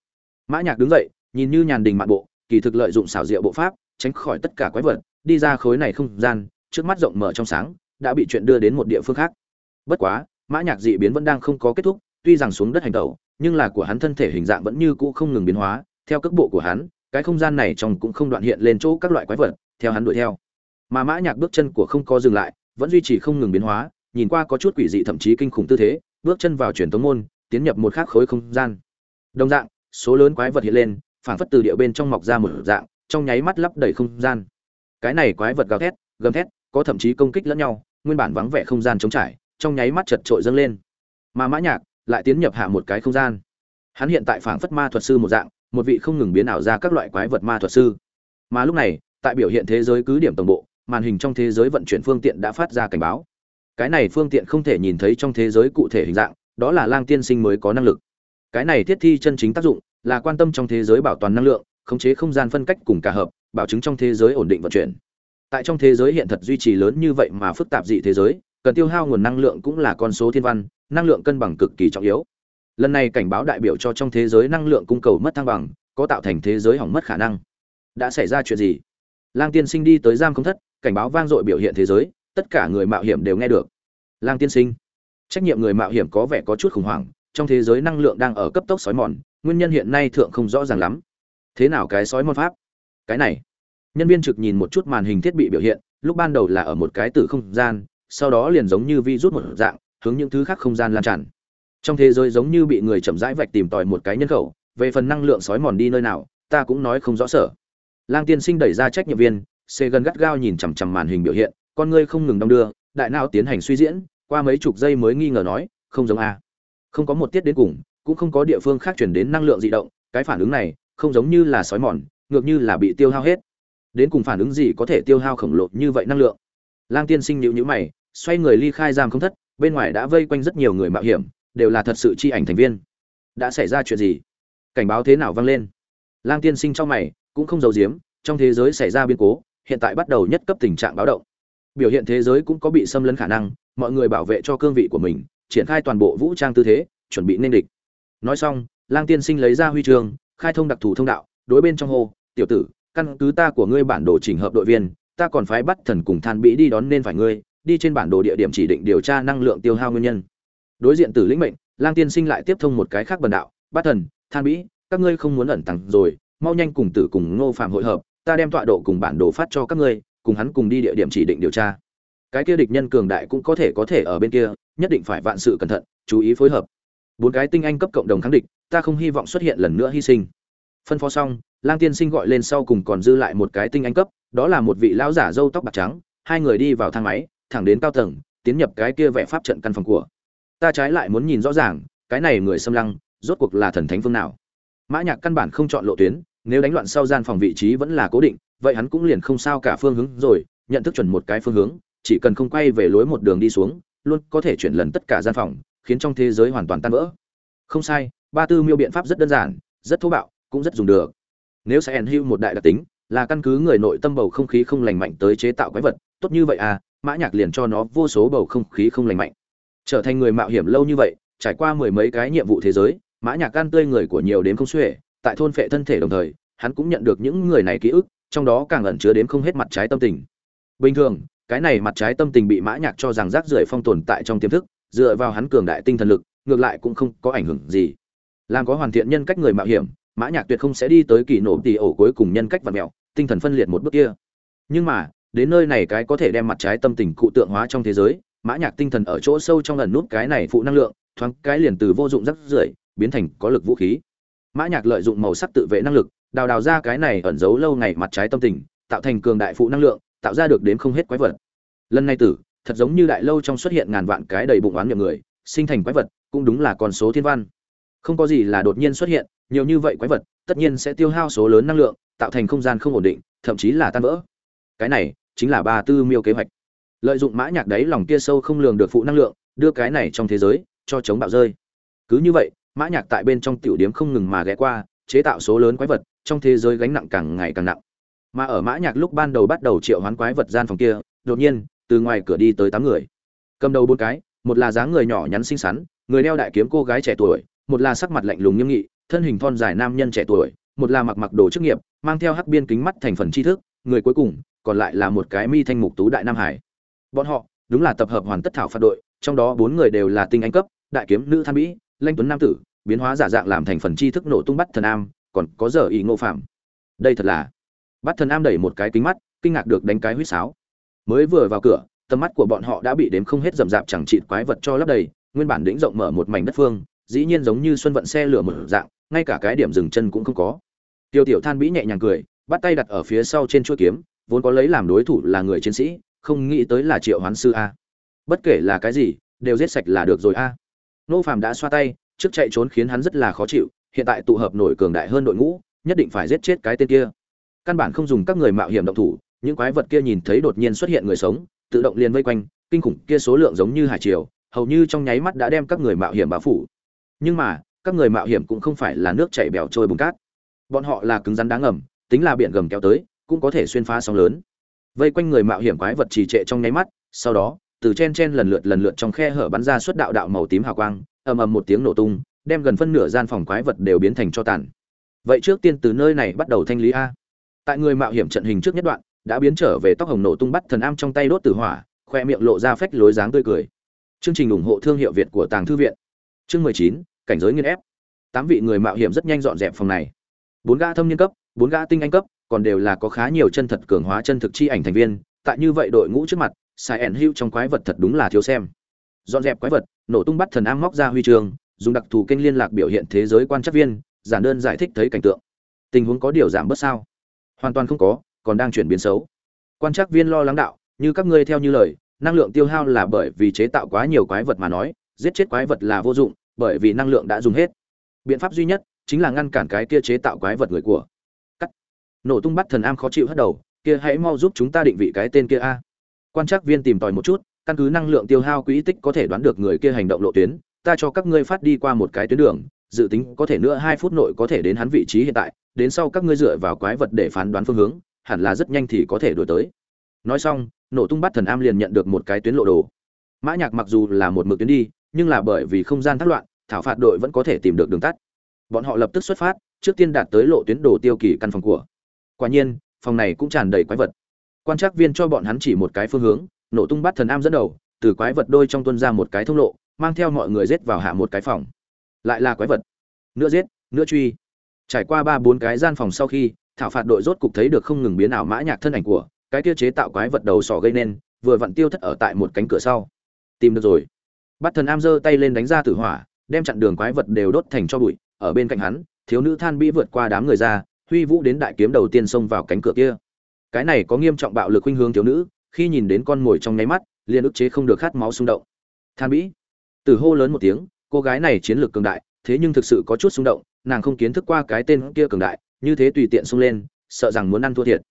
Mã nhạc đứng dậy, nhìn như nhàn đình mạn bộ, kỳ thực lợi dụng xảo diệu bộ pháp, tránh khỏi tất cả quái vật, đi ra khối này không gian, trước mắt rộng mở trong sáng, đã bị chuyện đưa đến một địa phương khác. Bất quá, mã nhạc dị biến vẫn đang không có kết thúc, tuy rằng xuống đất hành tẩu, nhưng là của hắn thân thể hình dạng vẫn như cũ không ngừng biến hóa, theo cước bộ của hắn cái không gian này trong cũng không đoạn hiện lên chỗ các loại quái vật, theo hắn đuổi theo. Mà mã nhạc bước chân của không có dừng lại, vẫn duy trì không ngừng biến hóa, nhìn qua có chút quỷ dị thậm chí kinh khủng tư thế, bước chân vào truyền tống môn, tiến nhập một khác khối không gian. Đồng dạng, số lớn quái vật hiện lên phản phất từ địa bên trong mọc ra một dạng, trong nháy mắt lấp đầy không gian. Cái này quái vật gào thét, gầm thét, có thậm chí công kích lẫn nhau, nguyên bản vắng vẻ không gian trống trải, trong nháy mắt chật trội dâng lên. Mà mã nhạc lại tiến nhập hạ một cái không gian. Hắn hiện tại phảng phất ma thuật sư một dạng một vị không ngừng biến ảo ra các loại quái vật ma thuật sư. Mà lúc này, tại biểu hiện thế giới cứ điểm tổng bộ, màn hình trong thế giới vận chuyển phương tiện đã phát ra cảnh báo. Cái này phương tiện không thể nhìn thấy trong thế giới cụ thể hình dạng, đó là lang tiên sinh mới có năng lực. Cái này thiết thi chân chính tác dụng là quan tâm trong thế giới bảo toàn năng lượng, khống chế không gian phân cách cùng cả hợp, bảo chứng trong thế giới ổn định vận chuyển. Tại trong thế giới hiện thật duy trì lớn như vậy mà phức tạp dị thế giới, cần tiêu hao nguồn năng lượng cũng là con số thiên văn, năng lượng cân bằng cực kỳ trọng yếu lần này cảnh báo đại biểu cho trong thế giới năng lượng cung cầu mất thăng bằng, có tạo thành thế giới hỏng mất khả năng. Đã xảy ra chuyện gì? Lang tiên sinh đi tới giam không thất, cảnh báo vang dội biểu hiện thế giới, tất cả người mạo hiểm đều nghe được. Lang tiên sinh, trách nhiệm người mạo hiểm có vẻ có chút khủng hoảng, trong thế giới năng lượng đang ở cấp tốc sói mòn, nguyên nhân hiện nay thượng không rõ ràng lắm. Thế nào cái sói mòn pháp? Cái này. Nhân viên trực nhìn một chút màn hình thiết bị biểu hiện, lúc ban đầu là ở một cái tử không gian, sau đó liền giống như vi rút một dạng, hướng những thứ khác không gian lan tràn trong thế giới giống như bị người chậm rãi vạch tìm tòi một cái nhân khẩu, về phần năng lượng sói mòn đi nơi nào, ta cũng nói không rõ sở. Lang tiên sinh đẩy ra trách nhiệm viên xê gần gắt gao nhìn chằm chằm màn hình biểu hiện, con ngươi không ngừng đong đưa, đại não tiến hành suy diễn, qua mấy chục giây mới nghi ngờ nói, không giống a. Không có một tiết đến cùng, cũng không có địa phương khác chuyển đến năng lượng di động, cái phản ứng này, không giống như là sói mòn, ngược như là bị tiêu hao hết. Đến cùng phản ứng gì có thể tiêu hao khổng lồ như vậy năng lượng? Lang tiên sinh nhịu nhữ mày, xoay người ly khai giam không thất, bên ngoài đã vây quanh rất nhiều người mạo hiểm đều là thật sự chi ảnh thành viên. Đã xảy ra chuyện gì? Cảnh báo thế nào vang lên? Lang tiên sinh trong mày, cũng không giấu giếm, trong thế giới xảy ra biến cố, hiện tại bắt đầu nhất cấp tình trạng báo động. Biểu hiện thế giới cũng có bị xâm lấn khả năng, mọi người bảo vệ cho cương vị của mình, triển khai toàn bộ vũ trang tư thế, chuẩn bị nên địch. Nói xong, lang tiên sinh lấy ra huy chương, khai thông đặc thù thông đạo, đối bên trong hồ tiểu tử, căn cứ ta của ngươi bản đồ chỉnh hợp đội viên, ta còn phái bắt thần cùng than bĩ đi đón nên phải ngươi, đi trên bản đồ địa điểm chỉ định điều tra năng lượng tiêu hao nguyên nhân đối diện tử lĩnh mệnh lang tiên sinh lại tiếp thông một cái khác bần đạo bát thần than mỹ, các ngươi không muốn ẩn tặng rồi mau nhanh cùng tử cùng ngô phạm hội hợp ta đem tọa độ cùng bản đồ phát cho các ngươi cùng hắn cùng đi địa điểm chỉ định điều tra. Cái kia địch nhân cường đại cũng có thể có thể ở bên kia nhất định phải vạn sự cẩn thận chú ý phối hợp. Bốn cái tinh anh cấp cộng đồng kháng địch ta không hy vọng xuất hiện lần nữa hy sinh. Phân phó xong lang tiên sinh gọi lên sau cùng còn dư lại một cái tinh anh cấp đó là một vị lão giả râu tóc bạc trắng hai người đi vào thang máy thẳng đến cao tầng tiến nhập cái kia vẽ pháp trận căn phòng của ta trái lại muốn nhìn rõ ràng, cái này người xâm lăng, rốt cuộc là thần thánh phương nào? Mã nhạc căn bản không chọn lộ tuyến, nếu đánh loạn sau gian phòng vị trí vẫn là cố định, vậy hắn cũng liền không sao cả phương hướng rồi, nhận thức chuẩn một cái phương hướng, chỉ cần không quay về lối một đường đi xuống, luôn có thể chuyển lần tất cả gian phòng, khiến trong thế giới hoàn toàn tan vỡ. Không sai, ba tư miêu biện pháp rất đơn giản, rất thô bạo, cũng rất dùng được. Nếu sẽ hưu một đại đặc tính, là căn cứ người nội tâm bầu không khí không lành mạnh tới chế tạo quái vật, tốt như vậy à mã nhạc liền cho nó vô số bầu không khí không lành mạnh trở thành người mạo hiểm lâu như vậy, trải qua mười mấy cái nhiệm vụ thế giới, mã nhạc can tươi người của nhiều đến không xuể, tại thôn phệ thân thể đồng thời, hắn cũng nhận được những người này ký ức, trong đó càng ẩn chứa đến không hết mặt trái tâm tình. Bình thường, cái này mặt trái tâm tình bị mã nhạc cho rằng rác rưởi phong tồn tại trong tiềm thức, dựa vào hắn cường đại tinh thần lực, ngược lại cũng không có ảnh hưởng gì. Làm có hoàn thiện nhân cách người mạo hiểm, mã nhạc tuyệt không sẽ đi tới kỳ nổ tỷ ổ cuối cùng nhân cách vật mèo tinh thần phân liệt một bước kia. Nhưng mà, đến nơi này cái có thể đem mặt trái tâm tình cụ tượng hóa trong thế giới mã nhạc tinh thần ở chỗ sâu trong ẩn nút cái này phụ năng lượng, thoáng cái liền từ vô dụng rắc rưởi biến thành có lực vũ khí. Mã nhạc lợi dụng màu sắc tự vệ năng lực, đào đào ra cái này ẩn giấu lâu ngày mặt trái tâm tình, tạo thành cường đại phụ năng lượng, tạo ra được đến không hết quái vật. Lần này tử, thật giống như đại lâu trong xuất hiện ngàn vạn cái đầy bụng oán miệng người, sinh thành quái vật, cũng đúng là con số thiên văn. Không có gì là đột nhiên xuất hiện, nhiều như vậy quái vật, tất nhiên sẽ tiêu hao số lớn năng lượng, tạo thành không gian không ổn định, thậm chí là tan vỡ. Cái này chính là ba tư miêu kế hoạch lợi dụng mã nhạc đấy lòng kia sâu không lường được phụ năng lượng, đưa cái này trong thế giới, cho chống bạo rơi. Cứ như vậy, mã nhạc tại bên trong tiểu điểm không ngừng mà ghé qua, chế tạo số lớn quái vật, trong thế giới gánh nặng càng ngày càng nặng. Mà ở mã nhạc lúc ban đầu bắt đầu triệu hoán quái vật gian phòng kia, đột nhiên, từ ngoài cửa đi tới tám người. Cầm đầu bốn cái, một là dáng người nhỏ nhắn xinh xắn, người đeo đại kiếm cô gái trẻ tuổi, một là sắc mặt lạnh lùng nghiêm nghị, thân hình thon dài nam nhân trẻ tuổi, một là mặc mặc đồ chức nghiệp, mang theo hắc biên kính mắt thành phần tri thức, người cuối cùng còn lại là một cái mi thanh mục tú đại nam hải bọn họ, đúng là tập hợp hoàn tất thảo phạt đội, trong đó bốn người đều là tinh anh cấp, đại kiếm nữ tham mỹ, lanh tuấn nam tử, biến hóa giả dạng làm thành phần tri thức nổ tung bắt thần am, còn có giờ ý ngô phạm. Đây thật là, bắt thần am đẩy một cái kính mắt, kinh ngạc được đánh cái huýt sáo. Mới vừa vào cửa, tầm mắt của bọn họ đã bị đếm không hết rầm rạp chẳng trị quái vật cho lấp đầy, nguyên bản đĩnh rộng mở một mảnh đất phương, dĩ nhiên giống như xuân vận xe lửa mở dạng, ngay cả cái điểm dừng chân cũng không có. Tiêu tiểu than bĩ nhẹ nhàng cười, bắt tay đặt ở phía sau trên chuôi kiếm, vốn có lấy làm đối thủ là người chiến sĩ không nghĩ tới là triệu hoán sư a. Bất kể là cái gì, đều giết sạch là được rồi a. Nô phàm đã xoa tay, trước chạy trốn khiến hắn rất là khó chịu, hiện tại tụ hợp nổi cường đại hơn đội ngũ, nhất định phải giết chết cái tên kia. Căn bản không dùng các người mạo hiểm động thủ, những quái vật kia nhìn thấy đột nhiên xuất hiện người sống, tự động liền vây quanh, kinh khủng kia số lượng giống như hải triều, hầu như trong nháy mắt đã đem các người mạo hiểm bao phủ. Nhưng mà, các người mạo hiểm cũng không phải là nước chảy bèo trôi bùn cát. Bọn họ là cứng rắn đáng ngầm, tính là biển gầm kéo tới, cũng có thể xuyên phá sóng lớn vây quanh người mạo hiểm quái vật trì trệ trong nháy mắt, sau đó, từ chen chen lần lượt lần lượt trong khe hở bắn ra suốt đạo đạo màu tím hào quang, ầm ầm một tiếng nổ tung, đem gần phân nửa gian phòng quái vật đều biến thành cho tàn. Vậy trước tiên từ nơi này bắt đầu thanh lý a. Tại người mạo hiểm trận hình trước nhất đoạn, đã biến trở về tóc hồng nổ tung bắt thần am trong tay đốt tử hỏa, khoe miệng lộ ra phách lối dáng tươi cười. Chương trình ủng hộ thương hiệu việt của tàng thư viện. Chương mười chín, cảnh giới nghiên ép. Tám vị người mạo hiểm rất nhanh dọn dẹp phòng này. Bốn gã thâm niên cấp, bốn gã tinh anh cấp còn đều là có khá nhiều chân thật cường hóa chân thực chi ảnh thành viên tại như vậy đội ngũ trước mặt sai ẩn hữu trong quái vật thật đúng là thiếu xem. Dọn dẹp quái vật nổ tung bắt thần am móc ra huy trường, dùng đặc thù kênh liên lạc biểu hiện thế giới quan chắc viên giản đơn giải thích thấy cảnh tượng. Tình huống có điều giảm bớt sao? Hoàn toàn không có còn đang chuyển biến xấu. Quan trắc viên lo lắng đạo như các ngươi theo như lời năng lượng tiêu hao là bởi vì chế tạo quá nhiều quái vật mà nói giết chết quái vật là vô dụng bởi vì năng lượng đã dùng hết. Biện pháp duy nhất chính là ngăn cản cái kia chế tạo quái vật người của nổ tung bắt thần am khó chịu hất đầu, kia hãy mau giúp chúng ta định vị cái tên kia a. Quan trắc viên tìm tòi một chút, căn cứ năng lượng tiêu hao quỹ tích có thể đoán được người kia hành động lộ tuyến, ta cho các ngươi phát đi qua một cái tuyến đường, dự tính có thể nữa hai phút nội có thể đến hắn vị trí hiện tại, đến sau các ngươi dựa vào quái vật để phán đoán phương hướng, hẳn là rất nhanh thì có thể đuổi tới. Nói xong, nổ tung bắt thần am liền nhận được một cái tuyến lộ đồ. Mã nhạc mặc dù là một mực tuyến đi, nhưng là bởi vì không gian thất loạn, thảo phạt đội vẫn có thể tìm được đường tắt. Bọn họ lập tức xuất phát, trước tiên đạt tới lộ tuyến đồ tiêu kỳ căn phòng của quả nhiên, phòng này cũng tràn đầy quái vật. Quan trắc viên cho bọn hắn chỉ một cái phương hướng, nổ tung bắt thần am dẫn đầu, từ quái vật đôi trong tuân ra một cái thông lộ, mang theo mọi người giết vào hạ một cái phòng. Lại là quái vật. Nữa giết nữa truy. Trải qua ba bốn cái gian phòng sau khi, thảo phạt đội rốt cục thấy được không ngừng biến ảo mã nhạc thân ảnh của, cái tiêu chế tạo quái vật đầu sò gây nên, vừa vặn tiêu thất ở tại một cánh cửa sau. Tìm được rồi. Bắt thần am giơ tay lên đánh ra tử hỏa, đem chặn đường quái vật đều đốt thành cho bụi, ở bên cạnh hắn, thiếu nữ than bĩ vượt qua đám người ra huy vũ đến đại kiếm đầu tiên xông vào cánh cửa kia. Cái này có nghiêm trọng bạo lực khuynh hướng thiếu nữ, khi nhìn đến con mồi trong nháy mắt, liền ức chế không được khát máu xung động. Than bĩ từ hô lớn một tiếng, cô gái này chiến lược cường đại, thế nhưng thực sự có chút xung động, nàng không kiến thức qua cái tên kia cường đại, như thế tùy tiện xông lên, sợ rằng muốn ăn thua thiệt.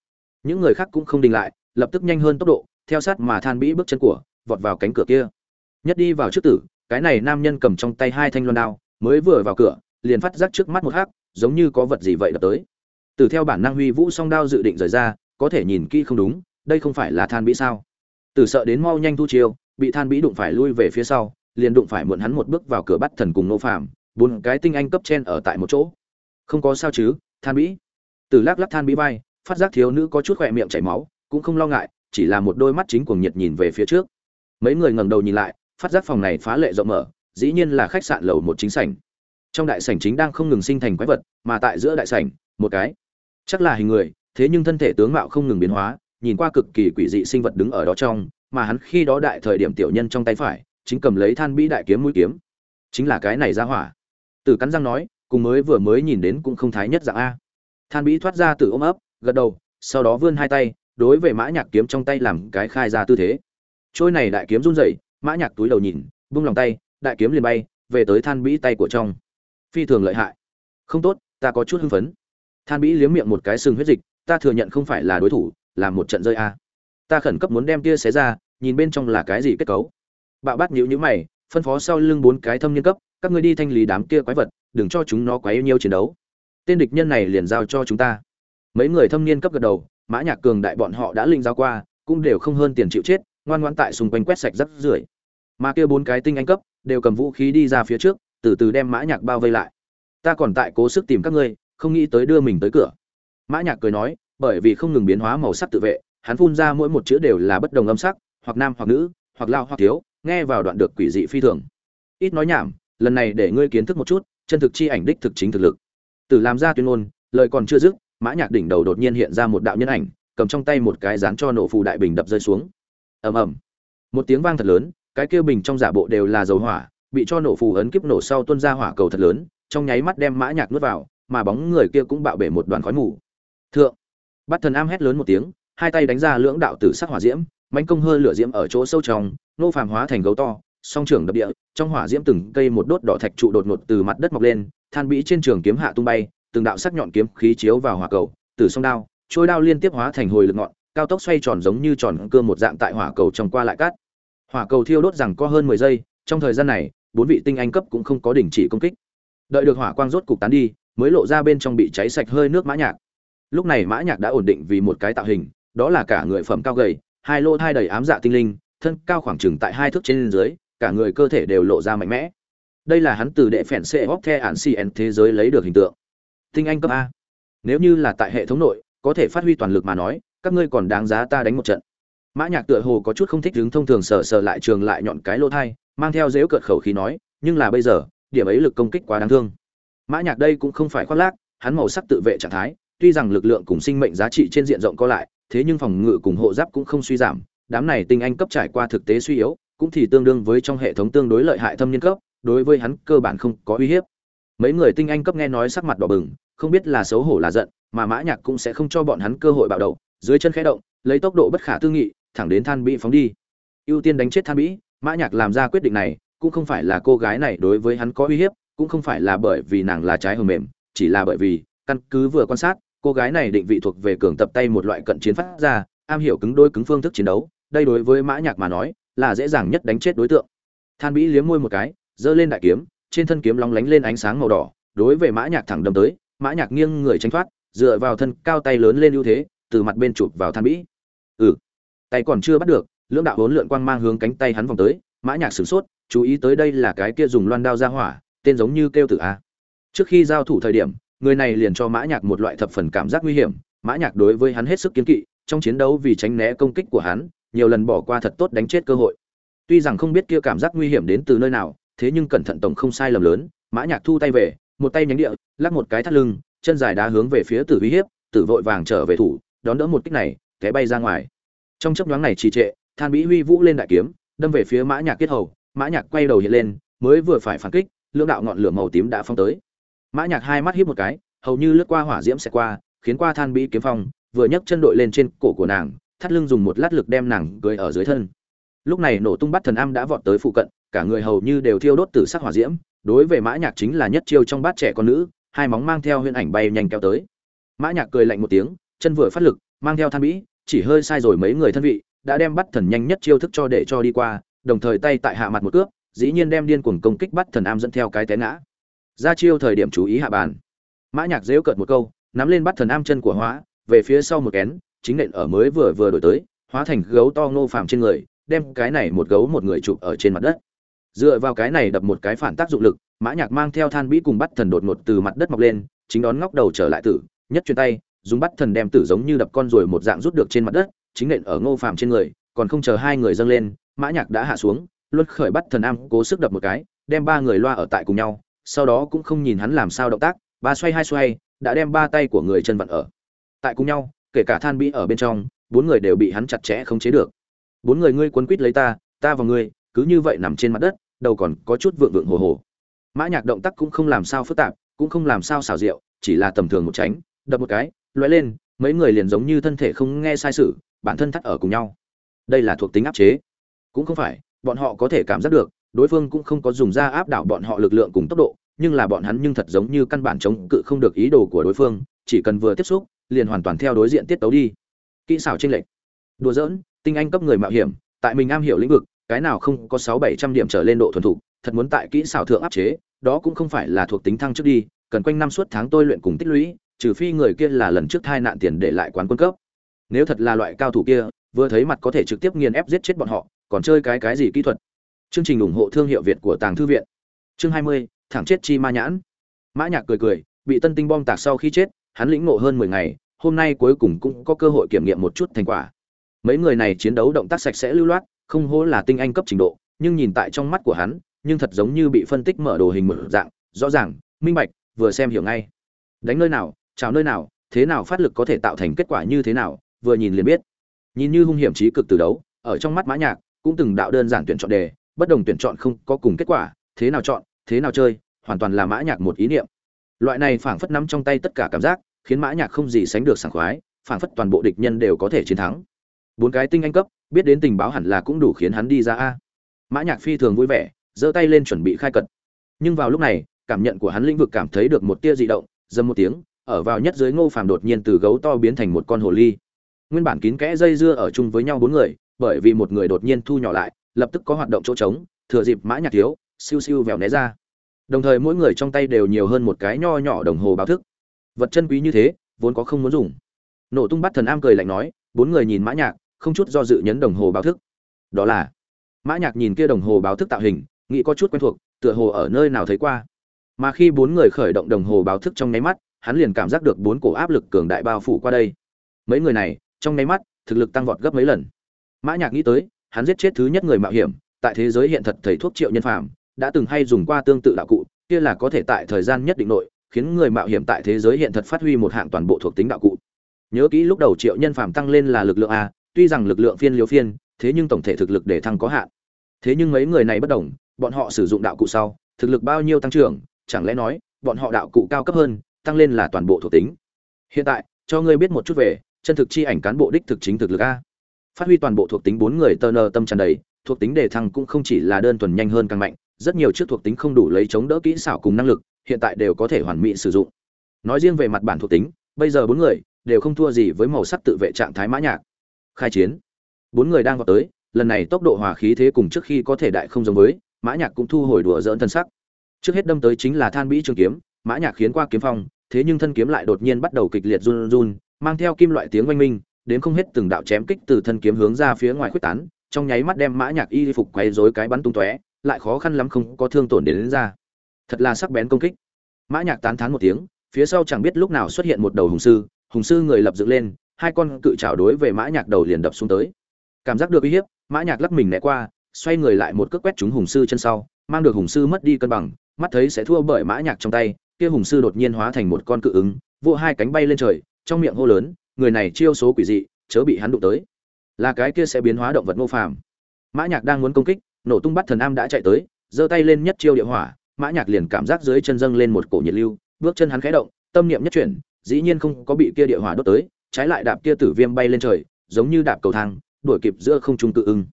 Những người khác cũng không đình lại, lập tức nhanh hơn tốc độ, theo sát mà than bĩ bước chân của, vọt vào cánh cửa kia. Nhất đi vào trước tử, cái này nam nhân cầm trong tay hai thanh loan đao, mới vừa vào cửa, liền phát giác trước mắt một hắc, giống như có vật gì vậy đập tới từ theo bản năng huy vũ song đao dự định rời ra, có thể nhìn kỹ không đúng, đây không phải là than bĩ sao? Từ sợ đến mau nhanh thu chiêu, bị than bĩ đụng phải lui về phía sau, liền đụng phải muộn hắn một bước vào cửa bắt thần cùng nô phạm bốn cái tinh anh cấp trên ở tại một chỗ. Không có sao chứ, than bĩ. Từ lắc lắc than bĩ vai, phát giác thiếu nữ có chút khỏe miệng chảy máu, cũng không lo ngại, chỉ là một đôi mắt chính cuồng nhiệt nhìn về phía trước. Mấy người ngẩng đầu nhìn lại, phát giác phòng này phá lệ rộng mở, dĩ nhiên là khách sạn lầu một chính sảnh. Trong đại sảnh chính đang không ngừng sinh thành quái vật, mà tại giữa đại sảnh, một cái chắc là hình người, thế nhưng thân thể tướng mạo không ngừng biến hóa, nhìn qua cực kỳ quỷ dị sinh vật đứng ở đó trong, mà hắn khi đó đại thời điểm tiểu nhân trong tay phải, chính cầm lấy than bĩ đại kiếm mũi kiếm. Chính là cái này ra hỏa. Từ cắn răng nói, cùng mới vừa mới nhìn đến cũng không thái nhất dạng a. Than bĩ thoát ra từ ôm ấp, gật đầu, sau đó vươn hai tay, đối với mã nhạc kiếm trong tay làm cái khai ra tư thế. Trôi này đại kiếm run rẩy, mã nhạc túi đầu nhìn buông lòng tay, đại kiếm liền bay, về tới than bĩ tay của trong. Phi thường lợi hại. Không tốt, ta có chút hưng phấn than bĩ liếm miệng một cái sừng huyết dịch, ta thừa nhận không phải là đối thủ, là một trận rơi a. Ta khẩn cấp muốn đem tia xé ra, nhìn bên trong là cái gì kết cấu. Bạo bát nhữ nhữ mày, phân phó sau lưng bốn cái thâm niên cấp, các ngươi đi thanh lý đám kia quái vật, đừng cho chúng nó quá yêu nhiêu chiến đấu. Tên địch nhân này liền giao cho chúng ta. Mấy người thâm niên cấp gật đầu, mã nhạc cường đại bọn họ đã linh giao qua, cũng đều không hơn tiền chịu chết, ngoan ngoãn tại xung quanh quét sạch rắc rưởi. Mà kia bốn cái tinh anh cấp, đều cầm vũ khí đi ra phía trước, từ từ đem mã nhạc bao vây lại. Ta còn tại cố sức tìm các ngươi không nghĩ tới đưa mình tới cửa. Mã nhạc cười nói, bởi vì không ngừng biến hóa màu sắc tự vệ, hắn phun ra mỗi một chữ đều là bất đồng âm sắc, hoặc nam hoặc nữ, hoặc lao hoặc thiếu, nghe vào đoạn được quỷ dị phi thường. Ít nói nhảm, lần này để ngươi kiến thức một chút, chân thực chi ảnh đích thực chính thực lực. Từ làm ra tuyên ngôn, lời còn chưa dứt, mã nhạc đỉnh đầu đột nhiên hiện ra một đạo nhân ảnh, cầm trong tay một cái dán cho nổ phù đại bình đập rơi xuống. Ầm ầm. Một tiếng vang thật lớn, cái kia bình trong giả bộ đều là dầu hỏa, bị cho nổ phù ấn kiếp nổ sau tuôn ra hỏa cầu thật lớn, trong nháy mắt đem mã nhạc nuốt vào mà bóng người kia cũng bạo bể một đoàn khói mù. Thượng, bắt thần am hét lớn một tiếng, hai tay đánh ra lưỡng đạo tử sắc hỏa diễm, mãnh công hơi lửa diễm ở chỗ sâu trong, nô phàm hóa thành gấu to, song trưởng đập địa, trong hỏa diễm từng cây một đốt đỏ thạch trụ đột ngột từ mặt đất mọc lên, than bĩ trên trường kiếm hạ tung bay, từng đạo sắc nhọn kiếm khí chiếu vào hỏa cầu, từ song đao trôi đao liên tiếp hóa thành hồi lực ngọn, cao tốc xoay tròn giống như tròn cưa một dạng tại hỏa cầu trong qua lại cắt hỏa cầu thiêu đốt rằng có hơn mười giây, trong thời gian này, bốn vị tinh anh cấp cũng không có đình chỉ công kích. Đợi được hỏa quang rốt cục tán đi mới lộ ra bên trong bị cháy sạch hơi nước mã nhạc. Lúc này mã nhạc đã ổn định vì một cái tạo hình, đó là cả người phẩm cao gầy, hai lô thai đầy ám dạ tinh linh, thân cao khoảng chừng tại hai thước trên dưới, cả người cơ thể đều lộ ra mạnh mẽ. Đây là hắn từ đệ phèn xe hóc the ản cn thế giới lấy được hình tượng. Tinh anh cấp a. Nếu như là tại hệ thống nội, có thể phát huy toàn lực mà nói, các ngươi còn đáng giá ta đánh một trận. Mã nhạc tựa hồ có chút không thích đứng thông thường sờ sờ lại trường lại nhọn cái lỗ thai, mang theo dếu cợt khẩu khí nói, nhưng là bây giờ, điểm ấy lực công kích quá đáng thương mã nhạc đây cũng không phải khoác lác hắn màu sắc tự vệ trạng thái tuy rằng lực lượng cùng sinh mệnh giá trị trên diện rộng có lại thế nhưng phòng ngự cùng hộ giáp cũng không suy giảm đám này tinh anh cấp trải qua thực tế suy yếu cũng thì tương đương với trong hệ thống tương đối lợi hại thâm niên cấp đối với hắn cơ bản không có uy hiếp. Mấy người tinh anh cấp nghe nói sắc mặt đỏ bừng không biết là xấu hổ là giận mà mã nhạc cũng sẽ không cho bọn hắn cơ hội bạo động, dưới chân khẽ động lấy tốc độ bất khả tư nghị thẳng đến than bĩ phóng đi. Ưu tiên đánh chết than bĩ mã nhạc làm ra quyết định này cũng không phải là cô gái này đối với hắn có uy hiếp cũng không phải là bởi vì nàng là trái hờ mềm, chỉ là bởi vì, căn cứ vừa quan sát, cô gái này định vị thuộc về cường tập tay một loại cận chiến phát ra, am hiểu cứng đôi cứng phương thức chiến đấu, đây đối với mã nhạc mà nói, là dễ dàng nhất đánh chết đối tượng. Than bĩ liếm môi một cái, giơ lên đại kiếm, trên thân kiếm lóng lánh lên ánh sáng màu đỏ, đối với mã nhạc thẳng đâm tới, mã nhạc nghiêng người tránh thoát, dựa vào thân cao tay lớn lên ưu thế, từ mặt bên chụp vào than bĩ. Ừ tay còn chưa bắt được, lưỡng đạo hỗn lượn quang mang hướng cánh tay hắn vòng tới, mã nhạc sửng sốt, chú ý tới đây là cái kia dùng loan đao ra hỏa tên giống như kêu tử a. Trước khi giao thủ thời điểm, người này liền cho mã nhạc một loại thập phần cảm giác nguy hiểm. Mã nhạc đối với hắn hết sức kiên kỵ, trong chiến đấu vì tránh né công kích của hắn, nhiều lần bỏ qua thật tốt đánh chết cơ hội. Tuy rằng không biết kia cảm giác nguy hiểm đến từ nơi nào, thế nhưng cẩn thận tổng không sai lầm lớn, mã nhạc thu tay về, một tay nhánh địa, lắc một cái thắt lưng, chân dài đá hướng về phía tử uy hiếp, tử vội vàng trở về thủ, đón đỡ một kích này, té bay ra ngoài. Trong chớp nhoáng này trì trệ, than bĩ huy vũ lên đại kiếm, đâm về phía mã nhạc kết hầu. Mã nhạc quay đầu hiện lên, mới vừa phải phản kích lưỡng đạo ngọn lửa màu tím đã phong tới. Mã nhạc hai mắt híp một cái, hầu như lướt qua hỏa diễm sẽ qua, khiến qua than bĩ kiếm phong, vừa nhấc chân đội lên trên cổ của nàng, thắt lưng dùng một lát lực đem nàng gơi ở dưới thân. Lúc này nổ tung bắt thần am đã vọt tới phụ cận, cả người hầu như đều thiêu đốt từ sắc hỏa diễm, đối với mã nhạc chính là nhất chiêu trong bát trẻ con nữ, hai móng mang theo huyễn ảnh bay nhanh kéo tới. Mã nhạc cười lạnh một tiếng, chân vừa phát lực, mang theo than mỹ chỉ hơi sai rồi mấy người thân vị, đã đem bắt thần nhanh nhất chiêu thức cho để cho đi qua, đồng thời tay tại hạ mặt một cước dĩ nhiên đem điên cuồng công kích bắt thần am dẫn theo cái té ngã. Ra chiêu thời điểm chú ý hạ bàn. Mã nhạc dễu cợt một câu, nắm lên bắt thần am chân của hóa, về phía sau một kén, chính nện ở mới vừa vừa đổi tới, hóa thành gấu to ngô phàm trên người, đem cái này một gấu một người chụp ở trên mặt đất. Dựa vào cái này đập một cái phản tác dụng lực, mã nhạc mang theo than bĩ cùng bắt thần đột ngột từ mặt đất mọc lên, chính đón ngóc đầu trở lại tử, nhất chuyển tay, dùng bắt thần đem tử giống như đập con rồi một dạng rút được trên mặt đất, chính nện ở ngô phàm trên người, còn không chờ hai người dâng lên, mã nhạc đã hạ xuống luân khởi bắt thần am cố sức đập một cái, đem ba người loa ở tại cùng nhau, sau đó cũng không nhìn hắn làm sao động tác, ba xoay hai xoay, đã đem ba tay của người chân vặn ở tại cùng nhau, kể cả than bị ở bên trong, bốn người đều bị hắn chặt chẽ không chế được. Bốn người ngươi quấn quít lấy ta ta và ngươi, cứ như vậy nằm trên mặt đất, đầu còn có chút vượng vượng hồ hồ. Mã nhạc động tác cũng không làm sao phức tạp, cũng không làm sao xảo diệu, chỉ là tầm thường một tránh, đập một cái, lóe lên, mấy người liền giống như thân thể không nghe sai sự, bản thân thắt ở cùng nhau. Đây là thuộc tính áp chế. Cũng không phải bọn họ có thể cảm giác được, đối phương cũng không có dùng ra áp đảo bọn họ lực lượng cùng tốc độ, nhưng là bọn hắn nhưng thật giống như căn bản chống cự không được ý đồ của đối phương, chỉ cần vừa tiếp xúc, liền hoàn toàn theo đối diện tiết tấu đi. Kỹ xảo tranh lệch. Đùa giỡn, tinh anh cấp người mạo hiểm, tại mình am hiểu lĩnh vực, cái nào không có sáu bảy trăm điểm trở lên độ thuần thục, thật muốn tại kỹ xảo thượng áp chế, đó cũng không phải là thuộc tính thăng trước đi, cần quanh năm suốt tháng tôi luyện cùng tích lũy, trừ phi người kia là lần trước thai nạn tiền để lại quán quân cấp. Nếu thật là loại cao thủ kia, vừa thấy mặt có thể trực tiếp nghiền ép giết chết bọn họ còn chơi cái cái gì kỹ thuật? Chương trình ủng hộ thương hiệu việt của tàng thư viện. Chương hai mươi, thẳng chết chi ma nhãn. Mã nhạc cười cười, bị tân tinh bom tạc sau khi chết, hắn lĩnh ngộ hơn mười ngày, hôm nay cuối cùng cũng có cơ hội kiểm nghiệm một chút thành quả. Mấy người này chiến đấu động tác sạch sẽ lưu loát, không hố là tinh anh cấp trình độ, nhưng nhìn tại trong mắt của hắn, nhưng thật giống như bị phân tích mở đồ hình mở dạng, rõ ràng, minh bạch, vừa xem hiểu ngay. Đánh nơi nào, chào nơi nào, thế nào phát lực có thể tạo thành kết quả như thế nào, vừa nhìn liền biết. Nhìn như hung hiểm trí cực từ đấu, ở trong mắt mã nhạc cũng từng đạo đơn giản tuyển chọn đề, bất đồng tuyển chọn không có cùng kết quả, thế nào chọn, thế nào chơi, hoàn toàn là mã nhạc một ý niệm. Loại này phảng phất nắm trong tay tất cả cảm giác, khiến mã nhạc không gì sánh được sảng khoái, phảng phất toàn bộ địch nhân đều có thể chiến thắng. Bốn cái tinh anh cấp, biết đến tình báo hẳn là cũng đủ khiến hắn đi ra a. Mã nhạc phi thường vui vẻ, giơ tay lên chuẩn bị khai cật. Nhưng vào lúc này, cảm nhận của hắn lĩnh vực cảm thấy được một tia dị động, dầm một tiếng, ở vào nhất dưới ngô phàm đột nhiên từ gấu to biến thành một con hồ ly. Nguyên bản kín kẽ dây dưa ở chung với nhau bốn người bởi vì một người đột nhiên thu nhỏ lại, lập tức có hoạt động chỗ trống, thừa dịp mã nhạc thiếu, siêu siêu vèo né ra. Đồng thời mỗi người trong tay đều nhiều hơn một cái nho nhỏ đồng hồ báo thức. Vật chân quý như thế, vốn có không muốn dùng. Nổ tung bắt thần am cười lạnh nói, bốn người nhìn mã nhạc, không chút do dự nhấn đồng hồ báo thức. Đó là, mã nhạc nhìn kia đồng hồ báo thức tạo hình, nghĩ có chút quen thuộc, tựa hồ ở nơi nào thấy qua. Mà khi bốn người khởi động đồng hồ báo thức trong nháy mắt, hắn liền cảm giác được bốn cổ áp lực cường đại bao phủ qua đây. Mấy người này, trong nháy mắt, thực lực tăng vọt gấp mấy lần mã nhạc nghĩ tới, hắn giết chết thứ nhất người mạo hiểm, tại thế giới hiện thật thầy thuốc triệu nhân phàm, đã từng hay dùng qua tương tự đạo cụ, kia là có thể tại thời gian nhất định nội, khiến người mạo hiểm tại thế giới hiện thật phát huy một hạng toàn bộ thuộc tính đạo cụ. Nhớ kỹ lúc đầu triệu nhân phàm tăng lên là lực lượng a, tuy rằng lực lượng phiên liều phiên, thế nhưng tổng thể thực lực để thăng có hạn. Thế nhưng mấy người này bất đồng, bọn họ sử dụng đạo cụ sau, thực lực bao nhiêu tăng trưởng, chẳng lẽ nói, bọn họ đạo cụ cao cấp hơn, tăng lên là toàn bộ thuộc tính. Hiện tại, cho ngươi biết một chút về, chân thực chi ảnh cán bộ đích thực chính thực lực a phát huy toàn bộ thuộc tính bốn người tơ nơ tâm tràn đầy, thuộc tính đề thăng cũng không chỉ là đơn thuần nhanh hơn càng mạnh, rất nhiều chiếc thuộc tính không đủ lấy chống đỡ kỹ xảo cùng năng lực, hiện tại đều có thể hoàn mỹ sử dụng. Nói riêng về mặt bản thuộc tính, bây giờ bốn người đều không thua gì với màu sắc tự vệ trạng thái mã nhạc. Khai chiến. Bốn người đang vào tới, lần này tốc độ hòa khí thế cùng trước khi có thể đại không giống với, mã nhạc cũng thu hồi đùa dỡn thân sắc. Trước hết đâm tới chính là than bĩ trường kiếm, mã nhạc khiến qua kiếm phong, thế nhưng thân kiếm lại đột nhiên bắt đầu kịch liệt run run, mang theo kim loại tiếng oanh minh đến không hết từng đạo chém kích từ thân kiếm hướng ra phía ngoài khuếch tán trong nháy mắt đem mã nhạc y phục quay rối cái bắn tung tóe lại khó khăn lắm không có thương tổn đến, đến ra. Thật là sắc bén công kích. Mã nhạc tán thán một tiếng phía sau chẳng biết lúc nào xuất hiện một đầu hùng sư hùng sư người lập dựng lên hai con cự trảo đối về mã nhạc đầu liền đập xuống tới. Cảm giác được uy hiếp mã nhạc lắc mình né qua xoay người lại một cước quét trúng hùng sư chân sau mang được hùng sư mất đi cân bằng mắt thấy sẽ thua bởi mã nhạc trong tay kia hùng sư đột nhiên hóa thành một con cự ứng vỗ hai cánh bay lên trời trong miệng hô lớn người này chiêu số quỷ dị, chớ bị hắn đụng tới. Là cái kia sẽ biến hóa động vật ngô phàm. Mã nhạc đang muốn công kích, nổ tung bắt thần am đã chạy tới, giơ tay lên nhất chiêu địa hỏa, mã nhạc liền cảm giác dưới chân dâng lên một cổ nhiệt lưu, bước chân hắn khẽ động, tâm niệm nhất chuyển, dĩ nhiên không có bị kia địa hỏa đốt tới, trái lại đạp kia tử viêm bay lên trời, giống như đạp cầu thang, đuổi kịp giữa không trung tự ưng.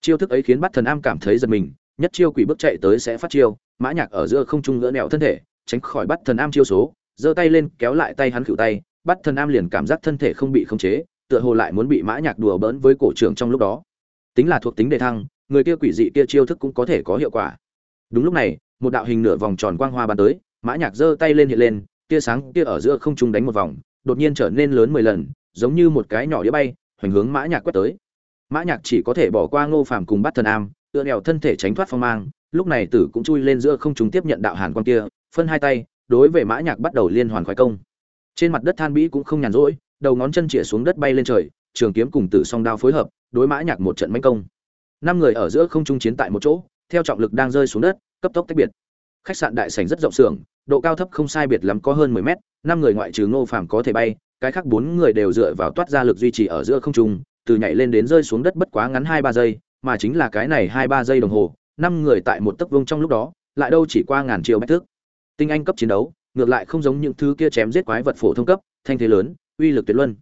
Chiêu thức ấy khiến bắt thần am cảm thấy giật mình, nhất chiêu quỷ bước chạy tới sẽ phát chiêu, mã nhạc ở giữa không trung ngỡ nẹo thân thể, tránh khỏi bắt thần am chiêu số, giơ tay lên, kéo lại tay hắn cựu tay bắt thần am liền cảm giác thân thể không bị khống chế, tựa hồ lại muốn bị mã nhạc đùa bỡn với cổ trưởng trong lúc đó. Tính là thuộc tính đề thăng, người kia quỷ dị kia chiêu thức cũng có thể có hiệu quả. Đúng lúc này, một đạo hình nửa vòng tròn quang hoa bắn tới, mã nhạc giơ tay lên hiện lên, tia sáng kia ở giữa không trung đánh một vòng, đột nhiên trở nên lớn mười lần, giống như một cái nhỏ đĩa bay, hoành hướng mã nhạc quét tới. Mã nhạc chỉ có thể bỏ qua ngô phàm cùng bắt thần am, tựa đèo thân thể tránh thoát phong mang, lúc này tử cũng chui lên giữa không trung tiếp nhận đạo hàn quang kia, phân hai tay, đối với mã nhạc bắt đầu liên hoàn khoái công trên mặt đất than bĩ cũng không nhàn rỗi, đầu ngón chân chĩa xuống đất bay lên trời, trường kiếm cùng tử song đao phối hợp, đối mã nhạc một trận mãnh công. Năm người ở giữa không trung chiến tại một chỗ, theo trọng lực đang rơi xuống đất, cấp tốc tách biệt. Khách sạn đại sảnh rất rộng sưởng độ cao thấp không sai biệt lắm có hơn 10 mét, năm người ngoại trừ ngô phàm có thể bay, cái khác bốn người đều dựa vào toát ra lực duy trì ở giữa không trung, từ nhảy lên đến rơi xuống đất bất quá ngắn hai ba giây, mà chính là cái này hai ba giây đồng hồ, năm người tại một tấc vuông trong lúc đó, lại đâu chỉ qua ngàn triệu mét thước. Tinh anh cấp chiến đấu ngược lại không giống những thứ kia chém giết quái vật phổ thông cấp, thanh thế lớn, uy lực tuyệt luân.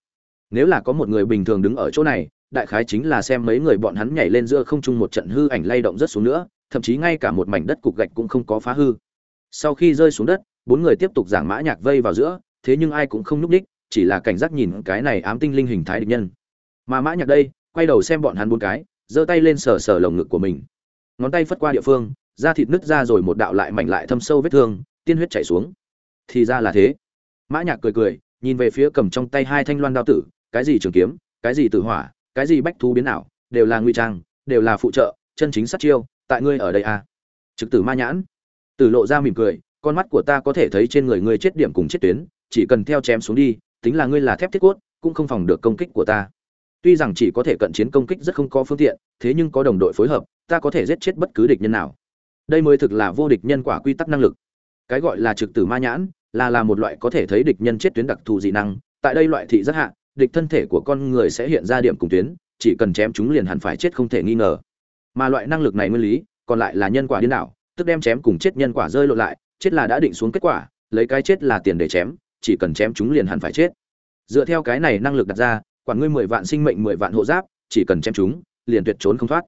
Nếu là có một người bình thường đứng ở chỗ này, đại khái chính là xem mấy người bọn hắn nhảy lên giữa không trung một trận hư ảnh lay động rất xuống nữa, thậm chí ngay cả một mảnh đất cục gạch cũng không có phá hư. Sau khi rơi xuống đất, bốn người tiếp tục giảng mã nhạc vây vào giữa, thế nhưng ai cũng không núp đích, chỉ là cảnh giác nhìn cái này ám tinh linh hình thái địch nhân. Mà mã nhạc đây, quay đầu xem bọn hắn bốn cái, giơ tay lên sờ sờ lồng ngực của mình. Ngón tay phất qua địa phương, da thịt nứt ra rồi một đạo lại mảnh lại thâm sâu vết thương, tiên huyết chảy xuống thì ra là thế. Mã nhạc cười cười, nhìn về phía cầm trong tay hai thanh loan đao tử, cái gì trường kiếm, cái gì tử hỏa, cái gì bách thú biến ảo, đều là nguy trang, đều là phụ trợ, chân chính sát chiêu, tại ngươi ở đây à? Trực tử ma nhãn. Tử lộ ra mỉm cười, con mắt của ta có thể thấy trên người ngươi chết điểm cùng chết tuyến, chỉ cần theo chém xuống đi, tính là ngươi là thép thiết cốt, cũng không phòng được công kích của ta. Tuy rằng chỉ có thể cận chiến công kích rất không có phương tiện, thế nhưng có đồng đội phối hợp, ta có thể giết chết bất cứ địch nhân nào. Đây mới thực là vô địch nhân quả quy tắc năng lực. Cái gọi là trực tử ma nhãn là là một loại có thể thấy địch nhân chết tuyến đặc thù dị năng, tại đây loại thị rất hạ, địch thân thể của con người sẽ hiện ra điểm cùng tuyến, chỉ cần chém chúng liền hẳn phải chết không thể nghi ngờ. Mà loại năng lực này nguyên lý, còn lại là nhân quả điên đảo, tức đem chém cùng chết nhân quả rơi lộ lại, chết là đã định xuống kết quả, lấy cái chết là tiền để chém, chỉ cần chém chúng liền hẳn phải chết. Dựa theo cái này năng lực đặt ra, quản ngươi mười vạn sinh mệnh, mười vạn hộ giáp, chỉ cần chém chúng, liền tuyệt trốn không thoát.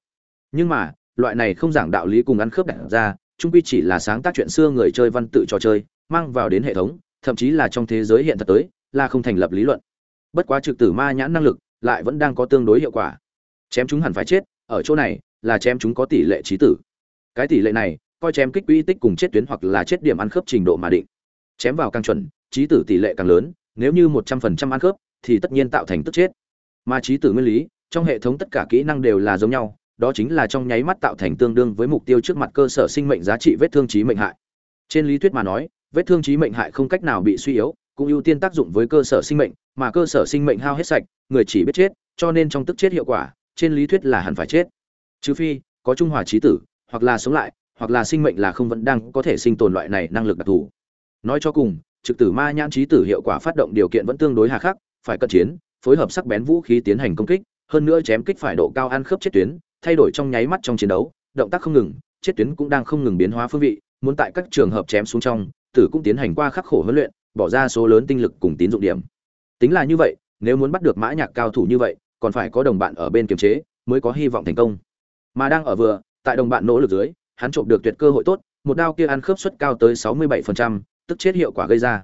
Nhưng mà, loại này không giảng đạo lý cùng ăn khớp đặt ra, trung quy chỉ là sáng tác chuyện xưa người chơi văn tự trò chơi mang vào đến hệ thống, thậm chí là trong thế giới hiện thật tới, là không thành lập lý luận. Bất quá trực tử ma nhãn năng lực lại vẫn đang có tương đối hiệu quả. Chém chúng hẳn phải chết, ở chỗ này là chém chúng có tỷ lệ trí tử. Cái tỷ lệ này, coi chém kích quỹ tích cùng chết tuyến hoặc là chết điểm ăn khớp trình độ mà định. Chém vào càng chuẩn, trí tử tỷ lệ càng lớn, nếu như một trăm phần trăm ăn khớp, thì tất nhiên tạo thành tức chết. Mà trí tử nguyên lý, trong hệ thống tất cả kỹ năng đều là giống nhau, đó chính là trong nháy mắt tạo thành tương đương với mục tiêu trước mặt cơ sở sinh mệnh giá trị vết thương trí mệnh hại. Trên lý thuyết mà nói vết thương trí mệnh hại không cách nào bị suy yếu, cũng ưu tiên tác dụng với cơ sở sinh mệnh, mà cơ sở sinh mệnh hao hết sạch, người chỉ biết chết, cho nên trong tức chết hiệu quả, trên lý thuyết là hẳn phải chết. Trừ phi, có trung hòa trí tử, hoặc là sống lại, hoặc là sinh mệnh là không vẫn đang có thể sinh tồn loại này năng lực đặc thù. Nói cho cùng, trực tử ma nhãn trí tử hiệu quả phát động điều kiện vẫn tương đối hà khắc, phải cận chiến, phối hợp sắc bén vũ khí tiến hành công kích, hơn nữa chém kích phải độ cao ăn khớp chết tuyến, thay đổi trong nháy mắt trong chiến đấu, động tác không ngừng, chết tuyến cũng đang không ngừng biến hóa phương vị, muốn tại các trường hợp chém xuống trong tử cũng tiến hành qua khắc khổ huấn luyện bỏ ra số lớn tinh lực cùng tín dụng điểm. Tính là như vậy nếu muốn bắt được mã nhạc cao thủ như vậy còn phải có đồng bạn ở bên kiềm chế mới có hy vọng thành công. Mà đang ở vừa tại đồng bạn nỗ lực dưới hắn trộm được tuyệt cơ hội tốt một đao kia ăn khớp suất cao tới 67%, tức chết hiệu quả gây ra.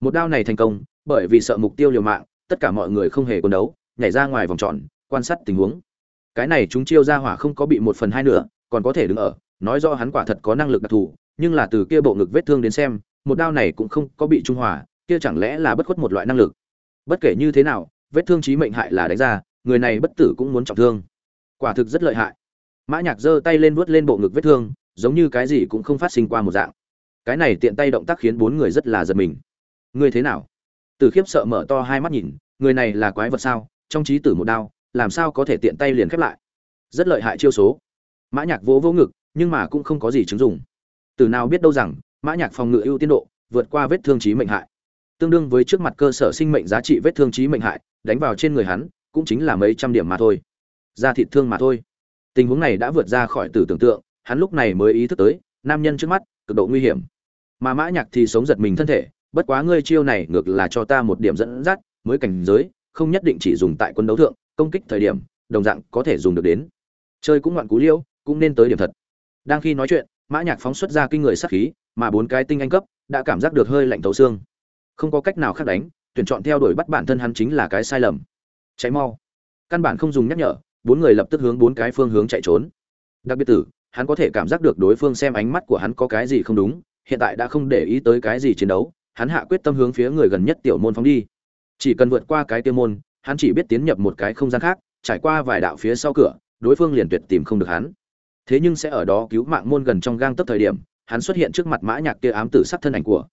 Một đao này thành công bởi vì sợ mục tiêu liều mạng tất cả mọi người không hề quân đấu nhảy ra ngoài vòng tròn quan sát tình huống. Cái này chúng chiêu ra hỏa không có bị một phần hai nữa còn có thể đứng ở nói rõ hắn quả thật có năng lực đặc thù nhưng là từ kia bộ ngực vết thương đến xem, một đao này cũng không có bị trung hòa, kia chẳng lẽ là bất khuất một loại năng lực? Bất kể như thế nào, vết thương chí mệnh hại là đánh ra, người này bất tử cũng muốn trọng thương. Quả thực rất lợi hại. Mã nhạc giơ tay lên vuốt lên bộ ngực vết thương, giống như cái gì cũng không phát sinh qua một dạng. Cái này tiện tay động tác khiến bốn người rất là giật mình. Người thế nào? Từ khiếp sợ mở to hai mắt nhìn, người này là quái vật sao? Trong trí tử một đao, làm sao có thể tiện tay liền khép lại? Rất lợi hại chiêu số. Mã nhạc vỗ vỗ ngực, nhưng mà cũng không có gì chứng dụng từ nào biết đâu rằng, mã nhạc phòng ngự ưu tiên độ vượt qua vết thương chí mệnh hại. Tương đương với trước mặt cơ sở sinh mệnh giá trị vết thương chí mệnh hại, đánh vào trên người hắn, cũng chính là mấy trăm điểm mà thôi. Da thịt thương mà thôi. Tình huống này đã vượt ra khỏi tử tưởng tượng, hắn lúc này mới ý thức tới, nam nhân trước mắt, cực độ nguy hiểm. Mà mã nhạc thì sống giật mình thân thể, bất quá ngươi chiêu này ngược là cho ta một điểm dẫn dắt, mới cảnh giới, không nhất định chỉ dùng tại quân đấu thượng, công kích thời điểm, đồng dạng có thể dùng được đến. Chơi cũng ngoạn cú liêu, cũng nên tới điểm thật. Đang khi nói chuyện mã nhạc phóng xuất ra kinh người sát khí, mà bốn cái tinh anh cấp đã cảm giác được hơi lạnh thấu xương. Không có cách nào khác đánh, tuyển chọn theo đuổi bắt bản thân hắn chính là cái sai lầm. Cháy mau. Căn bản không dùng nhắc nhở, bốn người lập tức hướng bốn cái phương hướng chạy trốn. Đặc biệt tử, hắn có thể cảm giác được đối phương xem ánh mắt của hắn có cái gì không đúng, hiện tại đã không để ý tới cái gì chiến đấu, hắn hạ quyết tâm hướng phía người gần nhất tiểu môn phóng đi. Chỉ cần vượt qua cái tiêu môn, hắn chỉ biết tiến nhập một cái không gian khác, trải qua vài đạo phía sau cửa, đối phương liền tuyệt tìm không được hắn thế nhưng sẽ ở đó cứu mạng môn gần trong gang tấp thời điểm hắn xuất hiện trước mặt mã nhạc kia ám tử sát thân ảnh của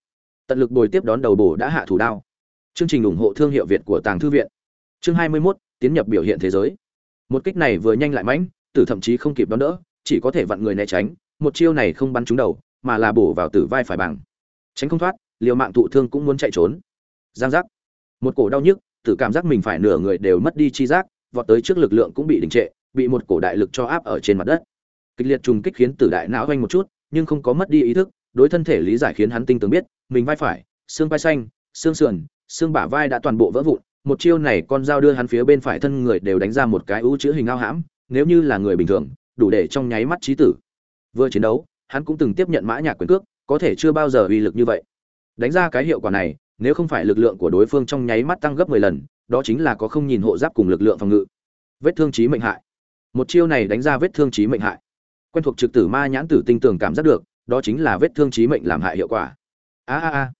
tận lực bồi tiếp đón đầu bổ đã hạ thủ đao. Chương trình ủng hộ thương hiệu việt của tàng thư viện. Chương 21, tiến nhập biểu hiện thế giới. Một kích này vừa nhanh lại mãnh tử thậm chí không kịp đón đỡ chỉ có thể vặn người né tránh một chiêu này không bắn trúng đầu mà là bổ vào tử vai phải bằng. Tránh không thoát liều mạng thụ thương cũng muốn chạy trốn. Giang giác. Một cổ đau nhức tử cảm giác mình phải nửa người đều mất đi chi giác vọt tới trước lực lượng cũng bị đình trệ bị một cổ đại lực cho áp ở trên mặt đất kịch liệt trùng kích khiến tử đại não hoanh một chút, nhưng không có mất đi ý thức, đối thân thể lý giải khiến hắn tinh tường biết, mình vai phải, xương vai xanh, xương sườn, xương bả vai đã toàn bộ vỡ vụn, một chiêu này con dao đưa hắn phía bên phải thân người đều đánh ra một cái ưu chữ hình ao hãm, nếu như là người bình thường, đủ để trong nháy mắt trí tử. Vừa chiến đấu, hắn cũng từng tiếp nhận mã nhạc quyền cước, có thể chưa bao giờ uy lực như vậy. Đánh ra cái hiệu quả này, nếu không phải lực lượng của đối phương trong nháy mắt tăng gấp 10 lần, đó chính là có không nhìn hộ giáp cùng lực lượng phòng ngự. Vết thương chí mệnh hại. Một chiêu này đánh ra vết thương chí mệnh hại quen thuộc trực tử ma nhãn tử tinh tường cảm giác được, đó chính là vết thương trí mệnh làm hại hiệu quả. A a a.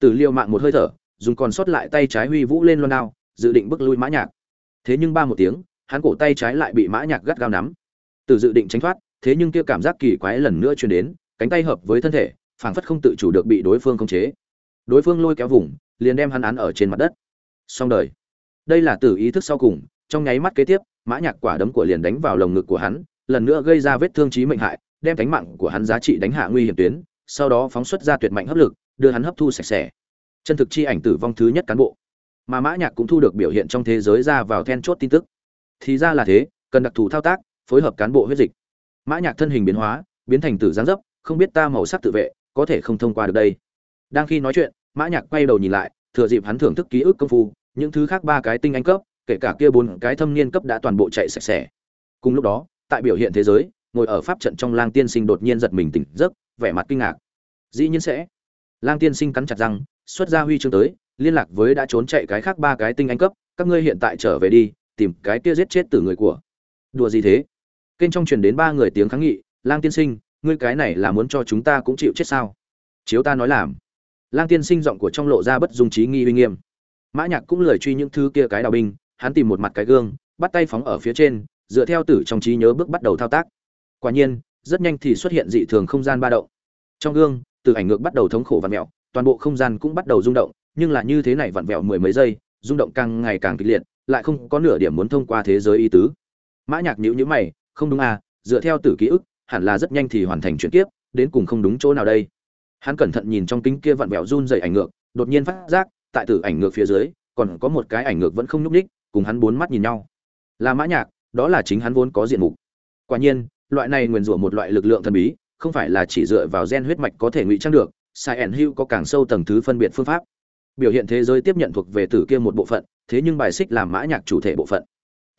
Tử liêu mạng một hơi thở, dùng còn sót lại tay trái huy vũ lên loan đao, dự định bước lui mã nhạc. Thế nhưng ba một tiếng, hắn cổ tay trái lại bị mã nhạc gắt gao nắm. Tử dự định tránh thoát, thế nhưng kia cảm giác kỳ quái lần nữa truyền đến, cánh tay hợp với thân thể, phảng phất không tự chủ được bị đối phương khống chế. Đối phương lôi kéo vùng, liền đem hắn án ở trên mặt đất. Xong đời. Đây là tử ý thức sau cùng, trong nháy mắt kế tiếp, mã nhạc quả đấm của liền đánh vào lồng ngực của hắn lần nữa gây ra vết thương chí mệnh hại, đem cánh mạng của hắn giá trị đánh hạ nguy hiểm tuyến, sau đó phóng xuất ra tuyệt mạnh hấp lực, đưa hắn hấp thu sạch sẽ. Chân thực chi ảnh tử vong thứ nhất cán bộ. Mà mã nhạc cũng thu được biểu hiện trong thế giới ra vào then chốt tin tức. Thì ra là thế, cần đặc thù thao tác, phối hợp cán bộ huyết dịch. Mã nhạc thân hình biến hóa, biến thành tử giáng dấp, không biết ta màu sắc tự vệ, có thể không thông qua được đây. Đang khi nói chuyện, mã nhạc quay đầu nhìn lại, thừa dịp hắn thưởng thức ký ức công phu, những thứ khác ba cái tinh anh cấp, kể cả kia bốn cái thâm niên cấp đã toàn bộ chạy sạch sẽ. Cùng lúc đó tại biểu hiện thế giới, ngồi ở pháp trận trong lang tiên sinh đột nhiên giật mình tỉnh giấc, vẻ mặt kinh ngạc. Dĩ nhiên sẽ. Lang tiên sinh cắn chặt răng, xuất ra huy chương tới, liên lạc với đã trốn chạy cái khác ba cái tinh anh cấp, các ngươi hiện tại trở về đi, tìm cái kia giết chết tử người của. Đùa gì thế? Kênh trong truyền đến ba người tiếng kháng nghị, lang tiên sinh, ngươi cái này là muốn cho chúng ta cũng chịu chết sao? Chiếu ta nói làm. Lang tiên sinh giọng của trong lộ ra bất dung trí nghi uy nghiêm. Mã nhạc cũng lười truy những thứ kia cái đào binh, hắn tìm một mặt cái gương, bắt tay phóng ở phía trên dựa theo tử trong trí nhớ bước bắt đầu thao tác. Quả nhiên, rất nhanh thì xuất hiện dị thường không gian ba động. Trong gương, từ ảnh ngược bắt đầu thống khổ vặn vẹo, toàn bộ không gian cũng bắt đầu rung động, nhưng là như thế này vặn vẹo mười mấy giây, rung động càng ngày càng kịch liệt, lại không có nửa điểm muốn thông qua thế giới y tứ. Mã nhạc nhíu nhíu mày, không đúng à dựa theo tử ký ức, hẳn là rất nhanh thì hoàn thành chuyển kiếp, đến cùng không đúng chỗ nào đây? Hắn cẩn thận nhìn trong kính kia vặn vẹo run rẩy ảnh ngược, đột nhiên phát giác, tại tử ảnh ngược phía dưới, còn có một cái ảnh ngược vẫn không nhúc nhích, cùng hắn bốn mắt nhìn nhau. Là mã nhạc đó là chính hắn vốn có diện mục. Quả nhiên, loại này nguyên rủa một loại lực lượng thần bí, không phải là chỉ dựa vào gen huyết mạch có thể ngụy trang được, sai ẩn hưu có càng sâu tầng thứ phân biệt phương pháp. Biểu hiện thế giới tiếp nhận thuộc về tử kia một bộ phận, thế nhưng bài xích làm mã nhạc chủ thể bộ phận.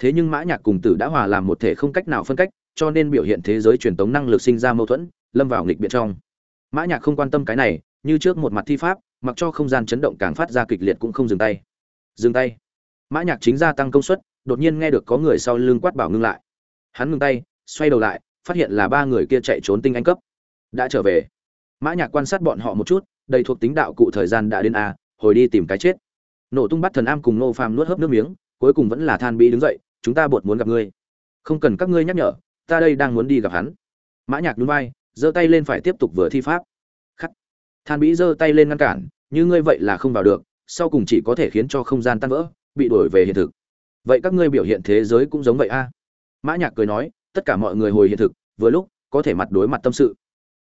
Thế nhưng mã nhạc cùng tử đã hòa làm một thể không cách nào phân cách, cho nên biểu hiện thế giới truyền tống năng lực sinh ra mâu thuẫn, lâm vào nghịch biện trong. Mã nhạc không quan tâm cái này, như trước một mặt thi pháp, mặc cho không gian chấn động càng phát ra kịch liệt cũng không dừng tay. Dừng tay. Mã nhạc chính gia tăng công suất đột nhiên nghe được có người sau lưng quát bảo ngưng lại. Hắn ngừng tay, xoay đầu lại, phát hiện là ba người kia chạy trốn tinh anh cấp. Đã trở về. Mã nhạc quan sát bọn họ một chút, đầy thuộc tính đạo cụ thời gian đã đến a hồi đi tìm cái chết. Nổ tung bắt thần am cùng nô phàm nuốt hớp nước miếng, cuối cùng vẫn là than bị đứng dậy, chúng ta buộc muốn gặp ngươi. Không cần các ngươi nhắc nhở, ta đây đang muốn đi gặp hắn. Mã nhạc nhún vai, giơ tay lên phải tiếp tục vừa thi pháp. Khắc. Than bĩ giơ tay lên ngăn cản, như ngươi vậy là không vào được, sau cùng chỉ có thể khiến cho không gian tan vỡ, bị đuổi về hiện thực vậy các ngươi biểu hiện thế giới cũng giống vậy a? Mã nhạc cười nói, tất cả mọi người hồi hiện thực, vừa lúc, có thể mặt đối mặt tâm sự.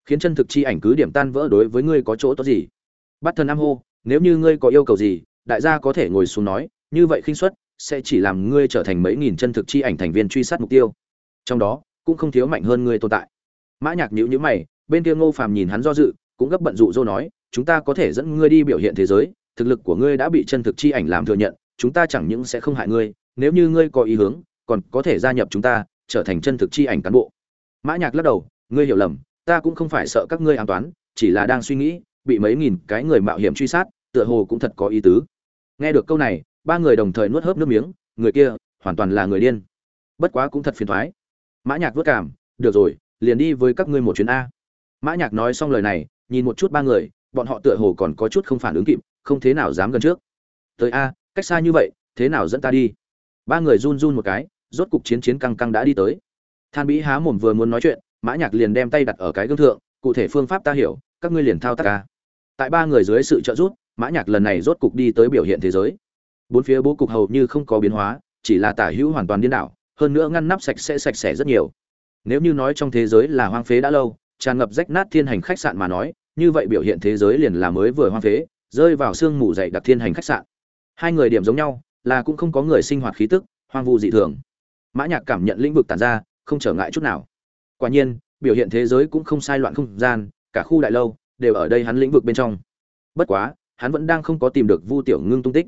Khiến chân thực chi ảnh cứ điểm tan vỡ đối với ngươi có chỗ tốt gì? Bắt thần am hô, nếu như ngươi có yêu cầu gì, đại gia có thể ngồi xuống nói, như vậy khinh suất sẽ chỉ làm ngươi trở thành mấy nghìn chân thực chi ảnh thành viên truy sát mục tiêu. Trong đó, cũng không thiếu mạnh hơn ngươi tồn tại. Mã nhạc nhíu nhíu mày, bên kia ngô phàm nhìn hắn do dự, cũng gấp bận dụ dỗ nói, chúng ta có thể dẫn ngươi đi biểu hiện thế giới, thực lực của ngươi đã bị chân thực chi ảnh làm thừa nhận, chúng ta chẳng những sẽ không hại ngươi nếu như ngươi có ý hướng, còn có thể gia nhập chúng ta, trở thành chân thực chi ảnh cán bộ. Mã nhạc lắc đầu, ngươi hiểu lầm, ta cũng không phải sợ các ngươi an toán, chỉ là đang suy nghĩ, bị mấy nghìn cái người mạo hiểm truy sát, tựa hồ cũng thật có ý tứ. Nghe được câu này, ba người đồng thời nuốt hớp nước miếng, người kia hoàn toàn là người điên. Bất quá cũng thật phiền toái mã nhạc vất cảm, được rồi, liền đi với các ngươi một chuyến a. Mã nhạc nói xong lời này, nhìn một chút ba người, bọn họ tựa hồ còn có chút không phản ứng kịp, không thế nào dám gần trước. Tới a, cách xa như vậy, thế nào dẫn ta đi? Ba người run run một cái, rốt cục chiến chiến căng căng đã đi tới. Than bĩ há mồm vừa muốn nói chuyện, mã nhạc liền đem tay đặt ở cái gương thượng, cụ thể phương pháp ta hiểu, các ngươi liền thao tác ca tại ba người dưới sự trợ giúp, mã nhạc lần này rốt cục đi tới biểu hiện thế giới. Bốn phía bố cục hầu như không có biến hóa, chỉ là tả hữu hoàn toàn điên đảo, hơn nữa ngăn nắp sạch sẽ sạch sẽ rất nhiều. Nếu như nói trong thế giới là hoang phế đã lâu, tràn ngập rách nát thiên hành khách sạn mà nói, như vậy biểu hiện thế giới liền là mới vừa hoang phế, rơi vào sương mù dày đặc thiên hành khách sạn. Hai người điểm giống nhau là cũng không có người sinh hoạt khí tức, hoang vu dị thường. Mã nhạc cảm nhận lĩnh vực tản ra, không trở ngại chút nào. Quả nhiên, biểu hiện thế giới cũng không sai loạn không gian, cả khu đại lâu đều ở đây hắn lĩnh vực bên trong. Bất quá, hắn vẫn đang không có tìm được vu tiểu ngưng tung tích.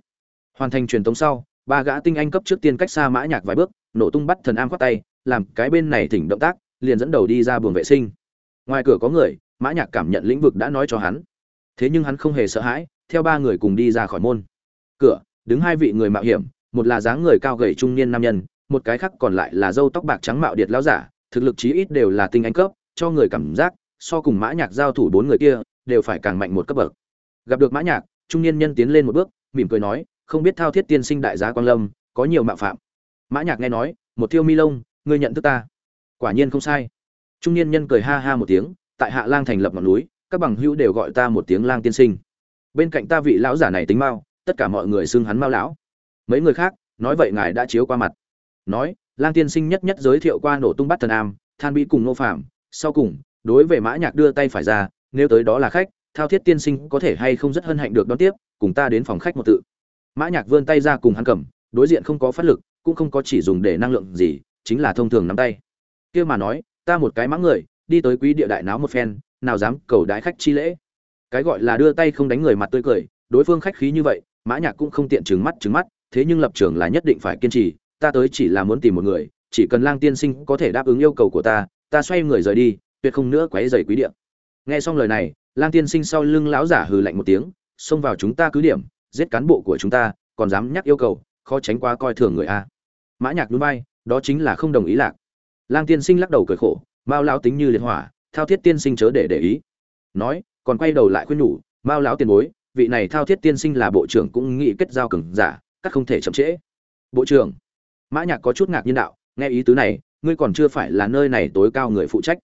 Hoàn thành truyền tống sau, ba gã tinh anh cấp trước tiên cách xa mã nhạc vài bước, nổ tung bắt thần am quát tay, làm cái bên này thỉnh động tác, liền dẫn đầu đi ra buồng vệ sinh. Ngoài cửa có người, mã nhạc cảm nhận lĩnh vực đã nói cho hắn. Thế nhưng hắn không hề sợ hãi, theo ba người cùng đi ra khỏi môn. Cửa đứng hai vị người mạo hiểm, một là dáng người cao gầy trung niên nam nhân, một cái khác còn lại là râu tóc bạc trắng mạo điệt lão giả, thực lực chí ít đều là tinh anh cấp, cho người cảm giác, so cùng mã nhạc giao thủ bốn người kia, đều phải càng mạnh một cấp bậc. Gặp được mã nhạc, trung niên nhân tiến lên một bước, mỉm cười nói, không biết thao thiết tiên sinh đại giá quang lâm, có nhiều mạo phạm. Mã nhạc nghe nói, một thiêu mi lông, ngươi nhận thức ta. Quả nhiên không sai. Trung niên nhân cười ha ha một tiếng, tại hạ lang thành lập ngọn núi, các bằng hữu đều gọi ta một tiếng lang tiên sinh. Bên cạnh ta vị lão giả này tính mao tất cả mọi người xưng hắn mao lão. Mấy người khác, nói vậy ngài đã chiếu qua mặt. Nói, lang tiên sinh nhất nhất giới thiệu qua nổ tung bắt thần am, than bị cùng nô phạm sau cùng, đối với mã nhạc đưa tay phải ra, nếu tới đó là khách, thao thiết tiên sinh có thể hay không rất hân hạnh được đón tiếp, cùng ta đến phòng khách một tự. Mã nhạc vươn tay ra cùng hắn cầm, đối diện không có phát lực, cũng không có chỉ dùng để năng lượng gì, chính là thông thường nắm tay. Kia mà nói, ta một cái mã người, đi tới quý địa đại náo một phen, nào dám cầu đái khách chi lễ. Cái gọi là đưa tay không đánh người mặt tươi cười, đối phương khách khí như vậy mã nhạc cũng không tiện trừng mắt trừng mắt, thế nhưng lập trường là nhất định phải kiên trì, ta tới chỉ là muốn tìm một người, chỉ cần lang tiên sinh có thể đáp ứng yêu cầu của ta ta xoay người rời đi, tuyệt không nữa quấy rầy quý địa. Nghe xong lời này, lang tiên sinh sau lưng lão giả hừ lạnh một tiếng, xông vào chúng ta cứ điểm, giết cán bộ của chúng ta, còn dám nhắc yêu cầu, khó tránh quá coi thường người a. Mã nhạc núi bay đó chính là không đồng ý lạc. Lang tiên sinh lắc đầu cười khổ, mao lão tính như liệt hỏa, thao thiết tiên sinh chớ để để ý. Nói, còn quay đầu lại khuyên nhủ, mao lão tiền bối vị này thao thiết tiên sinh là bộ trưởng cũng nghĩ kết giao cường giả, các không thể chậm trễ. Bộ trưởng, mã nhạc có chút ngạc nhiên đạo, nghe ý tứ này, ngươi còn chưa phải là nơi này tối cao người phụ trách.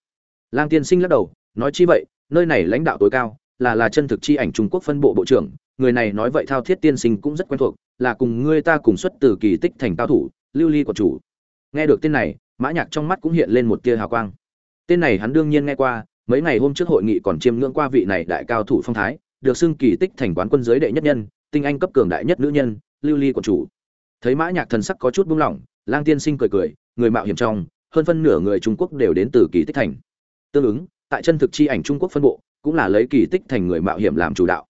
Lang tiên sinh lắc đầu, nói chi vậy, nơi này lãnh đạo tối cao, là là chân thực chi ảnh trung quốc phân bộ bộ trưởng, người này nói vậy thao thiết tiên sinh cũng rất quen thuộc, là cùng ngươi ta cùng xuất từ kỳ tích thành cao thủ, lưu ly của chủ. Nghe được tên này, mã nhạc trong mắt cũng hiện lên một tia hào quang. Tên này hắn đương nhiên nghe qua, mấy ngày hôm trước hội nghị còn chiêm ngưỡng qua vị này đại cao thủ phong thái được xưng kỳ tích thành quán quân giới đệ nhất nhân, tinh anh cấp cường đại nhất nữ nhân, lưu ly quận chủ. Thấy mã nhạc thần sắc có chút buông lỏng, lang tiên sinh cười cười, người mạo hiểm trong, hơn phân nửa người trung quốc đều đến từ kỳ tích thành. Tương ứng, tại chân thực chi ảnh trung quốc phân bộ, cũng là lấy kỳ tích thành người mạo hiểm làm chủ đạo.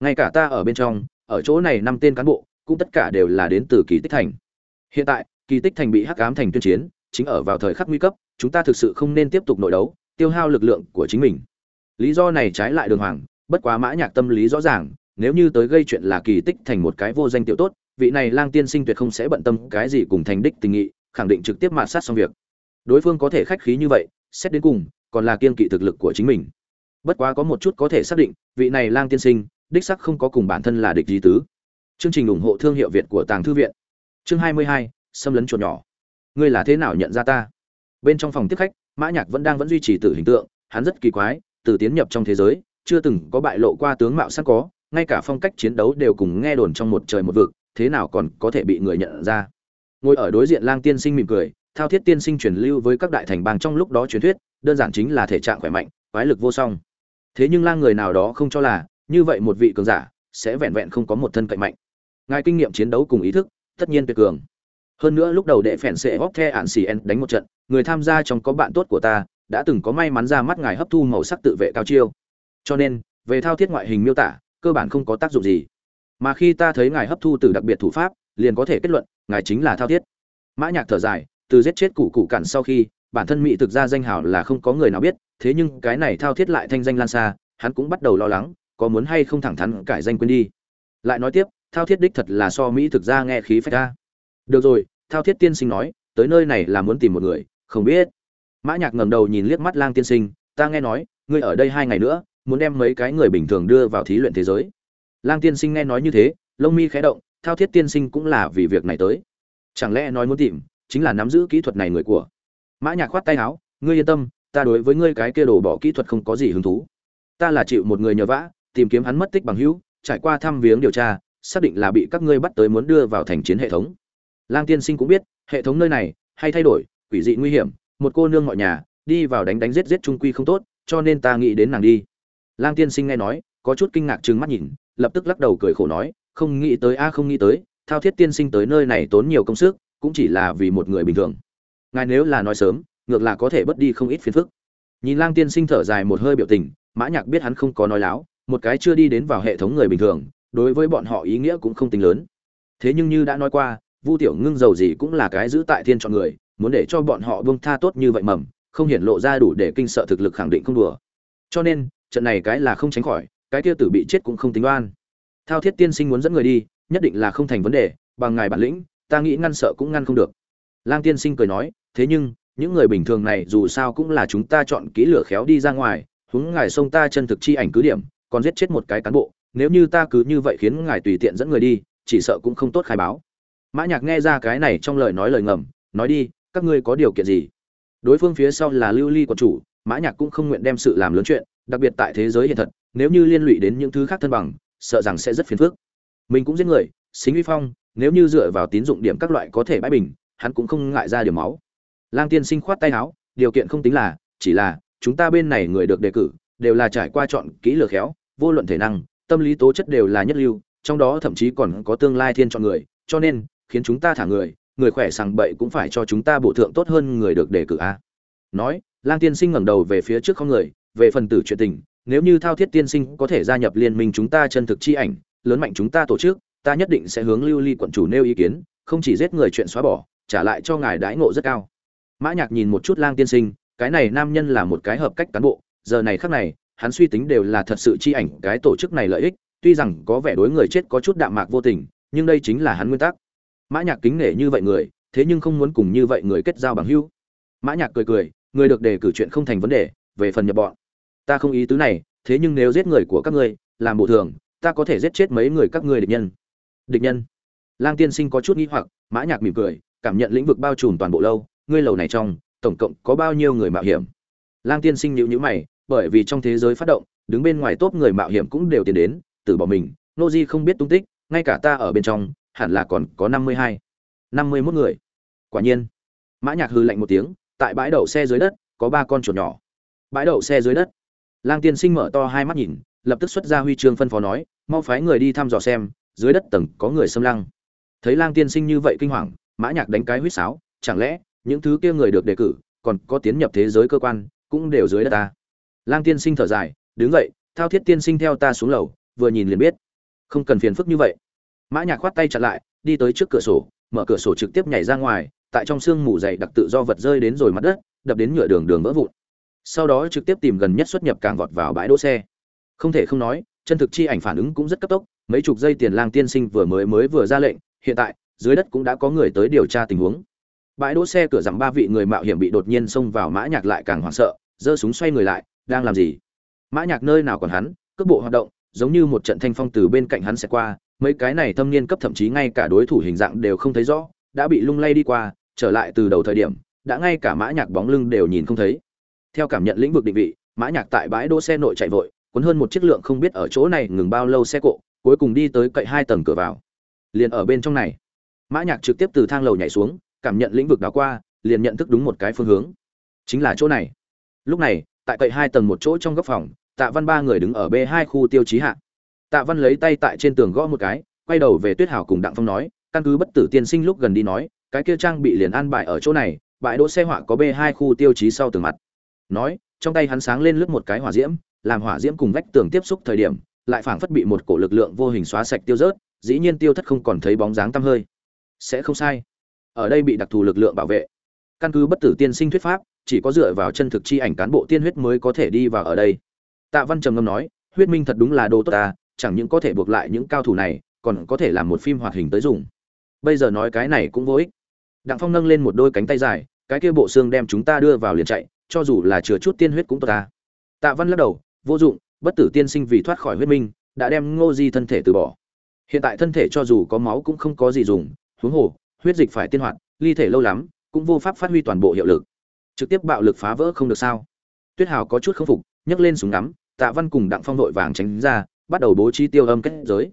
Ngay cả ta ở bên trong, ở chỗ này năm tên cán bộ, cũng tất cả đều là đến từ kỳ tích thành. Hiện tại, kỳ tích thành bị hắc ám thành tuyên chiến, chính ở vào thời khắc nguy cấp, chúng ta thực sự không nên tiếp tục nội đấu, tiêu hao lực lượng của chính mình. Lý do này trái lại đường hoàng bất quá mã nhạc tâm lý rõ ràng nếu như tới gây chuyện là kỳ tích thành một cái vô danh tiểu tốt vị này lang tiên sinh tuyệt không sẽ bận tâm cái gì cùng thành đích tình nghị khẳng định trực tiếp mạt sát xong việc. Đối phương có thể khách khí như vậy xét đến cùng còn là kiên kỵ thực lực của chính mình. Bất quá có một chút có thể xác định vị này lang tiên sinh đích sắc không có cùng bản thân là địch gì tứ. Chương trình ủng hộ thương hiệu việt của tàng thư viện. Chương 22, xâm lấn chuột nhỏ. Ngươi là thế nào nhận ra ta? Bên trong phòng tiếp khách mã nhạc vẫn đang vẫn duy trì tử hình tượng hắn rất kỳ quái từ tiến nhập trong thế giới chưa từng có bại lộ qua tướng mạo sẵn có, ngay cả phong cách chiến đấu đều cùng nghe đồn trong một trời một vực, thế nào còn có thể bị người nhận ra. Ngồi ở đối diện lang tiên sinh mỉm cười, thao thiết tiên sinh truyền lưu với các đại thành bang trong lúc đó truyền thuyết, đơn giản chính là thể trạng khỏe mạnh, quái lực vô song. Thế nhưng lang người nào đó không cho là, như vậy một vị cường giả, sẽ vẹn vẹn không có một thân cạnh mạnh. Ngài kinh nghiệm chiến đấu cùng ý thức, tất nhiên tuyệt cường. Hơn nữa lúc đầu đệ phèn sẽ góp the ạn xì en đánh một trận, người tham gia trong có bạn tốt của ta, đã từng có may mắn ra mắt ngài hấp thu màu sắc tự vệ cao chiêu cho nên, về thao thiết ngoại hình miêu tả, cơ bản không có tác dụng gì. Mà khi ta thấy ngài hấp thu từ đặc biệt thủ pháp, liền có thể kết luận, ngài chính là thao thiết. Mã nhạc thở dài, từ giết chết củ củ cản sau khi, bản thân mỹ thực ra danh hào là không có người nào biết, thế nhưng cái này thao thiết lại thanh danh lan xa, hắn cũng bắt đầu lo lắng, có muốn hay không thẳng thắn cải danh quên đi. Lại nói tiếp, thao thiết đích thật là so mỹ thực ra nghe khí phách ra được rồi, thao thiết tiên sinh nói, tới nơi này là muốn tìm một người, không biết. Mã nhạc ngẩng đầu nhìn liếc mắt lang tiên sinh, ta nghe nói, ngươi ở đây hai ngày nữa muốn đem mấy cái người bình thường đưa vào thí luyện thế giới. Lang tiên sinh nghe nói như thế, lông mi khẽ động, thao thiết tiên sinh cũng là vì việc này tới. Chẳng lẽ nói muốn tìm, chính là nắm giữ kỹ thuật này người của. Mã nhạc khoát tay áo, ngươi yên tâm, ta đối với ngươi cái kia đồ bỏ kỹ thuật không có gì hứng thú. Ta là chịu một người nhờ vả tìm kiếm hắn mất tích bằng hữu, trải qua thăm viếng điều tra, xác định là bị các ngươi bắt tới muốn đưa vào thành chiến hệ thống. Lang tiên sinh cũng biết, hệ thống nơi này hay thay đổi, quỷ dị nguy hiểm, một cô nương mọi nhà, đi vào đánh đánh giết giết trung quy không tốt, cho nên ta nghĩ đến nàng đi lang tiên sinh nghe nói, có chút kinh ngạc trừng mắt nhìn, lập tức lắc đầu cười khổ nói, không nghĩ tới, a, không nghĩ tới, thao thiết tiên sinh tới nơi này tốn nhiều công sức, cũng chỉ là vì một người bình thường. Ngài nếu là nói sớm, ngược là có thể bớt đi không ít phiền phức. Nhìn lang tiên sinh thở dài một hơi biểu tình, mã nhạc biết hắn không có nói láo, một cái chưa đi đến vào hệ thống người bình thường, đối với bọn họ ý nghĩa cũng không tính lớn. Thế nhưng như đã nói qua, vu tiểu ngưng giàu gì cũng là cái giữ tại thiên chọn người, muốn để cho bọn họ buông tha tốt như vậy mầm, không hiển lộ ra đủ để kinh sợ thực lực khẳng định không đùa. Cho nên trận này cái là không tránh khỏi, cái kia tử bị chết cũng không tính oan. Thao thiết tiên sinh muốn dẫn người đi, nhất định là không thành vấn đề, bằng ngài bản lĩnh, ta nghĩ ngăn sợ cũng ngăn không được. Lang tiên sinh cười nói, thế nhưng, những người bình thường này dù sao cũng là chúng ta chọn kỹ lửa khéo đi ra ngoài, huống ngài xông ta chân thực chi ảnh cứ điểm, còn giết chết một cái cán bộ, nếu như ta cứ như vậy khiến ngài tùy tiện dẫn người đi, chỉ sợ cũng không tốt khai báo. Mã nhạc nghe ra cái này trong lời nói lời ngầm, nói đi, các ngươi có điều kiện gì? Đối phương phía sau là lưu ly quận chủ, mã nhạc cũng không nguyện đem sự làm lớn chuyện đặc biệt tại thế giới hiện thật, nếu như liên lụy đến những thứ khác thân bằng, sợ rằng sẽ rất phiền phức. Mình cũng giết người, xính uy phong, nếu như dựa vào tín dụng điểm các loại có thể bãi bình, hắn cũng không ngại ra điểm máu. Lang tiên sinh khoát tay áo, điều kiện không tính là, chỉ là, chúng ta bên này người được đề cử, đều là trải qua chọn kỹ lừa khéo, vô luận thể năng, tâm lý tố chất đều là nhất lưu, trong đó thậm chí còn có tương lai thiên chọn người, cho nên, khiến chúng ta thả người người khỏe sàng bậy cũng phải cho chúng ta bổ thượng tốt hơn người được đề cử a. Nói, lang tiên sinh ngẩng đầu về phía trước không người về phần tử chuyện tình, nếu như thao thiết tiên sinh có thể gia nhập liên minh chúng ta chân thực chi ảnh, lớn mạnh chúng ta tổ chức, ta nhất định sẽ hướng lưu ly quận chủ nêu ý kiến, không chỉ giết người chuyện xóa bỏ, trả lại cho ngài đãi ngộ rất cao. Mã nhạc nhìn một chút lang tiên sinh, cái này nam nhân là một cái hợp cách cán bộ, giờ này khắc này, hắn suy tính đều là thật sự chi ảnh, cái tổ chức này lợi ích, tuy rằng có vẻ đối người chết có chút đạm mạc vô tình, nhưng đây chính là hắn nguyên tắc. Mã nhạc kính nể như vậy người, thế nhưng không muốn cùng như vậy người kết giao bằng hữu. Mã nhạc cười cười, người được đề cử chuyện không thành vấn đề, về phần nhập bọn ta không ý tứ này, thế nhưng nếu giết người của các ngươi, làm bộ thường, ta có thể giết chết mấy người các ngươi địch nhân. Địch nhân? Lang tiên sinh có chút nghi hoặc, mã nhạc mỉm cười, cảm nhận lĩnh vực bao trùm toàn bộ lâu, ngươi lầu này trong, tổng cộng có bao nhiêu người mạo hiểm? Lang tiên sinh nhíu nhíu mày, bởi vì trong thế giới phát động, đứng bên ngoài tốt người mạo hiểm cũng đều tiến đến, từ bỏ mình, nô di không biết tung tích, ngay cả ta ở bên trong, hẳn là còn có năm mươi hai, năm mươi mốt người. Quả nhiên, mã nhạc hừ lạnh một tiếng, tại bãi đậu xe dưới đất, có ba con chuột nhỏ. Bãi đậu xe dưới đất lang tiên sinh mở to hai mắt nhìn, lập tức xuất ra huy chương phân phó nói, mau phái người đi thăm dò xem, dưới đất tầng có người xâm lăng. Thấy lang tiên sinh như vậy kinh hoàng, mã nhạc đánh cái huýt sáo, chẳng lẽ, những thứ kia người được đề cử, còn có tiến nhập thế giới cơ quan, cũng đều dưới đất ta? Lang tiên sinh thở dài, đứng dậy, thao thiết tiên sinh theo ta xuống lầu, vừa nhìn liền biết. Không cần phiền phức như vậy. Mã nhạc khoát tay chặn lại, đi tới trước cửa sổ, mở cửa sổ trực tiếp nhảy ra ngoài, tại trong xương mù dày đặc tự do vật rơi đến rồi mặt đất, đập đến nhựa đường đường vỡ vụn sau đó trực tiếp tìm gần nhất xuất nhập càng vọt vào bãi đỗ xe. Không thể không nói, chân thực chi ảnh phản ứng cũng rất cấp tốc, mấy chục giây tiền lang tiên sinh vừa mới mới vừa ra lệnh, hiện tại, dưới đất cũng đã có người tới điều tra tình huống. Bãi đỗ xe cửa rằng ba vị người mạo hiểm bị đột nhiên xông vào mã nhạc lại càng hoảng sợ, giơ súng xoay người lại, đang làm gì? Mã nhạc nơi nào còn hắn, cước bộ hoạt động, giống như một trận thanh phong từ bên cạnh hắn sẽ qua, mấy cái này thâm niên cấp thậm chí ngay cả đối thủ hình dạng đều không thấy rõ, đã bị lung lay đi qua, trở lại từ đầu thời điểm, đã ngay cả mã nhạc bóng lưng đều nhìn không thấy theo cảm nhận lĩnh vực định vị, mã nhạc tại bãi đỗ xe nội chạy vội, cuốn hơn một chiếc lượng không biết ở chỗ này ngừng bao lâu xe cộ, cuối cùng đi tới cậy hai tầng cửa vào. Liền ở bên trong này, mã nhạc trực tiếp từ thang lầu nhảy xuống, cảm nhận lĩnh vực đó qua, liền nhận thức đúng một cái phương hướng. Chính là chỗ này. Lúc này, tại cậy hai tầng một chỗ trong góc phòng, tạ văn ba người đứng ở b hai khu tiêu chí hạ. Tạ văn lấy tay tại trên tường gõ một cái, quay đầu về tuyết hảo cùng đặng phong nói, căn cứ bất tử tiên sinh lúc gần đi nói, cái kia trang bị liền an bài ở chỗ này, bãi đỗ xe họa có b hai khu tiêu chí sau tường mặt nói, trong tay hắn sáng lên lướt một cái hỏa diễm, làm hỏa diễm cùng vách tường tiếp xúc thời điểm, lại phảng phất bị một cổ lực lượng vô hình xóa sạch tiêu rớt, dĩ nhiên tiêu thất không còn thấy bóng dáng tăm hơi. Sẽ không sai. Ở đây bị đặc thù lực lượng bảo vệ. Căn cứ bất tử tiên sinh thuyết pháp, chỉ có dựa vào chân thực chi ảnh cán bộ tiên huyết mới có thể đi vào ở đây. Tạ văn trầm ngâm nói, huyết minh thật đúng là đồ tốt ta, chẳng những có thể buộc lại những cao thủ này, còn có thể làm một phim hoạt hình tới dùng. Bây giờ nói cái này cũng vô ích. Đặng phong nâng lên một đôi cánh tay dài, cái kia bộ xương đem chúng ta đưa vào liền chạy cho dù là chừa chút tiên huyết cũng tốt ta. Tạ văn lắc đầu, vô dụng, bất tử tiên sinh vì thoát khỏi huyết minh, đã đem ngô di thân thể từ bỏ. Hiện tại thân thể cho dù có máu cũng không có gì dùng, huống hồ, huyết dịch phải tiên hoạt, ly thể lâu lắm, cũng vô pháp phát huy toàn bộ hiệu lực. Trực tiếp bạo lực phá vỡ không được sao? Tuyết hào có chút k phục, nhấc lên súng ngắm, tạ văn cùng đặng phong vội vàng tránh ra, bắt đầu bố trí tiêu âm kết giới.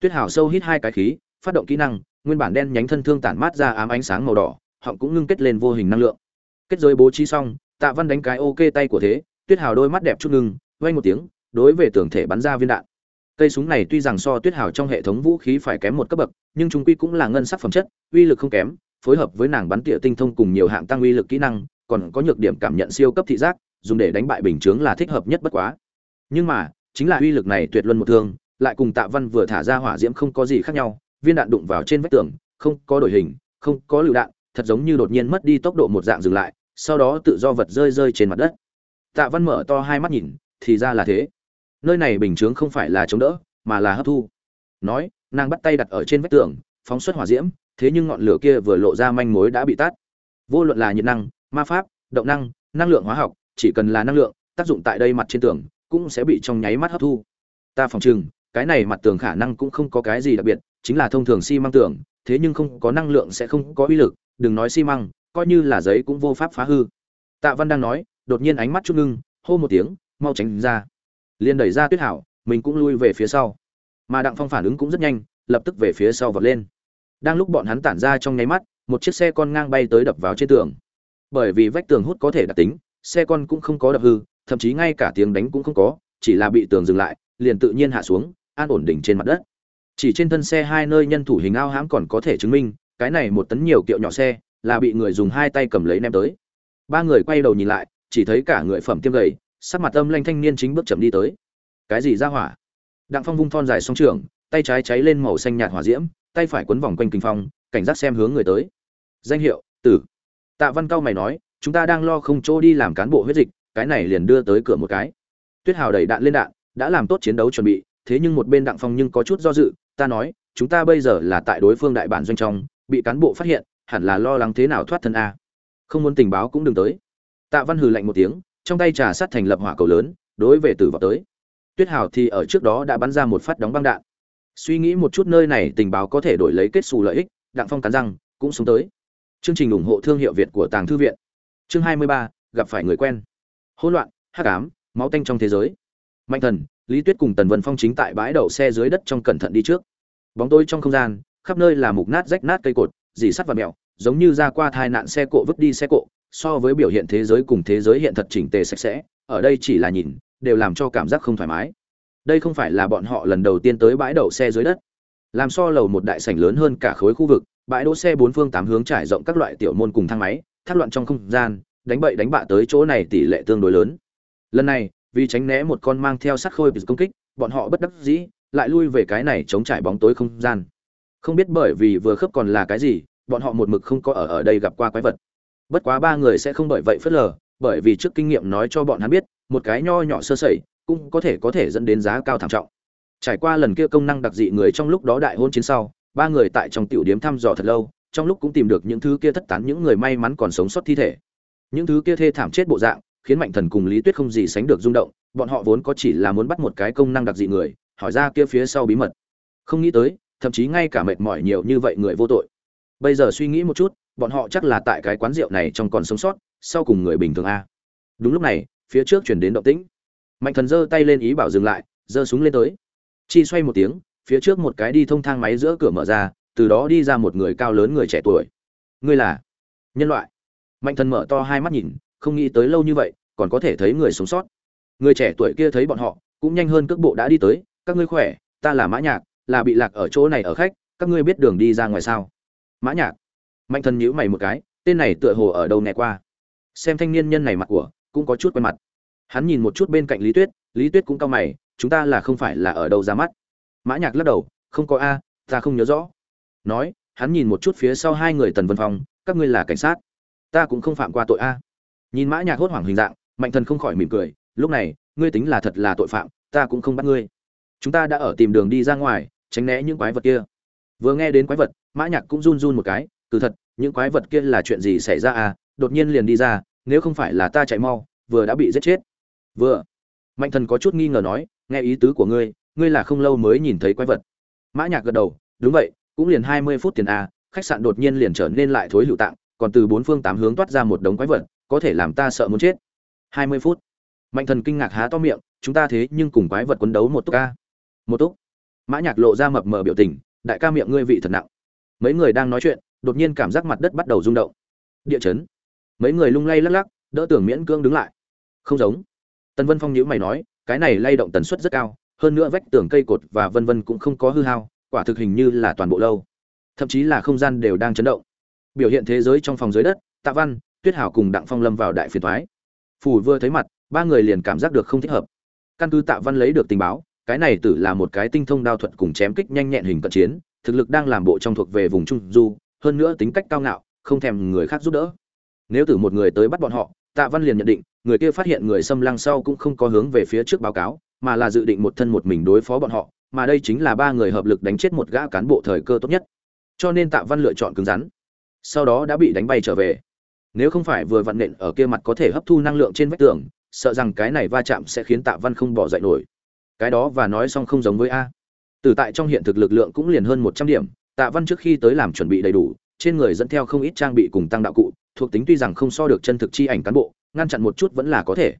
Tuyết hào sâu hít hai cái khí, phát động kỹ năng, nguyên bản đen nhánh thân thương tản mát ra ám ánh sáng màu đỏ họ cũng ngưng kết lên vô hình năng lượng. Kết giới bố trí xong tạ văn đánh cái ok tay của thế, tuyết hào đôi mắt đẹp chút ngưng, vang một tiếng, đối về tường thể bắn ra viên đạn. Cây súng này tuy rằng so tuyết hào trong hệ thống vũ khí phải kém một cấp bậc, nhưng chúng quy cũng là ngân sắc phẩm chất, uy lực không kém, phối hợp với nàng bắn tỉa tinh thông cùng nhiều hạng tăng uy lực kỹ năng, còn có nhược điểm cảm nhận siêu cấp thị giác, dùng để đánh bại bình chướng là thích hợp nhất bất quá. Nhưng mà, chính là uy lực này tuyệt luân một thương, lại cùng tạ văn vừa thả ra hỏa diễm không có gì khác nhau, viên đạn đụng vào trên vách tường, không có đổi hình, không có lựu đạn, thật giống như đột nhiên mất đi tốc độ một dạng dừng lại sau đó tự do vật rơi rơi trên mặt đất. Tạ văn mở to hai mắt nhìn, thì ra là thế. Nơi này bình chướng không phải là chống đỡ, mà là hấp thu. Nói, nàng bắt tay đặt ở trên vách tường, phóng xuất hỏa diễm, thế nhưng ngọn lửa kia vừa lộ ra manh mối đã bị tắt. Vô luận là nhiệt năng, ma pháp, động năng năng lượng hóa học, chỉ cần là năng lượng, tác dụng tại đây mặt trên tường, cũng sẽ bị trong nháy mắt hấp thu. Ta phòng trừng, cái này mặt tường khả năng cũng không có cái gì đặc biệt, chính là thông thường xi măng tường, thế nhưng không có năng lượng sẽ không có uy lực, đừng nói xi măng coi như là giấy cũng vô pháp phá hư. Tạ văn đang nói, đột nhiên ánh mắt chút ngưng, hô một tiếng, mau tránh ra. Liền đẩy ra tuyết hảo, mình cũng lui về phía sau. Mà đặng phong phản ứng cũng rất nhanh, lập tức về phía sau vọt lên. Đang lúc bọn hắn tản ra trong nháy mắt, một chiếc xe con ngang bay tới đập vào trên tường. Bởi vì vách tường hút có thể đặc tính, xe con cũng không có đập hư, thậm chí ngay cả tiếng đánh cũng không có, chỉ là bị tường dừng lại, liền tự nhiên hạ xuống, an ổn định trên mặt đất. Chỉ trên thân xe hai nơi nhân thủ hình ao hãm còn có thể chứng minh, cái này một tấn nhiều kiệu nhỏ xe là bị người dùng hai tay cầm lấy ném tới. Ba người quay đầu nhìn lại, chỉ thấy cả người phẩm tiêm gầy, sắc mặt âm lanh thanh niên chính bước chậm đi tới. Cái gì ra hỏa? Đặng phong vung thon dài song trường, tay trái cháy lên màu xanh nhạt hỏa diễm, tay phải quấn vòng quanh kinh phong, cảnh giác xem hướng người tới. Danh hiệu, tử. Tạ văn cao mày nói, chúng ta đang lo không chỗ đi làm cán bộ huyết dịch, cái này liền đưa tới cửa một cái. Tuyết hào đẩy đạn lên đạn, đã làm tốt chiến đấu chuẩn bị, thế nhưng một bên đặng phong nhưng có chút do dự, ta nói, chúng ta bây giờ là tại đối phương đại bản doanh trong, bị cán bộ phát hiện hẳn là lo lắng thế nào thoát thân a. Không muốn tình báo cũng đừng tới. Tạ văn hừ lạnh một tiếng trong tay trà sắt thành lập hỏa cầu lớn đối về tử vào tới. Tuyết hào thì ở trước đó đã bắn ra một phát đóng băng đạn. Suy nghĩ một chút nơi này tình báo có thể đổi lấy kết xù lợi ích đặng phong cắn răng cũng xuống tới. Chương trình ủng hộ thương hiệu việt của tàng thư viện. Chương 23, gặp phải người quen. Hỗn loạn hắc ám máu tanh trong thế giới. Mạnh thần lý tuyết cùng tần vân phong chính tại bãi đậu xe dưới đất trong cẩn thận đi trước. Bóng tối trong không gian khắp nơi là mục nát rách nát cây cột dì sắt và mèo, giống như ra qua thai nạn xe cộ vứt đi xe cộ, so với biểu hiện thế giới cùng thế giới hiện thật chỉnh tề sạch sẽ, ở đây chỉ là nhìn, đều làm cho cảm giác không thoải mái. Đây không phải là bọn họ lần đầu tiên tới bãi đậu xe dưới đất. Làm so lầu một đại sảnh lớn hơn cả khối khu vực, bãi đỗ xe bốn phương tám hướng trải rộng các loại tiểu môn cùng thang máy, thác loạn trong không gian, đánh bậy đánh bạ tới chỗ này tỷ lệ tương đối lớn. Lần này, vì tránh né một con mang theo sắt khôi bị công kích, bọn họ bất đắc dĩ, lại lui về cái này chống trải bóng tối không gian không biết bởi vì vừa khớp còn là cái gì, bọn họ một mực không có ở ở đây gặp qua quái vật. Bất quá ba người sẽ không bởi vậy phớt lờ, bởi vì trước kinh nghiệm nói cho bọn hắn biết, một cái nho nhỏ sơ sẩy cũng có thể có thể dẫn đến giá cao thảm trọng. Trải qua lần kia công năng đặc dị người trong lúc đó đại hôn chiến sau, ba người tại trong tiểu điếm thăm dò thật lâu, trong lúc cũng tìm được những thứ kia thất tán những người may mắn còn sống sót thi thể. Những thứ kia thê thảm chết bộ dạng, khiến mạnh thần cùng lý tuyết không gì sánh được rung động, bọn họ vốn có chỉ là muốn bắt một cái công năng đặc dị người, hỏi ra kia phía sau bí mật. Không nghĩ tới thậm chí ngay cả mệt mỏi nhiều như vậy người vô tội. Bây giờ suy nghĩ một chút, bọn họ chắc là tại cái quán rượu này trong còn sống sót, sau cùng người bình thường a. Đúng lúc này, phía trước chuyển đến động tĩnh. Mạnh thần giơ tay lên ý bảo dừng lại, giơ súng lên tới. Chi xoay một tiếng, phía trước một cái đi thông thang máy giữa cửa mở ra, từ đó đi ra một người cao lớn người trẻ tuổi. Ngươi là nhân loại. Mạnh thần mở to hai mắt nhìn, không nghĩ tới lâu như vậy, còn có thể thấy người sống sót. Người trẻ tuổi kia thấy bọn họ, cũng nhanh hơn cước bộ đã đi tới, các ngươi khỏe, ta là mã nhạc là bị lạc ở chỗ này ở khách, các ngươi biết đường đi ra ngoài sao? Mã nhạc. Mạnh thần nhíu mày một cái, tên này tựa hồ ở đâu nghe qua? Xem thanh niên nhân này mặt của, cũng có chút quen mặt. Hắn nhìn một chút bên cạnh lý tuyết lý tuyết cũng cau mày, chúng ta là không phải là ở đâu ra mắt? Mã nhạc lắc đầu, không có a, ta không nhớ rõ. Nói, hắn nhìn một chút phía sau hai người tần vân phong, các ngươi là cảnh sát. Ta cũng không phạm qua tội a. Nhìn mã nhạc hốt hoảng hình dạng, mạnh thần không khỏi mỉm cười, lúc này, ngươi tính là thật là tội phạm, ta cũng không bắt ngươi. Chúng ta đã ở tìm đường đi ra ngoài tránh né những quái vật kia. Vừa nghe đến quái vật, mã nhạc cũng run run một cái từ thật, những quái vật kia là chuyện gì xảy ra à? Đột nhiên liền đi ra, nếu không phải là ta chạy mau, vừa đã bị giết chết. Vừa. Mạnh thần có chút nghi ngờ nói, nghe ý tứ của ngươi ngươi là không lâu mới nhìn thấy quái vật. Mã nhạc gật đầu, đúng vậy, cũng liền hai mươi phút tiền à khách sạn đột nhiên liền trở nên lại thối lựu tạng, còn từ bốn phương tám hướng toát ra một đống quái vật, có thể làm ta sợ muốn chết. hai mươi phút. Mạnh thần kinh ngạc há to miệng, chúng ta thế nhưng cùng quái vật quấn đấu một túc a một túc mã nhạc lộ ra mập mờ biểu tình, đại ca miệng ngươi vị thật nặng. Mấy người đang nói chuyện, đột nhiên cảm giác mặt đất bắt đầu rung động. Địa chấn. Mấy người lung lay lắc lắc, đỡ tưởng miễn cương đứng lại. Không giống. Tần vân phong nhíu mày nói, cái này lay động tần suất rất cao, hơn nữa vách tường cây cột và vân vân cũng không có hư hao, quả thực hình như là toàn bộ lâu. Thậm chí là không gian đều đang chấn động. Biểu hiện thế giới trong phòng dưới đất, tạ văn, tuyết hảo cùng đặng phong lâm vào đại phiền thoái phủ vừa thấy mặt, ba người liền cảm giác được không thích hợp. Căn cứ tạ văn lấy được tình báo cái này tử là một cái tinh thông đao thuật cùng chém kích nhanh nhẹn hình cận chiến, thực lực đang làm bộ trong thuộc về vùng trung du, hơn nữa tính cách cao ngạo, không thèm người khác giúp đỡ. Nếu tử một người tới bắt bọn họ, tạ văn liền nhận định, người kia phát hiện người xâm lăng sau cũng không có hướng về phía trước báo cáo, mà là dự định một thân một mình đối phó bọn họ, mà đây chính là ba người hợp lực đánh chết một gã cán bộ thời cơ tốt nhất. Cho nên tạ văn lựa chọn cứng rắn, sau đó đã bị đánh bay trở về. Nếu không phải vừa vặn nện ở kia mặt có thể hấp thu năng lượng trên vách tường, sợ rằng cái này va chạm sẽ khiến tạ văn không bỏ dậy nổi cái đó và nói xong không giống với a. Từ tại trong hiện thực lực lượng cũng liền hơn một trăm điểm, tạ văn trước khi tới làm chuẩn bị đầy đủ, trên người dẫn theo không ít trang bị cùng tăng đạo cụ, thuộc tính tuy rằng không so được chân thực chi ảnh cán bộ, ngăn chặn một chút vẫn là có thể.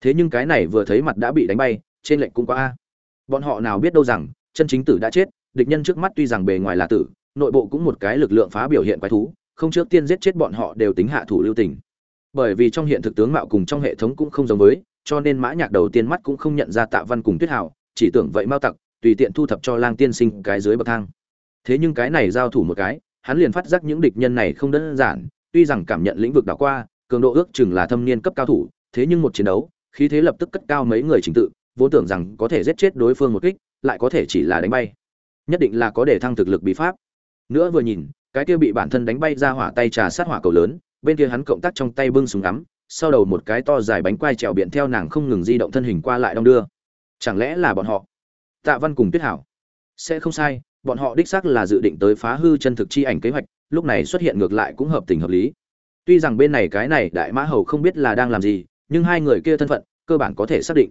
Thế nhưng cái này vừa thấy mặt đã bị đánh bay, trên lệnh cũng có a. Bọn họ nào biết đâu rằng, chân chính tử đã chết, địch nhân trước mắt tuy rằng bề ngoài là tử, nội bộ cũng một cái lực lượng phá biểu hiện quái thú, không trước tiên giết chết bọn họ đều tính hạ thủ lưu tình. Bởi vì trong hiện thực tướng mạo cùng trong hệ thống cũng không giống với cho nên mã nhạc đầu tiên mắt cũng không nhận ra tạ văn cùng tuyết hảo, chỉ tưởng vậy mau tặc, tùy tiện thu thập cho lang tiên sinh cái dưới bậc thang. Thế nhưng cái này giao thủ một cái, hắn liền phát giác những địch nhân này không đơn giản, tuy rằng cảm nhận lĩnh vực đảo qua, cường độ ước chừng là thâm niên cấp cao thủ, thế nhưng một chiến đấu, khí thế lập tức cất cao mấy người trình tự, vốn tưởng rằng có thể giết chết đối phương một kích, lại có thể chỉ là đánh bay. Nhất định là có để thăng thực lực bí pháp. Nữa vừa nhìn, cái kia bị bản thân đánh bay ra hỏa tay trà sát hỏa cầu lớn, bên kia hắn cộng tác trong tay bưng súng ngắm sau đầu một cái to dài bánh quai trèo biển theo nàng không ngừng di động thân hình qua lại đong đưa. Chẳng lẽ là bọn họ? Tạ văn cùng tuyết hảo. Sẽ không sai, bọn họ đích xác là dự định tới phá hư chân thực chi ảnh kế hoạch, lúc này xuất hiện ngược lại cũng hợp tình hợp lý. Tuy rằng bên này cái này đại mã hầu không biết là đang làm gì, nhưng hai người kia thân phận, cơ bản có thể xác định.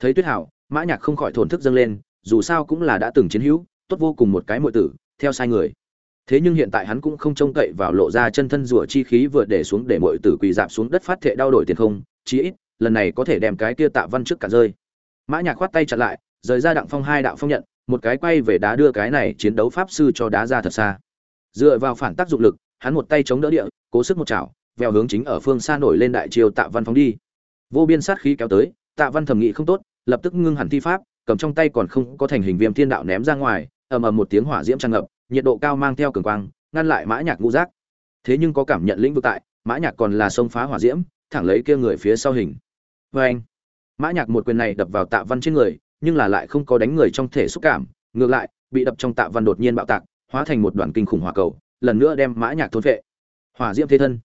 Thấy tuyết hảo, mã nhạc không khỏi thổn thức dâng lên, dù sao cũng là đã từng chiến hữu, tốt vô cùng một cái muội tử, theo sai người thế nhưng hiện tại hắn cũng không trông cậy vào lộ ra chân thân rủa chi khí vừa để xuống để mọi tử quỳ dạp xuống đất phát thệ đau đổi tiền không, chí ít, lần này có thể đem cái kia tạ văn trước cả rơi. Mã nhạc khoát tay chặn lại, rời ra đặng phong hai đạo phong nhận, một cái quay về đá đưa cái này chiến đấu pháp sư cho đá ra thật xa. Dựa vào phản tác dụng lực, hắn một tay chống đỡ địa, cố sức một chảo, vèo hướng chính ở phương xa nổi lên đại triều tạ văn phóng đi. Vô biên sát khí kéo tới, tạ văn thẩm nghị không tốt, lập tức ngưng hẳn thi pháp, cầm trong tay còn không có thành hình viêm thiên đạo ném ra ngoài, ầm ầm một tiếng hỏa diễm tràn ngập nhiệt độ cao mang theo cường quang, ngăn lại mã nhạc ngũ giác. Thế nhưng có cảm nhận lĩnh vực tại, mã nhạc còn là sông phá hỏa diễm, thẳng lấy kia người phía sau hình. Với anh, mã nhạc một quyền này đập vào tạ văn trên người, nhưng là lại không có đánh người trong thể xúc cảm, ngược lại, bị đập trong tạ văn đột nhiên bạo tạc, hóa thành một đoàn kinh khủng hỏa cầu, lần nữa đem mã nhạc thôn phệ. Hỏa diễm thế thân.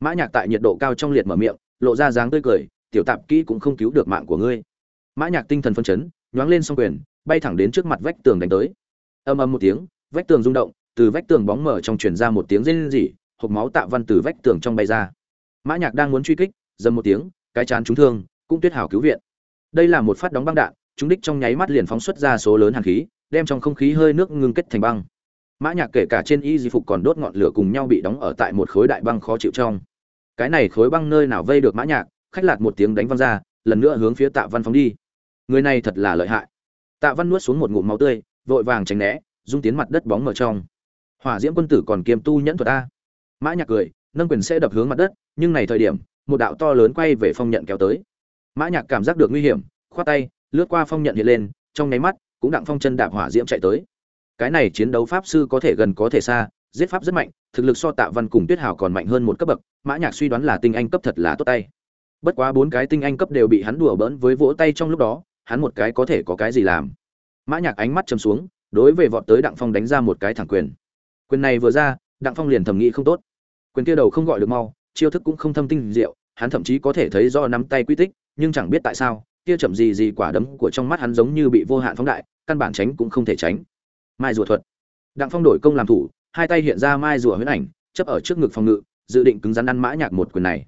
Mã nhạc tại nhiệt độ cao trong liệt mở miệng, lộ ra dáng tươi cười, tiểu tạp kỹ cũng không cứu được mạng của ngươi. Mã nhạc tinh thần phân chấn, nhoáng lên song quyền, bay thẳng đến trước mặt vách tường đánh tới. Ầm ầm một tiếng vách tường rung động, từ vách tường bóng mở trong truyền ra một tiếng rên rỉ hộc máu tạ văn từ vách tường trong bay ra. Mã nhạc đang muốn truy kích, dầm một tiếng, cái chán trúng thương, cũng tuyết hảo cứu viện. Đây là một phát đóng băng đạn, chúng đích trong nháy mắt liền phóng xuất ra số lớn hàn khí, đem trong không khí hơi nước ngưng kết thành băng. Mã nhạc kể cả trên y di phục còn đốt ngọn lửa cùng nhau bị đóng ở tại một khối đại băng khó chịu trong. Cái này khối băng nơi nào vây được mã nhạc, khách lạt một tiếng đánh văng ra, lần nữa hướng phía tạ văn phóng đi. Người này thật là lợi hại. Tạ văn nuốt xuống một ngụm máu tươi, vội vàng tránh né dung tiến mặt đất bóng mở trong. Hỏa diễm quân tử còn kiêm tu nhẫn thuật a. Mã nhạc cười, nâng quyền sẽ đập hướng mặt đất, nhưng này thời điểm, một đạo to lớn quay về phong nhận kéo tới. Mã nhạc cảm giác được nguy hiểm, khoát tay, lướt qua phong nhận hiện lên, trong nháy mắt, cũng đặng phong chân đạp hỏa diễm chạy tới. Cái này chiến đấu pháp sư có thể gần có thể xa, giết pháp rất mạnh, thực lực so tạ văn cùng tuyết hào còn mạnh hơn một cấp bậc, mã nhạc suy đoán là tinh anh cấp thật là tốt tay. Bất quá bốn cái tinh anh cấp đều bị hắn đùa bỡn với vỗ tay trong lúc đó, hắn một cái có thể có cái gì làm? Mã nhạc ánh mắt trầm xuống đối với vọt tới đặng phong đánh ra một cái thẳng quyền. Quyền này vừa ra, đặng phong liền thầm nghĩ không tốt. Quyền kia đầu không gọi được mau, chiêu thức cũng không thâm tinh diệu, hắn thậm chí có thể thấy do nắm tay quy tích, nhưng chẳng biết tại sao, kia chậm gì gì quả đấm của trong mắt hắn giống như bị vô hạn phóng đại, căn bản tránh cũng không thể tránh. Mai rùa thuật. Đặng phong đổi công làm thủ, hai tay hiện ra mai rùa huyễn ảnh, chấp ở trước ngực phòng ngự, dự định cứng rắn ăn mã nhạc một quyền này.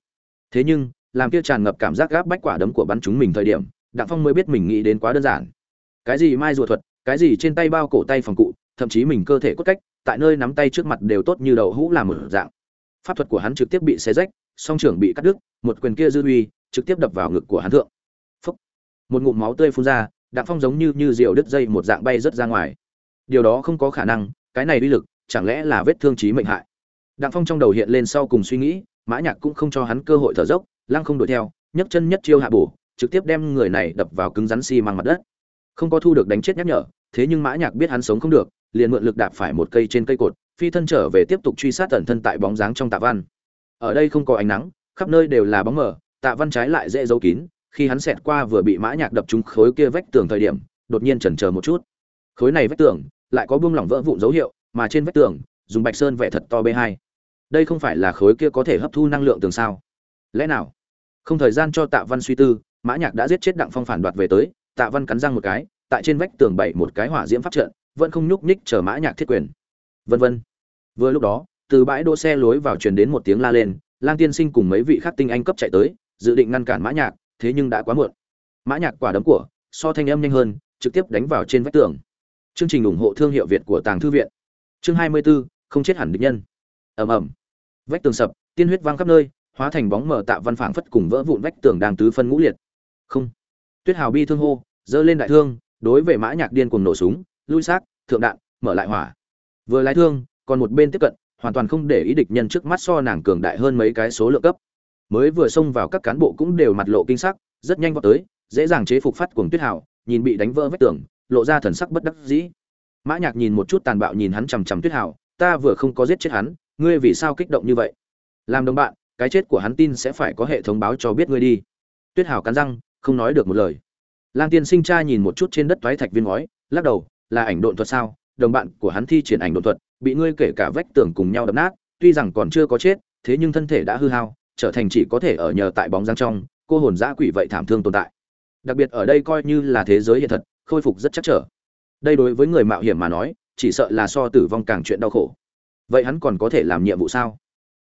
Thế nhưng, làm kia tràn ngập cảm giác gáp bách quả đấm của bắn chúng mình thời điểm, đặng phong mới biết mình nghĩ đến quá đơn giản. Cái gì mai rùa thuật? Cái gì trên tay bao cổ tay phòng cụ, thậm chí mình cơ thể cốt cách, tại nơi nắm tay trước mặt đều tốt như đậu hũ làm một dạng. Pháp thuật của hắn trực tiếp bị xé rách, song trưởng bị cắt đứt, một quyền kia dư uy trực tiếp đập vào ngực của hắn thượng. Phúc. một ngụm máu tươi phun ra đặng phong giống như như diều đứt dây một dạng bay rất ra ngoài. Điều đó không có khả năng, cái này uy lực, chẳng lẽ là vết thương chí mệnh hại? Đặng phong trong đầu hiện lên sau cùng suy nghĩ, mã nhạc cũng không cho hắn cơ hội thở dốc, lăng không đuổi theo, nhấc chân nhất chiêu hạ bổ, trực tiếp đem người này đập vào cứng rắn xi si măng mặt đất không có thu được đánh chết nhắc nhở, thế nhưng mã nhạc biết hắn sống không được, liền mượn lực đạp phải một cây trên cây cột, phi thân trở về tiếp tục truy sát tận thân tại bóng dáng trong tạ văn. Ở đây không có ánh nắng, khắp nơi đều là bóng mờ, tạ văn trái lại dễ giấu kín, khi hắn xẹt qua vừa bị mã nhạc đập trúng khối kia vách tường thời điểm, đột nhiên chần chờ một chút. Khối này vách tường, lại có buông lỏng vỡ vụn dấu hiệu, mà trên vách tường, dùng bạch sơn vẽ thật to b 2 đây không phải là khối kia có thể hấp thu năng lượng tường sao? Lẽ nào? Không thời gian cho tạ văn suy tư, mã nhạc đã giết chết đặng phong phản đoạt về tới tạ văn cắn răng một cái tại trên vách tường bày một cái hỏa diễm pháp trận vẫn không nhúc nhích chờ mã nhạc thiết quyền. Vân vân. Vừa lúc đó từ bãi đỗ xe lối vào truyền đến một tiếng la lên lang tiên sinh cùng mấy vị khác tinh anh cấp chạy tới dự định ngăn cản mã nhạc thế nhưng đã quá muộn. Mã nhạc quả đấm của so thanh âm nhanh hơn trực tiếp đánh vào trên vách tường. Chương trình ủng hộ thương hiệu việt của tàng thư viện. Chương 24, không chết hẳn địch nhân. Ầm ầm. Vách tường sập tiên huyết vang khắp nơi hóa thành bóng mờ tạ văn phảng phất cùng vỡ vụn vách tường đang tứ phân ngũ liệt. Không tuyết hào bi thương hô dơ lên đại thương, đối với mã nhạc điên cuồng nổ súng, lui xác thượng đạn, mở lại hỏa. Vừa lái thương, còn một bên tiếp cận, hoàn toàn không để ý địch nhân trước mắt so nàng cường đại hơn mấy cái số lượng cấp. Mới vừa xông vào các cán bộ cũng đều mặt lộ kinh sắc, rất nhanh vọt tới, dễ dàng chế phục phát cuồng tuyết hào, nhìn bị đánh vỡ vách tường, lộ ra thần sắc bất đắc dĩ. Mã nhạc nhìn một chút tàn bạo nhìn hắn chằm chằm tuyết hào, ta vừa không có giết chết hắn, ngươi vì sao kích động như vậy? Làm đồng bạn, cái chết của hắn tin sẽ phải có hệ thống báo cho biết ngươi đi. Tuyết hào cắn răng không nói được một lời. Lang tiên sinh cha nhìn một chút trên đất toái thạch viên ngói, lắc đầu, là ảnh độn thuật sao? Đồng bạn của hắn thi triển ảnh độn thuật, bị ngươi kể cả vách tường cùng nhau đập nát, tuy rằng còn chưa có chết, thế nhưng thân thể đã hư hao, trở thành chỉ có thể ở nhờ tại bóng giang trong, cô hồn dã quỷ vậy thảm thương tồn tại. Đặc biệt ở đây coi như là thế giới hiện thật, khôi phục rất chắc trở. Đây đối với người mạo hiểm mà nói, chỉ sợ là so tử vong càng chuyện đau khổ. Vậy hắn còn có thể làm nhiệm vụ sao?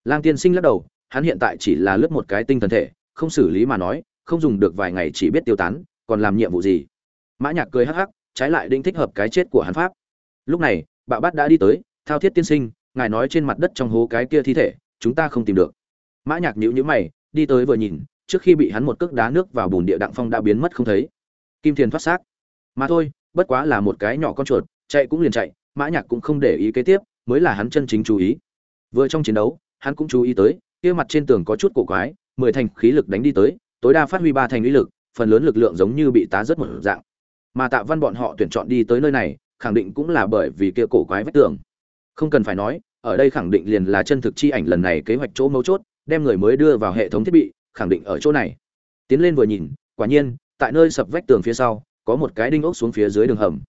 Lang tiên sinh lắc đầu, hắn hiện tại chỉ là lướt một cái tinh thần thể, không xử lý mà nói không dùng được vài ngày chỉ biết tiêu tán, còn làm nhiệm vụ gì? Mã nhạc cười hắc hắc, trái lại định thích hợp cái chết của hắn pháp. Lúc này bạo bát đã đi tới, thao thiết tiên sinh, ngài nói trên mặt đất trong hố cái kia thi thể, chúng ta không tìm được. Mã nhạc nhíu nhíu mày, đi tới vừa nhìn, trước khi bị hắn một cước đá nước vào bùn địa đặng phong đã biến mất không thấy. Kim thiền thoát xác. Mà thôi, bất quá là một cái nhỏ con chuột, chạy cũng liền chạy, mã nhạc cũng không để ý kế tiếp, mới là hắn chân chính chú ý. Vừa trong chiến đấu, hắn cũng chú ý tới, kia mặt trên tường có chút cổ quái, mười thành khí lực đánh đi tới tối đa phát huy ba thành uy lực, phần lớn lực lượng giống như bị tá rất một dạng. Mà tạ văn bọn họ tuyển chọn đi tới nơi này, khẳng định cũng là bởi vì kia cổ quái vách tường. Không cần phải nói, ở đây khẳng định liền là chân thực chi ảnh lần này kế hoạch chỗ mấu chốt, đem người mới đưa vào hệ thống thiết bị, khẳng định ở chỗ này. Tiến lên vừa nhìn, quả nhiên, tại nơi sập vách tường phía sau, có một cái đinh ốc xuống phía dưới đường hầm.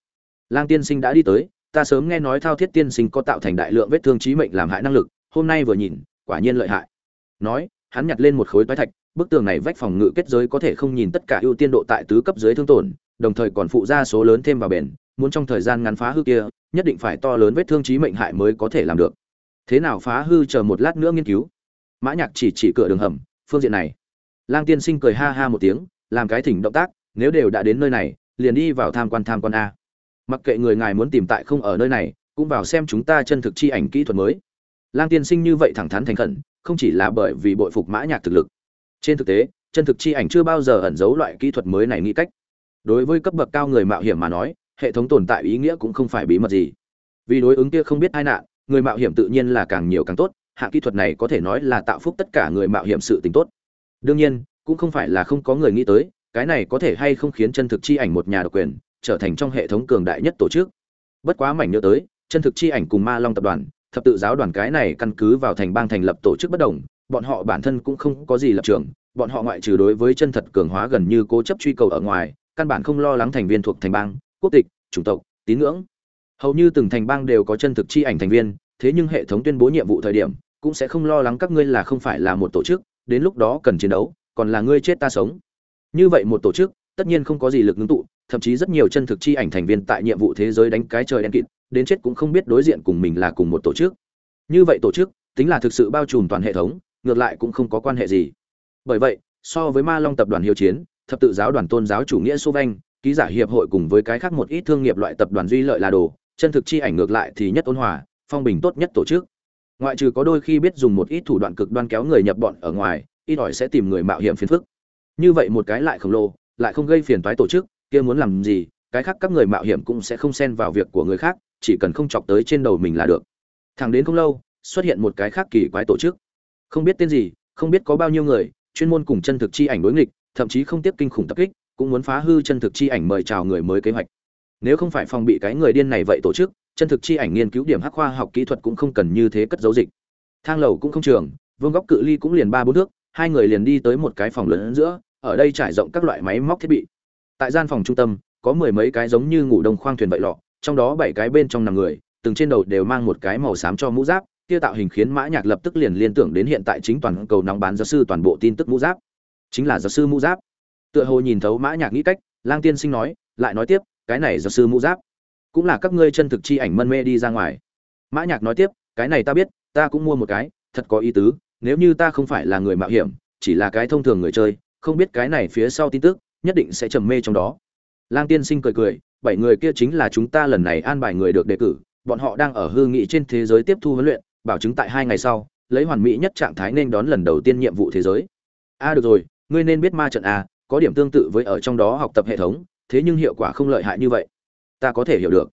Lang tiên sinh đã đi tới, ta sớm nghe nói thao thiết tiên sinh có tạo thành đại lượng vết thương chí mệnh làm hại năng lực, hôm nay vừa nhìn, quả nhiên lợi hại. Nói, hắn nhặt lên một khối toái thạch bức tường này vách phòng ngự kết giới có thể không nhìn tất cả ưu tiên độ tại tứ cấp dưới thương tổn, đồng thời còn phụ ra số lớn thêm vào bền, muốn trong thời gian ngắn phá hư kia, nhất định phải to lớn vết thương trí mệnh hại mới có thể làm được. Thế nào phá hư chờ một lát nữa nghiên cứu. Mã nhạc chỉ chỉ cửa đường hầm, phương diện này. Lang tiên sinh cười ha ha một tiếng, làm cái thỉnh động tác, nếu đều đã đến nơi này, liền đi vào tham quan tham quan a. Mặc kệ người ngài muốn tìm tại không ở nơi này, cũng vào xem chúng ta chân thực chi ảnh kỹ thuật mới. Lang tiên sinh như vậy thẳng thắn thành khẩn, không chỉ là bởi vì bội phục mã nhạc thực lực trên thực tế, chân thực chi ảnh chưa bao giờ ẩn giấu loại kỹ thuật mới này nghĩ cách. Đối với cấp bậc cao người mạo hiểm mà nói, hệ thống tồn tại ý nghĩa cũng không phải bí mật gì. Vì đối ứng kia không biết ai nạn, người mạo hiểm tự nhiên là càng nhiều càng tốt hạng kỹ thuật này có thể nói là tạo phúc tất cả người mạo hiểm sự tình tốt. Đương nhiên, cũng không phải là không có người nghĩ tới, cái này có thể hay không khiến chân thực chi ảnh một nhà độc quyền, trở thành trong hệ thống cường đại nhất tổ chức. Bất quá mảnh nhớ tới, chân thực chi ảnh cùng ma long tập đoàn, thập tự giáo đoàn cái này căn cứ vào thành bang thành lập tổ chức bất đồng bọn họ bản thân cũng không có gì lập trường, bọn họ ngoại trừ đối với chân thật cường hóa gần như cố chấp truy cầu ở ngoài, căn bản không lo lắng thành viên thuộc thành bang, quốc tịch, chủng tộc, tín ngưỡng. Hầu như từng thành bang đều có chân thực chi ảnh thành viên, thế nhưng hệ thống tuyên bố nhiệm vụ thời điểm, cũng sẽ không lo lắng các ngươi là không phải là một tổ chức, đến lúc đó cần chiến đấu, còn là ngươi chết ta sống. Như vậy một tổ chức, tất nhiên không có gì lực ngưng tụ, thậm chí rất nhiều chân thực chi ảnh thành viên tại nhiệm vụ thế giới đánh cái trời đen kịt, đến chết cũng không biết đối diện cùng mình là cùng một tổ chức. Như vậy tổ chức, tính là thực sự bao trùm toàn hệ thống ngược lại cũng không có quan hệ gì. Bởi vậy, so với ma long tập đoàn hiếu chiến, thập tự giáo đoàn tôn giáo chủ nghĩa xô vanh, ký giả hiệp hội cùng với cái khác một ít thương nghiệp loại tập đoàn duy lợi là đồ, chân thực chi ảnh ngược lại thì nhất ôn hòa, phong bình tốt nhất tổ chức. Ngoại trừ có đôi khi biết dùng một ít thủ đoạn cực đoan kéo người nhập bọn ở ngoài, ít ỏi sẽ tìm người mạo hiểm phiền phức. Như vậy một cái lại khổng lồ, lại không gây phiền toái tổ chức, kia muốn làm gì, cái khác các người mạo hiểm cũng sẽ không xen vào việc của người khác, chỉ cần không chọc tới trên đầu mình là được. Thẳng đến không lâu, xuất hiện một cái khác kỳ quái tổ chức không biết tên gì, không biết có bao nhiêu người, chuyên môn cùng chân thực chi ảnh đối nghịch, thậm chí không tiếp kinh khủng tập kích, cũng muốn phá hư chân thực chi ảnh mời chào người mới kế hoạch. Nếu không phải phòng bị cái người điên này vậy tổ chức, chân thực chi ảnh nghiên cứu điểm hắc khoa học kỹ thuật cũng không cần như thế cất dấu dịch. Thang lầu cũng không trường, vương góc cự ly cũng liền ba bốn thước, hai người liền đi tới một cái phòng lớn giữa, ở đây trải rộng các loại máy móc thiết bị. Tại gian phòng trung tâm, có mười mấy cái giống như ngủ đông khoang thuyền vậy lọ, trong đó bảy cái bên trong nằm người, từng trên đầu đều mang một cái màu xám cho mũ giáp kia tạo hình khiến mã nhạc lập tức liền liên tưởng đến hiện tại chính toàn cầu nóng bán giáo sư toàn bộ tin tức mũ giáp. Chính là giáo sư mũ giáp. Tựa hồ nhìn thấu mã nhạc nghĩ cách, lang tiên sinh nói, lại nói tiếp, cái này giáo sư mũ giáp, cũng là các ngươi chân thực chi ảnh mân mê đi ra ngoài. Mã nhạc nói tiếp, cái này ta biết, ta cũng mua một cái, thật có ý tứ, nếu như ta không phải là người mạo hiểm, chỉ là cái thông thường người chơi, không biết cái này phía sau tin tức, nhất định sẽ trầm mê trong đó. Lang tiên sinh cười cười, bảy người kia chính là chúng ta lần này an bài người được đề cử, bọn họ đang ở hư nghị trên thế giới tiếp thu huấn luyện bảo chứng tại hai ngày sau, lấy hoàn mỹ nhất trạng thái nên đón lần đầu tiên nhiệm vụ thế giới. A được rồi, ngươi nên biết ma trận a có điểm tương tự với ở trong đó học tập hệ thống, thế nhưng hiệu quả không lợi hại như vậy. Ta có thể hiểu được.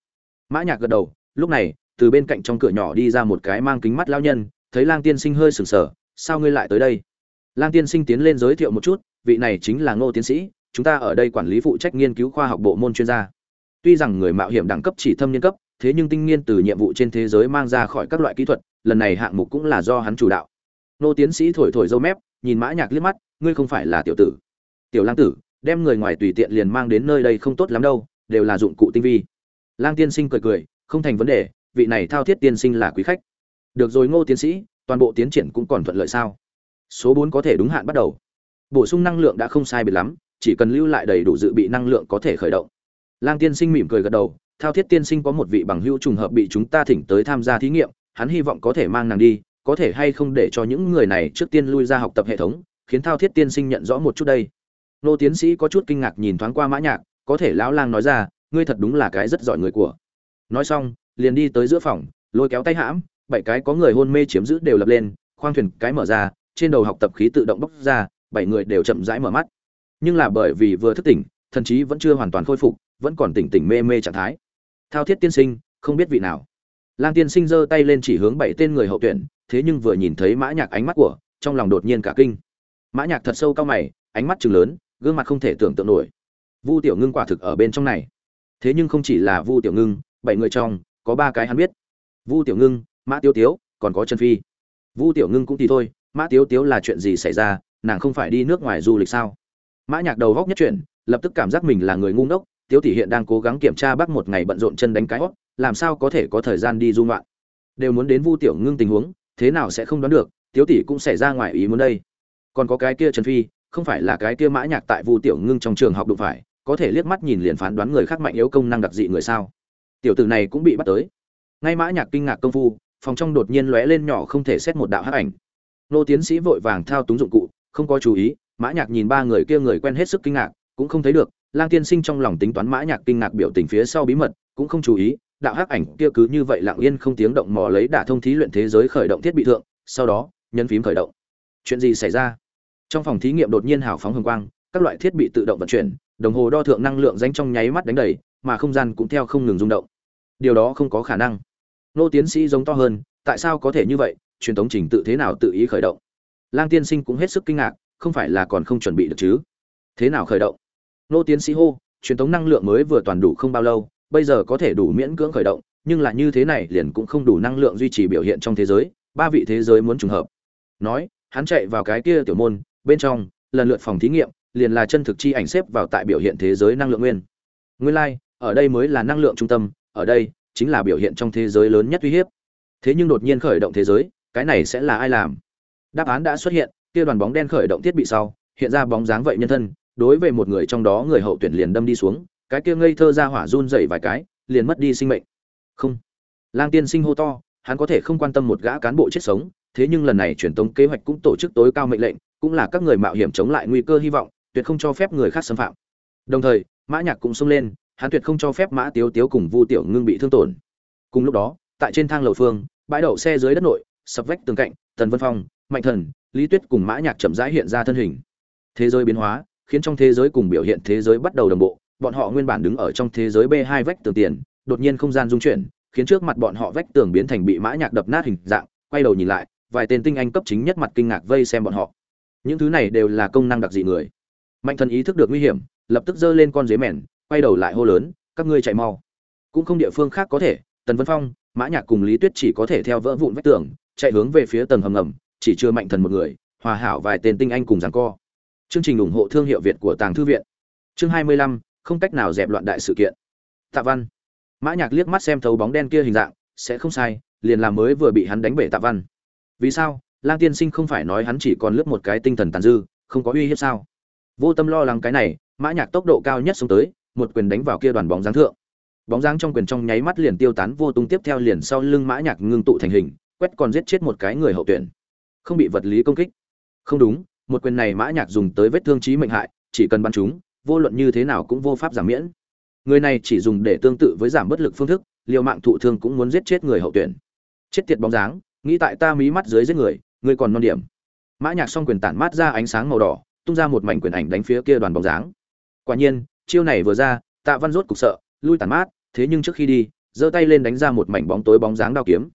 Mã nhạc gật đầu, lúc này, từ bên cạnh trong cửa nhỏ đi ra một cái mang kính mắt lão nhân, thấy lang tiên sinh hơi sừng sờ, sao ngươi lại tới đây? Lang tiên sinh tiến lên giới thiệu một chút, vị này chính là ngô tiến sĩ, chúng ta ở đây quản lý phụ trách nghiên cứu khoa học bộ môn chuyên gia. Tuy rằng người mạo hiểm đẳng cấp chỉ thâm niên cấp thế nhưng tinh nghiên từ nhiệm vụ trên thế giới mang ra khỏi các loại kỹ thuật, lần này hạng mục cũng là do hắn chủ đạo. Nô tiến sĩ thổi thổi dâu mép, nhìn mã nhạc liếc mắt, ngươi không phải là tiểu tử? Tiểu lang tử, đem người ngoài tùy tiện liền mang đến nơi đây không tốt lắm đâu, đều là dụng cụ tinh vi. Lang tiên sinh cười cười, không thành vấn đề, vị này thao thiết tiên sinh là quý khách. Được rồi ngô tiến sĩ, toàn bộ tiến triển cũng còn thuận lợi sao? Số bốn có thể đúng hạn bắt đầu. Bổ sung năng lượng đã không sai biệt lắm, chỉ cần lưu lại đầy đủ dự bị năng lượng có thể khởi động. Lang tiên sinh mỉm cười gật đầu thao thiết tiên sinh có một vị bằng hữu trùng hợp bị chúng ta thỉnh tới tham gia thí nghiệm, hắn hy vọng có thể mang nàng đi, có thể hay không để cho những người này trước tiên lui ra học tập hệ thống, khiến thao thiết tiên sinh nhận rõ một chút đây. Nô tiến sĩ có chút kinh ngạc nhìn thoáng qua mã nhạc, có thể lão lang nói ra, ngươi thật đúng là cái rất giỏi người của. Nói xong, liền đi tới giữa phòng, lôi kéo tay hãm, bảy cái có người hôn mê chiếm giữ đều lập lên, khoang thuyền cái mở ra, trên đầu học tập khí tự động bốc ra, bảy người đều chậm rãi mở mắt. Nhưng là bởi vì vừa thức tỉnh, thần trí vẫn chưa hoàn toàn khôi phục, vẫn còn tỉnh tỉnh mê mê trạng thái thao thiết tiên sinh, không biết vị nào. Lang tiên sinh giơ tay lên chỉ hướng bảy tên người hậu tuyển, thế nhưng vừa nhìn thấy mã nhạc ánh mắt của, trong lòng đột nhiên cả kinh. Mã nhạc thật sâu cao mày, ánh mắt trừng lớn, gương mặt không thể tưởng tượng nổi. Vu tiểu ngưng quả thực ở bên trong này. Thế nhưng không chỉ là vu tiểu ngưng, bảy người trong, có ba cái hắn biết. Vu tiểu ngưng, mã tiêu tiếu, còn có trần phi. Vu tiểu ngưng cũng thì thôi, mã tiêu tiếu là chuyện gì xảy ra, nàng không phải đi nước ngoài du lịch sao? Mã nhạc đầu góc nhất chuyện lập tức cảm giác mình là người ngu ngốc tiếu tỷ hiện đang cố gắng kiểm tra bác một ngày bận rộn chân đánh cái hót làm sao có thể có thời gian đi du ngoạn. Đều muốn đến vu tiểu ngưng tình huống, thế nào sẽ không đoán được, tiếu tỷ cũng xảy ra ngoài ý muốn đây. Còn có cái kia trần phi, không phải là cái kia mã nhạc tại vu tiểu ngưng trong trường học đụng phải, có thể liếc mắt nhìn liền phán đoán người khác mạnh yếu công năng đặc dị người sao. Tiểu tử này cũng bị bắt tới. Ngay mã nhạc kinh ngạc công phu, phòng trong đột nhiên lóe lên nhỏ không thể xét một đạo hắc ảnh. Nô tiến sĩ vội vàng thao túng dụng cụ, không có chú ý, mã nhạc nhìn ba người kia người quen hết sức kinh ngạc, cũng không thấy được lang tiên sinh trong lòng tính toán mã nhạc kinh ngạc biểu tình phía sau bí mật, cũng không chú ý, đạo hắc ảnh kia cứ như vậy lặng yên không tiếng động mò lấy đả thông thí luyện thế giới khởi động thiết bị thượng, sau đó, nhấn phím khởi động. Chuyện gì xảy ra? Trong phòng thí nghiệm đột nhiên hào phóng hồng quang, các loại thiết bị tự động vận chuyển, đồng hồ đo thượng năng lượng danh trong nháy mắt đánh đầy, mà không gian cũng theo không ngừng rung động. Điều đó không có khả năng. Nô tiến sĩ giống to hơn, tại sao có thể như vậy? Truyền thống trình tự thế nào tự ý khởi động? Lang tiên sinh cũng hết sức kinh ngạc, không phải là còn không chuẩn bị được chứ? Thế nào khởi động? Nô tiến sĩ hô truyền thống năng lượng mới vừa toàn đủ không bao lâu bây giờ có thể đủ miễn cưỡng khởi động nhưng là như thế này liền cũng không đủ năng lượng duy trì biểu hiện trong thế giới ba vị thế giới muốn trùng hợp. Nói hắn chạy vào cái kia tiểu môn bên trong lần lượt phòng thí nghiệm liền là chân thực chi ảnh xếp vào tại biểu hiện thế giới năng lượng nguyên. Nguyên lai like, ở đây mới là năng lượng trung tâm ở đây chính là biểu hiện trong thế giới lớn nhất uy hiếp. Thế nhưng đột nhiên khởi động thế giới cái này sẽ là ai làm? Đáp án đã xuất hiện kia đoàn bóng đen khởi động thiết bị sau hiện ra bóng dáng vậy nhân thân đối với một người trong đó người hậu tuyển liền đâm đi xuống, cái kia ngây thơ ra hỏa run dậy vài cái, liền mất đi sinh mệnh. Không. Lang tiên sinh hô to, hắn có thể không quan tâm một gã cán bộ chết sống, thế nhưng lần này truyền tống kế hoạch cũng tổ chức tối cao mệnh lệnh, cũng là các người mạo hiểm chống lại nguy cơ hy vọng, tuyệt không cho phép người khác xâm phạm. Đồng thời, mã nhạc cũng xông lên, hắn tuyệt không cho phép mã tiếu tiếu cùng vu tiểu ngưng bị thương tổn. Cùng lúc đó, tại trên thang lầu phương, bãi đậu xe dưới đất nội, sập vách tường cạnh, tần vân phong, mạnh thần, lý tuyết cùng mã nhạc chậm rãi hiện ra thân hình. Thế giới biến hóa khiến trong thế giới cùng biểu hiện thế giới bắt đầu đồng bộ, bọn họ nguyên bản đứng ở trong thế giới b hai vách tường tiền, đột nhiên không gian dung chuyển, khiến trước mặt bọn họ vách tường biến thành bị mã nhạc đập nát hình dạng, quay đầu nhìn lại, vài tên tinh anh cấp chính nhất mặt kinh ngạc vây xem bọn họ. Những thứ này đều là công năng đặc dị người. Mạnh thần ý thức được nguy hiểm, lập tức giơ lên con dế mèn, quay đầu lại hô lớn, các ngươi chạy mau. Cũng không địa phương khác có thể, tần vân phong, mã nhạc cùng lý tuyết chỉ có thể theo vỡ vụn vách tường, chạy hướng về phía tầng hầm ngầm, chỉ chưa mạnh thần một người, hòa hảo vài tên tinh anh cùng giằng co. Chương trình ủng hộ thương hiệu Việt của Tàng thư viện. Chương 25, không cách nào dẹp loạn đại sự kiện. Tạ Văn. Mã Nhạc liếc mắt xem thấu bóng đen kia hình dạng, sẽ không sai, liền làm mới vừa bị hắn đánh bể Tạ Văn. Vì sao? Lang Tiên Sinh không phải nói hắn chỉ còn lướt một cái tinh thần tàn dư, không có uy hiếp sao? Vô Tâm lo lắng cái này, Mã Nhạc tốc độ cao nhất xuống tới, một quyền đánh vào kia đoàn bóng dáng thượng. Bóng dáng trong quyền trong nháy mắt liền tiêu tán vô tung tiếp theo liền sau lưng Mã Nhạc ngưng tụ thành hình, quét còn giết chết một cái người hậu tuyển. Không bị vật lý công kích. Không đúng, một quyền này Mã Nhạc dùng tới vết thương chí mệnh hại, chỉ cần bắn chúng, vô luận như thế nào cũng vô pháp giảm miễn. Người này chỉ dùng để tương tự với giảm bất lực phương thức, liều mạng thụ thương cũng muốn giết chết người hậu tuyển. Chết tiệt bóng dáng, nghĩ tại ta mí mắt dưới giết người, ngươi còn non điểm. Mã Nhạc song quyền tản mát ra ánh sáng màu đỏ, tung ra một mảnh quyền ảnh đánh phía kia đoàn bóng dáng. Quả nhiên, chiêu này vừa ra, Tạ Văn rốt cục sợ, lui tản mát, thế nhưng trước khi đi, giơ tay lên đánh ra một mảnh bóng tối bóng dáng đao kiếm.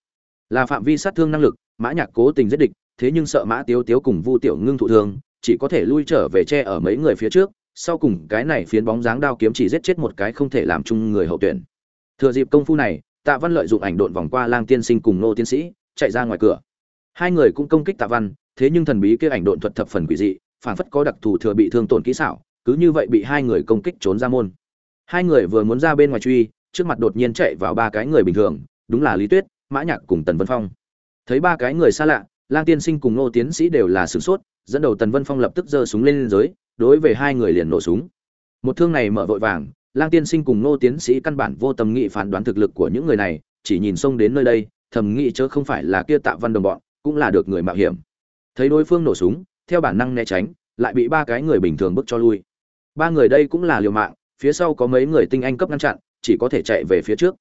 Là phạm vi sát thương năng lực, Mã Nhạc cố tình giết địch, thế nhưng sợ Mã Tiếu Tiếu cùng Vu Tiểu Ngưng thụ thương, chỉ có thể lui trở về che ở mấy người phía trước, sau cùng cái này phiến bóng dáng đao kiếm chỉ giết chết một cái không thể làm chung người hậu tuyển. Thừa dịp công phu này, Tạ Văn lợi dụng ảnh độn vòng qua Lang Tiên Sinh cùng Nô Tiến Sĩ, chạy ra ngoài cửa. Hai người cũng công kích Tạ Văn, thế nhưng thần bí kia ảnh độn thuật thập phần quỷ dị, phản phất có đặc thù thừa bị thương tổn kỹ xảo, cứ như vậy bị hai người công kích trốn ra môn. Hai người vừa muốn ra bên ngoài truy, trước mặt đột nhiên chạy vào ba cái người bình thường, đúng là Lý Tuyết, Mã Nhạc cùng Tần Vân Phong. Thấy ba cái người xa lạ, Lang Tiên Sinh cùng Ngô Tiến Sĩ đều là sửng sốt, dẫn đầu Tần Vân Phong lập tức giơ súng lên dưới, đối với hai người liền nổ súng. Một thương này mở vội vàng, Lang Tiên Sinh cùng Ngô Tiến Sĩ căn bản vô tâm nghị phán đoán thực lực của những người này, chỉ nhìn xông đến nơi đây, thầm nghĩ chớ không phải là kia Tạ Văn đồng bọn, cũng là được người mạo hiểm. Thấy đối phương nổ súng, theo bản năng né tránh, lại bị ba cái người bình thường bức cho lui. Ba người đây cũng là liều mạng, phía sau có mấy người tinh anh cấp ngăn chặn, chỉ có thể chạy về phía trước.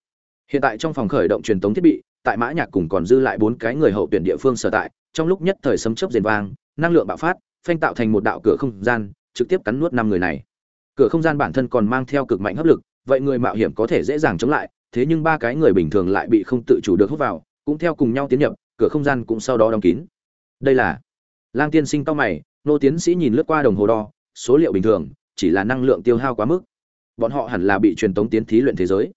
Hiện tại trong phòng khởi động truyền tống thiết bị, tại Mã Nhạc cùng còn dư lại bốn cái người hậu tuyển địa phương sở tại, trong lúc nhất thời sấm chớp rền vang, năng lượng bạo phát, phanh tạo thành một đạo cửa không gian, trực tiếp cắn nuốt năm người này. Cửa không gian bản thân còn mang theo cực mạnh hấp lực, vậy người mạo hiểm có thể dễ dàng chống lại, thế nhưng ba cái người bình thường lại bị không tự chủ được hút vào, cũng theo cùng nhau tiến nhập, cửa không gian cũng sau đó đóng kín. Đây là Lang tiên sinh cao mày, nô tiến sĩ nhìn lướt qua đồng hồ đo, số liệu bình thường, chỉ là năng lượng tiêu hao quá mức. Bọn họ hẳn là bị truyền tống tiến thí luyện thế giới.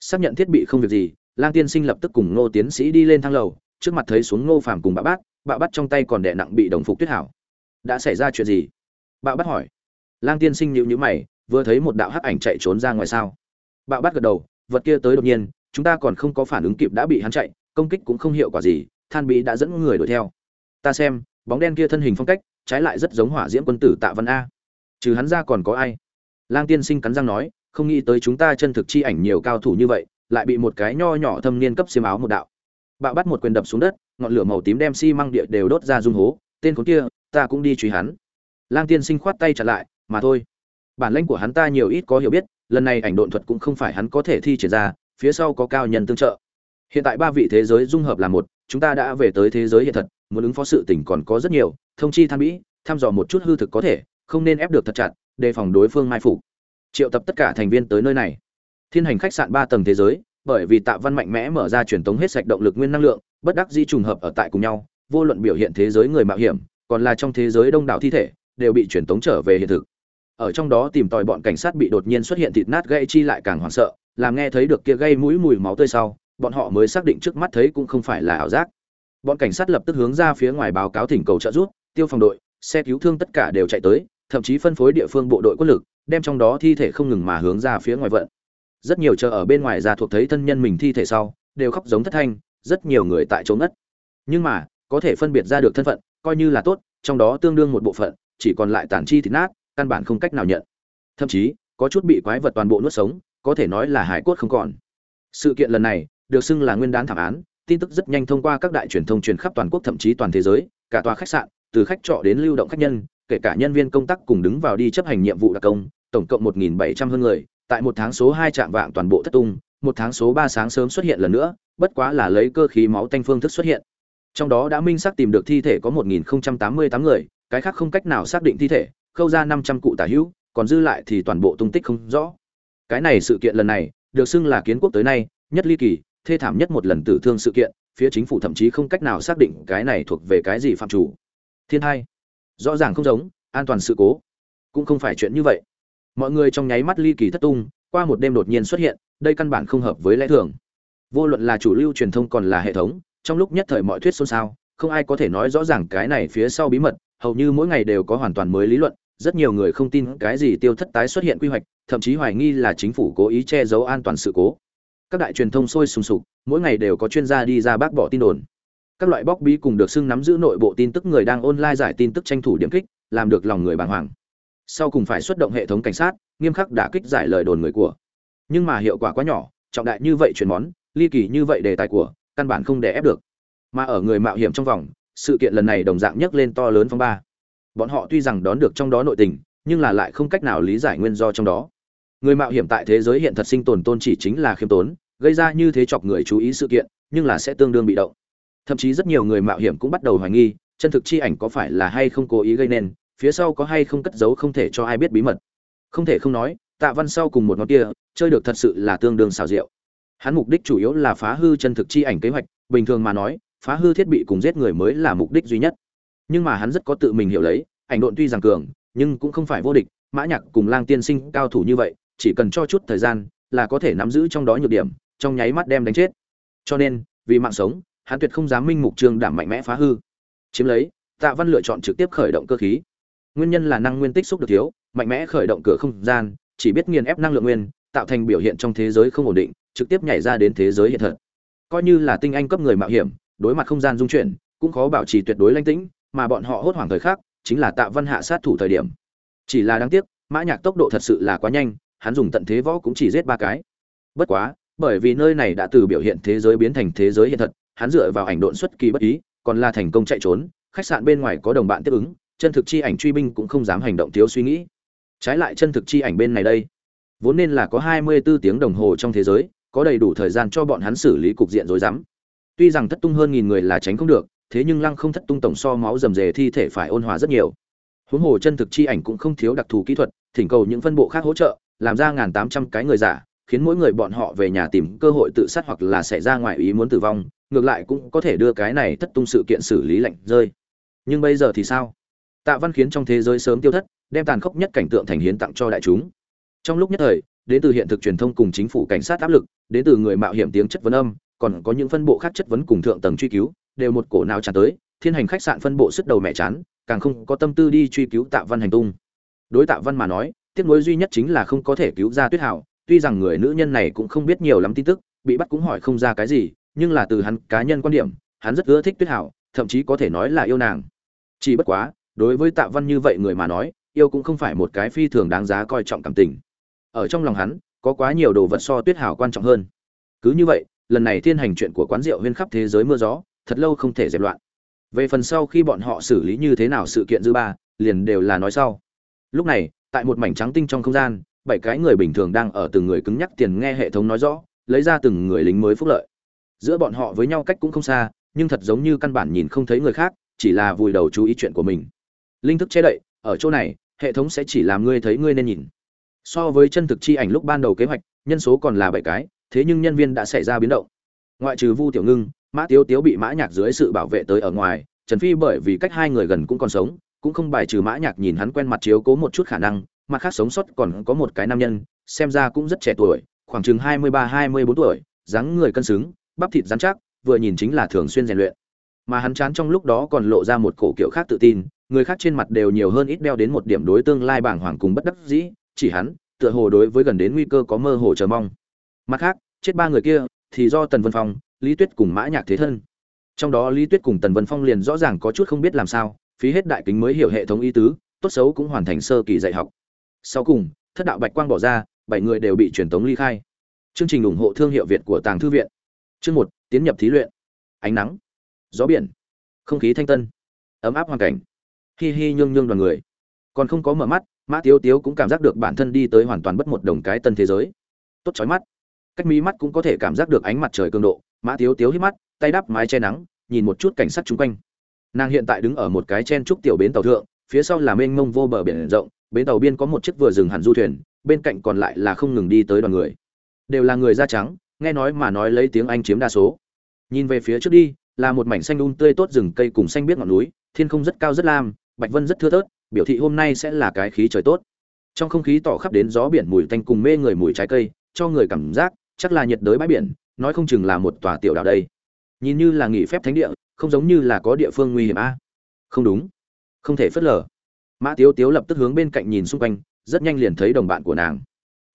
Xác nhận thiết bị không việc gì, Lang tiên sinh lập tức cùng nô tiến sĩ đi lên thang lầu, trước mặt thấy xuống Ngô Phàm cùng Bạ Bát, Bạ Bát trong tay còn đè nặng bị đồng phục Tuyết Hảo. Đã xảy ra chuyện gì? Bạ Bát hỏi. Lang tiên sinh nhíu nhíu mày, vừa thấy một đạo hắc ảnh chạy trốn ra ngoài sao? Bạ Bát gật đầu, vật kia tới đột nhiên, chúng ta còn không có phản ứng kịp đã bị hắn chạy, công kích cũng không hiệu quả gì, Than bị đã dẫn người đuổi theo. Ta xem, bóng đen kia thân hình phong cách trái lại rất giống hỏa diễm quân tử tạ văn a trừ hắn ra còn có ai lang tiên sinh cắn răng nói không nghĩ tới chúng ta chân thực chi ảnh nhiều cao thủ như vậy lại bị một cái nho nhỏ thâm niên cấp xiêm áo một đạo. Bạo bắt một quyền đập xuống đất, ngọn lửa màu tím đem xi măng địa đều đốt ra dung hố, tên khốn kia, ta cũng đi truy hắn. Lang tiên sinh khoát tay trả lại, mà thôi. Bản lãnh của hắn ta nhiều ít có hiểu biết, lần này ảnh độn thuật cũng không phải hắn có thể thi triển ra, phía sau có cao nhân tương trợ. Hiện tại ba vị thế giới dung hợp là một, chúng ta đã về tới thế giới hiện thật, muốn ứng phó sự tình còn có rất nhiều, thông chi tham mỹ thăm dò một chút hư thực có thể, không nên ép được thật chặt, đề phòng đối phương mai phục. Triệu tập tất cả thành viên tới nơi này thiên hành khách sạn ba tầng thế giới, bởi vì tạ văn mạnh mẽ mở ra truyền tống hết sạch động lực nguyên năng lượng, bất đắc di trùng hợp ở tại cùng nhau, vô luận biểu hiện thế giới người mạo hiểm, còn là trong thế giới đông đảo thi thể, đều bị truyền tống trở về hiện thực. Ở trong đó tìm tòi bọn cảnh sát bị đột nhiên xuất hiện thịt nát gây chi lại càng hoảng sợ, làm nghe thấy được kia gây mũi mùi máu tươi sau, bọn họ mới xác định trước mắt thấy cũng không phải là ảo giác. Bọn cảnh sát lập tức hướng ra phía ngoài báo cáo thỉnh cầu trợ giúp, tiêu phòng đội, xe cứu thương tất cả đều chạy tới, thậm chí phân phối địa phương bộ đội quân lực, đem trong đó thi thể không ngừng mà hướng ra phía ngoài vận rất nhiều chờ ở bên ngoài ra thuộc thấy thân nhân mình thi thể sau đều khóc giống thất thanh rất nhiều người tại chỗ ngất. Nhưng mà có thể phân biệt ra được thân phận coi như là tốt trong đó tương đương một bộ phận chỉ còn lại tàn chi thịt nát căn bản không cách nào nhận. Thậm chí có chút bị quái vật toàn bộ nuốt sống có thể nói là hải cốt không còn. Sự kiện lần này được xưng là nguyên đán thảm án tin tức rất nhanh thông qua các đại truyền thông truyền khắp toàn quốc thậm chí toàn thế giới, cả tòa khách sạn, từ khách trọ đến lưu động khách nhân, kể cả nhân viên công tác cùng đứng vào đi chấp hành nhiệm vụ đặc công, tổng cộng 1700 hơn người, tại một tháng số 2 trạng vạng toàn bộ thất tung, một tháng số 3 sáng sớm xuất hiện lần nữa, bất quá là lấy cơ khí máu tanh phương thức xuất hiện. Trong đó đã minh xác tìm được thi thể có 1088 người, cái khác không cách nào xác định thi thể, khâu ra 500 cụ tả hữu, còn dư lại thì toàn bộ tung tích không rõ. Cái này sự kiện lần này, được xưng là kiến quốc tới nay, nhất ly kỳ, thê thảm nhất một lần tử thương sự kiện phía chính phủ thậm chí không cách nào xác định cái này thuộc về cái gì phạm chủ thiên hai rõ ràng không giống an toàn sự cố cũng không phải chuyện như vậy mọi người trong nháy mắt ly kỳ thất tung, qua một đêm đột nhiên xuất hiện, đây căn bản không hợp với lẽ thường. Vô luận là chủ lưu truyền thông còn là hệ thống, trong lúc nhất thời mọi thuyết xôn xao, không ai có thể nói rõ ràng cái này phía sau bí mật, hầu như mỗi ngày đều có hoàn toàn mới lý luận, rất nhiều người không tin cái gì tiêu thất tái xuất hiện quy hoạch, thậm chí hoài nghi là chính phủ cố ý che giấu an toàn sự cố. Các đại truyền thông sôi sùng sục, mỗi ngày đều có chuyên gia đi ra bác bỏ tin đồn. Các loại bóc bí cùng được xưng nắm giữ nội bộ tin tức người đang online giải tin tức tranh thủ điểm kích, làm được lòng người bàng hoàng sau cùng phải xuất động hệ thống cảnh sát, nghiêm khắc đả kích giải lời đồn người của. Nhưng mà hiệu quả quá nhỏ, trọng đại như vậy chuyển món, ly kỳ như vậy đề tài của, căn bản không để ép được. Mà ở người mạo hiểm trong vòng, sự kiện lần này đồng dạng nhấc lên to lớn phong ba. Bọn họ tuy rằng đón được trong đó nội tình, nhưng là lại không cách nào lý giải nguyên do trong đó. Người mạo hiểm tại thế giới hiện thật sinh tồn tôn chỉ chính là khiêm tốn, gây ra như thế chọc người chú ý sự kiện, nhưng là sẽ tương đương bị động. Thậm chí rất nhiều người mạo hiểm cũng bắt đầu hoài nghi, chân thực chi ảnh có phải là hay không cố ý gây nên phía sau có hay không cất giấu không thể cho ai biết bí mật. Không thể không nói, tạ văn sau cùng một ngón kia, chơi được thật sự là tương đương xào rượu hắn mục đích chủ yếu là phá hư chân thực chi ảnh kế hoạch, bình thường mà nói, phá hư thiết bị cùng giết người mới là mục đích duy nhất. Nhưng mà hắn rất có tự mình hiểu lấy, ảnh độn tuy rằng cường, nhưng cũng không phải vô địch, mã nhạc cùng lang tiên sinh cao thủ như vậy, chỉ cần cho chút thời gian, là có thể nắm giữ trong đó nhược điểm, trong nháy mắt đem đánh chết. Cho nên, vì mạng sống, hắn tuyệt không dám minh mục trương đảm mạnh mẽ phá hư. Chiếm lấy, tạ văn lựa chọn trực tiếp khởi động cơ khí nguyên nhân là năng nguyên tích xúc được thiếu, mạnh mẽ khởi động cửa không gian, chỉ biết nghiền ép năng lượng nguyên, tạo thành biểu hiện trong thế giới không ổn định, trực tiếp nhảy ra đến thế giới hiện thật. Coi như là tinh anh cấp người mạo hiểm, đối mặt không gian dung chuyển, cũng khó bảo trì tuyệt đối lãnh tĩnh, mà bọn họ hốt hoảng thời khắc, chính là tạ văn hạ sát thủ thời điểm. Chỉ là đáng tiếc, mã nhạc tốc độ thật sự là quá nhanh, hắn dùng tận thế võ cũng chỉ giết ba cái. Bất quá, bởi vì nơi này đã từ biểu hiện thế giới biến thành thế giới hiện thật, hắn dựa vào ảnh độn xuất kỳ bất ý, còn là thành công chạy trốn, khách sạn bên ngoài có đồng bạn tiếp ứng chân thực chi ảnh truy binh cũng không dám hành động thiếu suy nghĩ. Trái lại chân thực chi ảnh bên này đây, vốn nên là có 24 tiếng đồng hồ trong thế giới, có đầy đủ thời gian cho bọn hắn xử lý cục diện rối rắm. Tuy rằng thất tung hơn nghìn người là tránh không được, thế nhưng lăng không thất tung tổng so máu rầm rề thi thể phải ôn hòa rất nhiều. Huống hồ chân thực chi ảnh cũng không thiếu đặc thù kỹ thuật, thỉnh cầu những phân bộ khác hỗ trợ, làm ra ngàn tám trăm cái người giả, khiến mỗi người bọn họ về nhà tìm cơ hội tự sát hoặc là xảy ra ngoài ý muốn tử vong, ngược lại cũng có thể đưa cái này thất tung sự kiện xử lý lạnh rơi. Nhưng bây giờ thì sao? Tạ văn khiến trong thế giới sớm tiêu thất, đem tàn khốc nhất cảnh tượng thành hiến tặng cho đại chúng. Trong lúc nhất thời, đến từ hiện thực truyền thông cùng chính phủ cảnh sát áp lực, đến từ người mạo hiểm tiếng chất vấn âm, còn có những phân bộ khác chất vấn cùng thượng tầng truy cứu, đều một cổ nào tràn tới, thiên hành khách sạn phân bộ sức đầu mẹ chán, càng không có tâm tư đi truy cứu tạ văn hành tung. Đối tạ văn mà nói, tiếc nuối duy nhất chính là không có thể cứu ra tuyết hảo, tuy rằng người nữ nhân này cũng không biết nhiều lắm tin tức, bị bắt cũng hỏi không ra cái gì, nhưng là từ hắn cá nhân quan điểm, hắn rất ưa thích tuyết hảo, thậm chí có thể nói là yêu nàng. Chỉ bất quá đối với tạ văn như vậy người mà nói, yêu cũng không phải một cái phi thường đáng giá coi trọng cảm tình. Ở trong lòng hắn, có quá nhiều đồ vật so tuyết hảo quan trọng hơn. Cứ như vậy, lần này thiên hành chuyện của quán rượu huyên khắp thế giới mưa gió, thật lâu không thể dẹp loạn. Về phần sau khi bọn họ xử lý như thế nào sự kiện dư ba, liền đều là nói sau. Lúc này, tại một mảnh trắng tinh trong không gian, bảy cái người bình thường đang ở từng người cứng nhắc tiền nghe hệ thống nói rõ, lấy ra từng người lính mới phúc lợi. Giữa bọn họ với nhau cách cũng không xa, nhưng thật giống như căn bản nhìn không thấy người khác, chỉ là vùi đầu chú ý chuyện của mình linh thức che đậy, ở chỗ này, hệ thống sẽ chỉ làm ngươi thấy ngươi nên nhìn. So với chân thực chi ảnh lúc ban đầu kế hoạch, nhân số còn là bảy cái, thế nhưng nhân viên đã xảy ra biến động. Ngoại trừ vu tiểu ngưng, mã tiếu tiếu bị mã nhạc dưới sự bảo vệ tới ở ngoài, trần phi bởi vì cách hai người gần cũng còn sống, cũng không bài trừ mã nhạc nhìn hắn quen mặt chiếu cố một chút khả năng, mặt khác sống sót còn có một cái nam nhân, xem ra cũng rất trẻ tuổi, khoảng chừng hai mươi ba, hai mươi bốn tuổi, dáng người cân xứng, bắp thịt rắn chắc, vừa nhìn chính là thường xuyên rèn luyện. Mà hắn chán trong lúc đó còn lộ ra một cổ kiểu khác tự tin người khác trên mặt đều nhiều hơn ít đeo đến một điểm đối tương lai bảng hoàng cùng bất đắc dĩ, chỉ hắn, tựa hồ đối với gần đến nguy cơ có mơ hồ chờ mong. Mặt khác, chết ba người kia, thì do tần vân phong, lý tuyết cùng mã nhạc thế thân. Trong đó lý tuyết cùng tần vân phong liền rõ ràng có chút không biết làm sao, phí hết đại kính mới hiểu hệ thống y tứ, tốt xấu cũng hoàn thành sơ kỳ dạy học. Sau cùng, thất đạo bạch quang bỏ ra, bảy người đều bị truyền tống ly khai. Chương trình ủng hộ thương hiệu việt của tàng thư viện. Chương một, tiến nhập thí luyện. Ánh nắng, gió biển, không khí thanh tân, ấm áp hoàn cảnh hi hi nhương nhương đoàn người. Còn không có mở mắt, mã tiếu tiếu cũng cảm giác được bản thân đi tới hoàn toàn bất một đồng cái tân thế giới. Tốt chói mắt. Cách mí mắt cũng có thể cảm giác được ánh mặt trời cường độ. Mã tiếu tiếu hít mắt, tay đắp mái che nắng, nhìn một chút cảnh sát chung quanh. Nàng hiện tại đứng ở một cái chen trúc tiểu bến tàu thượng, phía sau là mênh mông vô bờ biển rộng, bến tàu biên có một chiếc vừa dừng hẳn du thuyền, bên cạnh còn lại là không ngừng đi tới đoàn người. Đều là người da trắng, nghe nói mà nói lấy tiếng anh chiếm đa số. Nhìn về phía trước đi, là một mảnh xanh un tươi tốt rừng cây cùng xanh biết ngọn núi, thiên không rất cao rất lam bạch vân rất thưa thớt, biểu thị hôm nay sẽ là cái khí trời tốt. Trong không khí tỏ khắp đến gió biển mùi tanh cùng mê người mùi trái cây, cho người cảm giác chắc là nhiệt đới bãi biển, nói không chừng là một tòa tiểu đảo đây. Nhìn như là nghỉ phép thánh địa, không giống như là có địa phương nguy hiểm a. Không đúng. Không thể phớt lờ. Mã tiếu tiếu lập tức hướng bên cạnh nhìn xung quanh, rất nhanh liền thấy đồng bạn của nàng.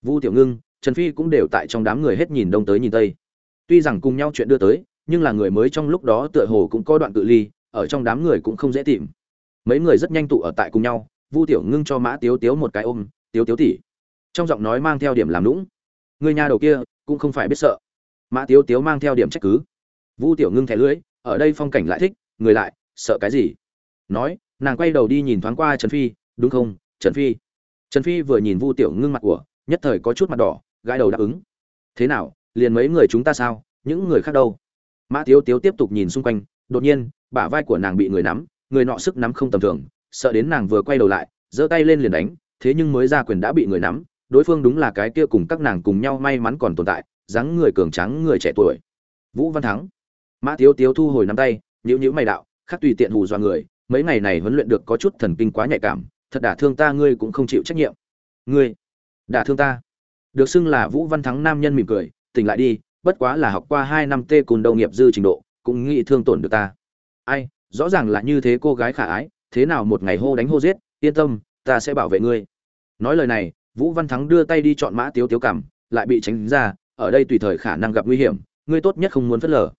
Vu tiểu ngưng, trần phi cũng đều tại trong đám người hết nhìn đông tới nhìn tây. Tuy rằng cùng nhau chuyện đưa tới, nhưng là người mới trong lúc đó tựa hồ cũng có đoạn cự ly, ở trong đám người cũng không dễ tìm mấy người rất nhanh tụ ở tại cùng nhau, vu tiểu ngưng cho mã tiếu tiếu một cái ôm, tiếu tiếu tỉ trong giọng nói mang theo điểm làm lũng người nhà đầu kia cũng không phải biết sợ. Mã tiếu tiếu mang theo điểm trách cứ. Vu tiểu ngưng thẻ lưỡi ở đây phong cảnh lại thích, người lại, sợ cái gì? Nói, nàng quay đầu đi nhìn thoáng qua trần phi, đúng không, trần phi? Trần phi vừa nhìn vu tiểu ngưng mặt của, nhất thời có chút mặt đỏ, gãi đầu đáp ứng. Thế nào, liền mấy người chúng ta sao, những người khác đâu? Mã tiếu tiếu tiếp tục nhìn xung quanh, đột nhiên, bả vai của nàng bị người nắm người nọ sức nắm không tầm thường, sợ đến nàng vừa quay đầu lại, giơ tay lên liền đánh, thế nhưng mới ra quyền đã bị người nắm, đối phương đúng là cái kia cùng các nàng cùng nhau may mắn còn tồn tại, dáng người cường trắng người trẻ tuổi. Vũ văn thắng, mã tiếu tiếu thu hồi nắm tay nhữ nhữ mày đạo, khắc tùy tiện hù dọa người, mấy ngày này huấn luyện được có chút thần kinh quá nhạy cảm, thật đả thương ta ngươi cũng không chịu trách nhiệm. Ngươi, đả thương ta. Được xưng là vũ văn thắng nam nhân mỉm cười, tỉnh lại đi, bất quá là học qua hai năm tê cùn đầu nghiệp dư trình độ, cũng nghĩ thương tổn được ta. Ai rõ ràng là như thế cô gái khả ái, thế nào một ngày hô đánh hô giết, yên tâm, ta sẽ bảo vệ ngươi. Nói lời này, vũ văn thắng đưa tay đi chọn mã tiếu tiếu cảm, lại bị tránh ra, ở đây tùy thời khả năng gặp nguy hiểm, ngươi tốt nhất không muốn phớt lờ.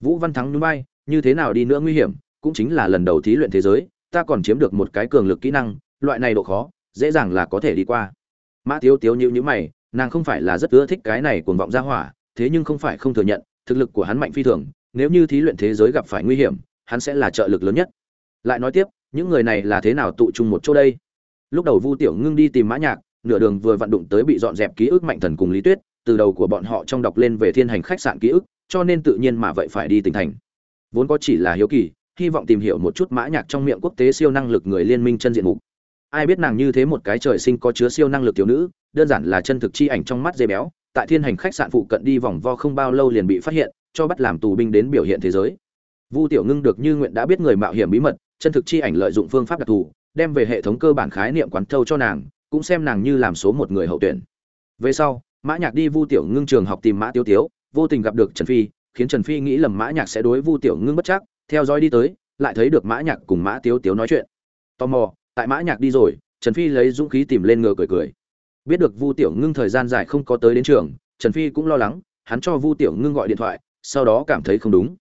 Vũ văn thắng núi bay như thế nào đi nữa nguy hiểm, cũng chính là lần đầu thí luyện thế giới, ta còn chiếm được một cái cường lực kỹ năng, loại này độ khó, dễ dàng là có thể đi qua. Mã tiếu tiếu nhữ nhữ mày, nàng không phải là rất ưa thích cái này cuồng vọng ra hỏa, thế nhưng không phải không thừa nhận, thực lực của hắn mạnh phi thường, nếu như thí luyện thế giới gặp phải nguy hiểm hắn sẽ là trợ lực lớn nhất. Lại nói tiếp, những người này là thế nào tụ chung một chỗ đây? Lúc đầu vu tiểu ngưng đi tìm mã nhạc, nửa đường vừa vận đụng tới bị dọn dẹp ký ức mạnh thần cùng lý tuyết, từ đầu của bọn họ trong đọc lên về thiên hành khách sạn ký ức, cho nên tự nhiên mà vậy phải đi tỉnh thành. Vốn có chỉ là hiếu kỳ, hy vọng tìm hiểu một chút mã nhạc trong miệng quốc tế siêu năng lực người liên minh chân diện mục. Ai biết nàng như thế một cái trời sinh có chứa siêu năng lực thiếu nữ, đơn giản là chân thực chi ảnh trong mắt dây béo, tại thiên hành khách sạn phụ cận đi vòng vo không bao lâu liền bị phát hiện, cho bắt làm tù binh đến biểu hiện thế giới vu tiểu ngưng được như nguyện đã biết người mạo hiểm bí mật, chân thực chi ảnh lợi dụng phương pháp đặc thù, đem về hệ thống cơ bản khái niệm quán thâu cho nàng, cũng xem nàng như làm số một người hậu tuyển. Về sau, mã nhạc đi vu tiểu ngưng trường học tìm mã tiêu tiếu, vô tình gặp được trần phi, khiến trần phi nghĩ lầm mã nhạc sẽ đối vu tiểu ngưng bất chắc, theo dõi đi tới, lại thấy được mã nhạc cùng mã tiếu tiếu nói chuyện. Tò mò, tại mã nhạc đi rồi, trần phi lấy dũng khí tìm lên ngựa cười cười. Biết được vu tiểu ngưng thời gian dài không có tới đến trường, trần phi cũng lo lắng, hắn cho vu tiểu ngưng gọi điện thoại, sau đó cảm thấy không đúng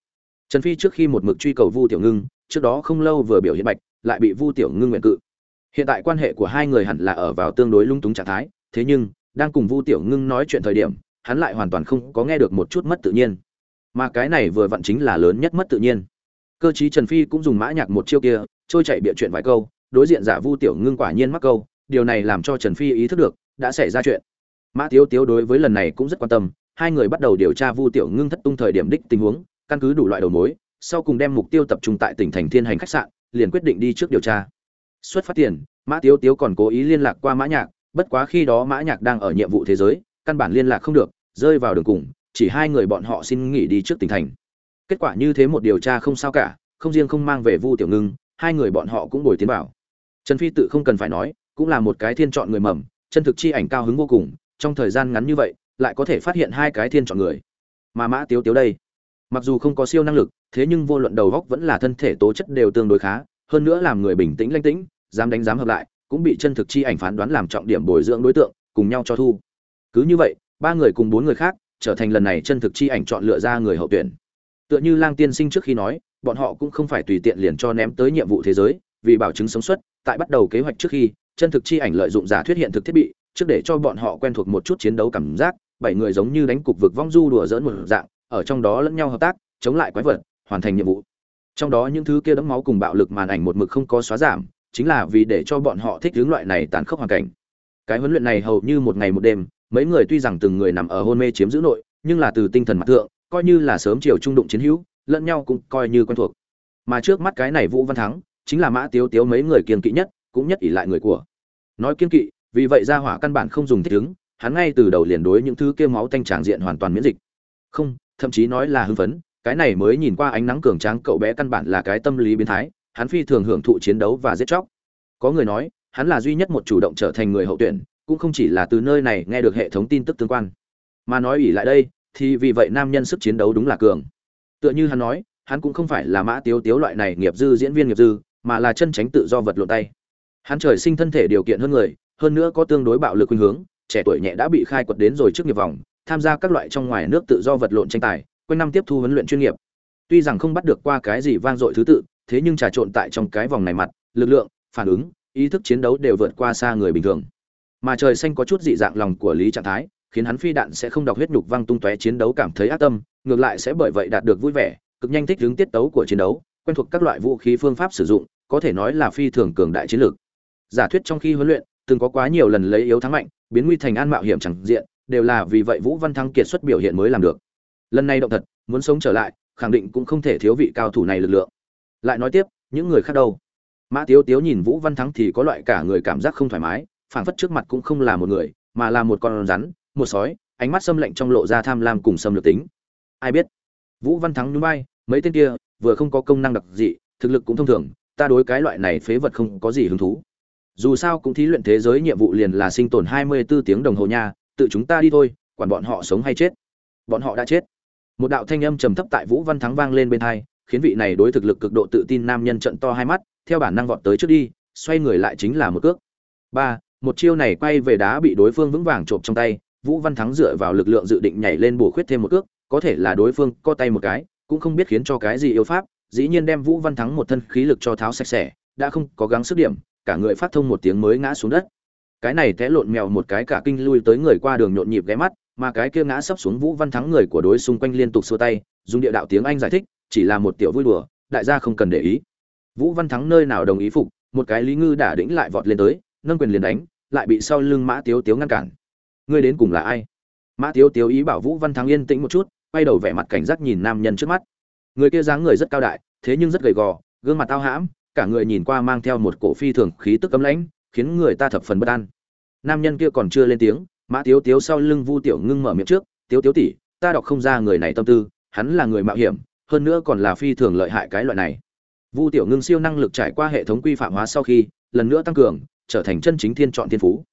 trần phi trước khi một mực truy cầu vu tiểu ngưng, trước đó không lâu vừa biểu hiện bạch, lại bị vu tiểu ngưng nguyện cự. Hiện tại quan hệ của hai người hẳn là ở vào tương đối lung túng trạng thái, thế nhưng, đang cùng vu tiểu ngưng nói chuyện thời điểm, hắn lại hoàn toàn không có nghe được một chút mất tự nhiên. Mà cái này vừa vặn chính là lớn nhất mất tự nhiên. Cơ chí trần phi cũng dùng mã nhạc một chiêu kia, trôi chạy bịa chuyện vài câu, đối diện giả vu tiểu ngưng quả nhiên mắc câu, điều này làm cho trần phi ý thức được, đã xảy ra chuyện. Mã tiếu tiếu đối với lần này cũng rất quan tâm, hai người bắt đầu điều tra vu tiểu ngưng thất tung thời điểm đích tình huống căn cứ đủ loại đầu mối, sau cùng đem mục tiêu tập trung tại tỉnh thành thiên hành khách sạn, liền quyết định đi trước điều tra. Xuất phát tiền, mã tiếu tiếu còn cố ý liên lạc qua mã nhạc, bất quá khi đó mã nhạc đang ở nhiệm vụ thế giới, căn bản liên lạc không được, rơi vào đường cùng, chỉ hai người bọn họ xin nghỉ đi trước tỉnh thành. Kết quả như thế một điều tra không sao cả, không riêng không mang về vu tiểu ngưng, hai người bọn họ cũng bồi tiến vào. Trần phi tự không cần phải nói, cũng là một cái thiên chọn người mầm, chân thực chi ảnh cao hứng vô cùng, trong thời gian ngắn như vậy, lại có thể phát hiện hai cái thiên chọn người. Mà mã tiếu tiếu đây mặc dù không có siêu năng lực, thế nhưng vô luận đầu góc vẫn là thân thể tố chất đều tương đối khá, hơn nữa làm người bình tĩnh lanh tĩnh, dám đánh dám hợp lại, cũng bị chân thực chi ảnh phán đoán làm trọng điểm bồi dưỡng đối tượng, cùng nhau cho thu. Cứ như vậy, ba người cùng bốn người khác, trở thành lần này chân thực chi ảnh chọn lựa ra người hậu tuyển. Tựa như lang tiên sinh trước khi nói, bọn họ cũng không phải tùy tiện liền cho ném tới nhiệm vụ thế giới, vì bảo chứng sống suất tại bắt đầu kế hoạch trước khi, chân thực chi ảnh lợi dụng giả thuyết hiện thực thiết bị, trước để cho bọn họ quen thuộc một chút chiến đấu cảm giác, bảy người giống như đánh cục vực vong du đùa dỡn một dạng ở trong đó lẫn nhau hợp tác, chống lại quái vật, hoàn thành nhiệm vụ. Trong đó những thứ kia đẫm máu cùng bạo lực màn ảnh một mực không có xóa giảm, chính là vì để cho bọn họ thích hướng loại này tàn khốc hoàn cảnh. Cái huấn luyện này hầu như một ngày một đêm, mấy người tuy rằng từng người nằm ở hôn mê chiếm giữ nội, nhưng là từ tinh thần mặt thượng, coi như là sớm chiều trung đụng chiến hữu, lẫn nhau cũng coi như quen thuộc. Mà trước mắt cái này vũ văn thắng, chính là mã tiếu tiếu mấy người kiên kỵ nhất, cũng nhất ỷ lại người của. Nói kiên kỵ, vì vậy ra hỏa căn bản không dùng thích ứng, hắn ngay từ đầu liền đối những thứ kia máu tanh tràng diện hoàn toàn miễn dịch. Không thậm chí nói là hưng phấn, cái này mới nhìn qua ánh nắng cường tráng cậu bé căn bản là cái tâm lý biến thái, hắn phi thường hưởng thụ chiến đấu và giết chóc. Có người nói, hắn là duy nhất một chủ động trở thành người hậu tuyển, cũng không chỉ là từ nơi này nghe được hệ thống tin tức tương quan. Mà nói ủy lại đây, thì vì vậy nam nhân sức chiến đấu đúng là cường. Tựa như hắn nói, hắn cũng không phải là mã tiếu tiếu loại này nghiệp dư diễn viên nghiệp dư, mà là chân tránh tự do vật lộn tay. Hắn trời sinh thân thể điều kiện hơn người, hơn nữa có tương đối bạo lực khuynh hướng, trẻ tuổi nhẹ đã bị khai quật đến rồi trước nghiệp vòng tham gia các loại trong ngoài nước tự do vật lộn tranh tài, quanh năm tiếp thu huấn luyện chuyên nghiệp. Tuy rằng không bắt được qua cái gì vang dội thứ tự, thế nhưng trà trộn tại trong cái vòng này mặt, lực lượng, phản ứng, ý thức chiến đấu đều vượt qua xa người bình thường. Mà trời xanh có chút dị dạng lòng của lý trạng thái, khiến hắn phi đạn sẽ không đọc huyết nhục văng tung tóe chiến đấu cảm thấy ác tâm, ngược lại sẽ bởi vậy đạt được vui vẻ, cực nhanh thích ứng tiết tấu của chiến đấu, quen thuộc các loại vũ khí phương pháp sử dụng, có thể nói là phi thường cường đại chiến lược. Giả thuyết trong khi huấn luyện, từng có quá nhiều lần lấy yếu thắng mạnh, biến nguy thành an mạo hiểm chẳng diện đều là vì vậy vũ văn thắng kiệt xuất biểu hiện mới làm được. Lần này động thật, muốn sống trở lại, khẳng định cũng không thể thiếu vị cao thủ này lực lượng. Lại nói tiếp, những người khác đâu? Mã tiếu tiếu nhìn vũ văn thắng thì có loại cả người cảm giác không thoải mái, phảng phất trước mặt cũng không là một người, mà là một con rắn, một sói, ánh mắt xâm lạnh trong lộ ra tham lam cùng xâm lược tính. Ai biết? Vũ văn thắng nhún vai, mấy tên kia, vừa không có công năng đặc dị, thực lực cũng thông thường, ta đối cái loại này phế vật không có gì hứng thú. Dù sao cũng thí luyện thế giới nhiệm vụ liền là sinh tồn 24 tiếng đồng hồ nha tự chúng ta đi thôi, quản bọn họ sống hay chết. Bọn họ đã chết. Một đạo thanh âm trầm thấp tại vũ văn thắng vang lên bên tai khiến vị này đối thực lực cực độ tự tin nam nhân trận to hai mắt, theo bản năng vọt tới trước đi, xoay người lại chính là một cước. Ba, một chiêu này quay về đá bị đối phương vững vàng trộm trong tay, vũ văn thắng dựa vào lực lượng dự định nhảy lên bổ khuyết thêm một cước, có thể là đối phương co tay một cái, cũng không biết khiến cho cái gì yêu pháp, dĩ nhiên đem vũ văn thắng một thân khí lực cho tháo sạch sẽ, đã không có gắng sức điểm, cả người phát thông một tiếng mới ngã xuống đất cái này té lộn mèo một cái cả kinh lui tới người qua đường nhộn nhịp ghé mắt, mà cái kia ngã sấp xuống vũ văn thắng người của đối xung quanh liên tục xua tay, dùng địa đạo tiếng anh giải thích, chỉ là một tiểu vui đùa, đại gia không cần để ý. Vũ văn thắng nơi nào đồng ý phục, một cái lý ngư đả đĩnh lại vọt lên tới, nâng quyền liền đánh, lại bị sau lưng mã tiếu tiếu ngăn cản. Ngươi đến cùng là ai? Mã tiếu tiếu ý bảo vũ văn thắng yên tĩnh một chút, quay đầu vẻ mặt cảnh giác nhìn nam nhân trước mắt. Người kia dáng người rất cao đại, thế nhưng rất gầy gò, gương mặt tao hãm, cả người nhìn qua mang theo một cổ phi thường khí tức cấm lãnh khiến người ta thập phần bất an. Nam nhân kia còn chưa lên tiếng, mã tiếu tiếu sau lưng vu tiểu ngưng mở miệng trước, tiếu tiếu tỷ, ta đọc không ra người này tâm tư, hắn là người mạo hiểm, hơn nữa còn là phi thường lợi hại cái loại này. Vu tiểu ngưng siêu năng lực trải qua hệ thống quy phạm hóa sau khi, lần nữa tăng cường, trở thành chân chính thiên chọn thiên phú.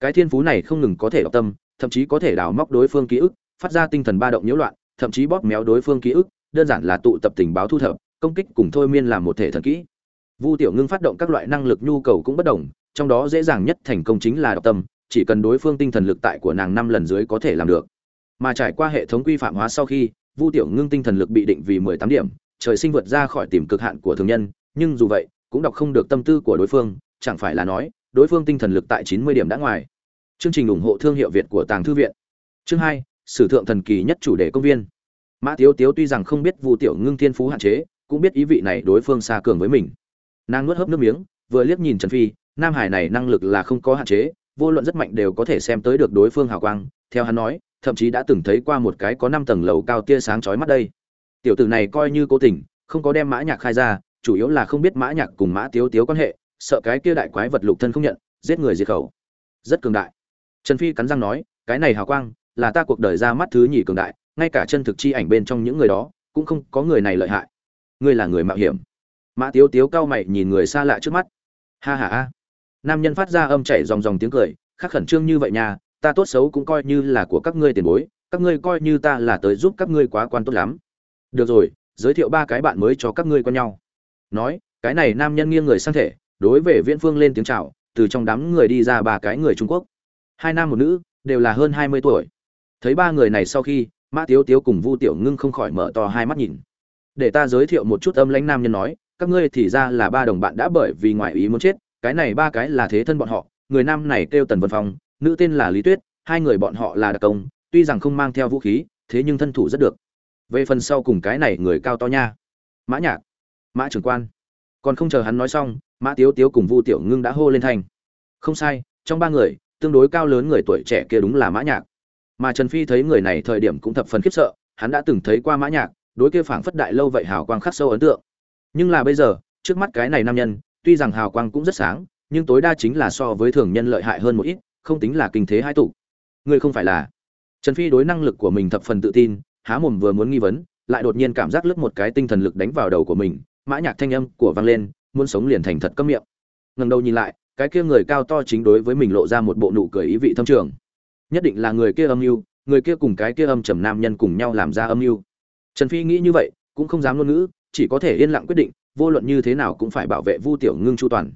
Cái thiên phú này không ngừng có thể đọc tâm, thậm chí có thể đào móc đối phương ký ức, phát ra tinh thần ba động nhiễu loạn, thậm chí bóp méo đối phương ký ức, đơn giản là tụ tập tình báo thu thập, công kích cùng thôi miên làm một thể thần kỹ. Vu tiểu ngưng phát động các loại năng lực nhu cầu cũng bất đồng trong đó dễ dàng nhất thành công chính là đọc tâm, chỉ cần đối phương tinh thần lực tại của nàng năm lần dưới có thể làm được. Mà trải qua hệ thống quy phạm hóa sau khi, vu tiểu ngưng tinh thần lực bị định vì mười tám điểm, trời sinh vượt ra khỏi tìm cực hạn của thường nhân, nhưng dù vậy, cũng đọc không được tâm tư của đối phương, chẳng phải là nói, đối phương tinh thần lực tại chín mươi điểm đã ngoài. Chương trình ủng hộ thương hiệu việt của tàng thư viện. Chương hai, sử thượng thần kỳ nhất chủ đề công viên. Mã tiếu tiếu tuy rằng không biết vu tiểu ngưng thiên phú hạn chế, cũng biết ý vị này đối phương xa cường với mình. Nàng nuốt hớp nước miếng, vừa liếc nhìn trần phi nam hải này năng lực là không có hạn chế, vô luận rất mạnh đều có thể xem tới được đối phương hào quang, theo hắn nói, thậm chí đã từng thấy qua một cái có năm tầng lầu cao tia sáng chói mắt đây. Tiểu tử này coi như cố tình, không có đem mã nhạc khai ra, chủ yếu là không biết mã nhạc cùng mã tiếu tiếu quan hệ, sợ cái kia đại quái vật lục thân không nhận, giết người diệt khẩu. Rất cường đại. Trần phi cắn răng nói, cái này hào quang, là ta cuộc đời ra mắt thứ nhì cường đại, ngay cả chân thực chi ảnh bên trong những người đó, cũng không có người này lợi hại. Ngươi là người mạo hiểm. Mã tiếu tiếu cao mày nhìn người xa lạ trước mắt. Ha ha ha nam nhân phát ra âm chảy dòng dòng tiếng cười, khắc khẩn trương như vậy nha, ta tốt xấu cũng coi như là của các ngươi tiền bối, các ngươi coi như ta là tới giúp các ngươi quá quan tốt lắm. Được rồi, giới thiệu ba cái bạn mới cho các ngươi con nhau. Nói, cái này nam nhân nghiêng người sang thể, đối về viễn phương lên tiếng chào, từ trong đám người đi ra ba cái người trung quốc. Hai nam một nữ, đều là hơn hai mươi tuổi. Thấy ba người này sau khi, mã tiếu tiếu cùng vu tiểu ngưng không khỏi mở to hai mắt nhìn. Để ta giới thiệu một chút âm lãnh nam nhân nói, các ngươi thì ra là ba đồng bạn đã bởi vì ngoại ý muốn chết cái này ba cái là thế thân bọn họ, người nam này kêu tần vân phong, nữ tên là lý tuyết, hai người bọn họ là đặc công, tuy rằng không mang theo vũ khí, thế nhưng thân thủ rất được. Về phần sau cùng cái này người cao to nha. Mã nhạc, mã trưởng quan. Còn không chờ hắn nói xong, mã tiếu tiếu cùng vu tiểu ngưng đã hô lên thành. Không sai, trong ba người, tương đối cao lớn người tuổi trẻ kia đúng là mã nhạc. Mà trần phi thấy người này thời điểm cũng thập phần khiếp sợ, hắn đã từng thấy qua mã nhạc, đối kia phảng phất đại lâu vậy hào quang khắc sâu ấn tượng. Nhưng là bây giờ, trước mắt cái này nam nhân tuy rằng hào quang cũng rất sáng, nhưng tối đa chính là so với thường nhân lợi hại hơn một ít, không tính là kinh thế hai tụ. Ngươi không phải là. Trần phi đối năng lực của mình thập phần tự tin, há mồm vừa muốn nghi vấn, lại đột nhiên cảm giác lướt một cái tinh thần lực đánh vào đầu của mình, mã nhạc thanh âm của vang lên, muốn sống liền thành thật cấm miệng. Ngẩng đầu nhìn lại, cái kia người cao to chính đối với mình lộ ra một bộ nụ cười ý vị thâm trường. Nhất định là người kia âm mưu, người kia cùng cái kia âm trầm nam nhân cùng nhau làm ra âm mưu. Trần phi nghĩ như vậy, cũng không dám ngôn ngữ, chỉ có thể yên lặng quyết định vô luận như thế nào cũng phải bảo vệ vu tiểu ngưng chu toàn.